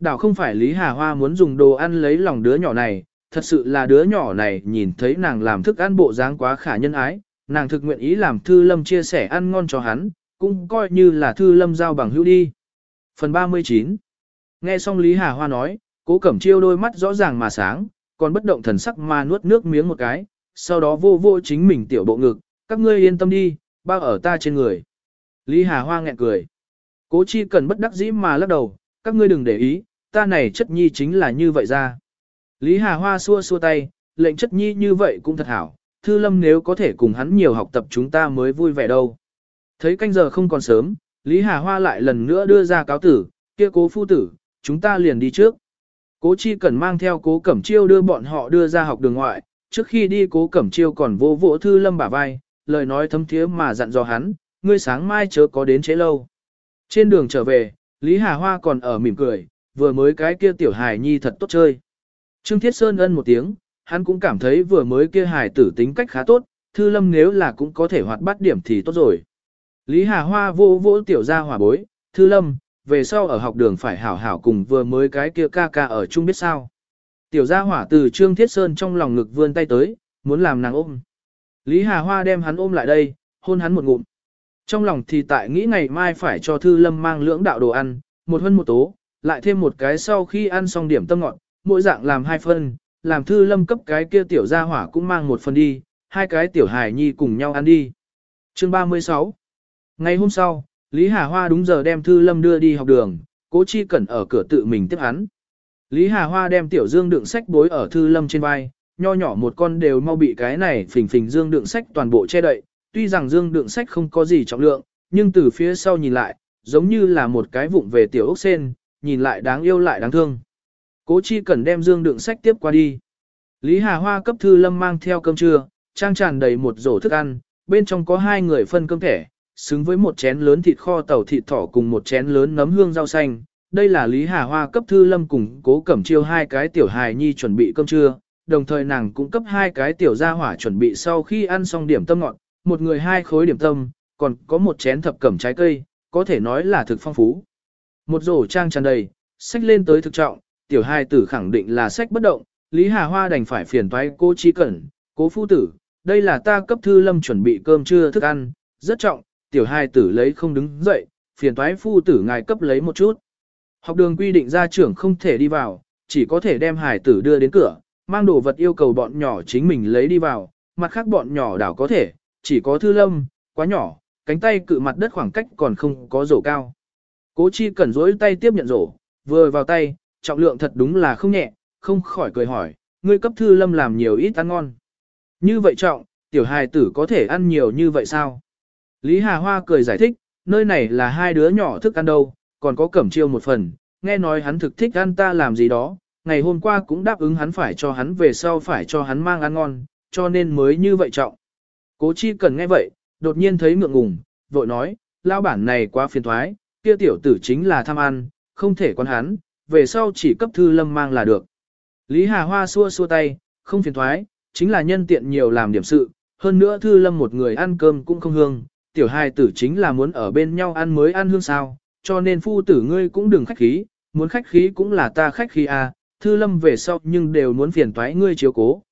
Đảo không phải Lý Hà Hoa muốn dùng đồ ăn lấy lòng đứa nhỏ này, thật sự là đứa nhỏ này nhìn thấy nàng làm thức ăn bộ dáng quá khả nhân ái, nàng thực nguyện ý làm Thư Lâm chia sẻ ăn ngon cho hắn, cũng coi như là Thư Lâm giao bằng hữu đi. Phần 39 Nghe xong Lý Hà Hoa nói, cố cẩm chiêu đôi mắt rõ ràng mà sáng, còn bất động thần sắc mà nuốt nước miếng một cái, sau đó vô vô chính mình tiểu bộ ngực, các ngươi yên tâm đi, bao ở ta trên người. Lý Hà Hoa nghẹn cười. Cố chi cần bất đắc dĩ mà lắc đầu, các ngươi đừng để ý, ta này chất nhi chính là như vậy ra. Lý Hà Hoa xua xua tay, lệnh chất nhi như vậy cũng thật hảo, thư lâm nếu có thể cùng hắn nhiều học tập chúng ta mới vui vẻ đâu. Thấy canh giờ không còn sớm, Lý Hà Hoa lại lần nữa đưa ra cáo tử, kia cố phu tử, chúng ta liền đi trước. Cố chi cần mang theo cố cẩm chiêu đưa bọn họ đưa ra học đường ngoại, trước khi đi cố cẩm chiêu còn vô vỗ thư lâm bả vai, lời nói thấm thiế mà dặn dò hắn, ngươi sáng mai chớ có đến chế lâu. Trên đường trở về, Lý Hà Hoa còn ở mỉm cười, vừa mới cái kia tiểu hài nhi thật tốt chơi. Trương Thiết Sơn ân một tiếng, hắn cũng cảm thấy vừa mới kia hài tử tính cách khá tốt, thư lâm nếu là cũng có thể hoạt bát điểm thì tốt rồi. Lý Hà Hoa vô vỗ tiểu ra hỏa bối, thư lâm, về sau ở học đường phải hảo hảo cùng vừa mới cái kia ca ca ở chung biết sao. Tiểu gia hỏa từ Trương Thiết Sơn trong lòng ngực vươn tay tới, muốn làm nàng ôm. Lý Hà Hoa đem hắn ôm lại đây, hôn hắn một ngụm. Trong lòng thì tại nghĩ ngày mai phải cho Thư Lâm mang lưỡng đạo đồ ăn, một hơn một tố, lại thêm một cái sau khi ăn xong điểm tâm ngọn, mỗi dạng làm hai phân, làm Thư Lâm cấp cái kia tiểu gia hỏa cũng mang một phần đi, hai cái tiểu hài nhi cùng nhau ăn đi. Chương 36 Ngày hôm sau, Lý Hà Hoa đúng giờ đem Thư Lâm đưa đi học đường, cố chi cẩn ở cửa tự mình tiếp hắn. Lý Hà Hoa đem tiểu dương đựng sách bối ở Thư Lâm trên vai, nho nhỏ một con đều mau bị cái này phình phình dương đựng sách toàn bộ che đậy, tuy rằng dương đựng sách không có gì trọng lượng, nhưng từ phía sau nhìn lại, giống như là một cái vụng về tiểu ốc sen, nhìn lại đáng yêu lại đáng thương. Cố chi cần đem dương đựng sách tiếp qua đi. Lý Hà Hoa cấp Thư Lâm mang theo cơm trưa, trang tràn đầy một rổ thức ăn, bên trong có hai người phân cơm thẻ, xứng với một chén lớn thịt kho tàu thịt thỏ cùng một chén lớn nấm hương rau xanh. Đây là Lý Hà Hoa cấp Thư Lâm cùng cố cẩm chiêu hai cái tiểu hài nhi chuẩn bị cơm trưa, đồng thời nàng cũng cấp hai cái tiểu gia hỏa chuẩn bị sau khi ăn xong điểm tâm ngọt, một người hai khối điểm tâm, còn có một chén thập cẩm trái cây, có thể nói là thực phong phú. Một rổ trang tràn đầy, sách lên tới thực trọng, tiểu hai tử khẳng định là sách bất động, Lý Hà Hoa đành phải phiền toái cô chi cẩn, cố phu tử, đây là ta cấp thư lâm chuẩn bị cơm trưa thức ăn, rất trọng, tiểu hai tử lấy không đứng dậy, phiền toái phu tử ngài cấp lấy một chút. Học đường quy định gia trưởng không thể đi vào, chỉ có thể đem hài tử đưa đến cửa, mang đồ vật yêu cầu bọn nhỏ chính mình lấy đi vào, mặt khác bọn nhỏ đảo có thể, chỉ có thư lâm, quá nhỏ, cánh tay cự mặt đất khoảng cách còn không có rổ cao. Cố chi cẩn dối tay tiếp nhận rổ, vừa vào tay, trọng lượng thật đúng là không nhẹ, không khỏi cười hỏi, ngươi cấp thư lâm làm nhiều ít ăn ngon. Như vậy trọng, tiểu hài tử có thể ăn nhiều như vậy sao? Lý Hà Hoa cười giải thích, nơi này là hai đứa nhỏ thức ăn đâu, còn có cẩm chiêu một phần, nghe nói hắn thực thích ăn ta làm gì đó, ngày hôm qua cũng đáp ứng hắn phải cho hắn về sau phải cho hắn mang ăn ngon, cho nên mới như vậy trọng. Cố chi cần nghe vậy, đột nhiên thấy ngượng ngùng, vội nói, lao bản này quá phiền thoái, kia tiểu tử chính là tham ăn, không thể quan hắn, về sau chỉ cấp thư lâm mang là được. Lý Hà Hoa xua xua tay, không phiền thoái, chính là nhân tiện nhiều làm điểm sự, hơn nữa thư lâm một người ăn cơm cũng không hương, tiểu hài tử chính là muốn ở bên nhau ăn mới ăn hương sao, cho nên phu tử ngươi cũng đừng khách khí, muốn khách khí cũng là ta khách khí à, thư lâm về sau nhưng đều muốn phiền toái ngươi chiếu cố.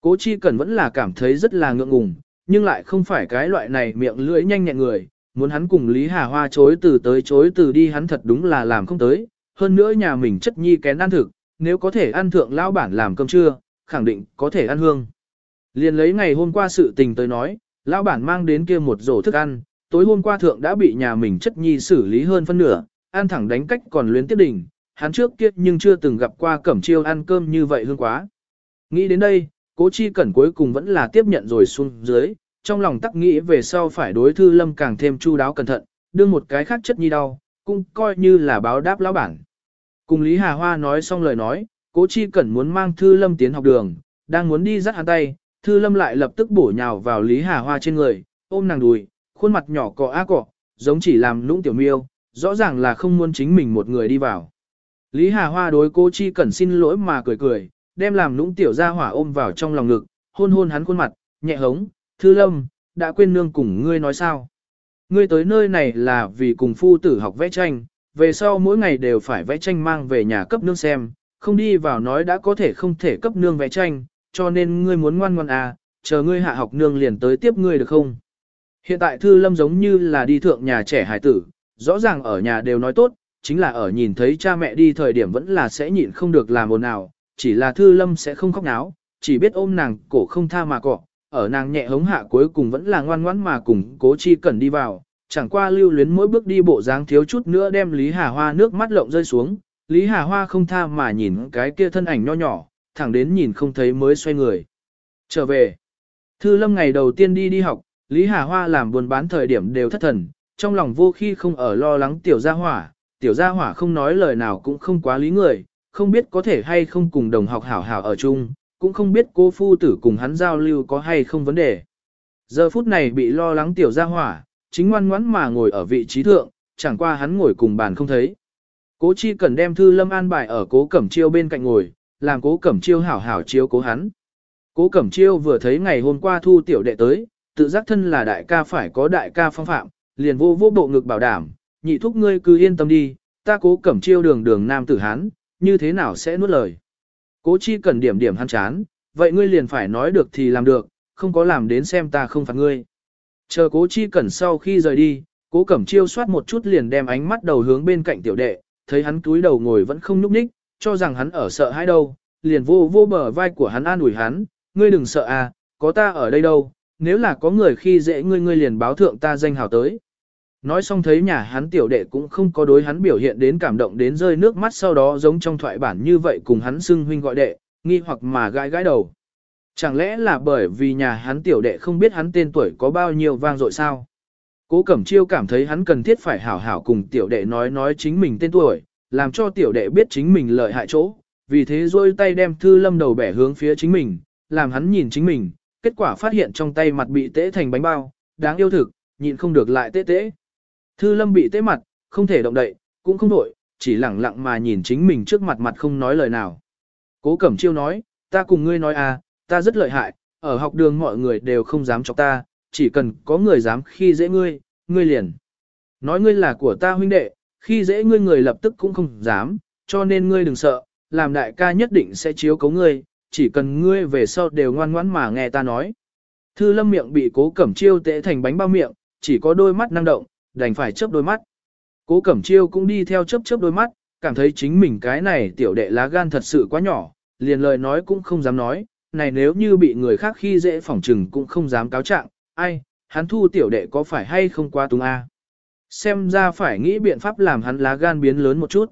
Cố chi cần vẫn là cảm thấy rất là ngượng ngùng, nhưng lại không phải cái loại này miệng lưỡi nhanh nhẹn người, muốn hắn cùng Lý Hà Hoa chối từ tới chối từ đi hắn thật đúng là làm không tới, hơn nữa nhà mình chất nhi kén ăn thực, nếu có thể ăn thượng lao bản làm cơm trưa, khẳng định có thể ăn hương. Liền lấy ngày hôm qua sự tình tới nói, lão bản mang đến kia một rổ thức ăn, tối hôm qua thượng đã bị nhà mình chất nhi xử lý hơn phân nửa, ăn thẳng đánh cách còn luyến tiếp đỉnh, hắn trước kia nhưng chưa từng gặp qua cẩm chiêu ăn cơm như vậy hương quá. Nghĩ đến đây, cố chi cẩn cuối cùng vẫn là tiếp nhận rồi xuống dưới, trong lòng tắc nghĩ về sau phải đối thư lâm càng thêm chu đáo cẩn thận, đưa một cái khác chất nhi đau, cũng coi như là báo đáp lão bản. Cùng Lý Hà Hoa nói xong lời nói, cố chi cẩn muốn mang thư lâm tiến học đường, đang muốn đi dắt hắn tay, thư lâm lại lập tức bổ nhào vào Lý Hà Hoa trên người, ôm nàng đùi, khuôn mặt nhỏ cọ á cọ, giống chỉ làm lũng tiểu miêu, rõ ràng là không muốn chính mình một người đi vào. Lý Hà Hoa đối cố Chi Cẩn xin lỗi mà cười cười, đem làm nũng tiểu ra hỏa ôm vào trong lòng ngực, hôn hôn hắn khuôn mặt, nhẹ hống, thư lâm, đã quên nương cùng ngươi nói sao. Ngươi tới nơi này là vì cùng phu tử học vẽ tranh, về sau mỗi ngày đều phải vẽ tranh mang về nhà cấp nương xem, không đi vào nói đã có thể không thể cấp nương vẽ tranh, cho nên ngươi muốn ngoan ngoan à, chờ ngươi hạ học nương liền tới tiếp ngươi được không? Hiện tại thư lâm giống như là đi thượng nhà trẻ hải tử, rõ ràng ở nhà đều nói tốt, chính là ở nhìn thấy cha mẹ đi thời điểm vẫn là sẽ nhịn không được làm ồn nào, chỉ là thư lâm sẽ không khóc náo, chỉ biết ôm nàng cổ không tha mà cọ, ở nàng nhẹ hống hạ cuối cùng vẫn là ngoan ngoãn mà cùng cố chi cẩn đi vào, chẳng qua lưu luyến mỗi bước đi bộ dáng thiếu chút nữa đem Lý Hà Hoa nước mắt lộng rơi xuống, Lý Hà Hoa không tha mà nhìn cái kia thân ảnh nho nhỏ, thẳng đến nhìn không thấy mới xoay người. Trở về, Thư Lâm ngày đầu tiên đi đi học, Lý Hà Hoa làm buồn bán thời điểm đều thất thần, trong lòng vô khi không ở lo lắng tiểu gia hỏa, tiểu gia hỏa không nói lời nào cũng không quá lý người, không biết có thể hay không cùng đồng học hảo hảo ở chung, cũng không biết cô phu tử cùng hắn giao lưu có hay không vấn đề. Giờ phút này bị lo lắng tiểu gia hỏa, chính ngoan ngoãn mà ngồi ở vị trí thượng, chẳng qua hắn ngồi cùng bàn không thấy. Cố chi cần đem thư lâm an bài ở cố cẩm chiêu bên cạnh ngồi, làm cố cẩm chiêu hảo hảo chiếu cố hắn. Cố cẩm chiêu vừa thấy ngày hôm qua thu tiểu đệ tới, tự giác thân là đại ca phải có đại ca phong phạm, liền vô vô bộ ngực bảo đảm, nhị thúc ngươi cứ yên tâm đi, ta cố cẩm chiêu đường đường nam tử hán, như thế nào sẽ nuốt lời. Cố chi cần điểm điểm hắn chán, vậy ngươi liền phải nói được thì làm được, không có làm đến xem ta không phạt ngươi. Chờ cố chi cần sau khi rời đi, cố cẩm chiêu soát một chút liền đem ánh mắt đầu hướng bên cạnh tiểu đệ, thấy hắn túi đầu ngồi vẫn không nhúc nhích, cho rằng hắn ở sợ hãi đâu, liền vô vô bờ vai của hắn an ủi hắn, ngươi đừng sợ à, có ta ở đây đâu, nếu là có người khi dễ ngươi ngươi liền báo thượng ta danh hào tới. Nói xong thấy nhà hắn tiểu đệ cũng không có đối hắn biểu hiện đến cảm động đến rơi nước mắt sau đó giống trong thoại bản như vậy cùng hắn xưng huynh gọi đệ, nghi hoặc mà gãi gãi đầu. Chẳng lẽ là bởi vì nhà hắn tiểu đệ không biết hắn tên tuổi có bao nhiêu vang dội sao? Cố Cẩm Chiêu cảm thấy hắn cần thiết phải hảo hảo cùng tiểu đệ nói nói chính mình tên tuổi, làm cho tiểu đệ biết chính mình lợi hại chỗ, vì thế rôi tay đem thư lâm đầu bẻ hướng phía chính mình, làm hắn nhìn chính mình, kết quả phát hiện trong tay mặt bị tễ thành bánh bao, đáng yêu thực, nhịn không được lại tễ tễ. Thư lâm bị tễ mặt, không thể động đậy, cũng không đổi, chỉ lẳng lặng mà nhìn chính mình trước mặt mặt không nói lời nào. Cố Cẩm Chiêu nói, ta cùng ngươi nói à, ta rất lợi hại, ở học đường mọi người đều không dám chọc ta, chỉ cần có người dám khi dễ ngươi, ngươi liền. Nói ngươi là của ta huynh đệ, khi dễ ngươi người lập tức cũng không dám, cho nên ngươi đừng sợ, làm đại ca nhất định sẽ chiếu cấu ngươi, chỉ cần ngươi về sau đều ngoan ngoãn mà nghe ta nói. Thư lâm miệng bị cố cẩm chiêu tệ thành bánh bao miệng, chỉ có đôi mắt năng động, đành phải chớp đôi mắt. Cố cẩm chiêu cũng đi theo chớp chớp đôi mắt, cảm thấy chính mình cái này tiểu đệ lá gan thật sự quá nhỏ, liền lời nói cũng không dám nói, này nếu như bị người khác khi dễ phỏng trừng cũng không dám cáo trạng, ai, hắn thu tiểu đệ có phải hay không qua tung a? Xem ra phải nghĩ biện pháp làm hắn lá gan biến lớn một chút.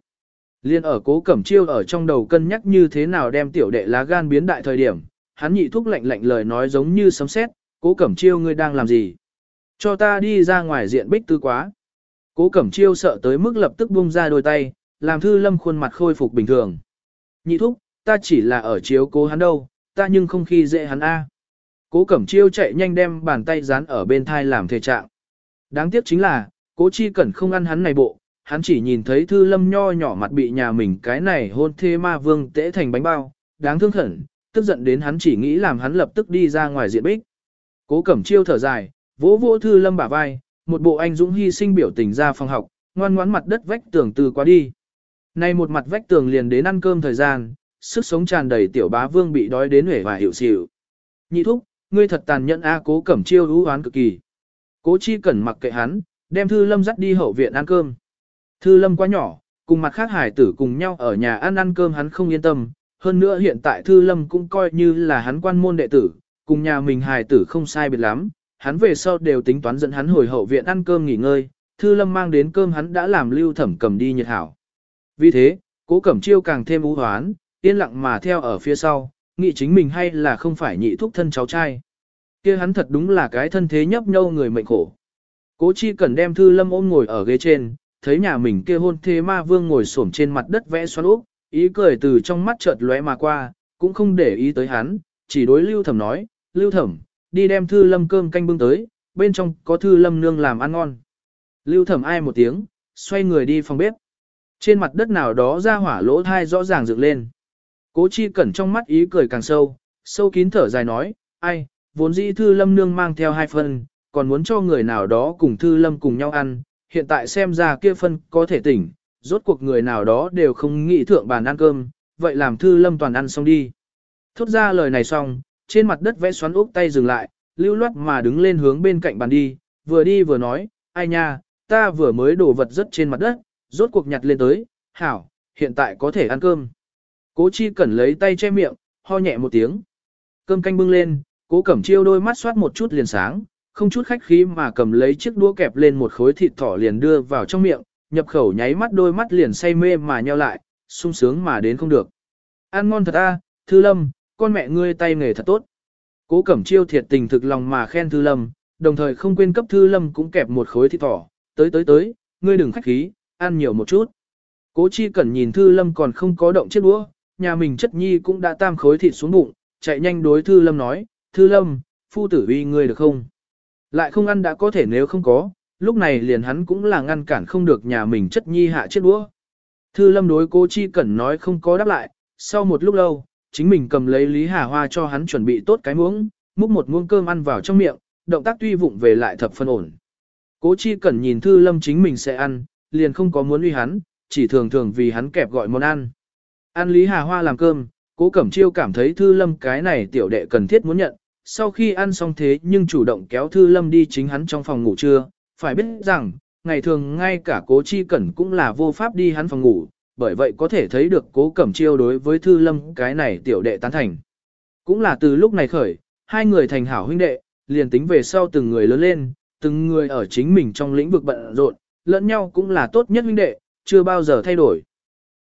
Liên ở cố cẩm chiêu ở trong đầu cân nhắc như thế nào đem tiểu đệ lá gan biến đại thời điểm, hắn nhị thúc lạnh lạnh lời nói giống như sấm sét, cố cẩm chiêu ngươi đang làm gì? Cho ta đi ra ngoài diện bích tư quá. Cố cẩm chiêu sợ tới mức lập tức buông ra đôi tay, làm thư lâm khuôn mặt khôi phục bình thường. Nhị thúc, ta chỉ là ở chiếu cố hắn đâu, ta nhưng không khi dễ hắn a. Cố Cẩm Chiêu chạy nhanh đem bàn tay dán ở bên thai làm thể trạng. Đáng tiếc chính là, Cố Chi Cẩn không ăn hắn này bộ, hắn chỉ nhìn thấy Thư Lâm nho nhỏ mặt bị nhà mình cái này hôn thê ma vương tễ thành bánh bao, đáng thương khẩn, tức giận đến hắn chỉ nghĩ làm hắn lập tức đi ra ngoài diện bích. Cố Cẩm Chiêu thở dài, vỗ vỗ Thư Lâm bả vai, một bộ anh dũng hy sinh biểu tình ra phòng học, ngoan ngoãn mặt đất vách tường từ qua đi. Nay một mặt vách tường liền đến ăn cơm thời gian, sức sống tràn đầy tiểu bá vương bị đói đến hể và hiểu xỉu. Nhị thúc, ngươi thật tàn nhẫn a cố cẩm chiêu hú hoán cực kỳ. Cố chi cẩn mặc kệ hắn, đem thư lâm dắt đi hậu viện ăn cơm. Thư lâm quá nhỏ, cùng mặt khác hải tử cùng nhau ở nhà ăn ăn cơm hắn không yên tâm. Hơn nữa hiện tại thư lâm cũng coi như là hắn quan môn đệ tử, cùng nhà mình hài tử không sai biệt lắm. Hắn về sau đều tính toán dẫn hắn hồi hậu viện ăn cơm nghỉ ngơi, thư lâm mang đến cơm hắn đã làm lưu thẩm cầm đi nhiệt hảo. Vì thế, cố cẩm chiêu càng thêm u hoán, yên lặng mà theo ở phía sau, nghĩ chính mình hay là không phải nhị thúc thân cháu trai. kia hắn thật đúng là cái thân thế nhấp nhâu người mệnh khổ. Cố chi cần đem thư lâm ôm ngồi ở ghế trên, thấy nhà mình kia hôn thế ma vương ngồi xổm trên mặt đất vẽ xoắn úp, ý cười từ trong mắt chợt lóe mà qua, cũng không để ý tới hắn, chỉ đối lưu thẩm nói, lưu thẩm, đi đem thư lâm cơm canh bưng tới, bên trong có thư lâm nương làm ăn ngon. Lưu thẩm ai một tiếng, xoay người đi phòng bếp. Trên mặt đất nào đó ra hỏa lỗ thai rõ ràng dựng lên. Cố chi cẩn trong mắt ý cười càng sâu, sâu kín thở dài nói, ai, vốn dĩ thư lâm nương mang theo hai phân, còn muốn cho người nào đó cùng thư lâm cùng nhau ăn, hiện tại xem ra kia phân có thể tỉnh, rốt cuộc người nào đó đều không nghĩ thượng bàn ăn cơm, vậy làm thư lâm toàn ăn xong đi. Thốt ra lời này xong, trên mặt đất vẽ xoắn ốc tay dừng lại, lưu loát mà đứng lên hướng bên cạnh bàn đi, vừa đi vừa nói, ai nha, ta vừa mới đổ vật rất trên mặt đất, rốt cuộc nhặt lên tới, hảo, hiện tại có thể ăn cơm. Cố chi cẩn lấy tay che miệng, ho nhẹ một tiếng. Cơm canh bưng lên, cố cẩm chiêu đôi mắt xoát một chút liền sáng, không chút khách khí mà cầm lấy chiếc đũa kẹp lên một khối thịt thỏ liền đưa vào trong miệng, nhập khẩu nháy mắt đôi mắt liền say mê mà nheo lại, sung sướng mà đến không được. Ăn ngon thật a, Thư Lâm, con mẹ ngươi tay nghề thật tốt. Cố Cẩm Chiêu thiệt tình thực lòng mà khen Thư Lâm, đồng thời không quên cấp Thư Lâm cũng kẹp một khối thịt thỏ, tới tới tới, ngươi đừng khách khí, ăn nhiều một chút. Cố Chi Cẩn nhìn Thư Lâm còn không có động chiếc đũa, nhà mình chất nhi cũng đã tam khối thịt xuống bụng, chạy nhanh đối Thư Lâm nói, Thư Lâm, phu tử uy ngươi được không? Lại không ăn đã có thể nếu không có, lúc này liền hắn cũng là ngăn cản không được nhà mình chất nhi hạ chiếc đũa. Thư Lâm đối Cố Chi Cẩn nói không có đáp lại, sau một lúc lâu, chính mình cầm lấy Lý Hà Hoa cho hắn chuẩn bị tốt cái muỗng, múc một muỗng cơm ăn vào trong miệng, động tác tuy vụng về lại thập phân ổn. Cố Chi Cẩn nhìn Thư Lâm chính mình sẽ ăn, liền không có muốn uy hắn, chỉ thường thường vì hắn kẹp gọi món ăn. Ăn Lý Hà Hoa làm cơm, Cố Cẩm Chiêu cảm thấy Thư Lâm cái này tiểu đệ cần thiết muốn nhận, sau khi ăn xong thế nhưng chủ động kéo Thư Lâm đi chính hắn trong phòng ngủ trưa, phải biết rằng, ngày thường ngay cả Cố Chi Cẩn cũng là vô pháp đi hắn phòng ngủ, bởi vậy có thể thấy được Cố Cẩm Chiêu đối với Thư Lâm cái này tiểu đệ tán thành. Cũng là từ lúc này khởi, hai người thành hảo huynh đệ, liền tính về sau từng người lớn lên, từng người ở chính mình trong lĩnh vực bận rộn, lẫn nhau cũng là tốt nhất huynh đệ, chưa bao giờ thay đổi.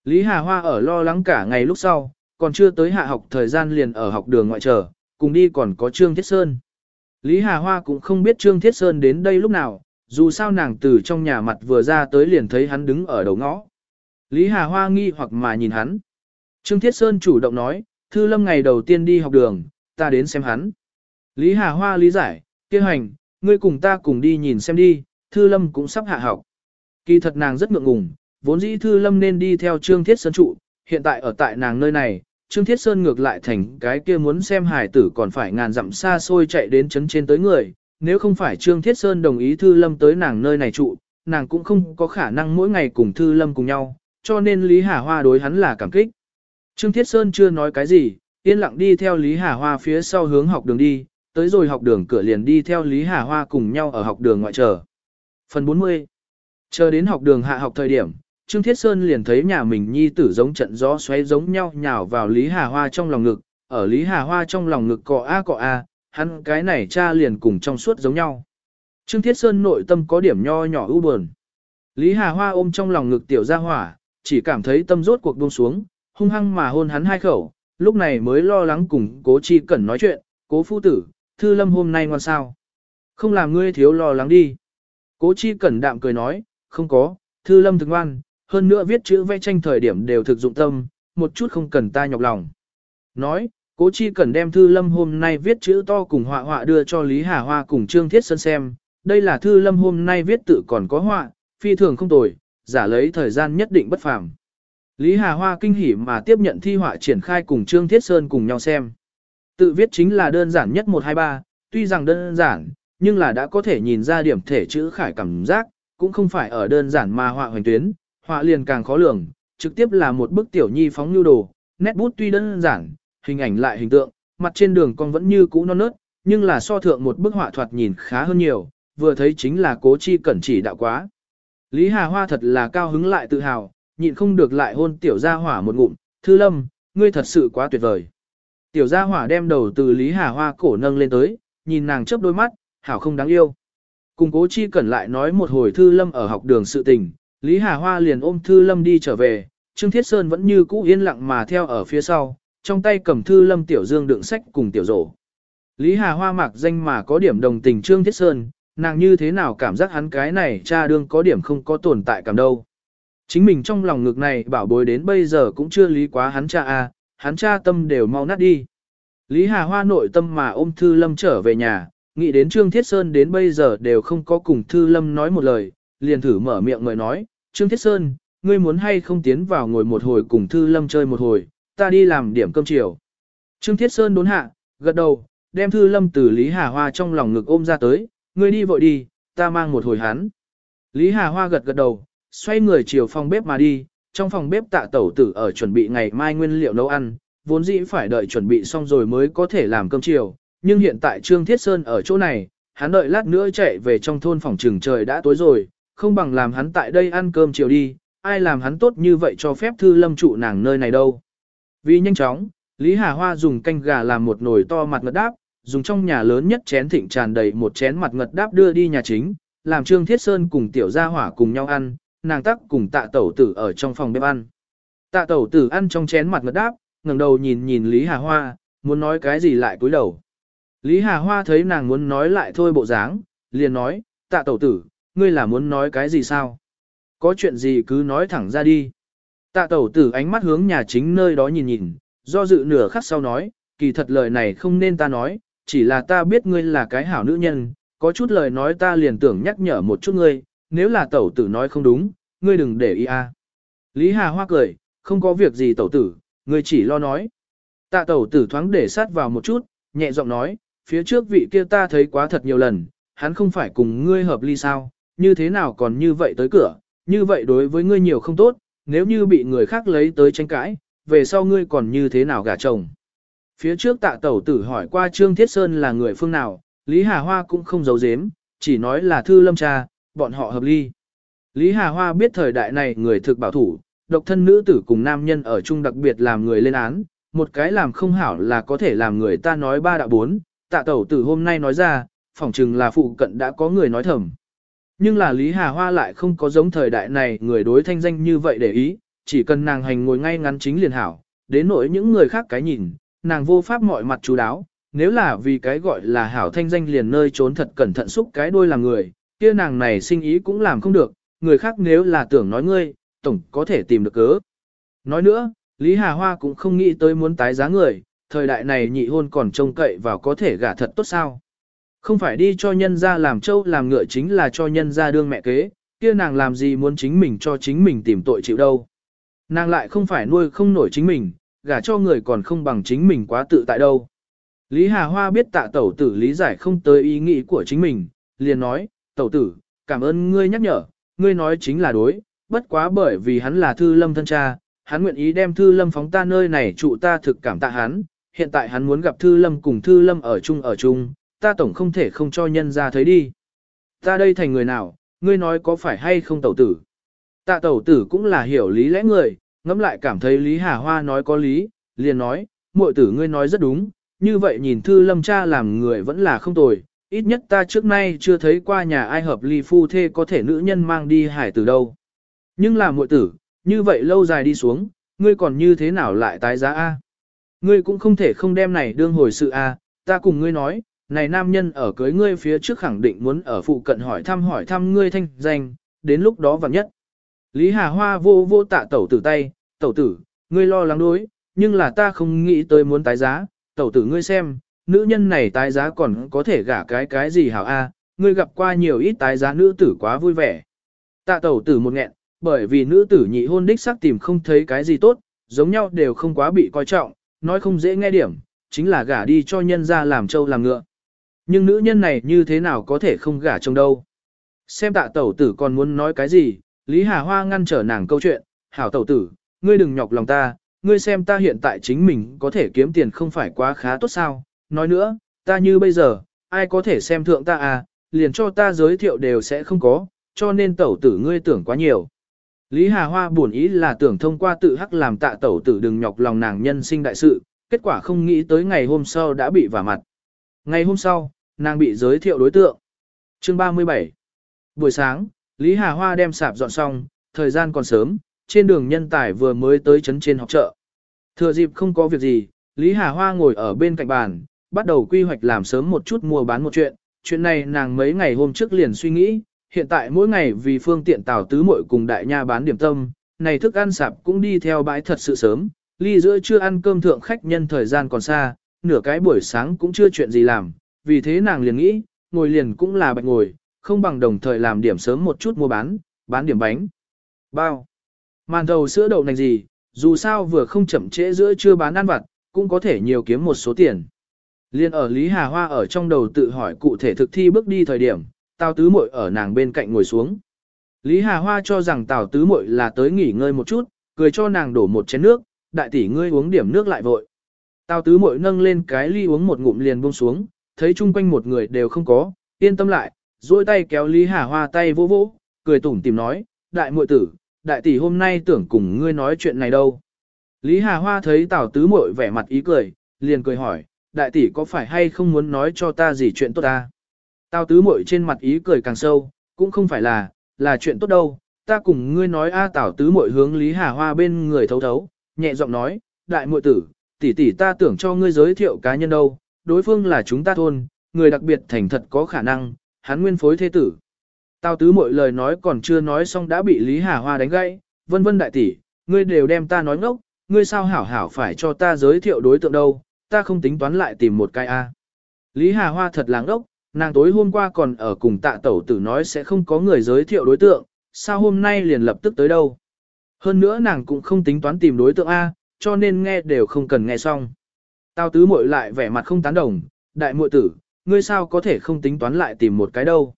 Lý Hà Hoa ở lo lắng cả ngày lúc sau, còn chưa tới hạ học thời gian liền ở học đường ngoại trở, cùng đi còn có Trương Thiết Sơn. Lý Hà Hoa cũng không biết Trương Thiết Sơn đến đây lúc nào, dù sao nàng từ trong nhà mặt vừa ra tới liền thấy hắn đứng ở đầu ngõ. Lý Hà Hoa nghi hoặc mà nhìn hắn. Trương Thiết Sơn chủ động nói, Thư Lâm ngày đầu tiên đi học đường, ta đến xem hắn. Lý Hà Hoa lý giải, kêu hành, ngươi cùng ta cùng đi nhìn xem đi, Thư Lâm cũng sắp hạ học. Kỳ thật nàng rất ngượng ngùng, vốn dĩ Thư Lâm nên đi theo Trương Thiết Sơn trụ, hiện tại ở tại nàng nơi này, Trương Thiết Sơn ngược lại thành cái kia muốn xem hải tử còn phải ngàn dặm xa xôi chạy đến chấn trên tới người. Nếu không phải Trương Thiết Sơn đồng ý Thư Lâm tới nàng nơi này trụ, nàng cũng không có khả năng mỗi ngày cùng Thư Lâm cùng nhau, cho nên Lý Hà Hoa đối hắn là cảm kích. Trương Thiết Sơn chưa nói cái gì, yên lặng đi theo Lý Hà Hoa phía sau hướng học đường đi, tới rồi học đường cửa liền đi theo Lý Hà Hoa cùng nhau ở học đường ngoại trở. Phần 40 Chờ đến học đường hạ học thời điểm, Trương Thiết Sơn liền thấy nhà mình nhi tử giống trận gió xoáy giống nhau nhào vào Lý Hà Hoa trong lòng ngực, ở Lý Hà Hoa trong lòng ngực cọ a cọ a, hắn cái này cha liền cùng trong suốt giống nhau. Trương Thiết Sơn nội tâm có điểm nho nhỏ ưu buồn. Lý Hà Hoa ôm trong lòng ngực tiểu gia hỏa, chỉ cảm thấy tâm rốt cuộc buông xuống, hung hăng mà hôn hắn hai khẩu, lúc này mới lo lắng cùng cố chi cẩn nói chuyện, cố phu tử, thư lâm hôm nay ngoan sao. Không làm ngươi thiếu lo lắng đi. Cố chi cẩn đạm cười nói, không có, thư lâm thực ngoan, hơn nữa viết chữ vẽ tranh thời điểm đều thực dụng tâm, một chút không cần ta nhọc lòng. Nói, cố chi cẩn đem thư lâm hôm nay viết chữ to cùng họa họa đưa cho Lý Hà Hoa cùng Trương Thiết Sơn xem, đây là thư lâm hôm nay viết tự còn có họa, phi thường không tồi, giả lấy thời gian nhất định bất phàm. Lý Hà Hoa kinh hỉ mà tiếp nhận thi họa triển khai cùng Trương Thiết Sơn cùng nhau xem. Tự viết chính là đơn giản nhất 123, tuy rằng đơn giản, nhưng là đã có thể nhìn ra điểm thể chữ khải cảm giác, cũng không phải ở đơn giản mà họa hoành tuyến, họa liền càng khó lường, trực tiếp là một bức tiểu nhi phóng nhu đồ, nét bút tuy đơn giản, hình ảnh lại hình tượng, mặt trên đường con vẫn như cũ non nớt, nhưng là so thượng một bức họa thoạt nhìn khá hơn nhiều, vừa thấy chính là cố chi cẩn chỉ đạo quá. Lý Hà Hoa thật là cao hứng lại tự hào, nhịn không được lại hôn tiểu gia hỏa một ngụm, thư lâm, ngươi thật sự quá tuyệt vời. Tiểu gia hỏa đem đầu từ Lý Hà Hoa cổ nâng lên tới, nhìn nàng chớp đôi mắt, hảo không đáng yêu. Cùng cố chi cẩn lại nói một hồi thư lâm ở học đường sự tình, Lý Hà Hoa liền ôm thư lâm đi trở về, Trương Thiết Sơn vẫn như cũ yên lặng mà theo ở phía sau, trong tay cầm thư lâm tiểu dương đựng sách cùng tiểu rổ. Lý Hà Hoa mặc danh mà có điểm đồng tình Trương Thiết Sơn, nàng như thế nào cảm giác hắn cái này cha đương có điểm không có tồn tại cảm đâu. Chính mình trong lòng ngực này bảo bối đến bây giờ cũng chưa lý quá hắn cha a, à, hắn cha tâm đều mau nát đi. Lý Hà Hoa nội tâm mà ôm Thư Lâm trở về nhà, nghĩ đến Trương Thiết Sơn đến bây giờ đều không có cùng Thư Lâm nói một lời, liền thử mở miệng người nói, Trương Thiết Sơn, ngươi muốn hay không tiến vào ngồi một hồi cùng Thư Lâm chơi một hồi, ta đi làm điểm cơm chiều. Trương Thiết Sơn đốn hạ, gật đầu, đem Thư Lâm từ Lý Hà Hoa trong lòng ngực ôm ra tới, ngươi đi vội đi, ta mang một hồi hắn. Lý Hà Hoa gật gật đầu, xoay người chiều phòng bếp mà đi, trong phòng bếp tạ tẩu tử ở chuẩn bị ngày mai nguyên liệu nấu ăn, vốn dĩ phải đợi chuẩn bị xong rồi mới có thể làm cơm chiều, nhưng hiện tại Trương Thiết Sơn ở chỗ này, hắn đợi lát nữa chạy về trong thôn phòng trường trời đã tối rồi, không bằng làm hắn tại đây ăn cơm chiều đi, ai làm hắn tốt như vậy cho phép thư lâm trụ nàng nơi này đâu. Vì nhanh chóng, Lý Hà Hoa dùng canh gà làm một nồi to mặt ngật đáp, dùng trong nhà lớn nhất chén thịnh tràn đầy một chén mặt ngật đáp đưa đi nhà chính, làm Trương Thiết Sơn cùng tiểu gia hỏa cùng nhau ăn, nàng tắc cùng tạ tẩu tử ở trong phòng bếp ăn. Tạ tẩu tử ăn trong chén mặt ngật đáp, ngẩng đầu nhìn nhìn Lý Hà Hoa, muốn nói cái gì lại cúi đầu. Lý Hà Hoa thấy nàng muốn nói lại thôi bộ dáng, liền nói, tạ tẩu tử, ngươi là muốn nói cái gì sao? Có chuyện gì cứ nói thẳng ra đi. Tạ tẩu tử ánh mắt hướng nhà chính nơi đó nhìn nhìn, do dự nửa khắc sau nói, kỳ thật lời này không nên ta nói, chỉ là ta biết ngươi là cái hảo nữ nhân, có chút lời nói ta liền tưởng nhắc nhở một chút ngươi, nếu là tẩu tử nói không đúng, ngươi đừng để ý a. Lý Hà Hoa cười, không có việc gì tẩu tử, ngươi chỉ lo nói. Tạ tẩu tử thoáng để sát vào một chút, nhẹ giọng nói, phía trước vị kia ta thấy quá thật nhiều lần, hắn không phải cùng ngươi hợp ly sao, như thế nào còn như vậy tới cửa, như vậy đối với ngươi nhiều không tốt, nếu như bị người khác lấy tới tranh cãi, về sau ngươi còn như thế nào gả chồng. Phía trước tạ tẩu tử hỏi qua Trương Thiết Sơn là người phương nào, Lý Hà Hoa cũng không giấu giếm, chỉ nói là thư lâm cha, bọn họ hợp ly. Lý Hà Hoa biết thời đại này người thực bảo thủ, độc thân nữ tử cùng nam nhân ở chung đặc biệt làm người lên án, một cái làm không hảo là có thể làm người ta nói ba đạo bốn, tạ tẩu tử hôm nay nói ra, phỏng chừng là phụ cận đã có người nói thầm. Nhưng là Lý Hà Hoa lại không có giống thời đại này người đối thanh danh như vậy để ý, chỉ cần nàng hành ngồi ngay ngắn chính liền hảo, đến nỗi những người khác cái nhìn, nàng vô pháp mọi mặt chú đáo, nếu là vì cái gọi là hảo thanh danh liền nơi trốn thật cẩn thận xúc cái đôi làm người, kia nàng này sinh ý cũng làm không được, người khác nếu là tưởng nói ngươi, tổng có thể tìm được cớ. Nói nữa, Lý Hà Hoa cũng không nghĩ tới muốn tái giá người, thời đại này nhị hôn còn trông cậy vào có thể gả thật tốt sao. Không phải đi cho nhân ra làm trâu làm ngựa chính là cho nhân ra đương mẹ kế, kia nàng làm gì muốn chính mình cho chính mình tìm tội chịu đâu. Nàng lại không phải nuôi không nổi chính mình, gả cho người còn không bằng chính mình quá tự tại đâu. Lý Hà Hoa biết tạ tẩu tử lý giải không tới ý nghĩ của chính mình, liền nói, tẩu tử, cảm ơn ngươi nhắc nhở, ngươi nói chính là đối, bất quá bởi vì hắn là thư lâm thân cha, hắn nguyện ý đem thư lâm phóng ta nơi này trụ ta thực cảm tạ hắn, hiện tại hắn muốn gặp thư lâm cùng thư lâm ở chung ở chung, ta tổng không thể không cho nhân ra thấy đi. Ta đây thành người nào, ngươi nói có phải hay không tẩu tử. Tạ tẩu tử cũng là hiểu lý lẽ người, ngẫm lại cảm thấy Lý Hà Hoa nói có lý, liền nói, muội tử ngươi nói rất đúng, như vậy nhìn thư lâm cha làm người vẫn là không tồi, ít nhất ta trước nay chưa thấy qua nhà ai hợp ly phu thê có thể nữ nhân mang đi hải từ đâu. Nhưng là muội tử, như vậy lâu dài đi xuống, ngươi còn như thế nào lại tái giá A? Ngươi cũng không thể không đem này đương hồi sự A, ta cùng ngươi nói, này nam nhân ở cưới ngươi phía trước khẳng định muốn ở phụ cận hỏi thăm hỏi thăm ngươi thanh danh, đến lúc đó vặn nhất. Lý Hà Hoa vô vô tạ tẩu tử tay, tẩu tử, ngươi lo lắng đối, nhưng là ta không nghĩ tới muốn tái giá, tẩu tử ngươi xem, nữ nhân này tái giá còn có thể gả cái cái gì hảo a, ngươi gặp qua nhiều ít tái giá nữ tử quá vui vẻ. Tạ tẩu tử một nghẹn, bởi vì nữ tử nhị hôn đích xác tìm không thấy cái gì tốt, giống nhau đều không quá bị coi trọng, nói không dễ nghe điểm, chính là gả đi cho nhân ra làm trâu làm ngựa. Nhưng nữ nhân này như thế nào có thể không gả chồng đâu. Xem tạ tẩu tử còn muốn nói cái gì, Lý Hà Hoa ngăn trở nàng câu chuyện, hảo tẩu tử, ngươi đừng nhọc lòng ta, ngươi xem ta hiện tại chính mình có thể kiếm tiền không phải quá khá tốt sao, nói nữa, ta như bây giờ, ai có thể xem thượng ta à, liền cho ta giới thiệu đều sẽ không có, cho nên tẩu tử ngươi tưởng quá nhiều. Lý Hà Hoa buồn ý là tưởng thông qua tự hắc làm tạ tẩu tử đừng nhọc lòng nàng nhân sinh đại sự, kết quả không nghĩ tới ngày hôm sau đã bị vả mặt. Ngày hôm sau, nàng bị giới thiệu đối tượng. Chương 37 Buổi sáng, Lý Hà Hoa đem sạp dọn xong, thời gian còn sớm, trên đường nhân tài vừa mới tới trấn trên học chợ. Thừa dịp không có việc gì, Lý Hà Hoa ngồi ở bên cạnh bàn, bắt đầu quy hoạch làm sớm một chút mua bán một chuyện. Chuyện này nàng mấy ngày hôm trước liền suy nghĩ, hiện tại mỗi ngày vì phương tiện tảo tứ muội cùng đại nha bán điểm tâm, này thức ăn sạp cũng đi theo bãi thật sự sớm, ly giữa chưa ăn cơm thượng khách nhân thời gian còn xa, nửa cái buổi sáng cũng chưa chuyện gì làm, vì thế nàng liền nghĩ, ngồi liền cũng là bạch ngồi, không bằng đồng thời làm điểm sớm một chút mua bán, bán điểm bánh, bao, màn thầu sữa đậu nành gì, dù sao vừa không chậm trễ giữa chưa bán ăn vặt, cũng có thể nhiều kiếm một số tiền. Liên ở Lý Hà Hoa ở trong đầu tự hỏi cụ thể thực thi bước đi thời điểm, Tào Tứ Muội ở nàng bên cạnh ngồi xuống. Lý Hà Hoa cho rằng Tào Tứ Muội là tới nghỉ ngơi một chút, cười cho nàng đổ một chén nước, đại tỷ ngươi uống điểm nước lại vội. Tào Tứ Muội nâng lên cái ly uống một ngụm liền buông xuống, thấy chung quanh một người đều không có, yên tâm lại, duỗi tay kéo Lý Hà Hoa tay vỗ vỗ, cười tủm tìm nói, đại muội tử, đại tỷ hôm nay tưởng cùng ngươi nói chuyện này đâu. Lý Hà Hoa thấy Tào Tứ Muội vẻ mặt ý cười, liền cười hỏi, đại tỷ có phải hay không muốn nói cho ta gì chuyện tốt ta? Tào Tứ Muội trên mặt ý cười càng sâu, cũng không phải là, là chuyện tốt đâu, ta cùng ngươi nói a Tào Tứ Muội hướng Lý Hà Hoa bên người thấu thấu, nhẹ giọng nói, đại muội tử, tỷ tỷ ta tưởng cho ngươi giới thiệu cá nhân đâu, đối phương là chúng ta thôn, người đặc biệt thành thật có khả năng, hắn nguyên phối thế tử. tao Tứ Muội lời nói còn chưa nói xong đã bị Lý Hà Hoa đánh gãy, vân vân đại tỷ, ngươi đều đem ta nói ngốc, ngươi sao hảo hảo phải cho ta giới thiệu đối tượng đâu, ta không tính toán lại tìm một cái A. Lý Hà Hoa thật láng đốc, nàng tối hôm qua còn ở cùng tạ tẩu tử nói sẽ không có người giới thiệu đối tượng, sao hôm nay liền lập tức tới đâu. Hơn nữa nàng cũng không tính toán tìm đối tượng A, cho nên nghe đều không cần nghe xong. Tao tứ muội lại vẻ mặt không tán đồng, đại muội tử, ngươi sao có thể không tính toán lại tìm một cái đâu.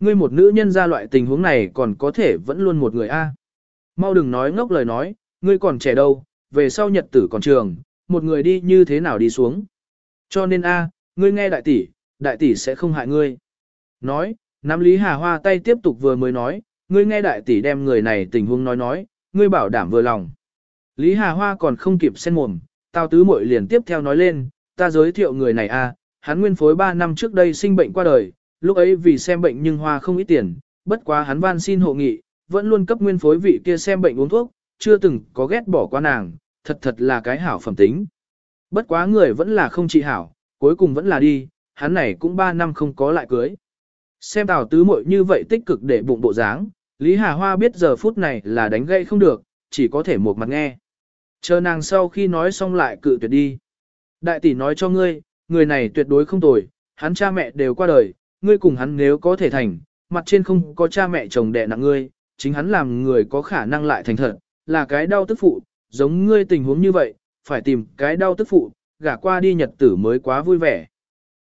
Ngươi một nữ nhân ra loại tình huống này còn có thể vẫn luôn một người A. Mau đừng nói ngốc lời nói, ngươi còn trẻ đâu, về sau nhật tử còn trường, một người đi như thế nào đi xuống. Cho nên a, ngươi nghe đại tỷ, đại tỷ sẽ không hại ngươi. Nói, nắm Lý Hà Hoa tay tiếp tục vừa mới nói, ngươi nghe đại tỷ đem người này tình huống nói nói, ngươi bảo đảm vừa lòng. Lý Hà Hoa còn không kịp xen mồm, tao tứ muội liền tiếp theo nói lên, ta giới thiệu người này a, hắn nguyên phối 3 năm trước đây sinh bệnh qua đời, lúc ấy vì xem bệnh nhưng hoa không ít tiền, bất quá hắn van xin hộ nghị, vẫn luôn cấp nguyên phối vị kia xem bệnh uống thuốc, chưa từng có ghét bỏ qua nàng, thật thật là cái hảo phẩm tính. Bất quá người vẫn là không trị hảo, cuối cùng vẫn là đi, hắn này cũng 3 năm không có lại cưới. Xem tào tứ muội như vậy tích cực để bụng bộ dáng, Lý Hà Hoa biết giờ phút này là đánh gây không được, chỉ có thể một mặt nghe. Chờ nàng sau khi nói xong lại cự tuyệt đi. Đại tỷ nói cho ngươi, người này tuyệt đối không tồi, hắn cha mẹ đều qua đời, ngươi cùng hắn nếu có thể thành, mặt trên không có cha mẹ chồng đẻ nặng ngươi, chính hắn làm người có khả năng lại thành thật, là cái đau tức phụ, giống ngươi tình huống như vậy, phải tìm cái đau tức phụ, gả qua đi nhật tử mới quá vui vẻ.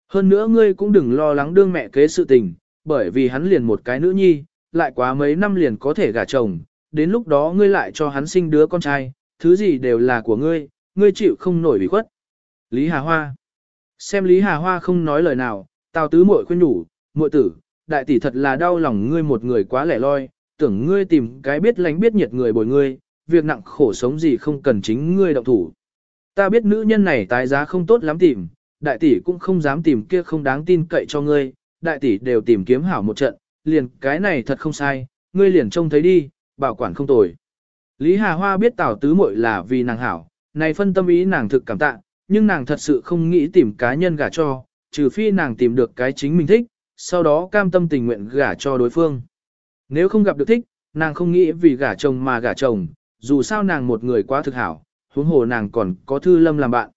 Hơn nữa ngươi cũng đừng lo lắng đương mẹ kế sự tình, bởi vì hắn liền một cái nữ nhi, lại quá mấy năm liền có thể gả chồng, đến lúc đó ngươi lại cho hắn sinh đứa con trai, thứ gì đều là của ngươi, ngươi chịu không nổi bị khuất. Lý Hà Hoa Xem Lý Hà Hoa không nói lời nào, Tào Tứ muội khuyên nhủ, muội tử, đại tỷ thật là đau lòng ngươi một người quá lẻ loi, tưởng ngươi tìm cái biết lánh biết nhiệt người bồi ngươi, việc nặng khổ sống gì không cần chính ngươi động thủ. Ta biết nữ nhân này tái giá không tốt lắm tìm, đại tỷ cũng không dám tìm kia không đáng tin cậy cho ngươi, đại tỷ đều tìm kiếm hảo một trận, liền cái này thật không sai, ngươi liền trông thấy đi, bảo quản không tồi. Lý Hà Hoa biết Tào Tứ Mội là vì nàng hảo, này phân tâm ý nàng thực cảm tạ, nhưng nàng thật sự không nghĩ tìm cá nhân gả cho, trừ phi nàng tìm được cái chính mình thích, sau đó cam tâm tình nguyện gả cho đối phương. Nếu không gặp được thích, nàng không nghĩ vì gả chồng mà gả chồng, dù sao nàng một người quá thực hảo, huống hồ nàng còn có thư lâm làm bạn.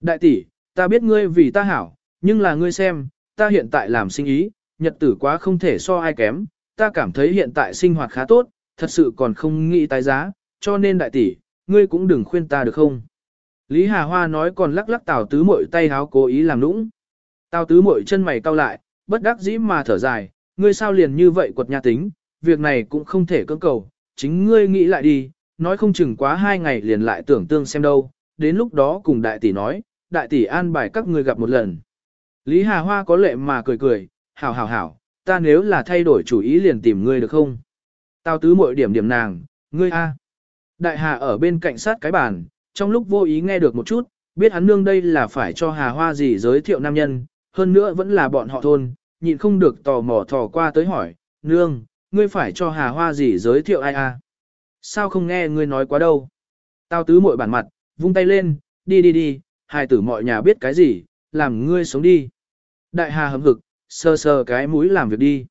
Đại tỷ, ta biết ngươi vì ta hảo, nhưng là ngươi xem, ta hiện tại làm sinh ý, nhật tử quá không thể so ai kém, ta cảm thấy hiện tại sinh hoạt khá tốt, thật sự còn không nghĩ tái giá, cho nên đại tỷ, ngươi cũng đừng khuyên ta được không. Lý Hà Hoa nói còn lắc lắc Tào Tứ Mội tay háo cố ý làm nũng. Tào Tứ Mội chân mày cau lại, bất đắc dĩ mà thở dài, ngươi sao liền như vậy quật nhà tính, việc này cũng không thể cưỡng cầu, chính ngươi nghĩ lại đi, nói không chừng quá hai ngày liền lại tưởng tương xem đâu, đến lúc đó cùng đại tỷ nói, đại tỷ an bài các ngươi gặp một lần. Lý Hà Hoa có lệ mà cười cười, hảo hảo hảo, ta nếu là thay đổi chủ ý liền tìm ngươi được không? Tao tứ mội điểm điểm nàng, ngươi a. Đại Hà ở bên cạnh sát cái bàn, trong lúc vô ý nghe được một chút, biết hắn nương đây là phải cho Hà Hoa gì giới thiệu nam nhân, hơn nữa vẫn là bọn họ thôn, nhịn không được tò mò thò qua tới hỏi, nương, ngươi phải cho Hà Hoa gì giới thiệu ai a? Sao không nghe ngươi nói quá đâu? Tao tứ muội bản mặt, vung tay lên, đi đi đi, hai tử mọi nhà biết cái gì, làm ngươi sống đi. Đại hà hầm hực, sờ sờ cái mũi làm việc đi.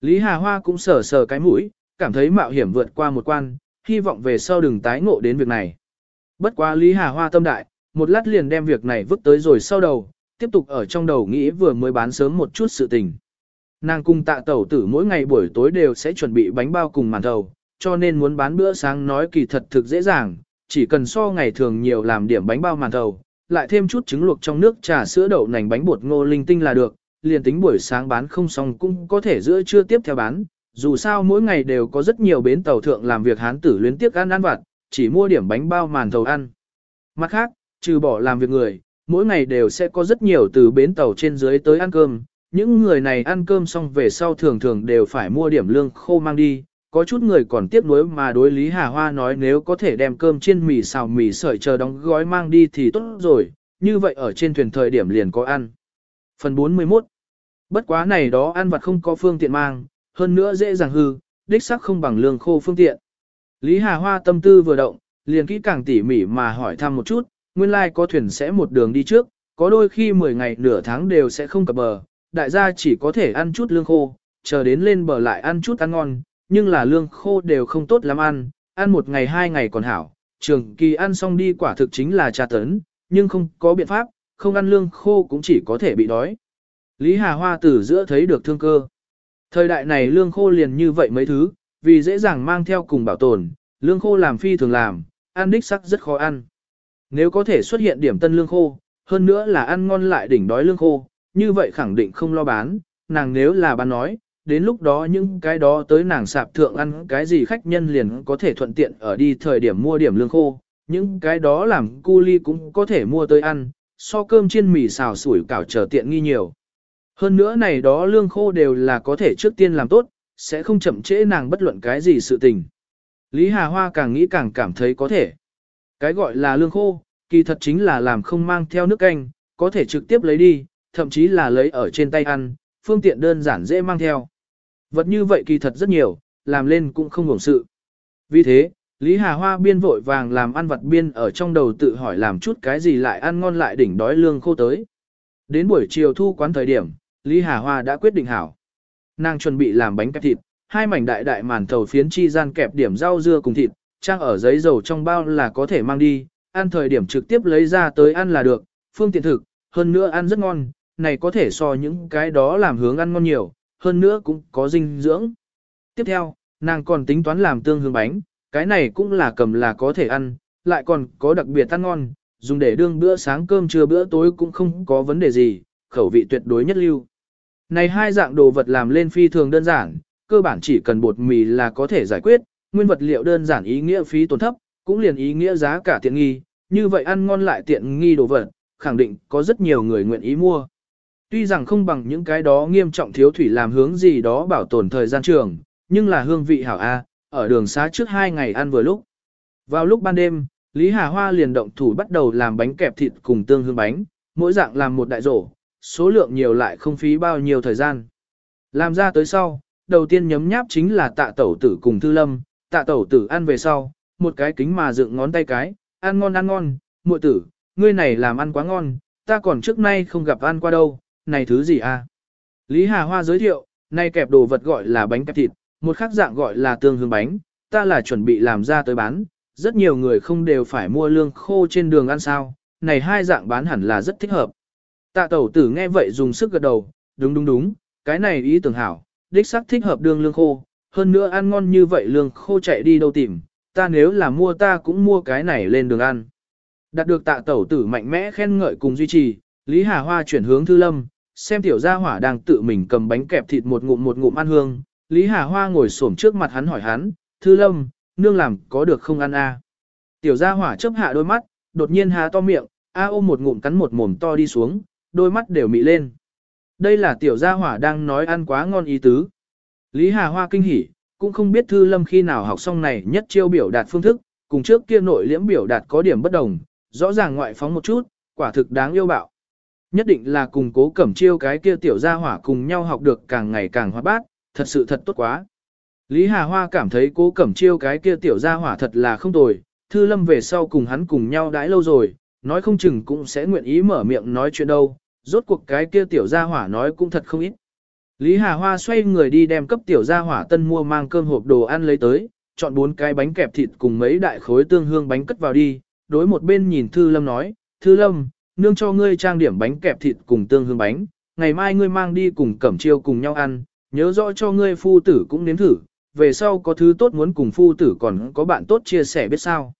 Lý Hà Hoa cũng sờ sờ cái mũi, cảm thấy mạo hiểm vượt qua một quan, hy vọng về sau đừng tái ngộ đến việc này. Bất quá Lý Hà Hoa tâm đại, một lát liền đem việc này vứt tới rồi sau đầu, tiếp tục ở trong đầu nghĩ vừa mới bán sớm một chút sự tình. Nàng cùng tạ tẩu tử mỗi ngày buổi tối đều sẽ chuẩn bị bánh bao cùng màn thầu, cho nên muốn bán bữa sáng nói kỳ thật thực dễ dàng, chỉ cần so ngày thường nhiều làm điểm bánh bao màn thầu, lại thêm chút trứng luộc trong nước trà sữa đậu nành bánh bột ngô linh tinh là được, liền tính buổi sáng bán không xong cũng có thể giữa trưa tiếp theo bán, dù sao mỗi ngày đều có rất nhiều bến tàu thượng làm việc hán tử luyến tiếc ăn ăn vặt, chỉ mua điểm bánh bao màn thầu ăn. Mặt khác, trừ bỏ làm việc người, mỗi ngày đều sẽ có rất nhiều từ bến tàu trên dưới tới ăn cơm, những người này ăn cơm xong về sau thường thường đều phải mua điểm lương khô mang đi, có chút người còn tiếc nuối mà đối Lý Hà Hoa nói nếu có thể đem cơm chiên mì xào mì sợi chờ đóng gói mang đi thì tốt rồi, như vậy ở trên thuyền thời điểm liền có ăn. Phần 41 Bất quá này đó ăn vặt không có phương tiện mang, hơn nữa dễ dàng hư, đích xác không bằng lương khô phương tiện. Lý Hà Hoa tâm tư vừa động, liền kỹ càng tỉ mỉ mà hỏi thăm một chút, nguyên lai like có thuyền sẽ một đường đi trước, có đôi khi 10 ngày nửa tháng đều sẽ không cập bờ, đại gia chỉ có thể ăn chút lương khô, chờ đến lên bờ lại ăn chút ăn ngon, nhưng là lương khô đều không tốt lắm ăn, ăn một ngày hai ngày còn hảo, trường kỳ ăn xong đi quả thực chính là trà tấn, nhưng không có biện pháp, không ăn lương khô cũng chỉ có thể bị đói. Lý Hà Hoa từ giữa thấy được thương cơ. Thời đại này lương khô liền như vậy mấy thứ, vì dễ dàng mang theo cùng bảo tồn, lương khô làm phi thường làm, ăn đích sắc rất khó ăn. Nếu có thể xuất hiện điểm tân lương khô, hơn nữa là ăn ngon lại đỉnh đói lương khô, như vậy khẳng định không lo bán, nàng nếu là bán nói, đến lúc đó những cái đó tới nàng sạp thượng ăn cái gì khách nhân liền có thể thuận tiện ở đi thời điểm mua điểm lương khô, những cái đó làm cu ly cũng có thể mua tới ăn, so cơm chiên mì xào sủi cảo trở tiện nghi nhiều. Hơn nữa này đó lương khô đều là có thể trước tiên làm tốt, sẽ không chậm trễ nàng bất luận cái gì sự tình. Lý Hà Hoa càng nghĩ càng cảm thấy có thể. Cái gọi là lương khô, kỳ thật chính là làm không mang theo nước canh, có thể trực tiếp lấy đi, thậm chí là lấy ở trên tay ăn, phương tiện đơn giản dễ mang theo. Vật như vậy kỳ thật rất nhiều, làm lên cũng không ngủng sự. Vì thế, Lý Hà Hoa biên vội vàng làm ăn vật biên ở trong đầu tự hỏi làm chút cái gì lại ăn ngon lại đỉnh đói lương khô tới. Đến buổi chiều thu quán thời điểm, Lý Hà Hoa đã quyết định hảo. Nàng chuẩn bị làm bánh kẹp thịt, hai mảnh đại đại màn thầu phiến chi gian kẹp điểm rau dưa cùng thịt, trang ở giấy dầu trong bao là có thể mang đi, ăn thời điểm trực tiếp lấy ra tới ăn là được, phương tiện thực, hơn nữa ăn rất ngon, này có thể so những cái đó làm hướng ăn ngon nhiều, hơn nữa cũng có dinh dưỡng. Tiếp theo, nàng còn tính toán làm tương hương bánh, cái này cũng là cầm là có thể ăn, lại còn có đặc biệt ăn ngon, dùng để đương bữa sáng cơm trưa bữa tối cũng không có vấn đề gì, khẩu vị tuyệt đối nhất lưu. Này hai dạng đồ vật làm lên phi thường đơn giản, cơ bản chỉ cần bột mì là có thể giải quyết, nguyên vật liệu đơn giản ý nghĩa phí tổn thấp, cũng liền ý nghĩa giá cả tiện nghi, như vậy ăn ngon lại tiện nghi đồ vật, khẳng định có rất nhiều người nguyện ý mua. Tuy rằng không bằng những cái đó nghiêm trọng thiếu thủy làm hướng gì đó bảo tồn thời gian trường, nhưng là hương vị hảo A, ở đường xá trước hai ngày ăn vừa lúc. Vào lúc ban đêm, Lý Hà Hoa liền động thủ bắt đầu làm bánh kẹp thịt cùng tương hương bánh, mỗi dạng làm một đại rổ, số lượng nhiều lại không phí bao nhiêu thời gian. Làm ra tới sau, đầu tiên nhấm nháp chính là tạ tẩu tử cùng thư lâm, tạ tẩu tử ăn về sau, một cái kính mà dựng ngón tay cái, ăn ngon ăn ngon, muội tử, ngươi này làm ăn quá ngon, ta còn trước nay không gặp ăn qua đâu, này thứ gì à? Lý Hà Hoa giới thiệu, nay kẹp đồ vật gọi là bánh kẹp thịt, một khác dạng gọi là tương hương bánh, ta là chuẩn bị làm ra tới bán, rất nhiều người không đều phải mua lương khô trên đường ăn sao, này hai dạng bán hẳn là rất thích hợp. Tạ tẩu tử nghe vậy dùng sức gật đầu, đúng đúng đúng, cái này ý tưởng hảo, đích xác thích hợp đường lương khô, hơn nữa ăn ngon như vậy lương khô chạy đi đâu tìm, ta nếu là mua ta cũng mua cái này lên đường ăn. Đạt được tạ tẩu tử mạnh mẽ khen ngợi cùng duy trì, Lý Hà Hoa chuyển hướng Thư Lâm, xem tiểu gia hỏa đang tự mình cầm bánh kẹp thịt một ngụm một ngụm ăn hương. Lý Hà Hoa ngồi xổm trước mặt hắn hỏi hắn, Thư Lâm, nương làm có được không ăn a? À? Tiểu gia hỏa chớp hạ đôi mắt, đột nhiên há to miệng, a ôm một ngụm cắn một mồm to đi xuống, đôi mắt đều mị lên. Đây là tiểu gia hỏa đang nói ăn quá ngon ý tứ. Lý Hà Hoa kinh hỉ, cũng không biết Thư Lâm khi nào học xong này nhất chiêu biểu đạt phương thức, cùng trước kia nội liễm biểu đạt có điểm bất đồng, rõ ràng ngoại phóng một chút, quả thực đáng yêu bạo. Nhất định là cùng cố cẩm chiêu cái kia tiểu gia hỏa cùng nhau học được càng ngày càng hoa bát, thật sự thật tốt quá. Lý Hà Hoa cảm thấy cố cẩm chiêu cái kia tiểu gia hỏa thật là không tồi, Thư Lâm về sau cùng hắn cùng nhau đãi lâu rồi, nói không chừng cũng sẽ nguyện ý mở miệng nói chuyện đâu, rốt cuộc cái kia tiểu gia hỏa nói cũng thật không ít. Lý Hà Hoa xoay người đi đem cấp tiểu gia hỏa tân mua mang cơm hộp đồ ăn lấy tới, chọn bốn cái bánh kẹp thịt cùng mấy đại khối tương hương bánh cất vào đi, đối một bên nhìn Thư Lâm nói, Thư Lâm, nương cho ngươi trang điểm bánh kẹp thịt cùng tương hương bánh, ngày mai ngươi mang đi cùng cẩm chiêu cùng nhau ăn, nhớ rõ cho ngươi phu tử cũng nếm thử, về sau có thứ tốt muốn cùng phu tử còn có bạn tốt chia sẻ biết sao.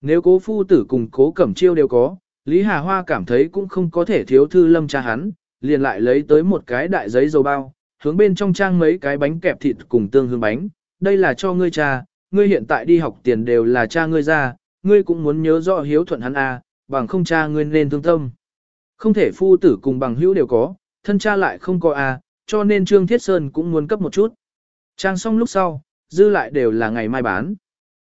Nếu cố phu tử cùng cố cẩm chiêu đều có, Lý Hà Hoa cảm thấy cũng không có thể thiếu thư lâm cha hắn, liền lại lấy tới một cái đại giấy dầu bao, hướng bên trong trang mấy cái bánh kẹp thịt cùng tương hương bánh, đây là cho ngươi cha, ngươi hiện tại đi học tiền đều là cha ngươi ra, ngươi cũng muốn nhớ rõ hiếu thuận hắn à, bằng không cha ngươi nên thương tâm. Không thể phu tử cùng bằng hữu đều có, thân cha lại không có à, cho nên Trương Thiết Sơn cũng muốn cấp một chút. Trang xong lúc sau, dư lại đều là ngày mai bán.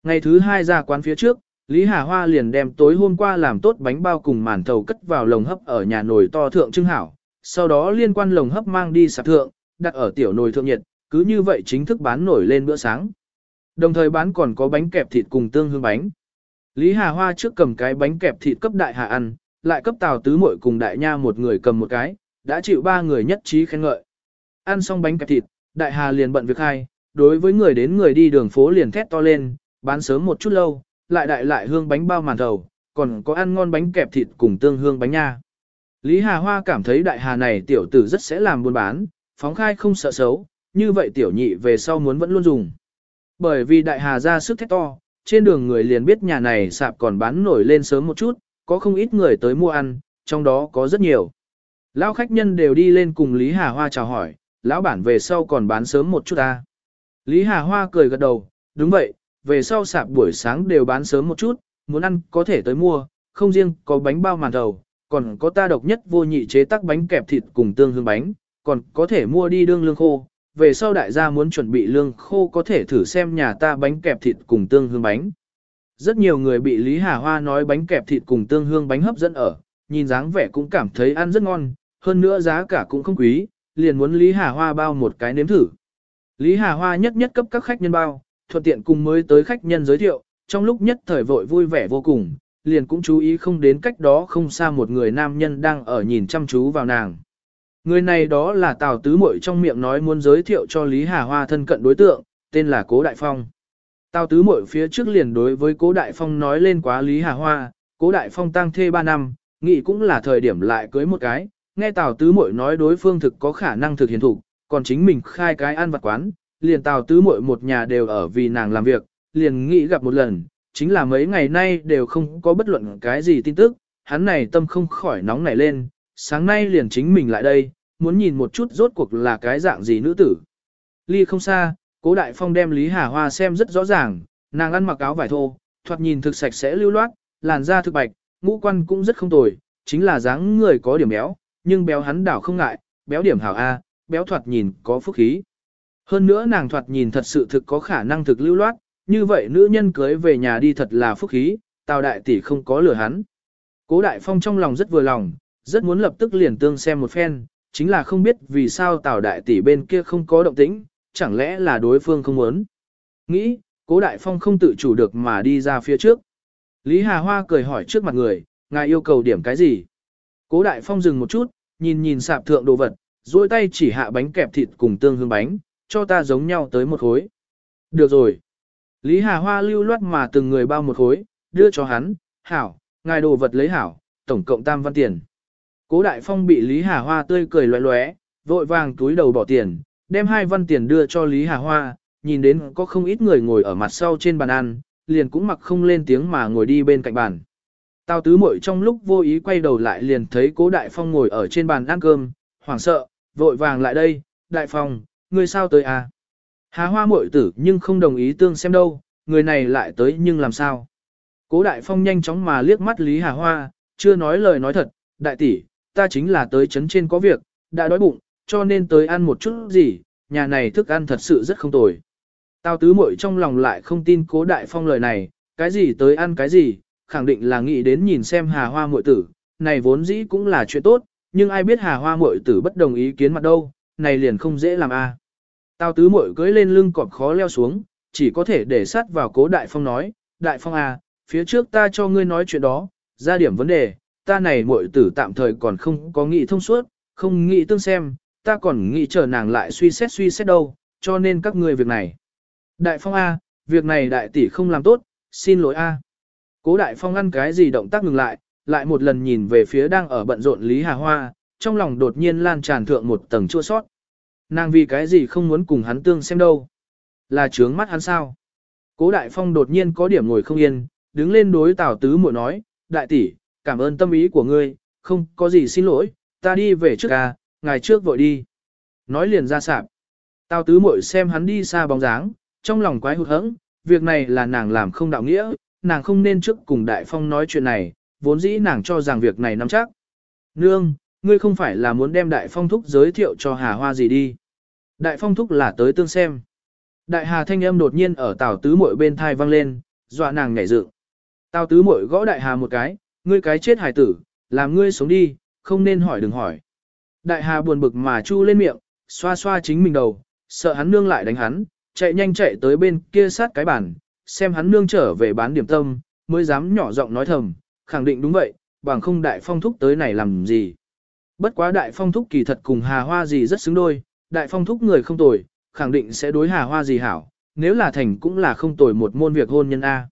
Ngày thứ hai ra quán phía trước, Lý Hà Hoa liền đem tối hôm qua làm tốt bánh bao cùng màn thầu cất vào lồng hấp ở nhà nồi to thượng trưng hảo, sau đó liên quan lồng hấp mang đi sạp thượng, đặt ở tiểu nồi thượng nhiệt, cứ như vậy chính thức bán nổi lên bữa sáng. Đồng thời bán còn có bánh kẹp thịt cùng tương hương bánh. Lý Hà Hoa trước cầm cái bánh kẹp thịt cấp đại hà ăn, lại cấp tào tứ muội cùng đại nha một người cầm một cái, đã chịu ba người nhất trí khen ngợi. Ăn xong bánh kẹp thịt, đại hà liền bận việc hai, đối với người đến người đi đường phố liền thét to lên, bán sớm một chút lâu, lại đại lại hương bánh bao màn thầu, còn có ăn ngon bánh kẹp thịt cùng tương hương bánh nha. Lý Hà Hoa cảm thấy đại hà này tiểu tử rất sẽ làm buôn bán, phóng khai không sợ xấu, như vậy tiểu nhị về sau muốn vẫn luôn dùng. Bởi vì đại hà ra sức thét to, trên đường người liền biết nhà này sạp còn bán nổi lên sớm một chút, có không ít người tới mua ăn, trong đó có rất nhiều. Lão khách nhân đều đi lên cùng Lý Hà Hoa chào hỏi, lão bản về sau còn bán sớm một chút ta. Lý Hà Hoa cười gật đầu, đúng vậy, về sau sạp buổi sáng đều bán sớm một chút, muốn ăn có thể tới mua, không riêng có bánh bao màn thầu, còn có ta độc nhất vô nhị chế tác bánh kẹp thịt cùng tương hương bánh, còn có thể mua đi đương lương khô. Về sau đại gia muốn chuẩn bị lương khô có thể thử xem nhà ta bánh kẹp thịt cùng tương hương bánh. Rất nhiều người bị Lý Hà Hoa nói bánh kẹp thịt cùng tương hương bánh hấp dẫn ở, nhìn dáng vẻ cũng cảm thấy ăn rất ngon, hơn nữa giá cả cũng không quý, liền muốn Lý Hà Hoa bao một cái nếm thử. Lý Hà Hoa nhất nhất cấp các khách nhân bao, thuận tiện cùng mới tới khách nhân giới thiệu, trong lúc nhất thời vội vui vẻ vô cùng, liền cũng chú ý không đến cách đó không xa một người nam nhân đang ở nhìn chăm chú vào nàng. Người này đó là Tào Tứ Mội trong miệng nói muốn giới thiệu cho Lý Hà Hoa thân cận đối tượng, tên là Cố Đại Phong. Tào Tứ Mội phía trước liền đối với Cố Đại Phong nói lên quá Lý Hà Hoa, Cố Đại Phong tăng thê 3 năm, nghĩ cũng là thời điểm lại cưới một cái, nghe Tào Tứ Mội nói đối phương thực có khả năng thực hiện thủ, còn chính mình khai cái ăn vặt quán, liền Tào Tứ muội một nhà đều ở vì nàng làm việc, liền nghĩ gặp một lần, chính là mấy ngày nay đều không có bất luận cái gì tin tức, hắn này tâm không khỏi nóng nảy lên, sáng nay liền chính mình lại đây, muốn nhìn một chút rốt cuộc là cái dạng gì nữ tử. Ly không xa, cố đại phong đem Lý Hà Hoa xem rất rõ ràng, nàng ăn mặc áo vải thô, thoạt nhìn thực sạch sẽ lưu loát, làn da thực bạch, ngũ quan cũng rất không tồi, chính là dáng người có điểm béo, nhưng béo hắn đảo không ngại, béo điểm hảo A, béo thoạt nhìn có phúc khí. Hơn nữa nàng thoạt nhìn thật sự thực có khả năng thực lưu loát, như vậy nữ nhân cưới về nhà đi thật là phúc khí, tào đại tỷ không có lừa hắn. Cố đại phong trong lòng rất vừa lòng, rất muốn lập tức liền tương xem một phen, chính là không biết vì sao tào đại tỷ bên kia không có động tĩnh, chẳng lẽ là đối phương không muốn. Nghĩ, cố đại phong không tự chủ được mà đi ra phía trước. Lý Hà Hoa cười hỏi trước mặt người, ngài yêu cầu điểm cái gì? Cố đại phong dừng một chút, nhìn nhìn sạp thượng đồ vật, duỗi tay chỉ hạ bánh kẹp thịt cùng tương hương bánh, cho ta giống nhau tới một khối. Được rồi. Lý Hà Hoa lưu loát mà từng người bao một khối, đưa cho hắn, hảo, ngài đồ vật lấy hảo, tổng cộng tam văn tiền. Cố Đại Phong bị Lý Hà Hoa tươi cười loé loé, vội vàng túi đầu bỏ tiền, đem hai văn tiền đưa cho Lý Hà Hoa, nhìn đến có không ít người ngồi ở mặt sau trên bàn ăn, liền cũng mặc không lên tiếng mà ngồi đi bên cạnh bàn. Tào tứ muội trong lúc vô ý quay đầu lại liền thấy cố Đại Phong ngồi ở trên bàn ăn cơm, hoảng sợ, vội vàng lại đây, Đại Phong, ngươi sao tới à? Hà hoa muội tử nhưng không đồng ý tương xem đâu, người này lại tới nhưng làm sao? Cố Đại Phong nhanh chóng mà liếc mắt Lý Hà Hoa, chưa nói lời nói thật, đại tỷ, ta chính là tới chấn trên có việc, đã đói bụng, cho nên tới ăn một chút gì, nhà này thức ăn thật sự rất không tồi. Tao tứ muội trong lòng lại không tin cố Đại Phong lời này, cái gì tới ăn cái gì, khẳng định là nghĩ đến nhìn xem Hà Hoa muội tử, này vốn dĩ cũng là chuyện tốt, nhưng ai biết Hà Hoa muội tử bất đồng ý kiến mặt đâu, này liền không dễ làm a. Tào tứ muội cưỡi lên lưng cọp khó leo xuống, chỉ có thể để sát vào cố đại phong nói, đại phong à, phía trước ta cho ngươi nói chuyện đó, ra điểm vấn đề, ta này muội tử tạm thời còn không có nghĩ thông suốt, không nghĩ tương xem, ta còn nghĩ chờ nàng lại suy xét suy xét đâu, cho nên các ngươi việc này. Đại phong A, việc này đại tỷ không làm tốt, xin lỗi A. Cố đại phong ăn cái gì động tác ngừng lại, lại một lần nhìn về phía đang ở bận rộn Lý Hà Hoa, trong lòng đột nhiên lan tràn thượng một tầng chua sót. Nàng vì cái gì không muốn cùng hắn tương xem đâu. Là trướng mắt hắn sao? Cố Đại Phong đột nhiên có điểm ngồi không yên, đứng lên đối Tào Tứ Muội nói, đại tỷ, cảm ơn tâm ý của ngươi, không có gì xin lỗi, ta đi về trước à, ngày trước vội đi. Nói liền ra sạp. Tào Tứ Muội xem hắn đi xa bóng dáng, trong lòng quái hụt hẫng, việc này là nàng làm không đạo nghĩa, nàng không nên trước cùng Đại Phong nói chuyện này, vốn dĩ nàng cho rằng việc này nắm chắc. Nương, ngươi không phải là muốn đem Đại Phong thúc giới thiệu cho Hà Hoa gì đi. Đại Phong thúc là tới tương xem. Đại hà thanh âm đột nhiên ở Tào Tứ Muội bên thai vang lên, dọa nàng nhảy dựng. Tào Tứ Muội gõ đại hà một cái, ngươi cái chết hài tử, làm ngươi sống đi, không nên hỏi đừng hỏi. Đại hà buồn bực mà chu lên miệng, xoa xoa chính mình đầu, sợ hắn nương lại đánh hắn, chạy nhanh chạy tới bên kia sát cái bàn, xem hắn nương trở về bán điểm tâm, mới dám nhỏ giọng nói thầm, khẳng định đúng vậy, bằng không đại phong thúc tới này làm gì. Bất quá đại phong thúc kỳ thật cùng hà hoa gì rất xứng đôi, đại phong thúc người không tồi, khẳng định sẽ đối hà hoa gì hảo, nếu là thành cũng là không tồi một môn việc hôn nhân A.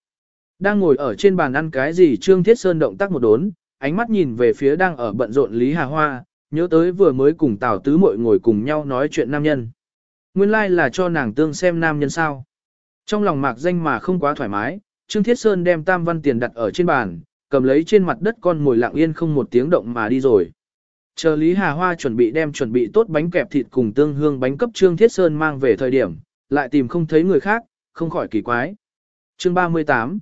Đang ngồi ở trên bàn ăn cái gì Trương Thiết Sơn động tác một đốn, ánh mắt nhìn về phía đang ở bận rộn Lý Hà Hoa, nhớ tới vừa mới cùng Tào Tứ Mội ngồi cùng nhau nói chuyện nam nhân. Nguyên lai like là cho nàng tương xem nam nhân sao. Trong lòng mạc danh mà không quá thoải mái, Trương Thiết Sơn đem tam văn tiền đặt ở trên bàn, cầm lấy trên mặt đất con mồi lặng yên không một tiếng động mà đi rồi. Chờ Lý Hà Hoa chuẩn bị đem chuẩn bị tốt bánh kẹp thịt cùng tương hương bánh cấp Trương Thiết Sơn mang về thời điểm, lại tìm không thấy người khác, không khỏi kỳ quái. Chương 38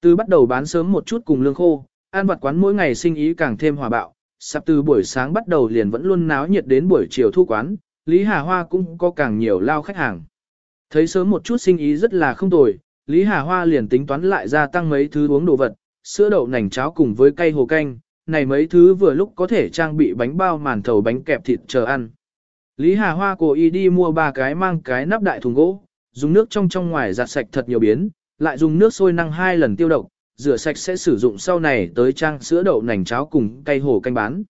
Từ bắt đầu bán sớm một chút cùng lương khô, an vặt quán mỗi ngày sinh ý càng thêm hòa bạo, sắp từ buổi sáng bắt đầu liền vẫn luôn náo nhiệt đến buổi chiều thu quán, Lý Hà Hoa cũng có càng nhiều lao khách hàng. Thấy sớm một chút sinh ý rất là không tồi, Lý Hà Hoa liền tính toán lại gia tăng mấy thứ uống đồ vật, sữa đậu nành cháo cùng với cây hồ canh, này mấy thứ vừa lúc có thể trang bị bánh bao màn thầu bánh kẹp thịt chờ ăn. Lý Hà Hoa cố ý đi mua ba cái mang cái nắp đại thùng gỗ, dùng nước trong trong ngoài giặt sạch thật nhiều biến, lại dùng nước sôi năng hai lần tiêu độc, rửa sạch sẽ sử dụng sau này tới trang sữa đậu nành cháo cùng cây hồ canh bán.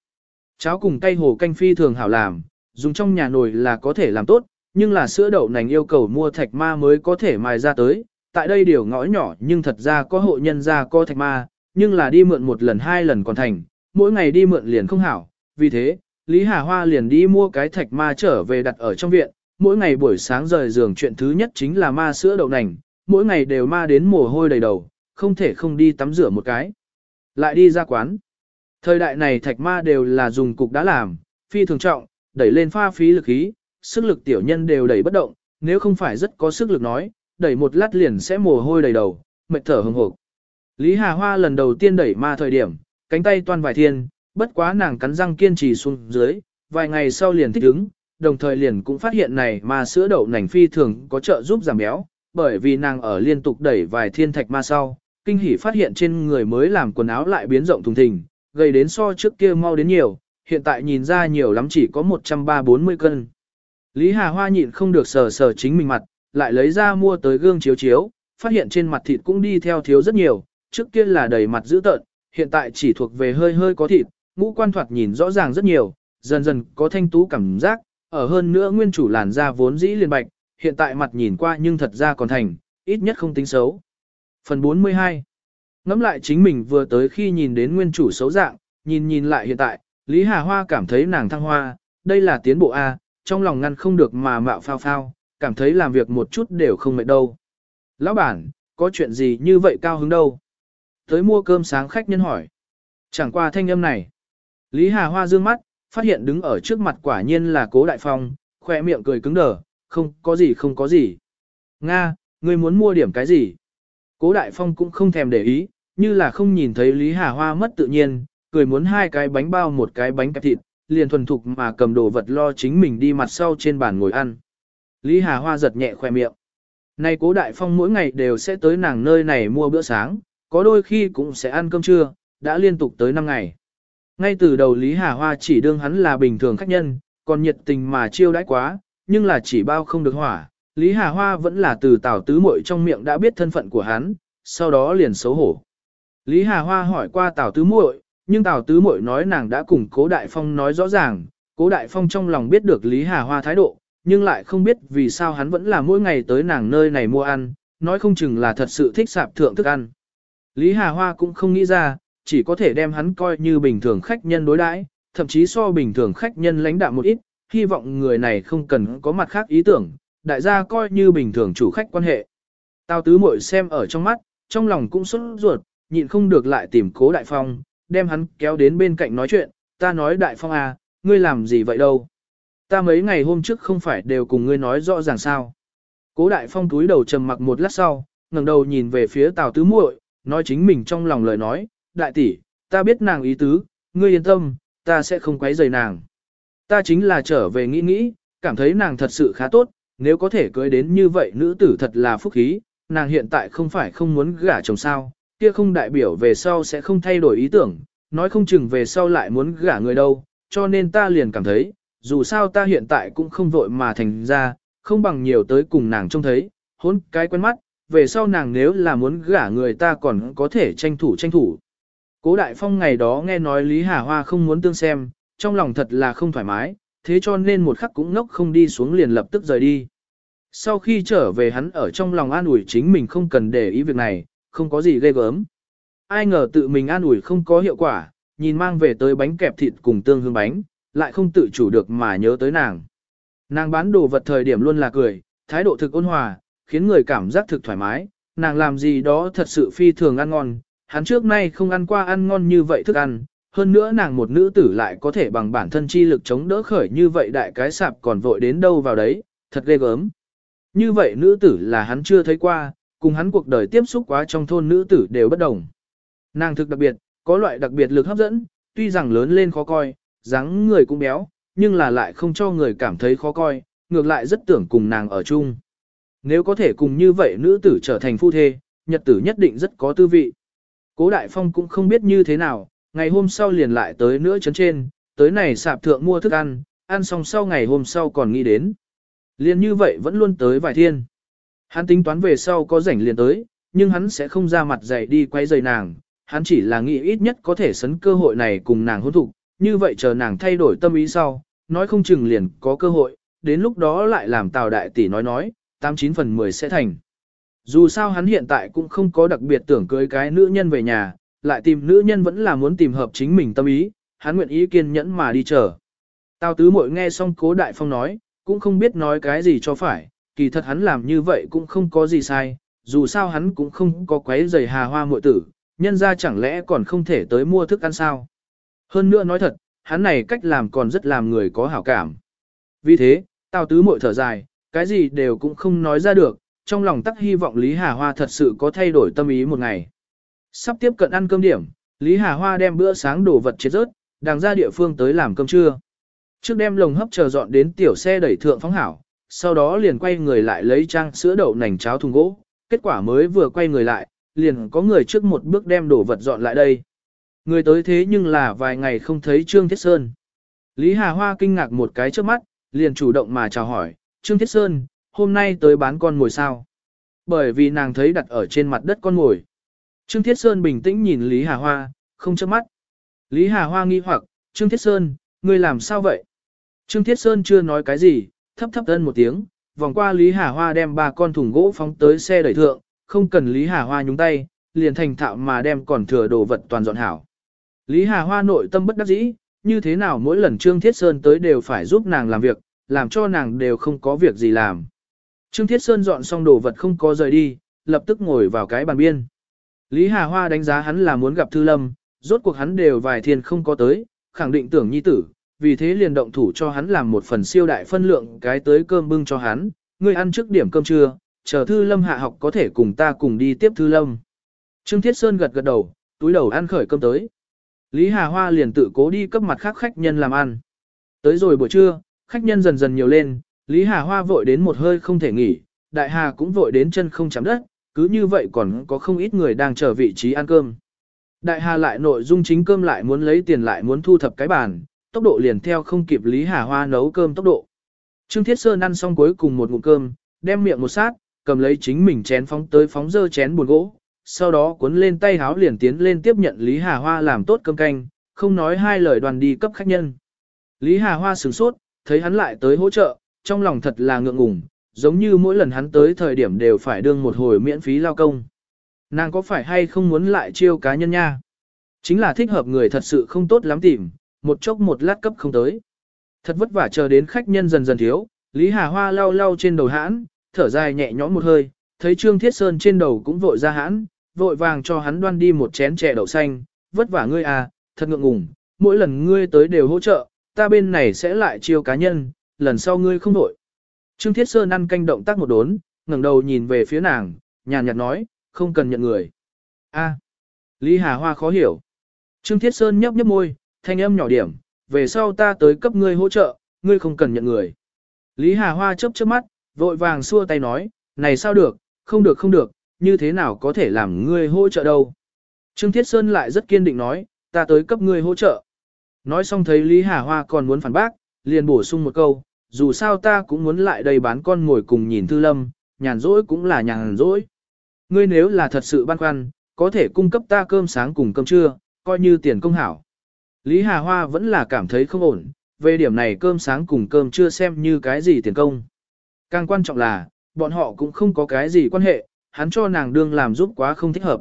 Cháo cùng cây hồ canh phi thường hảo làm, dùng trong nhà nồi là có thể làm tốt, nhưng là sữa đậu nành yêu cầu mua thạch ma mới có thể mài ra tới. Tại đây điều ngõ nhỏ nhưng thật ra có hộ nhân ra có thạch ma, nhưng là đi mượn một lần hai lần còn thành, mỗi ngày đi mượn liền không hảo. Vì thế, Lý Hà Hoa liền đi mua cái thạch ma trở về đặt ở trong viện, mỗi ngày buổi sáng rời giường chuyện thứ nhất chính là ma sữa đậu nành, mỗi ngày đều ma đến mồ hôi đầy đầu, không thể không đi tắm rửa một cái. Lại đi ra quán. Thời đại này thạch ma đều là dùng cục đã làm, phi thường trọng, đẩy lên pha phí lực khí, sức lực tiểu nhân đều đẩy bất động, nếu không phải rất có sức lực nói, đẩy một lát liền sẽ mồ hôi đầy đầu, mệt thở hừng hộp. Lý Hà Hoa lần đầu tiên đẩy ma thời điểm, cánh tay toan vài thiên, bất quá nàng cắn răng kiên trì xuống dưới, vài ngày sau liền thích ứng, đồng thời liền cũng phát hiện này ma sữa đậu nành phi thường có trợ giúp giảm béo, bởi vì nàng ở liên tục đẩy vài thiên thạch ma sau, kinh hỉ phát hiện trên người mới làm quần áo lại biến rộng thùng thình, gầy đến so trước kia mau đến nhiều, hiện tại nhìn ra nhiều lắm chỉ có 130-40 cân. Lý Hà Hoa nhịn không được sờ sờ chính mình mặt, lại lấy ra mua tới gương chiếu chiếu, phát hiện trên mặt thịt cũng đi theo thiếu rất nhiều, trước kia là đầy mặt dữ tợn, hiện tại chỉ thuộc về hơi hơi có thịt, ngũ quan thoạt nhìn rõ ràng rất nhiều, dần dần có thanh tú cảm giác, ở hơn nữa nguyên chủ làn da vốn dĩ liền bạch, hiện tại mặt nhìn qua nhưng thật ra còn thành, ít nhất không tính xấu. Phần 42 Ngắm lại chính mình vừa tới khi nhìn đến nguyên chủ xấu dạng, nhìn nhìn lại hiện tại, Lý Hà Hoa cảm thấy nàng thăng hoa, đây là tiến bộ A, trong lòng ngăn không được mà mạo phao phao, cảm thấy làm việc một chút đều không mệt đâu. Lão bản, có chuyện gì như vậy cao hứng đâu? Tới mua cơm sáng khách nhân hỏi. Chẳng qua thanh âm này. Lý Hà Hoa dương mắt, phát hiện đứng ở trước mặt quả nhiên là cố đại phong, khỏe miệng cười cứng đờ, không có gì không có gì. Nga, ngươi muốn mua điểm cái gì? Cố đại phong cũng không thèm để ý, như là không nhìn thấy Lý Hà Hoa mất tự nhiên, cười muốn hai cái bánh bao một cái bánh kẹp thịt, liền thuần thục mà cầm đồ vật lo chính mình đi mặt sau trên bàn ngồi ăn. Lý Hà Hoa giật nhẹ khoe miệng. Này cố đại phong mỗi ngày đều sẽ tới nàng nơi này mua bữa sáng, có đôi khi cũng sẽ ăn cơm trưa, đã liên tục tới 5 ngày. Ngay từ đầu Lý Hà Hoa chỉ đương hắn là bình thường khách nhân, còn nhiệt tình mà chiêu đãi quá, nhưng là chỉ bao không được hỏa. Lý Hà Hoa vẫn là từ tảo tứ muội trong miệng đã biết thân phận của hắn, sau đó liền xấu hổ. Lý Hà Hoa hỏi qua tảo tứ muội, nhưng tảo tứ muội nói nàng đã cùng Cố Đại Phong nói rõ ràng, Cố Đại Phong trong lòng biết được Lý Hà Hoa thái độ, nhưng lại không biết vì sao hắn vẫn là mỗi ngày tới nàng nơi này mua ăn, nói không chừng là thật sự thích sạp thượng thức ăn. Lý Hà Hoa cũng không nghĩ ra, chỉ có thể đem hắn coi như bình thường khách nhân đối đãi, thậm chí so bình thường khách nhân lãnh đạm một ít, hy vọng người này không cần có mặt khác ý tưởng, đại gia coi như bình thường chủ khách quan hệ. Tao tứ muội xem ở trong mắt, trong lòng cũng sốt ruột, nhịn không được lại tìm cố đại phong, đem hắn kéo đến bên cạnh nói chuyện, ta nói đại phong à, ngươi làm gì vậy đâu. Ta mấy ngày hôm trước không phải đều cùng ngươi nói rõ ràng sao. Cố đại phong túi đầu trầm mặc một lát sau, ngẩng đầu nhìn về phía tào tứ muội, nói chính mình trong lòng lời nói, đại tỷ, ta biết nàng ý tứ, ngươi yên tâm, ta sẽ không quấy rầy nàng. Ta chính là trở về nghĩ nghĩ, cảm thấy nàng thật sự khá tốt, nếu có thể cưới đến như vậy nữ tử thật là phúc khí, nàng hiện tại không phải không muốn gả chồng sao, kia không đại biểu về sau sẽ không thay đổi ý tưởng, nói không chừng về sau lại muốn gả người đâu, cho nên ta liền cảm thấy, dù sao ta hiện tại cũng không vội mà thành ra, không bằng nhiều tới cùng nàng trông thấy, hôn cái quen mắt, về sau nàng nếu là muốn gả người ta còn có thể tranh thủ tranh thủ. Cố Đại Phong ngày đó nghe nói Lý Hà Hoa không muốn tương xem, trong lòng thật là không thoải mái, thế cho nên một khắc cũng ngốc không đi xuống liền lập tức rời đi. Sau khi trở về hắn ở trong lòng an ủi chính mình không cần để ý việc này, không có gì ghê gớm. Ai ngờ tự mình an ủi không có hiệu quả, nhìn mang về tới bánh kẹp thịt cùng tương hương bánh, lại không tự chủ được mà nhớ tới nàng. Nàng bán đồ vật thời điểm luôn là cười, thái độ thực ôn hòa, khiến người cảm giác thực thoải mái, nàng làm gì đó thật sự phi thường ăn ngon, hắn trước nay không ăn qua ăn ngon như vậy thức ăn, hơn nữa nàng một nữ tử lại có thể bằng bản thân chi lực chống đỡ khởi như vậy đại cái sạp còn vội đến đâu vào đấy, thật ghê gớm. Như vậy nữ tử là hắn chưa thấy qua, cùng hắn cuộc đời tiếp xúc quá trong thôn nữ tử đều bất đồng. Nàng thực đặc biệt, có loại đặc biệt lực hấp dẫn, tuy rằng lớn lên khó coi, dáng người cũng béo, nhưng là lại không cho người cảm thấy khó coi, ngược lại rất tưởng cùng nàng ở chung. Nếu có thể cùng như vậy nữ tử trở thành phu thê, nhật tử nhất định rất có tư vị. Cố Đại Phong cũng không biết như thế nào, ngày hôm sau liền lại tới nữa chấn trên, tới này sạp thượng mua thức ăn, ăn xong sau ngày hôm sau còn nghĩ đến. Liền như vậy vẫn luôn tới vài thiên. Hắn tính toán về sau có rảnh liền tới, nhưng hắn sẽ không ra mặt dạy đi quay giày nàng, hắn chỉ là nghĩ ít nhất có thể sấn cơ hội này cùng nàng hôn thục, như vậy chờ nàng thay đổi tâm ý sau, nói không chừng liền có cơ hội, đến lúc đó lại làm Tào Đại Tỷ nói nói, 89 phần 10 sẽ thành. Dù sao hắn hiện tại cũng không có đặc biệt tưởng cưới cái nữ nhân về nhà, lại tìm nữ nhân vẫn là muốn tìm hợp chính mình tâm ý, hắn nguyện ý kiên nhẫn mà đi chờ. Tào tứ mội nghe xong cố đại phong nói, cũng không biết nói cái gì cho phải, kỳ thật hắn làm như vậy cũng không có gì sai, dù sao hắn cũng không có quấy giày hà hoa muội tử, nhân ra chẳng lẽ còn không thể tới mua thức ăn sao. Hơn nữa nói thật, hắn này cách làm còn rất làm người có hảo cảm. Vì thế, Tào tứ mội thở dài, cái gì đều cũng không nói ra được, trong lòng tắc hy vọng Lý Hà Hoa thật sự có thay đổi tâm ý một ngày. Sắp tiếp cận ăn cơm điểm, Lý Hà Hoa đem bữa sáng đồ vật chết rớt, đang ra địa phương tới làm cơm trưa. Trước đem lồng hấp chờ dọn đến tiểu xe đẩy thượng phóng hảo, sau đó liền quay người lại lấy trang sữa đậu nành cháo thùng gỗ, kết quả mới vừa quay người lại, liền có người trước một bước đem đồ vật dọn lại đây. Người tới thế nhưng là vài ngày không thấy Trương Thiết Sơn. Lý Hà Hoa kinh ngạc một cái trước mắt, liền chủ động mà chào hỏi, Trương Thiết Sơn, hôm nay tới bán con ngồi sao? Bởi vì nàng thấy đặt ở trên mặt đất con ngồi. Trương Thiết Sơn bình tĩnh nhìn Lý Hà Hoa, không chớp mắt. Lý Hà Hoa nghi hoặc, Trương Thiết Sơn, ngươi làm sao vậy? Trương Thiết Sơn chưa nói cái gì, thấp thấp ân một tiếng, vòng qua Lý Hà Hoa đem ba con thùng gỗ phóng tới xe đẩy thượng, không cần Lý Hà Hoa nhúng tay, liền thành thạo mà đem còn thừa đồ vật toàn dọn hảo. Lý Hà Hoa nội tâm bất đắc dĩ, như thế nào mỗi lần Trương Thiết Sơn tới đều phải giúp nàng làm việc, làm cho nàng đều không có việc gì làm. Trương Thiết Sơn dọn xong đồ vật không có rời đi, lập tức ngồi vào cái bàn biên. Lý Hà Hoa đánh giá hắn là muốn gặp Thư Lâm, rốt cuộc hắn đều vài thiên không có tới, khẳng định tưởng nhi tử, vì thế liền động thủ cho hắn làm một phần siêu đại phân lượng cái tới cơm bưng cho hắn, ngươi ăn trước điểm cơm trưa, chờ Thư Lâm hạ học có thể cùng ta cùng đi tiếp Thư Lâm. Trương Thiết Sơn gật gật đầu, túi đầu ăn khởi cơm tới. Lý Hà Hoa liền tự cố đi cấp mặt khác khách nhân làm ăn. Tới rồi buổi trưa, khách nhân dần dần nhiều lên, Lý Hà Hoa vội đến một hơi không thể nghỉ, Đại Hà cũng vội đến chân không chạm đất, cứ như vậy còn có không ít người đang chờ vị trí ăn cơm. Đại Hà lại nội dung chính cơm lại muốn lấy tiền lại muốn thu thập cái bàn, tốc độ liền theo không kịp Lý Hà Hoa nấu cơm tốc độ. Trương Thiết Sơn ăn xong cuối cùng một ngụm cơm, đem miệng một sát, cầm lấy chính mình chén phóng tới phóng dơ chén buồn gỗ, sau đó cuốn lên tay háo liền tiến lên tiếp nhận Lý Hà Hoa làm tốt cơm canh, không nói hai lời đoàn đi cấp khách nhân. Lý Hà Hoa sửng sốt, thấy hắn lại tới hỗ trợ, trong lòng thật là ngượng ngùng, giống như mỗi lần hắn tới thời điểm đều phải đương một hồi miễn phí lao công. Nàng có phải hay không muốn lại chiêu cá nhân nha? Chính là thích hợp người thật sự không tốt lắm tìm, một chốc một lát cấp không tới. Thật vất vả chờ đến khách nhân dần dần thiếu, Lý Hà Hoa lau lau trên đầu hãn, thở dài nhẹ nhõm một hơi, thấy Trương Thiết Sơn trên đầu cũng vội ra hãn, vội vàng cho hắn đoan đi một chén chè đậu xanh, vất vả ngươi à, thật ngượng ngùng, mỗi lần ngươi tới đều hỗ trợ, ta bên này sẽ lại chiêu cá nhân, lần sau ngươi không đổi. Trương Thiết Sơn ăn canh động tác một đốn, ngẩng đầu nhìn về phía nàng, nhàn nhạt nói, không cần nhận người. A. Lý Hà Hoa khó hiểu. Trương Thiết Sơn nhấp nhấp môi, thanh âm nhỏ điểm, về sau ta tới cấp ngươi hỗ trợ, ngươi không cần nhận người. Lý Hà Hoa chớp chớp mắt, vội vàng xua tay nói, này sao được, không được không được, như thế nào có thể làm ngươi hỗ trợ đâu. Trương Thiết Sơn lại rất kiên định nói, ta tới cấp ngươi hỗ trợ. Nói xong thấy Lý Hà Hoa còn muốn phản bác, liền bổ sung một câu, dù sao ta cũng muốn lại đây bán con ngồi cùng nhìn Thư Lâm, nhàn rỗi cũng là nhàn rỗi. Ngươi nếu là thật sự băn khoăn, có thể cung cấp ta cơm sáng cùng cơm trưa, coi như tiền công hảo. Lý Hà Hoa vẫn là cảm thấy không ổn, về điểm này cơm sáng cùng cơm trưa xem như cái gì tiền công. Càng quan trọng là, bọn họ cũng không có cái gì quan hệ, hắn cho nàng đương làm giúp quá không thích hợp.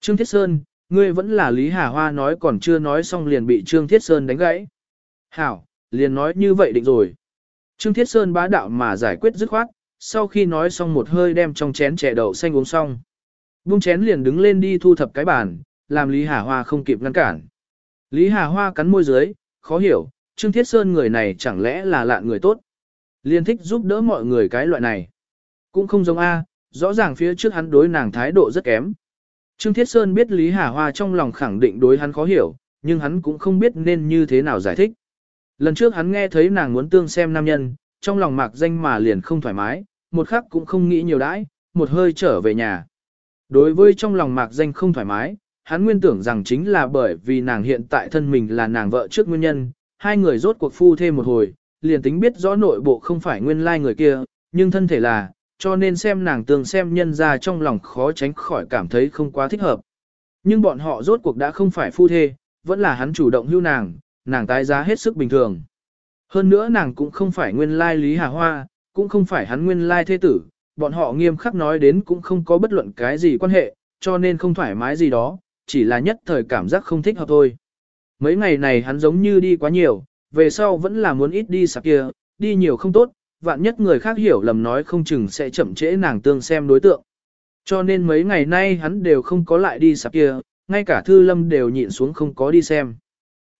Trương Thiết Sơn, ngươi vẫn là Lý Hà Hoa nói còn chưa nói xong liền bị Trương Thiết Sơn đánh gãy. Hảo, liền nói như vậy định rồi. Trương Thiết Sơn bá đạo mà giải quyết dứt khoát, sau khi nói xong một hơi đem trong chén chè đậu xanh uống xong. Bung chén liền đứng lên đi thu thập cái bàn, làm Lý Hà Hoa không kịp ngăn cản. Lý Hà Hoa cắn môi dưới, khó hiểu, Trương Thiết Sơn người này chẳng lẽ là lạ người tốt. Liên thích giúp đỡ mọi người cái loại này. Cũng không giống A, rõ ràng phía trước hắn đối nàng thái độ rất kém. Trương Thiết Sơn biết Lý Hà Hoa trong lòng khẳng định đối hắn khó hiểu, nhưng hắn cũng không biết nên như thế nào giải thích. Lần trước hắn nghe thấy nàng muốn tương xem nam nhân, trong lòng mạc danh mà liền không thoải mái, một khắc cũng không nghĩ nhiều đãi, một hơi trở về nhà. Đối với trong lòng mạc danh không thoải mái, hắn nguyên tưởng rằng chính là bởi vì nàng hiện tại thân mình là nàng vợ trước nguyên nhân, hai người rốt cuộc phu thêm một hồi, liền tính biết rõ nội bộ không phải nguyên lai người kia, nhưng thân thể là, cho nên xem nàng tường xem nhân ra trong lòng khó tránh khỏi cảm thấy không quá thích hợp. Nhưng bọn họ rốt cuộc đã không phải phu thê, vẫn là hắn chủ động hưu nàng, nàng tái giá hết sức bình thường. Hơn nữa nàng cũng không phải nguyên lai Lý Hà Hoa, cũng không phải hắn nguyên lai thế tử, bọn họ nghiêm khắc nói đến cũng không có bất luận cái gì quan hệ, cho nên không thoải mái gì đó, chỉ là nhất thời cảm giác không thích hợp thôi. Mấy ngày này hắn giống như đi quá nhiều, về sau vẫn là muốn ít đi sạp kia, đi nhiều không tốt, vạn nhất người khác hiểu lầm nói không chừng sẽ chậm trễ nàng tương xem đối tượng. Cho nên mấy ngày nay hắn đều không có lại đi sạp kia, ngay cả thư lâm đều nhịn xuống không có đi xem.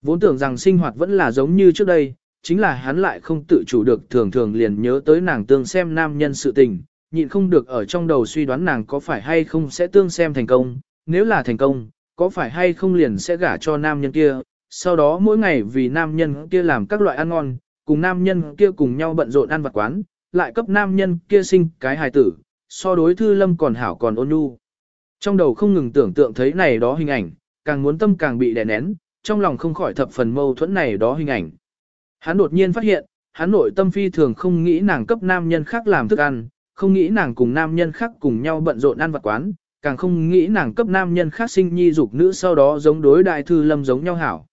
Vốn tưởng rằng sinh hoạt vẫn là giống như trước đây, chính là hắn lại không tự chủ được thường thường liền nhớ tới nàng tương xem nam nhân sự tình, nhịn không được ở trong đầu suy đoán nàng có phải hay không sẽ tương xem thành công, nếu là thành công, có phải hay không liền sẽ gả cho nam nhân kia, sau đó mỗi ngày vì nam nhân kia làm các loại ăn ngon, cùng nam nhân kia cùng nhau bận rộn ăn vặt quán, lại cấp nam nhân kia sinh cái hài tử, so đối thư lâm còn hảo còn ôn nhu. Trong đầu không ngừng tưởng tượng thấy này đó hình ảnh, càng muốn tâm càng bị đè nén, trong lòng không khỏi thập phần mâu thuẫn này đó hình ảnh. Hắn đột nhiên phát hiện, hắn nội tâm phi thường không nghĩ nàng cấp nam nhân khác làm thức ăn, không nghĩ nàng cùng nam nhân khác cùng nhau bận rộn ăn vặt quán, càng không nghĩ nàng cấp nam nhân khác sinh nhi dục nữ sau đó giống đối đại thư lâm giống nhau hảo.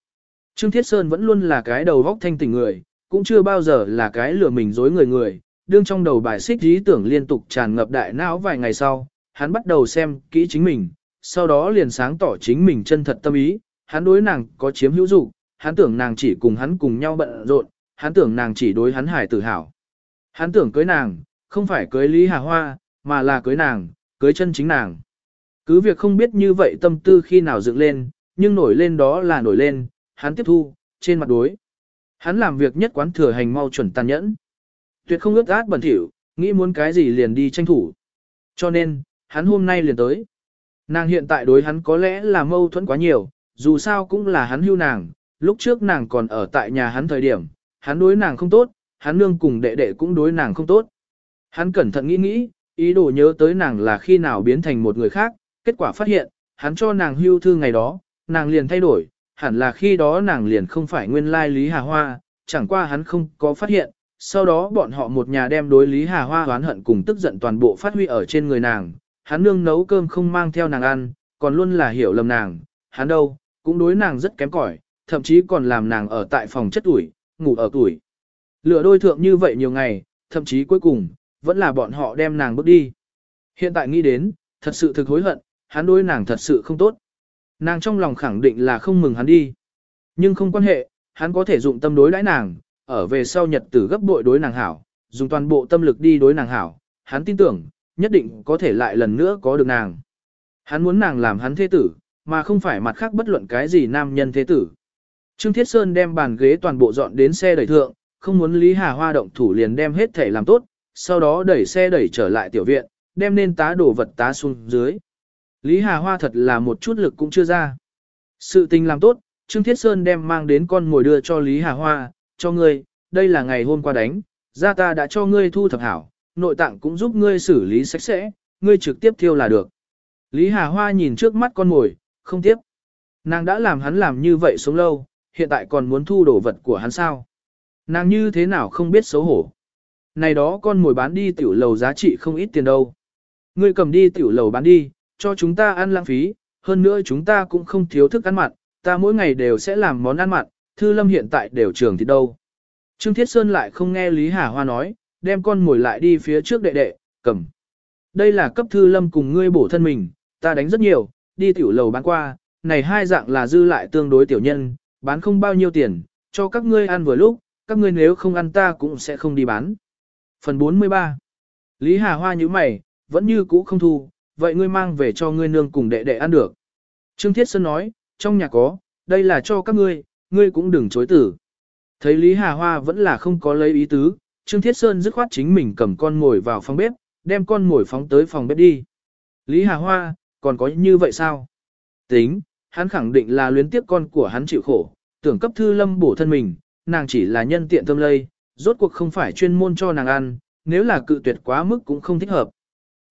Trương Thiết Sơn vẫn luôn là cái đầu vóc thanh tỉnh người, cũng chưa bao giờ là cái lừa mình dối người người, đương trong đầu bài xích ý tưởng liên tục tràn ngập đại não vài ngày sau, hắn bắt đầu xem kỹ chính mình, sau đó liền sáng tỏ chính mình chân thật tâm ý, hắn đối nàng có chiếm hữu dụng, hắn tưởng nàng chỉ cùng hắn cùng nhau bận rộn, hắn tưởng nàng chỉ đối hắn hải tử hảo. Hắn tưởng cưới nàng, không phải cưới Lý Hà Hoa, mà là cưới nàng, cưới chân chính nàng. Cứ việc không biết như vậy tâm tư khi nào dựng lên, nhưng nổi lên đó là nổi lên, hắn tiếp thu, trên mặt đối. Hắn làm việc nhất quán thừa hành mau chuẩn tàn nhẫn. Tuyệt không ước át bẩn thỉu, nghĩ muốn cái gì liền đi tranh thủ. Cho nên, hắn hôm nay liền tới. Nàng hiện tại đối hắn có lẽ là mâu thuẫn quá nhiều, dù sao cũng là hắn hưu nàng, lúc trước nàng còn ở tại nhà hắn thời điểm, hắn đối nàng không tốt, hắn nương cùng đệ đệ cũng đối nàng không tốt. Hắn cẩn thận nghĩ nghĩ, ý đồ nhớ tới nàng là khi nào biến thành một người khác, kết quả phát hiện, hắn cho nàng hưu thư ngày đó, nàng liền thay đổi, hẳn là khi đó nàng liền không phải nguyên lai Lý Hà Hoa, chẳng qua hắn không có phát hiện, sau đó bọn họ một nhà đem đối Lý Hà Hoa oán hận cùng tức giận toàn bộ phát huy ở trên người nàng, hắn nương nấu cơm không mang theo nàng ăn, còn luôn là hiểu lầm nàng, hắn đâu, cũng đối nàng rất kém cỏi, thậm chí còn làm nàng ở tại phòng chất ủi, ngủ ở tuổi. Lửa đôi thượng như vậy nhiều ngày, thậm chí cuối cùng, vẫn là bọn họ đem nàng bước đi. Hiện tại nghĩ đến, thật sự thực hối hận, hắn đối nàng thật sự không tốt. Nàng trong lòng khẳng định là không mừng hắn đi. Nhưng không quan hệ, hắn có thể dụng tâm đối đãi nàng, ở về sau nhật tử gấp bội đối nàng hảo, dùng toàn bộ tâm lực đi đối nàng hảo, hắn tin tưởng, nhất định có thể lại lần nữa có được nàng. Hắn muốn nàng làm hắn thế tử, mà không phải mặt khác bất luận cái gì nam nhân thế tử. Trương Thiết Sơn đem bàn ghế toàn bộ dọn đến xe đẩy thượng, không muốn Lý Hà Hoa động thủ liền đem hết thể làm tốt, sau đó đẩy xe đẩy trở lại tiểu viện, đem nên tá đổ vật tá xuống dưới. Lý Hà Hoa thật là một chút lực cũng chưa ra. Sự tình làm tốt, Trương Thiết Sơn đem mang đến con ngồi đưa cho Lý Hà Hoa, cho ngươi, đây là ngày hôm qua đánh, ra ta đã cho ngươi thu thập hảo, nội tạng cũng giúp ngươi xử lý sạch sẽ, ngươi trực tiếp thiêu là được. Lý Hà Hoa nhìn trước mắt con mồi, không tiếp. Nàng đã làm hắn làm như vậy sống lâu, hiện tại còn muốn thu đồ vật của hắn sao. Nàng như thế nào không biết xấu hổ. Này đó con mồi bán đi tiểu lầu giá trị không ít tiền đâu. Ngươi cầm đi tiểu lầu bán đi, cho chúng ta ăn lãng phí, hơn nữa chúng ta cũng không thiếu thức ăn mặn, ta mỗi ngày đều sẽ làm món ăn mặn, Thư Lâm hiện tại đều trường thì đâu. Trương Thiết Sơn lại không nghe Lý Hà Hoa nói, đem con mồi lại đi phía trước đệ đệ, cầm. Đây là cấp Thư Lâm cùng ngươi bổ thân mình, ta đánh rất nhiều, đi tiểu lầu bán qua, này hai dạng là dư lại tương đối tiểu nhân, bán không bao nhiêu tiền, cho các ngươi ăn vừa lúc, các ngươi nếu không ăn ta cũng sẽ không đi bán. Phần 43 Lý Hà Hoa như mày, vẫn như cũ không thu, vậy ngươi mang về cho ngươi nương cùng đệ đệ ăn được. Trương Thiết Sơn nói, trong nhà có, đây là cho các ngươi, ngươi cũng đừng chối tử. Thấy Lý Hà Hoa vẫn là không có lấy ý tứ, Trương Thiết Sơn dứt khoát chính mình cầm con ngồi vào phòng bếp, đem con ngồi phóng tới phòng bếp đi. Lý Hà Hoa, còn có như vậy sao? Tính, hắn khẳng định là luyến tiếp con của hắn chịu khổ, tưởng cấp thư lâm bổ thân mình, nàng chỉ là nhân tiện tâm lây, rốt cuộc không phải chuyên môn cho nàng ăn, nếu là cự tuyệt quá mức cũng không thích hợp.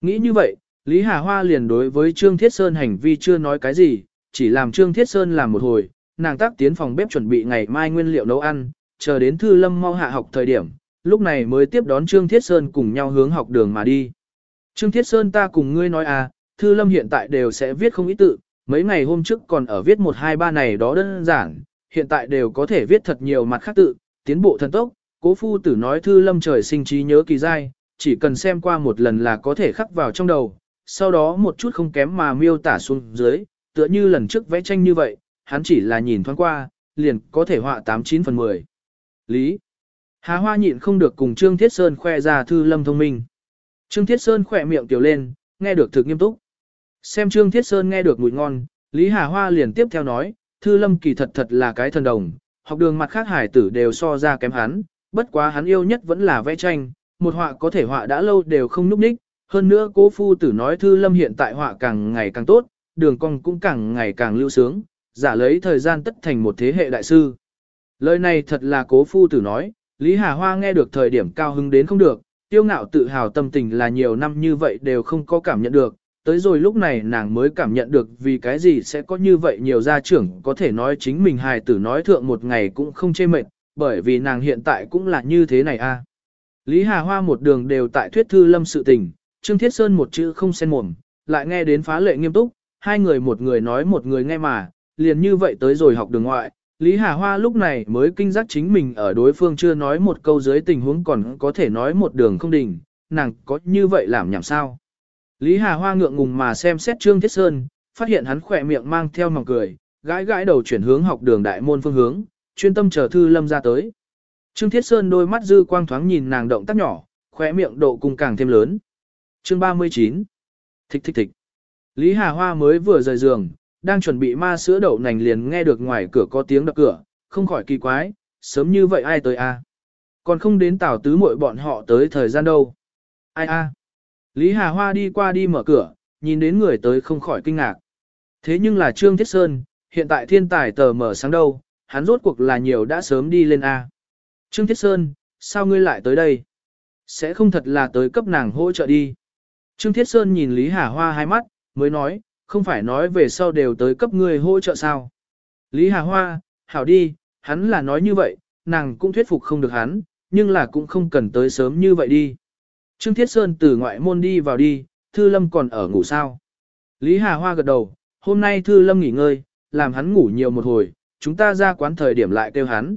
Nghĩ như vậy, Lý Hà Hoa liền đối với Trương Thiết Sơn hành vi chưa nói cái gì, chỉ làm Trương Thiết Sơn làm một hồi, nàng tác tiến phòng bếp chuẩn bị ngày mai nguyên liệu nấu ăn, chờ đến Thư Lâm mau hạ học thời điểm, lúc này mới tiếp đón Trương Thiết Sơn cùng nhau hướng học đường mà đi. Trương Thiết Sơn ta cùng ngươi nói à, Thư Lâm hiện tại đều sẽ viết không ý tự, mấy ngày hôm trước còn ở viết một hai ba này đó đơn giản, hiện tại đều có thể viết thật nhiều mặt khác tự, tiến bộ thần tốc, cố phu tử nói Thư Lâm trời sinh trí nhớ kỳ dai, chỉ cần xem qua một lần là có thể khắc vào trong đầu, sau đó một chút không kém mà miêu tả xuống dưới, tựa như lần trước vẽ tranh như vậy, hắn chỉ là nhìn thoáng qua, liền có thể họa 89 phần 10. Lý. Hà Hoa nhịn không được cùng Trương Thiết Sơn khoe ra thư lâm thông minh. Trương Thiết Sơn khỏe miệng tiểu lên, nghe được thực nghiêm túc. Xem Trương Thiết Sơn nghe được mùi ngon, Lý Hà Hoa liền tiếp theo nói, thư lâm kỳ thật thật là cái thần đồng, học đường mặt khác hải tử đều so ra kém hắn, bất quá hắn yêu nhất vẫn là vẽ tranh, một họa có thể họa đã lâu đều không núp ních, hơn nữa cố phu tử nói thư lâm hiện tại họa càng ngày càng tốt, đường cong cũng càng ngày càng lưu sướng, giả lấy thời gian tất thành một thế hệ đại sư. Lời này thật là cố phu tử nói, Lý Hà Hoa nghe được thời điểm cao hứng đến không được, tiêu ngạo tự hào tâm tình là nhiều năm như vậy đều không có cảm nhận được, tới rồi lúc này nàng mới cảm nhận được vì cái gì sẽ có như vậy nhiều gia trưởng có thể nói chính mình hài tử nói thượng một ngày cũng không chê mệt, bởi vì nàng hiện tại cũng là như thế này a. Lý Hà Hoa một đường đều tại thuyết thư lâm sự tình, Trương Thiết Sơn một chữ không xen mồm, lại nghe đến phá lệ nghiêm túc, hai người một người nói một người nghe mà, liền như vậy tới rồi học đường ngoại. Lý Hà Hoa lúc này mới kinh giác chính mình ở đối phương chưa nói một câu dưới tình huống còn có thể nói một đường không đỉnh, nàng có như vậy làm nhảm sao. Lý Hà Hoa ngượng ngùng mà xem xét Trương Thiết Sơn, phát hiện hắn khỏe miệng mang theo mỏng cười, gãi gãi đầu chuyển hướng học đường đại môn phương hướng, chuyên tâm chờ thư lâm ra tới. Trương Thiết Sơn đôi mắt dư quang thoáng nhìn nàng động tác nhỏ, khỏe miệng độ cùng càng thêm lớn. Chương 39 Thích thích thích Lý Hà Hoa mới vừa rời giường, đang chuẩn bị ma sữa đậu nành liền nghe được ngoài cửa có tiếng đập cửa, không khỏi kỳ quái, sớm như vậy ai tới a? À? Còn không đến tảo tứ muội bọn họ tới thời gian đâu. Ai a? À? Lý Hà Hoa đi qua đi mở cửa, nhìn đến người tới không khỏi kinh ngạc. Thế nhưng là Trương Thiết Sơn, hiện tại thiên tài tờ mở sáng đâu, hắn rốt cuộc là nhiều đã sớm đi lên A. Trương Thiết Sơn, sao ngươi lại tới đây? Sẽ không thật là tới cấp nàng hỗ trợ đi. Trương Thiết Sơn nhìn Lý Hà Hoa hai mắt, mới nói, không phải nói về sau đều tới cấp ngươi hỗ trợ sao. Lý Hà Hoa, hảo đi, hắn là nói như vậy, nàng cũng thuyết phục không được hắn, nhưng là cũng không cần tới sớm như vậy đi. Trương Thiết Sơn từ ngoại môn đi vào đi, Thư Lâm còn ở ngủ sao. Lý Hà Hoa gật đầu, hôm nay Thư Lâm nghỉ ngơi, làm hắn ngủ nhiều một hồi, chúng ta ra quán thời điểm lại kêu hắn.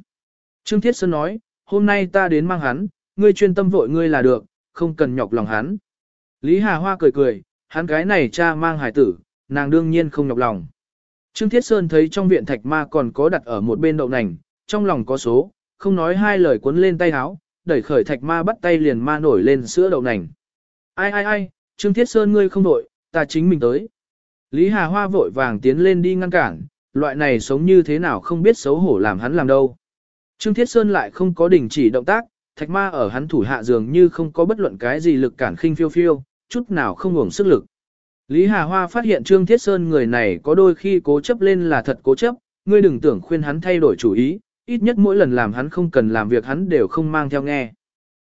Trương Thiết Sơn nói, hôm nay ta đến mang hắn, ngươi chuyên tâm vội ngươi là được, không cần nhọc lòng hắn. Lý Hà Hoa cười cười, hắn cái này cha mang hải tử, nàng đương nhiên không nhọc lòng. Trương Thiết Sơn thấy trong viện thạch ma còn có đặt ở một bên đậu nành, trong lòng có số, không nói hai lời cuốn lên tay háo, đẩy khởi thạch ma bắt tay liền ma nổi lên sữa đậu nành. Ai ai ai, Trương Thiết Sơn ngươi không đội, ta chính mình tới. Lý Hà Hoa vội vàng tiến lên đi ngăn cản, loại này sống như thế nào không biết xấu hổ làm hắn làm đâu. Trương Thiết Sơn lại không có đình chỉ động tác, thạch ma ở hắn thủ hạ dường như không có bất luận cái gì lực cản khinh phiêu phiêu, chút nào không ngủng sức lực. Lý Hà Hoa phát hiện Trương Thiết Sơn người này có đôi khi cố chấp lên là thật cố chấp, ngươi đừng tưởng khuyên hắn thay đổi chủ ý, ít nhất mỗi lần làm hắn không cần làm việc hắn đều không mang theo nghe.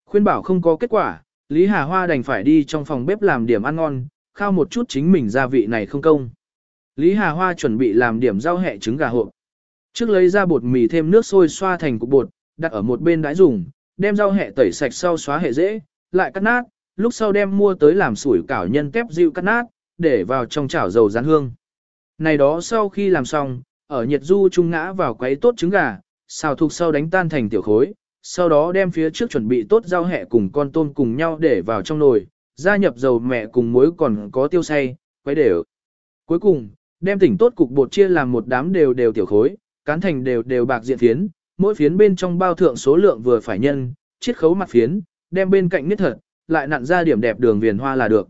Khuyên bảo không có kết quả, Lý Hà Hoa đành phải đi trong phòng bếp làm điểm ăn ngon, khao một chút chính mình gia vị này không công. Lý Hà Hoa chuẩn bị làm điểm rau hẹ trứng gà hộp. Trước lấy ra bột mì thêm nước sôi xoa thành cục bột, đặt ở một bên đãi dùng, đem rau hẹ tẩy sạch sau xóa hệ dễ, lại cắt nát, lúc sau đem mua tới làm sủi cảo nhân tép dịu cắt nát, để vào trong chảo dầu rán hương. Này đó sau khi làm xong, ở nhiệt du trung ngã vào quấy tốt trứng gà, xào thuộc sau đánh tan thành tiểu khối, sau đó đem phía trước chuẩn bị tốt rau hẹ cùng con tôm cùng nhau để vào trong nồi, gia nhập dầu mẹ cùng muối còn có tiêu xay, quấy đều. Cuối cùng, đem tỉnh tốt cục bột chia làm một đám đều đều tiểu khối, cán thành đều đều bạc diện phiến, mỗi phiến bên trong bao thượng số lượng vừa phải nhân, chiết khấu mặt phiến, đem bên cạnh niết thật, lại nặn ra điểm đẹp đường viền hoa là được.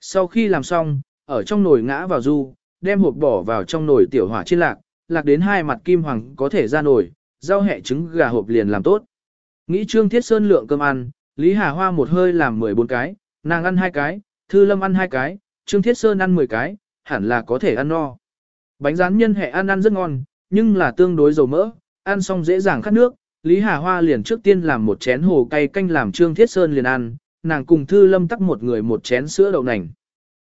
Sau khi làm xong, ở trong nồi ngã vào du, đem hộp bỏ vào trong nồi tiểu hỏa trên lạc, lạc đến hai mặt kim hoàng có thể ra nồi, rau hẹ trứng gà hộp liền làm tốt. Nghĩ Trương Thiết Sơn lượng cơm ăn, Lý Hà Hoa một hơi làm 14 cái, nàng ăn hai cái, Thư Lâm ăn hai cái, Trương Thiết Sơn ăn 10 cái, hẳn là có thể ăn no. Bánh rán nhân hẹ ăn ăn rất ngon, nhưng là tương đối dầu mỡ, ăn xong dễ dàng khát nước. Lý Hà Hoa liền trước tiên làm một chén hồ cay canh làm Trương Thiết Sơn liền ăn, nàng cùng Thư Lâm tắc một người một chén sữa đậu nành.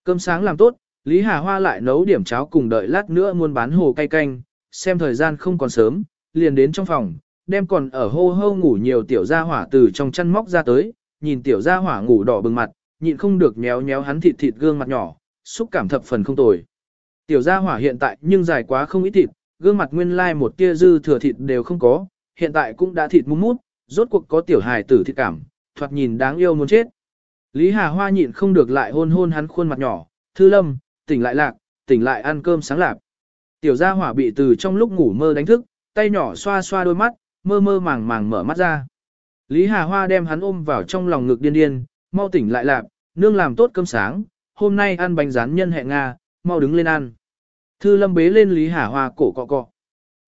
Cơm sáng làm tốt, Lý Hà Hoa lại nấu điểm cháo cùng đợi lát nữa muôn bán hồ cay canh, xem thời gian không còn sớm, liền đến trong phòng, đem còn ở hô hô ngủ nhiều tiểu gia hỏa từ trong chăn móc ra tới, nhìn tiểu gia hỏa ngủ đỏ bừng mặt, nhịn không được méo méo hắn thịt thịt gương mặt nhỏ, xúc cảm thập phần không tồi. Tiểu gia hỏa hiện tại nhưng dài quá không ít thịt, gương mặt nguyên lai một tia dư thừa thịt đều không có, hiện tại cũng đã thịt mút mút, rốt cuộc có tiểu hài tử thịt cảm, thoạt nhìn đáng yêu muốn chết. Lý Hà Hoa nhịn không được lại hôn hôn hắn khuôn mặt nhỏ, thư lâm, tỉnh lại lạc, tỉnh lại ăn cơm sáng lạp. Tiểu gia hỏa bị từ trong lúc ngủ mơ đánh thức, tay nhỏ xoa xoa đôi mắt, mơ mơ màng màng mở mắt ra. Lý Hà Hoa đem hắn ôm vào trong lòng ngực điên điên, mau tỉnh lại lạp, nương làm tốt cơm sáng, hôm nay ăn bánh rán nhân hẹn Nga, mau đứng lên ăn. Thư lâm bế lên Lý Hà Hoa cổ cọ cọ.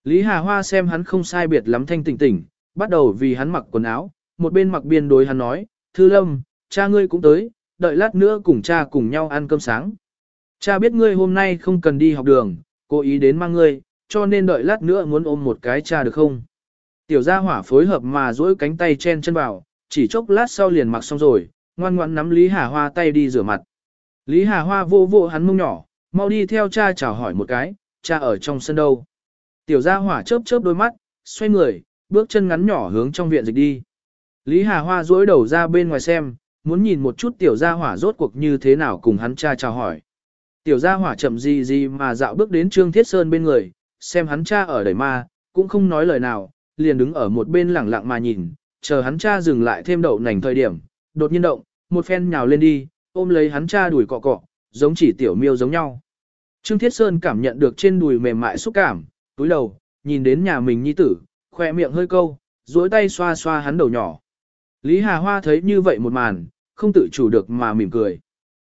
Lý Hà Hoa xem hắn không sai biệt lắm thanh tỉnh tỉnh, bắt đầu vì hắn mặc quần áo, một bên mặc biên đối hắn nói, Thư lâm, cha ngươi cũng tới, đợi lát nữa cùng cha cùng nhau ăn cơm sáng. Cha biết ngươi hôm nay không cần đi học đường, cố ý đến mang ngươi, cho nên đợi lát nữa muốn ôm một cái cha được không? Tiểu gia hỏa phối hợp mà duỗi cánh tay chen chân vào, chỉ chốc lát sau liền mặc xong rồi, ngoan ngoãn nắm Lý Hà Hoa tay đi rửa mặt. Lý Hà Hoa vô vô hắn mông nhỏ, mau đi theo cha chào hỏi một cái, cha ở trong sân đâu. Tiểu gia hỏa chớp chớp đôi mắt, xoay người, bước chân ngắn nhỏ hướng trong viện dịch đi. Lý Hà Hoa duỗi đầu ra bên ngoài xem, muốn nhìn một chút tiểu gia hỏa rốt cuộc như thế nào cùng hắn cha chào hỏi. Tiểu gia hỏa chậm gì gì mà dạo bước đến Trương Thiết Sơn bên người, xem hắn cha ở đẩy ma, cũng không nói lời nào, liền đứng ở một bên lẳng lặng mà nhìn, chờ hắn cha dừng lại thêm đậu nành thời điểm, đột nhiên động, một phen nhào lên đi, ôm lấy hắn cha đuổi cọ cọ, giống chỉ tiểu miêu giống nhau. Trương Thiết Sơn cảm nhận được trên đùi mềm mại xúc cảm, túi đầu, nhìn đến nhà mình nhi tử, khoe miệng hơi câu, duỗi tay xoa xoa hắn đầu nhỏ. Lý Hà Hoa thấy như vậy một màn, không tự chủ được mà mỉm cười.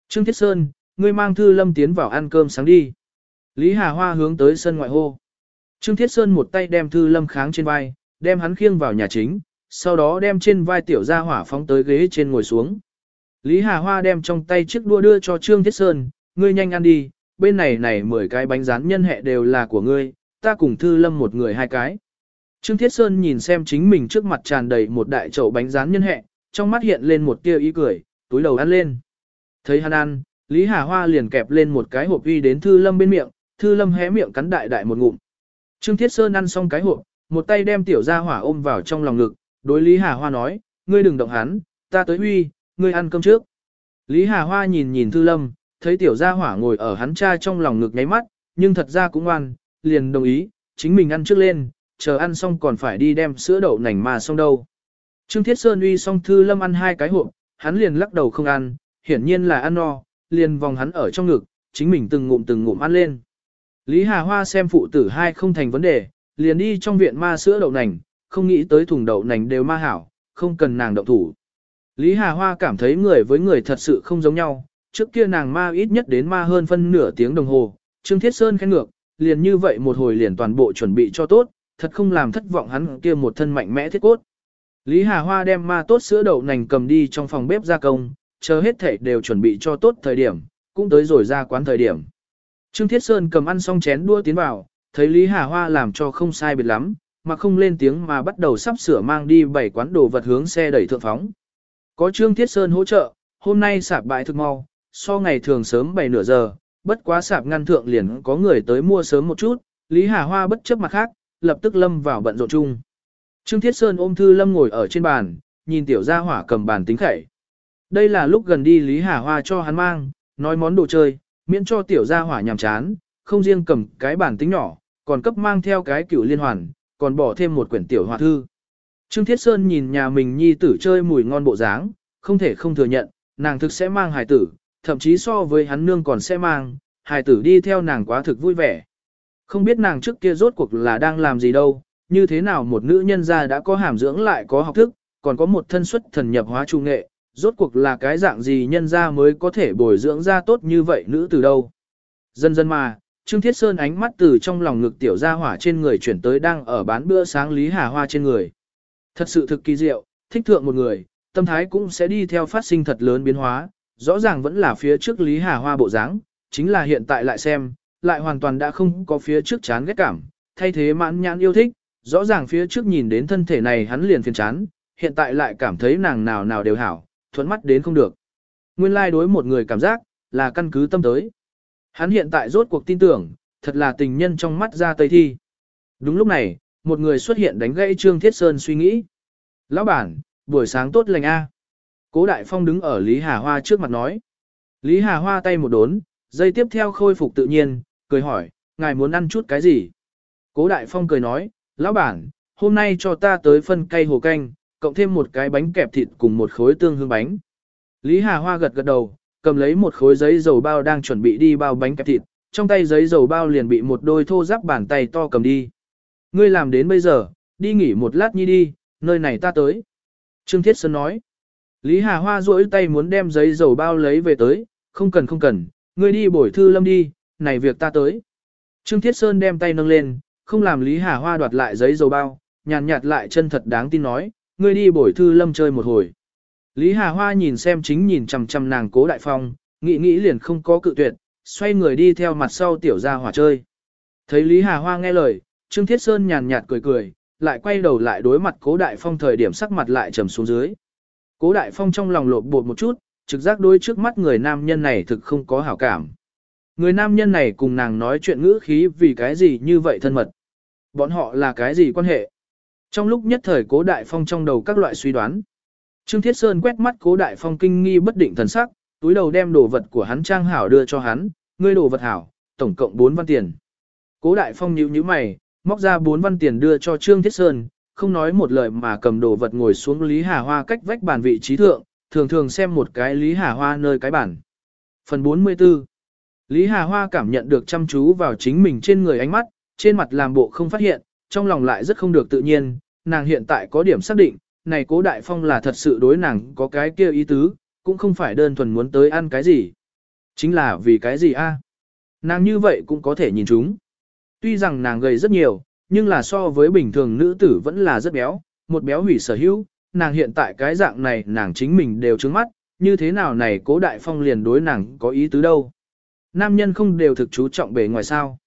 Trương Thiết Sơn, ngươi mang Thư Lâm tiến vào ăn cơm sáng đi. Lý Hà Hoa hướng tới sân ngoại hô. Trương Thiết Sơn một tay đem Thư Lâm kháng trên vai, đem hắn khiêng vào nhà chính, sau đó đem trên vai tiểu gia hỏa phóng tới ghế trên ngồi xuống. Lý Hà Hoa đem trong tay chiếc đua đưa cho Trương Thiết Sơn, ngươi nhanh ăn đi, bên này này 10 cái bánh rán nhân hệ đều là của ngươi, ta cùng Thư Lâm một người hai cái. Trương Thiết Sơn nhìn xem chính mình trước mặt tràn đầy một đại chậu bánh rán nhân hệ, trong mắt hiện lên một tia ý cười, túi đầu ăn lên. Thấy hắn ăn, Lý Hà Hoa liền kẹp lên một cái hộp uy đến Thư Lâm bên miệng, Thư Lâm hé miệng cắn đại đại một ngụm. Trương Thiết Sơn ăn xong cái hộp, một tay đem tiểu gia hỏa ôm vào trong lòng ngực, đối Lý Hà Hoa nói, ngươi đừng động hắn, ta tới huy, ngươi ăn cơm trước. Lý Hà Hoa nhìn nhìn Thư Lâm, thấy tiểu gia hỏa ngồi ở hắn cha trong lòng ngực nháy mắt, nhưng thật ra cũng ngoan, liền đồng ý, chính mình ăn trước lên, chờ ăn xong còn phải đi đem sữa đậu nành mà xong đâu. Trương Thiết Sơn uy xong Thư Lâm ăn hai cái hộp, hắn liền lắc đầu không ăn, hiển nhiên là ăn no, liền vòng hắn ở trong ngực, chính mình từng ngụm từng ngụm ăn lên. Lý Hà Hoa xem phụ tử hai không thành vấn đề, liền đi trong viện ma sữa đậu nành, không nghĩ tới thùng đậu nành đều ma hảo, không cần nàng động thủ. Lý Hà Hoa cảm thấy người với người thật sự không giống nhau, trước kia nàng ma ít nhất đến ma hơn phân nửa tiếng đồng hồ, Trương Thiết Sơn khen ngược, liền như vậy một hồi liền toàn bộ chuẩn bị cho tốt, thật không làm thất vọng hắn kia một thân mạnh mẽ thiết cốt. Lý Hà Hoa đem ma tốt sữa đậu nành cầm đi trong phòng bếp gia công, chờ hết thể đều chuẩn bị cho tốt thời điểm, cũng tới rồi ra quán thời điểm. Trương Thiết Sơn cầm ăn xong chén đua tiến vào, thấy Lý Hà Hoa làm cho không sai biệt lắm, mà không lên tiếng mà bắt đầu sắp sửa mang đi bảy quán đồ vật hướng xe đẩy thượng phóng. Có Trương Thiết Sơn hỗ trợ, hôm nay sạp bãi thực mau, so ngày thường sớm 7 nửa giờ, bất quá sạp ngăn thượng liền có người tới mua sớm một chút, Lý Hà Hoa bất chấp mặt khác, lập tức lâm vào bận rộn chung. Trương Thiết Sơn ôm Thư Lâm ngồi ở trên bàn, nhìn tiểu gia hỏa cầm bàn tính khẩy. Đây là lúc gần đi Lý Hà Hoa cho hắn mang, nói món đồ chơi, miễn cho tiểu gia hỏa nhàm chán, không riêng cầm cái bản tính nhỏ, còn cấp mang theo cái cửu liên hoàn, còn bỏ thêm một quyển tiểu hòa thư. Trương Thiết Sơn nhìn nhà mình nhi tử chơi mùi ngon bộ dáng, không thể không thừa nhận, nàng thực sẽ mang hài tử, thậm chí so với hắn nương còn sẽ mang, hài tử đi theo nàng quá thực vui vẻ. Không biết nàng trước kia rốt cuộc là đang làm gì đâu, như thế nào một nữ nhân gia đã có hàm dưỡng lại có học thức, còn có một thân xuất thần nhập hóa trung nghệ, rốt cuộc là cái dạng gì nhân gia mới có thể bồi dưỡng ra tốt như vậy nữ từ đâu. Dần dần mà, Trương Thiết Sơn ánh mắt từ trong lòng ngực tiểu gia hỏa trên người chuyển tới đang ở bán bữa sáng Lý Hà Hoa trên người. Thật sự thực kỳ diệu, thích thượng một người, tâm thái cũng sẽ đi theo phát sinh thật lớn biến hóa, rõ ràng vẫn là phía trước Lý Hà Hoa bộ dáng, chính là hiện tại lại xem, lại hoàn toàn đã không có phía trước chán ghét cảm, thay thế mãn nhãn yêu thích, rõ ràng phía trước nhìn đến thân thể này hắn liền phiền chán, hiện tại lại cảm thấy nàng nào nào đều hảo, thuẫn mắt đến không được. Nguyên lai like đối một người cảm giác, là căn cứ tâm tới. Hắn hiện tại rốt cuộc tin tưởng, thật là tình nhân trong mắt ra tây thi. Đúng lúc này, một người xuất hiện đánh gãy Trương Thiết Sơn suy nghĩ. Lão bản, buổi sáng tốt lành A. Cố Đại Phong đứng ở Lý Hà Hoa trước mặt nói. Lý Hà Hoa tay một đốn, dây tiếp theo khôi phục tự nhiên, cười hỏi, ngài muốn ăn chút cái gì? Cố Đại Phong cười nói, lão bản, hôm nay cho ta tới phân cây hồ canh, cộng thêm một cái bánh kẹp thịt cùng một khối tương hương bánh. Lý Hà Hoa gật gật đầu, cầm lấy một khối giấy dầu bao đang chuẩn bị đi bao bánh kẹp thịt, trong tay giấy dầu bao liền bị một đôi thô giáp bàn tay to cầm đi. Ngươi làm đến bây giờ, đi nghỉ một lát nhi đi, nơi này ta tới. Trương Thiết Sơn nói. Lý Hà Hoa duỗi tay muốn đem giấy dầu bao lấy về tới, không cần không cần, ngươi đi bổi thư lâm đi, này việc ta tới. Trương Thiết Sơn đem tay nâng lên, không làm Lý Hà Hoa đoạt lại giấy dầu bao, nhàn nhạt lại chân thật đáng tin nói, ngươi đi bổi thư lâm chơi một hồi. Lý Hà Hoa nhìn xem chính nhìn chằm chằm nàng cố đại phong, nghĩ nghĩ liền không có cự tuyệt, xoay người đi theo mặt sau tiểu gia hỏa chơi. Thấy Lý Hà Hoa nghe lời, Trương Thiết Sơn nhàn nhạt cười cười, lại quay đầu lại đối mặt cố đại phong thời điểm sắc mặt lại trầm xuống dưới. Cố đại phong trong lòng lột bột một chút, trực giác đối trước mắt người nam nhân này thực không có hảo cảm. Người nam nhân này cùng nàng nói chuyện ngữ khí vì cái gì như vậy thân mật. Bọn họ là cái gì quan hệ? Trong lúc nhất thời cố đại phong trong đầu các loại suy đoán. Trương Thiết Sơn quét mắt cố đại phong kinh nghi bất định thần sắc, túi đầu đem đồ vật của hắn trang hảo đưa cho hắn, ngươi đồ vật hảo, tổng cộng 4 văn tiền. Cố đại phong nhíu nhíu mày, móc ra 4 văn tiền đưa cho Trương Thiết Sơn, không nói một lời mà cầm đồ vật ngồi xuống Lý Hà Hoa cách vách bàn vị trí thượng, thường thường xem một cái Lý Hà Hoa nơi cái bản. Phần 44 Lý Hà Hoa cảm nhận được chăm chú vào chính mình trên người ánh mắt, trên mặt làm bộ không phát hiện, trong lòng lại rất không được tự nhiên, nàng hiện tại có điểm xác định, này cố đại phong là thật sự đối nàng có cái kia ý tứ, cũng không phải đơn thuần muốn tới ăn cái gì. Chính là vì cái gì a? Nàng như vậy cũng có thể nhìn chúng. Tuy rằng nàng gầy rất nhiều, nhưng là so với bình thường nữ tử vẫn là rất béo, một béo hủy sở hữu, nàng hiện tại cái dạng này nàng chính mình đều trứng mắt, như thế nào này cố đại phong liền đối nàng có ý tứ đâu. Nam nhân không đều thực chú trọng bề ngoài sao.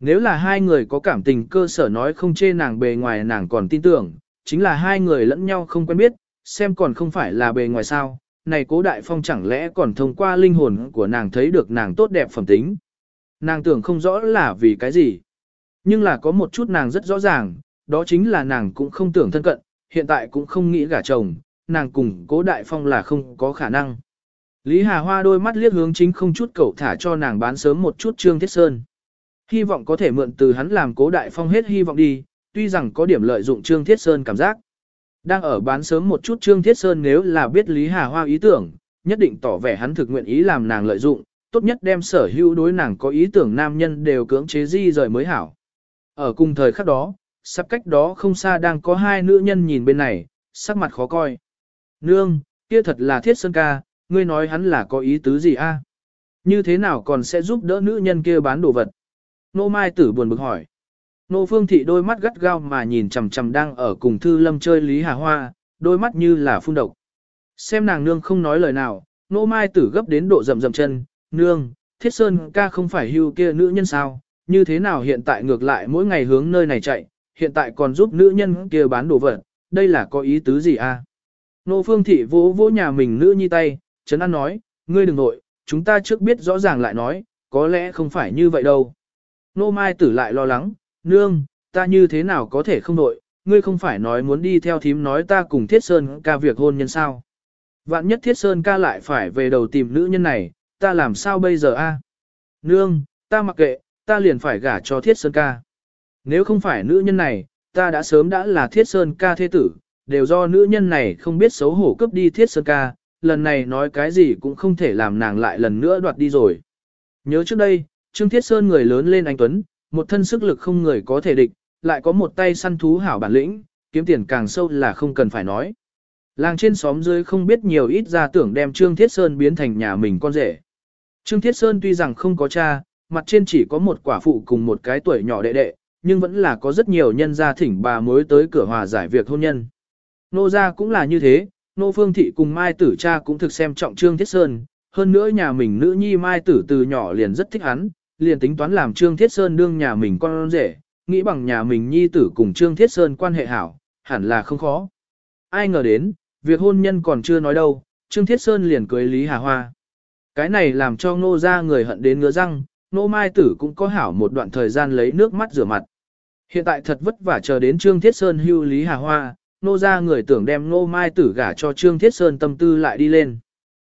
Nếu là hai người có cảm tình cơ sở nói không chê nàng bề ngoài nàng còn tin tưởng, chính là hai người lẫn nhau không quen biết, xem còn không phải là bề ngoài sao, này cố đại phong chẳng lẽ còn thông qua linh hồn của nàng thấy được nàng tốt đẹp phẩm tính. Nàng tưởng không rõ là vì cái gì. Nhưng là có một chút nàng rất rõ ràng, đó chính là nàng cũng không tưởng thân cận, hiện tại cũng không nghĩ gả chồng, nàng cùng cố đại phong là không có khả năng. Lý Hà Hoa đôi mắt liếc hướng chính không chút cậu thả cho nàng bán sớm một chút Trương Thiết Sơn. Hy vọng có thể mượn từ hắn làm cố đại phong hết hy vọng đi, tuy rằng có điểm lợi dụng Trương Thiết Sơn cảm giác. Đang ở bán sớm một chút Trương Thiết Sơn nếu là biết Lý Hà Hoa ý tưởng, nhất định tỏ vẻ hắn thực nguyện ý làm nàng lợi dụng, tốt nhất đem sở hữu đối nàng có ý tưởng nam nhân đều cưỡng chế di rời mới hảo. Ở cùng thời khắc đó, sắp cách đó không xa đang có hai nữ nhân nhìn bên này, sắc mặt khó coi. Nương, kia thật là Thiết Sơn ca, ngươi nói hắn là có ý tứ gì a? Như thế nào còn sẽ giúp đỡ nữ nhân kia bán đồ vật? Nô Mai Tử buồn bực hỏi. Nô Phương Thị đôi mắt gắt gao mà nhìn chằm chằm đang ở cùng Thư Lâm chơi Lý Hà Hoa, đôi mắt như là phun độc. Xem nàng nương không nói lời nào, Nô Mai Tử gấp đến độ rầm rầm chân, nương, Thiết Sơn ca không phải hưu kia nữ nhân sao, như thế nào hiện tại ngược lại mỗi ngày hướng nơi này chạy, hiện tại còn giúp nữ nhân kia bán đồ vật, đây là có ý tứ gì a? Nô phương thị vỗ vỗ nhà mình nữ nhi tay, Trấn an nói, ngươi đừng nội, chúng ta trước biết rõ ràng lại nói, có lẽ không phải như vậy đâu. Nô mai tử lại lo lắng, nương, ta như thế nào có thể không nội, ngươi không phải nói muốn đi theo thím nói ta cùng Thiết Sơn ca việc hôn nhân sao. Vạn nhất Thiết Sơn ca lại phải về đầu tìm nữ nhân này, ta làm sao bây giờ a? Nương, ta mặc kệ, ta liền phải gả cho Thiết Sơn ca. Nếu không phải nữ nhân này, ta đã sớm đã là Thiết Sơn ca thế tử, đều do nữ nhân này không biết xấu hổ cướp đi Thiết Sơn ca, lần này nói cái gì cũng không thể làm nàng lại lần nữa đoạt đi rồi. Nhớ trước đây, Trương Thiết Sơn người lớn lên anh Tuấn, một thân sức lực không người có thể địch, lại có một tay săn thú hảo bản lĩnh, kiếm tiền càng sâu là không cần phải nói. Làng trên xóm dưới không biết nhiều ít ra tưởng đem Trương Thiết Sơn biến thành nhà mình con rể. Trương Thiết Sơn tuy rằng không có cha, mặt trên chỉ có một quả phụ cùng một cái tuổi nhỏ đệ đệ, nhưng vẫn là có rất nhiều nhân gia thỉnh bà mới tới cửa hòa giải việc hôn nhân. Nô gia cũng là như thế, nô phương thị cùng Mai Tử cha cũng thực xem trọng Trương Thiết Sơn, hơn nữa nhà mình nữ nhi Mai Tử từ nhỏ liền rất thích hắn, liền tính toán làm Trương Thiết Sơn đương nhà mình con rể, nghĩ bằng nhà mình nhi tử cùng Trương Thiết Sơn quan hệ hảo, hẳn là không khó. Ai ngờ đến, việc hôn nhân còn chưa nói đâu, Trương Thiết Sơn liền cưới Lý Hà Hoa. Cái này làm cho Nô ra người hận đến ngứa răng, nô mai tử cũng có hảo một đoạn thời gian lấy nước mắt rửa mặt. Hiện tại thật vất vả chờ đến Trương Thiết Sơn hưu Lý Hà Hoa, nô ra người tưởng đem nô mai tử gả cho Trương Thiết Sơn tâm tư lại đi lên.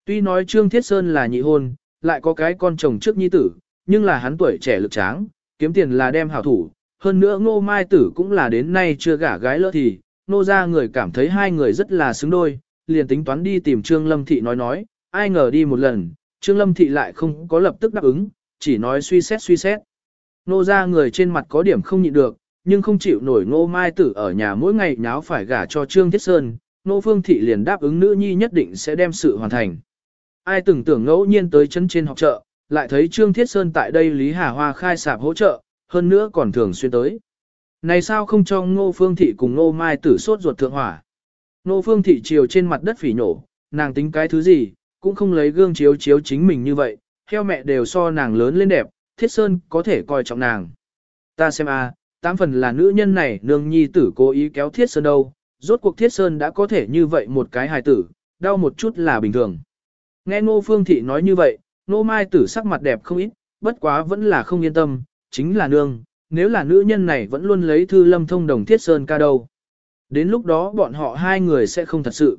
Tuy nói Trương Thiết Sơn là nhị hôn, lại có cái con chồng trước nhi tử, nhưng là hắn tuổi trẻ lực tráng, kiếm tiền là đem hảo thủ, hơn nữa ngô mai tử cũng là đến nay chưa gả gái lỡ thì, nô ra người cảm thấy hai người rất là xứng đôi, liền tính toán đi tìm Trương Lâm Thị nói nói, ai ngờ đi một lần, Trương Lâm Thị lại không có lập tức đáp ứng, chỉ nói suy xét suy xét. Nô ra người trên mặt có điểm không nhịn được, nhưng không chịu nổi ngô mai tử ở nhà mỗi ngày nháo phải gả cho Trương Thiết Sơn, Ngô phương thị liền đáp ứng nữ nhi nhất định sẽ đem sự hoàn thành. Ai từng tưởng ngẫu nhiên tới chân trên học chợ, lại thấy Trương Thiết Sơn tại đây Lý Hà Hoa khai sạp hỗ trợ, hơn nữa còn thường xuyên tới. Này sao không cho ngô phương thị cùng ngô mai tử sốt ruột thượng hỏa. Ngô phương thị chiều trên mặt đất phỉ nổ, nàng tính cái thứ gì, cũng không lấy gương chiếu chiếu chính mình như vậy, theo mẹ đều so nàng lớn lên đẹp, thiết sơn có thể coi trọng nàng. Ta xem a, tám phần là nữ nhân này nương nhi tử cố ý kéo thiết sơn đâu, rốt cuộc thiết sơn đã có thể như vậy một cái hài tử, đau một chút là bình thường. Nghe ngô phương thị nói như vậy, ngô mai tử sắc mặt đẹp không ít, bất quá vẫn là không yên tâm, chính là nương, nếu là nữ nhân này vẫn luôn lấy thư lâm thông đồng thiết sơn ca đâu. Đến lúc đó bọn họ hai người sẽ không thật sự.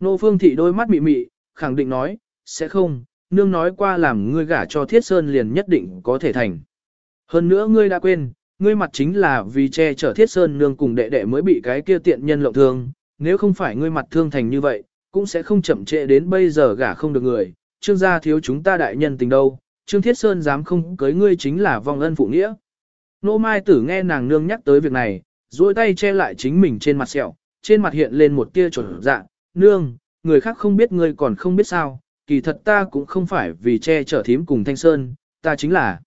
Ngô phương thị đôi mắt mị mị, khẳng định nói, sẽ không, nương nói qua làm ngươi gả cho thiết sơn liền nhất định có thể thành. Hơn nữa ngươi đã quên, ngươi mặt chính là vì che chở thiết sơn nương cùng đệ đệ mới bị cái kia tiện nhân lộng thương, nếu không phải ngươi mặt thương thành như vậy, cũng sẽ không chậm trễ đến bây giờ gả không được người, trương gia thiếu chúng ta đại nhân tình đâu, Trương Thiết Sơn dám không cưới ngươi chính là vong ân phụ nghĩa. Nô Mai Tử nghe nàng nương nhắc tới việc này, duỗi tay che lại chính mình trên mặt sẹo, trên mặt hiện lên một tia chuẩn dạ, nương, người khác không biết ngươi còn không biết sao, kỳ thật ta cũng không phải vì che chở thím cùng Thanh Sơn, ta chính là.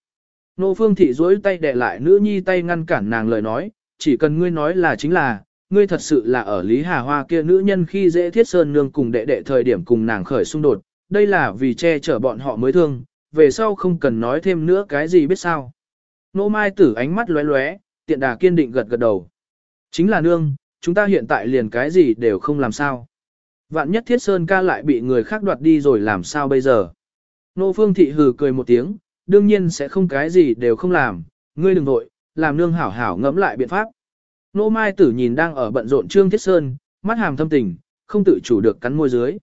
Nô Phương Thị duỗi tay đè lại nữ nhi tay ngăn cản nàng lời nói, chỉ cần ngươi nói là chính là, ngươi thật sự là ở Lý Hà Hoa kia nữ nhân khi dễ thiết sơn nương cùng đệ đệ thời điểm cùng nàng khởi xung đột, đây là vì che chở bọn họ mới thương, về sau không cần nói thêm nữa cái gì biết sao. Nô Mai Tử ánh mắt lóe lóe, tiện đà kiên định gật gật đầu. Chính là nương, chúng ta hiện tại liền cái gì đều không làm sao. Vạn nhất thiết sơn ca lại bị người khác đoạt đi rồi làm sao bây giờ. Nô Phương Thị hừ cười một tiếng, đương nhiên sẽ không cái gì đều không làm, ngươi đừng nội, làm nương hảo hảo ngẫm lại biện pháp. Nô Mai Tử nhìn đang ở bận rộn Trương Thiết Sơn, mắt hàm thâm tình, không tự chủ được cắn môi dưới.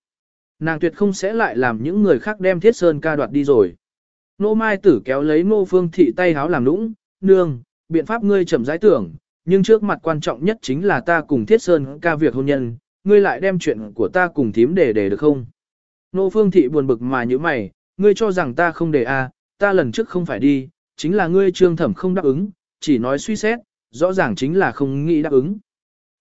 Nàng tuyệt không sẽ lại làm những người khác đem Thiết Sơn ca đoạt đi rồi. Nô Mai Tử kéo lấy Nô Phương Thị tay háo làm nũng, nương, biện pháp ngươi chậm giải tưởng, nhưng trước mặt quan trọng nhất chính là ta cùng Thiết Sơn ca việc hôn nhân, ngươi lại đem chuyện của ta cùng thím để để được không? Nô Phương Thị buồn bực mà như mày, ngươi cho rằng ta không để à, ta lần trước không phải đi, chính là ngươi trương thẩm không đáp ứng, chỉ nói suy xét, rõ ràng chính là không nghĩ đáp ứng.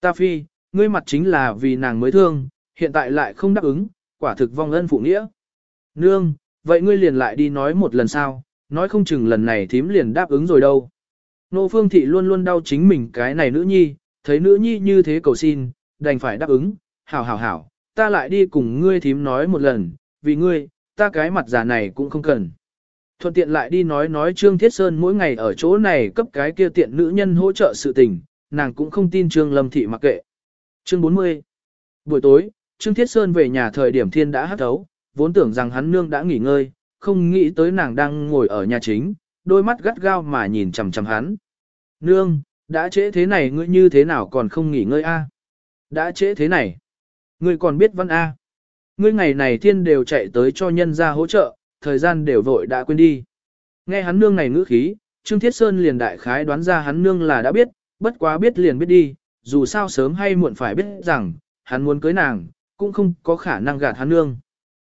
Ta phi, ngươi mặt chính là vì nàng mới thương, hiện tại lại không đáp ứng, quả thực vong ân phụ nghĩa. Nương, vậy ngươi liền lại đi nói một lần sao, nói không chừng lần này thím liền đáp ứng rồi đâu. Nô Phương Thị luôn luôn đau chính mình cái này nữ nhi, thấy nữ nhi như thế cầu xin, đành phải đáp ứng, hảo hảo hảo, ta lại đi cùng ngươi thím nói một lần, vì ngươi, ta cái mặt già này cũng không cần. Thuận tiện lại đi nói nói Trương Thiết Sơn mỗi ngày ở chỗ này cấp cái kia tiện nữ nhân hỗ trợ sự tình, nàng cũng không tin Trương Lâm Thị mặc kệ. Chương 40 Buổi tối, Trương Thiết Sơn về nhà thời điểm thiên đã hắt thấu, vốn tưởng rằng hắn nương đã nghỉ ngơi, không nghĩ tới nàng đang ngồi ở nhà chính, đôi mắt gắt gao mà nhìn chằm chằm hắn. Nương, đã trễ thế này ngươi như thế nào còn không nghỉ ngơi a? Đã trễ thế này, ngươi còn biết văn a? Ngươi ngày này thiên đều chạy tới cho nhân ra hỗ trợ, thời gian đều vội đã quên đi. Nghe hắn nương này ngữ khí, Trương Thiết Sơn liền đại khái đoán ra hắn nương là đã biết, bất quá biết liền biết đi, dù sao sớm hay muộn phải biết rằng, hắn muốn cưới nàng, cũng không có khả năng gạt hắn nương.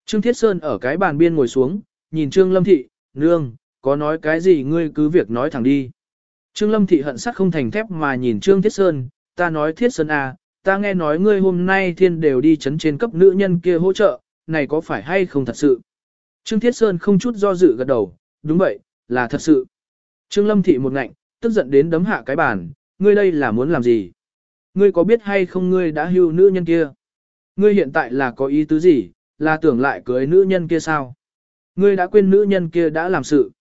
Trương Thiết Sơn ở cái bàn biên ngồi xuống, nhìn Trương Lâm Thị, nương, có nói cái gì ngươi cứ việc nói thẳng đi. Trương Lâm Thị hận sắt không thành thép mà nhìn Trương Thiết Sơn, ta nói Thiết Sơn à, ta nghe nói ngươi hôm nay thiên đều đi chấn trên cấp nữ nhân kia hỗ trợ, này có phải hay không thật sự? Trương Thiết Sơn không chút do dự gật đầu, đúng vậy, là thật sự. Trương Lâm Thị một ngạnh, tức giận đến đấm hạ cái bàn, ngươi đây là muốn làm gì? Ngươi có biết hay không ngươi đã hưu nữ nhân kia? Ngươi hiện tại là có ý tứ gì, là tưởng lại cưới nữ nhân kia sao? Ngươi đã quên nữ nhân kia đã làm sự.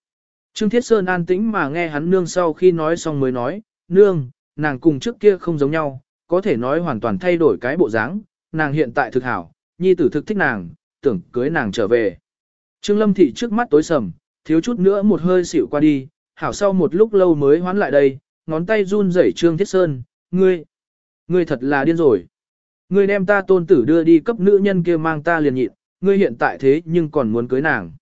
Trương Thiết Sơn an tĩnh mà nghe hắn nương sau khi nói xong mới nói, nương, nàng cùng trước kia không giống nhau, có thể nói hoàn toàn thay đổi cái bộ dáng, nàng hiện tại thực hảo, nhi tử thực thích nàng, tưởng cưới nàng trở về. Trương Lâm Thị trước mắt tối sầm, thiếu chút nữa một hơi xỉu qua đi, hảo sau một lúc lâu mới hoán lại đây, ngón tay run rẩy Trương Thiết Sơn, ngươi, ngươi thật là điên rồi. Ngươi đem ta tôn tử đưa đi cấp nữ nhân kia mang ta liền nhịn, ngươi hiện tại thế nhưng còn muốn cưới nàng.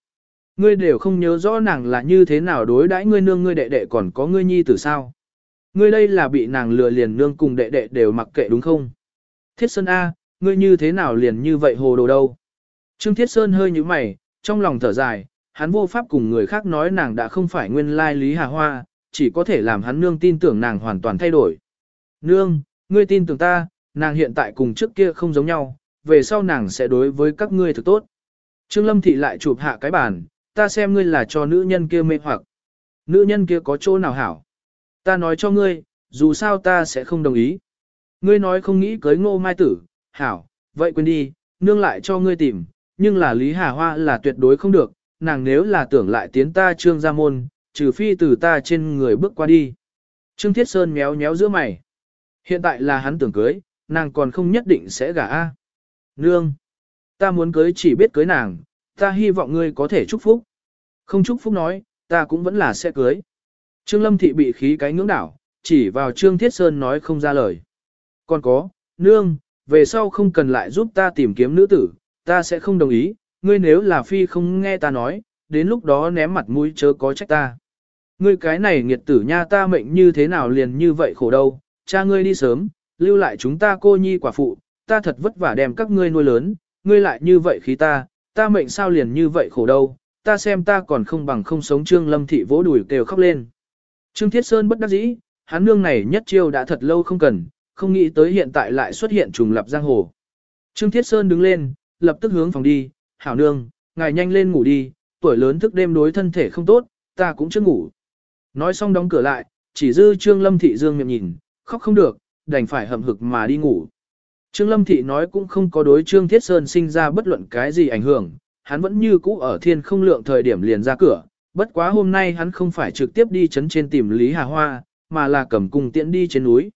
Ngươi đều không nhớ rõ nàng là như thế nào đối đãi ngươi nương ngươi đệ đệ còn có ngươi nhi tử sao. Ngươi đây là bị nàng lừa liền nương cùng đệ đệ đều mặc kệ đúng không? Thiết Sơn A, ngươi như thế nào liền như vậy hồ đồ đâu? Trương Thiết Sơn hơi như mày, trong lòng thở dài, hắn vô pháp cùng người khác nói nàng đã không phải nguyên lai Lý Hà Hoa, chỉ có thể làm hắn nương tin tưởng nàng hoàn toàn thay đổi. Nương, ngươi tin tưởng ta, nàng hiện tại cùng trước kia không giống nhau, về sau nàng sẽ đối với các ngươi thực tốt. Trương Lâm Thị lại chụp hạ cái bàn, ta xem ngươi là cho nữ nhân kia mê hoặc. Nữ nhân kia có chỗ nào hảo? Ta nói cho ngươi, dù sao ta sẽ không đồng ý. Ngươi nói không nghĩ cưới ngô mai tử, hảo, vậy quên đi, nương lại cho ngươi tìm, nhưng là Lý Hà Hoa là tuyệt đối không được, nàng nếu là tưởng lại tiến ta trương gia môn, trừ phi từ ta trên người bước qua đi. Trương Thiết Sơn méo méo giữa mày. Hiện tại là hắn tưởng cưới, nàng còn không nhất định sẽ gả A. Nương, ta muốn cưới chỉ biết cưới nàng, ta hy vọng ngươi có thể chúc phúc. Không chúc phúc nói, ta cũng vẫn là sẽ cưới. Trương Lâm Thị bị khí cái ngưỡng đảo, chỉ vào Trương Thiết Sơn nói không ra lời. Còn có, nương, về sau không cần lại giúp ta tìm kiếm nữ tử, ta sẽ không đồng ý, ngươi nếu là phi không nghe ta nói, đến lúc đó ném mặt mũi chớ có trách ta. Ngươi cái này nghiệt tử nha ta mệnh như thế nào liền như vậy khổ đâu, cha ngươi đi sớm, lưu lại chúng ta cô nhi quả phụ, ta thật vất vả đem các ngươi nuôi lớn, ngươi lại như vậy khí ta, ta mệnh sao liền như vậy khổ đâu, ta xem ta còn không bằng không sống Trương Lâm Thị vỗ đùi kêu khóc lên. Trương Thiết Sơn bất đắc dĩ, hắn nương này nhất chiêu đã thật lâu không cần, không nghĩ tới hiện tại lại xuất hiện trùng lập giang hồ. Trương Thiết Sơn đứng lên, lập tức hướng phòng đi, hảo nương, ngài nhanh lên ngủ đi, tuổi lớn thức đêm đối thân thể không tốt, ta cũng chưa ngủ. Nói xong đóng cửa lại, chỉ dư Trương Lâm Thị Dương miệng nhìn, khóc không được, đành phải hậm hực mà đi ngủ. Trương Lâm Thị nói cũng không có đối Trương Thiết Sơn sinh ra bất luận cái gì ảnh hưởng, hắn vẫn như cũ ở thiên không lượng thời điểm liền ra cửa, bất quá hôm nay hắn không phải trực tiếp đi chấn trên tìm Lý Hà Hoa, mà là cầm cùng tiễn đi trên núi.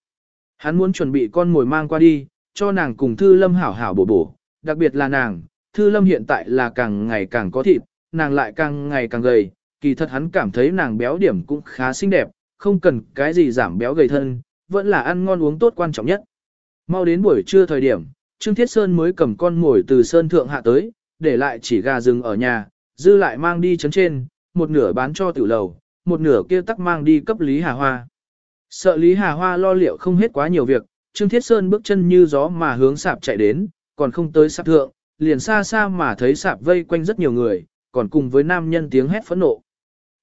Hắn muốn chuẩn bị con mồi mang qua đi, cho nàng cùng Thư Lâm hảo hảo bổ bổ, đặc biệt là nàng, Thư Lâm hiện tại là càng ngày càng có thịt, nàng lại càng ngày càng gầy, kỳ thật hắn cảm thấy nàng béo điểm cũng khá xinh đẹp, không cần cái gì giảm béo gầy thân, vẫn là ăn ngon uống tốt quan trọng nhất. Mau đến buổi trưa thời điểm, Trương Thiết Sơn mới cầm con mồi từ sơn thượng hạ tới, để lại chỉ gà rừng ở nhà, dư lại mang đi chấn trên, một nửa bán cho tiểu lầu, một nửa kia tắc mang đi cấp Lý Hà Hoa. Sợ Lý Hà Hoa lo liệu không hết quá nhiều việc, Trương Thiết Sơn bước chân như gió mà hướng sạp chạy đến, còn không tới sạp thượng, liền xa xa mà thấy sạp vây quanh rất nhiều người, còn cùng với nam nhân tiếng hét phẫn nộ.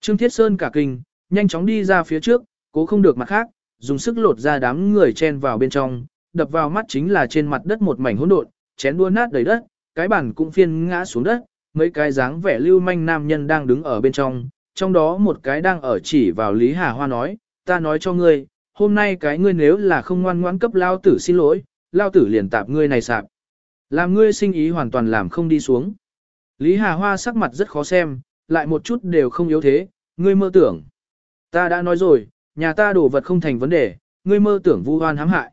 Trương Thiết Sơn cả kinh, nhanh chóng đi ra phía trước, cố không được mặt khác, dùng sức lột ra đám người chen vào bên trong, đập vào mắt chính là trên mặt đất một mảnh hỗn độn, chén đua nát đầy đất, cái bàn cũng phiên ngã xuống đất, mấy cái dáng vẻ lưu manh nam nhân đang đứng ở bên trong, trong đó một cái đang ở chỉ vào Lý Hà Hoa nói, ta nói cho ngươi, hôm nay cái ngươi nếu là không ngoan ngoãn cấp lao tử xin lỗi, lao tử liền tạp ngươi này sạp. Làm ngươi sinh ý hoàn toàn làm không đi xuống. Lý Hà Hoa sắc mặt rất khó xem, lại một chút đều không yếu thế, ngươi mơ tưởng. Ta đã nói rồi, nhà ta đổ vật không thành vấn đề, ngươi mơ tưởng vu oan hãm hại.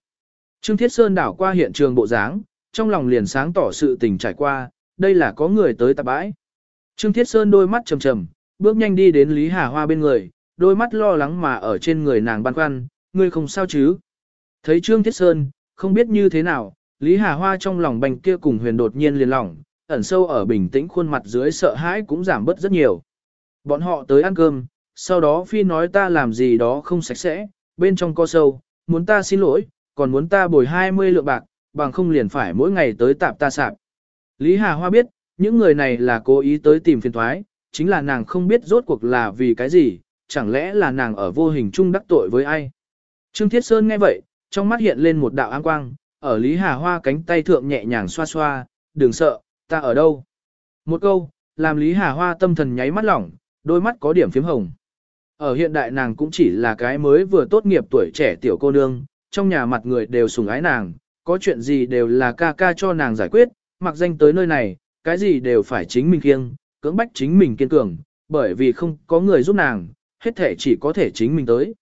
Trương Thiết Sơn đảo qua hiện trường bộ dáng, trong lòng liền sáng tỏ sự tình trải qua, đây là có người tới tạp bãi. Trương Thiết Sơn đôi mắt trầm trầm, bước nhanh đi đến Lý Hà Hoa bên người, đôi mắt lo lắng mà ở trên người nàng băn khoăn, ngươi không sao chứ. Thấy Trương Thiết Sơn, không biết như thế nào, Lý Hà Hoa trong lòng bành kia cùng huyền đột nhiên liền lỏng, ẩn sâu ở bình tĩnh khuôn mặt dưới sợ hãi cũng giảm bớt rất nhiều. Bọn họ tới ăn cơm, sau đó Phi nói ta làm gì đó không sạch sẽ, bên trong co sâu, muốn ta xin lỗi, còn muốn ta bồi 20 lượng bạc, bằng không liền phải mỗi ngày tới tạp ta sạp. Lý Hà Hoa biết, những người này là cố ý tới tìm phiền thoái, chính là nàng không biết rốt cuộc là vì cái gì, chẳng lẽ là nàng ở vô hình chung đắc tội với ai. Trương Thiết Sơn nghe vậy, trong mắt hiện lên một đạo áng quang, ở Lý Hà Hoa cánh tay thượng nhẹ nhàng xoa xoa, đừng sợ, ta ở đâu. Một câu, làm Lý Hà Hoa tâm thần nháy mắt lỏng, đôi mắt có điểm phím hồng. Ở hiện đại nàng cũng chỉ là cái mới vừa tốt nghiệp tuổi trẻ tiểu cô nương, trong nhà mặt người đều sùng ái nàng, có chuyện gì đều là ca ca cho nàng giải quyết, mặc danh tới nơi này, cái gì đều phải chính mình kiêng, cưỡng bách chính mình kiên cường, bởi vì không có người giúp nàng, hết thể chỉ có thể chính mình tới.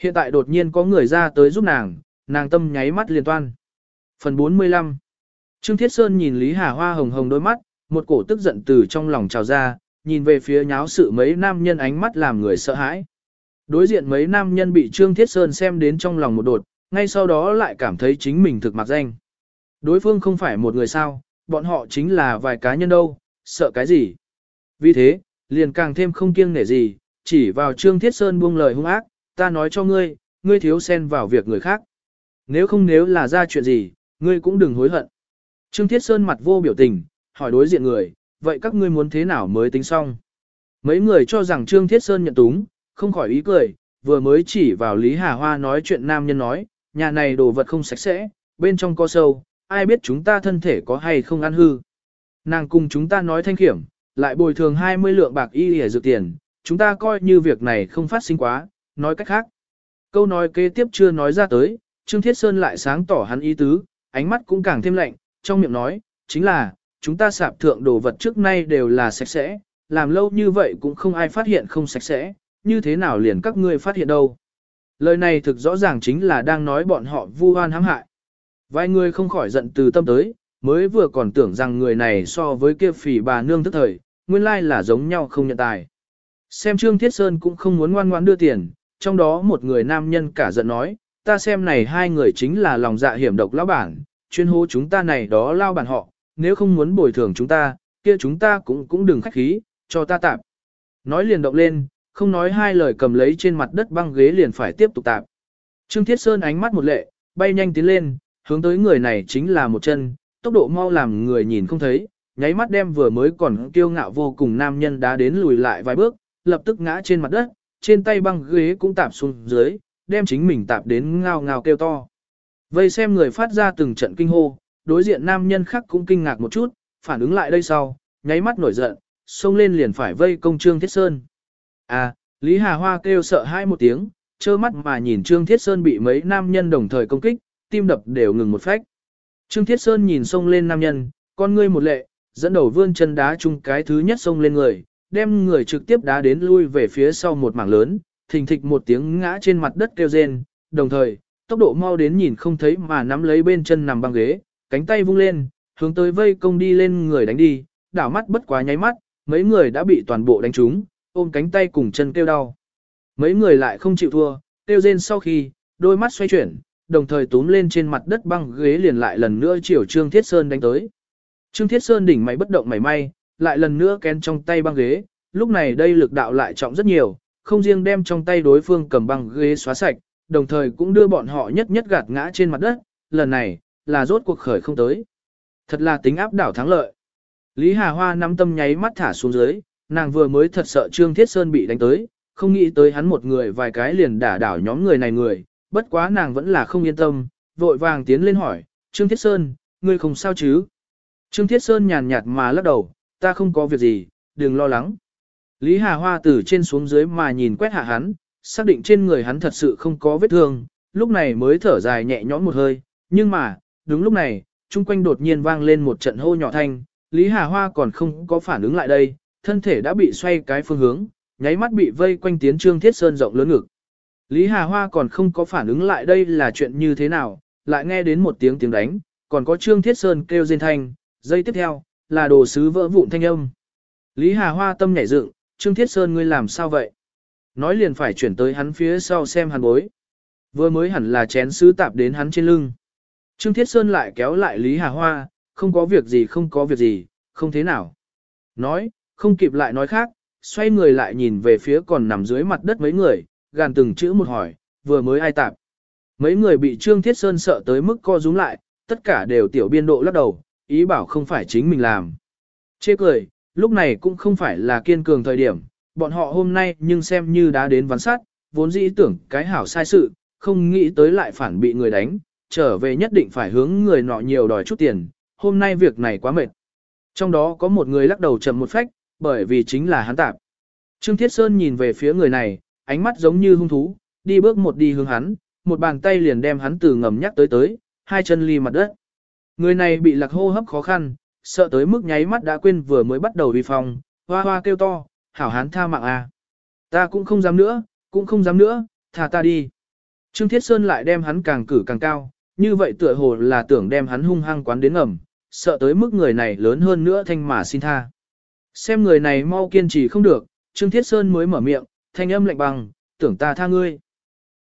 Hiện tại đột nhiên có người ra tới giúp nàng, nàng tâm nháy mắt liên toan. Phần 45 Trương Thiết Sơn nhìn Lý Hà Hoa hồng hồng đôi mắt, một cổ tức giận từ trong lòng trào ra, nhìn về phía nháo sự mấy nam nhân ánh mắt làm người sợ hãi. Đối diện mấy nam nhân bị Trương Thiết Sơn xem đến trong lòng một đột, ngay sau đó lại cảm thấy chính mình thực mặc danh. Đối phương không phải một người sao, bọn họ chính là vài cá nhân đâu, sợ cái gì. Vì thế, liền càng thêm không kiêng nể gì, chỉ vào Trương Thiết Sơn buông lời hung ác, ta nói cho ngươi, ngươi thiếu xen vào việc người khác. Nếu không nếu là ra chuyện gì, ngươi cũng đừng hối hận. Trương Thiết Sơn mặt vô biểu tình, hỏi đối diện người, vậy các ngươi muốn thế nào mới tính xong? Mấy người cho rằng Trương Thiết Sơn nhận túng, không khỏi ý cười, vừa mới chỉ vào Lý Hà Hoa nói chuyện nam nhân nói, nhà này đồ vật không sạch sẽ, bên trong có sâu, ai biết chúng ta thân thể có hay không ăn hư. Nàng cùng chúng ta nói thanh kiểm, lại bồi thường 20 lượng bạc y để dự tiền, chúng ta coi như việc này không phát sinh quá, nói cách khác. Câu nói kế tiếp chưa nói ra tới, Trương Thiết Sơn lại sáng tỏ hắn ý tứ, ánh mắt cũng càng thêm lạnh, trong miệng nói, chính là, chúng ta sạp thượng đồ vật trước nay đều là sạch sẽ, làm lâu như vậy cũng không ai phát hiện không sạch sẽ, như thế nào liền các ngươi phát hiện đâu. Lời này thực rõ ràng chính là đang nói bọn họ vu oan hãm hại. Vài người không khỏi giận từ tâm tới, mới vừa còn tưởng rằng người này so với kia phỉ bà nương tức thời, nguyên lai là giống nhau không nhận tài. Xem Trương Thiết Sơn cũng không muốn ngoan ngoan đưa tiền, trong đó một người nam nhân cả giận nói, ta xem này hai người chính là lòng dạ hiểm độc lão bản, chuyên hô chúng ta này đó lao bản họ, nếu không muốn bồi thường chúng ta, kia chúng ta cũng cũng đừng khách khí, cho ta tạm. Nói liền động lên, không nói hai lời cầm lấy trên mặt đất băng ghế liền phải tiếp tục tạm. Trương Thiết Sơn ánh mắt một lệ, bay nhanh tiến lên, hướng tới người này chính là một chân, tốc độ mau làm người nhìn không thấy, nháy mắt đem vừa mới còn kiêu ngạo vô cùng nam nhân đá đến lùi lại vài bước, lập tức ngã trên mặt đất, trên tay băng ghế cũng tạp xuống dưới, đem chính mình tạp đến ngao ngao kêu to. Vây xem người phát ra từng trận kinh hô, đối diện nam nhân khác cũng kinh ngạc một chút, phản ứng lại đây sau, nháy mắt nổi giận, xông lên liền phải vây công Trương Thiết Sơn. À, Lý Hà Hoa kêu sợ hai một tiếng, trơ mắt mà nhìn Trương Thiết Sơn bị mấy nam nhân đồng thời công kích, tim đập đều ngừng một phách. Trương Thiết Sơn nhìn xông lên nam nhân, con ngươi một lệ, dẫn đầu vươn chân đá chung cái thứ nhất xông lên người, đem người trực tiếp đá đến lui về phía sau một mảng lớn, thình thịch một tiếng ngã trên mặt đất kêu rên, đồng thời, tốc độ mau đến nhìn không thấy mà nắm lấy bên chân nằm băng ghế, cánh tay vung lên, hướng tới vây công đi lên người đánh đi, đảo mắt bất quá nháy mắt, mấy người đã bị toàn bộ đánh trúng, ôm cánh tay cùng chân kêu đau. Mấy người lại không chịu thua, kêu rên sau khi, đôi mắt xoay chuyển, đồng thời túm lên trên mặt đất băng ghế liền lại lần nữa chiều Trương Thiết Sơn đánh tới. Trương Thiết Sơn đỉnh máy bất động mảy may, lại lần nữa kén trong tay băng ghế, lúc này đây lực đạo lại trọng rất nhiều, không riêng đem trong tay đối phương cầm băng ghế xóa sạch, đồng thời cũng đưa bọn họ nhất nhất gạt ngã trên mặt đất, lần này, là rốt cuộc khởi không tới. Thật là tính áp đảo thắng lợi. Lý Hà Hoa nắm tâm nháy mắt thả xuống dưới, nàng vừa mới thật sợ Trương Thiết Sơn bị đánh tới, không nghĩ tới hắn một người vài cái liền đả đảo nhóm người này người, bất quá nàng vẫn là không yên tâm, vội vàng tiến lên hỏi, Trương Thiết Sơn, ngươi không sao chứ? Trương Thiết Sơn nhàn nhạt mà lắc đầu, ta không có việc gì, đừng lo lắng. Lý Hà Hoa từ trên xuống dưới mà nhìn quét hạ hắn, xác định trên người hắn thật sự không có vết thương, lúc này mới thở dài nhẹ nhõm một hơi, nhưng mà, đúng lúc này, chung quanh đột nhiên vang lên một trận hô nhỏ thanh, Lý Hà Hoa còn không có phản ứng lại đây, thân thể đã bị xoay cái phương hướng, nháy mắt bị vây quanh tiến Trương Thiết Sơn rộng lớn ngực. Lý Hà Hoa còn không có phản ứng lại đây là chuyện như thế nào, lại nghe đến một tiếng tiếng đánh, còn có Trương Thiết Sơn kêu rên thanh, dây tiếp theo, là đồ sứ vỡ vụn thanh âm. Lý Hà Hoa tâm nhảy dựng, Trương Thiết Sơn ngươi làm sao vậy? Nói liền phải chuyển tới hắn phía sau xem hắn bối. Vừa mới hẳn là chén sứ tạp đến hắn trên lưng. Trương Thiết Sơn lại kéo lại Lý Hà Hoa, không có việc gì không có việc gì, không thế nào. Nói, không kịp lại nói khác, xoay người lại nhìn về phía còn nằm dưới mặt đất mấy người, gàn từng chữ một hỏi, vừa mới ai tạp. Mấy người bị Trương Thiết Sơn sợ tới mức co rúm lại, tất cả đều tiểu biên độ lắc đầu, ý bảo không phải chính mình làm. Chê cười, lúc này cũng không phải là kiên cường thời điểm, bọn họ hôm nay nhưng xem như đã đến ván sát, vốn dĩ tưởng cái hảo sai sự, không nghĩ tới lại phản bị người đánh, trở về nhất định phải hướng người nọ nhiều đòi chút tiền, hôm nay việc này quá mệt. Trong đó có một người lắc đầu chậm một phách, bởi vì chính là hắn tạp. Trương Thiết Sơn nhìn về phía người này, ánh mắt giống như hung thú, đi bước một đi hướng hắn, một bàn tay liền đem hắn từ ngầm nhắc tới tới, hai chân ly mặt đất. Người này bị lạc hô hấp khó khăn, sợ tới mức nháy mắt đã quên vừa mới bắt đầu vi phong, hoa hoa kêu to, hảo hán tha mạng à. Ta cũng không dám nữa, cũng không dám nữa, thả ta đi. Trương Thiết Sơn lại đem hắn càng cử càng cao, như vậy tựa hồ là tưởng đem hắn hung hăng quán đến ngầm, sợ tới mức người này lớn hơn nữa thanh mà xin tha. Xem người này mau kiên trì không được, Trương Thiết Sơn mới mở miệng, thanh âm lạnh băng, tưởng ta tha ngươi.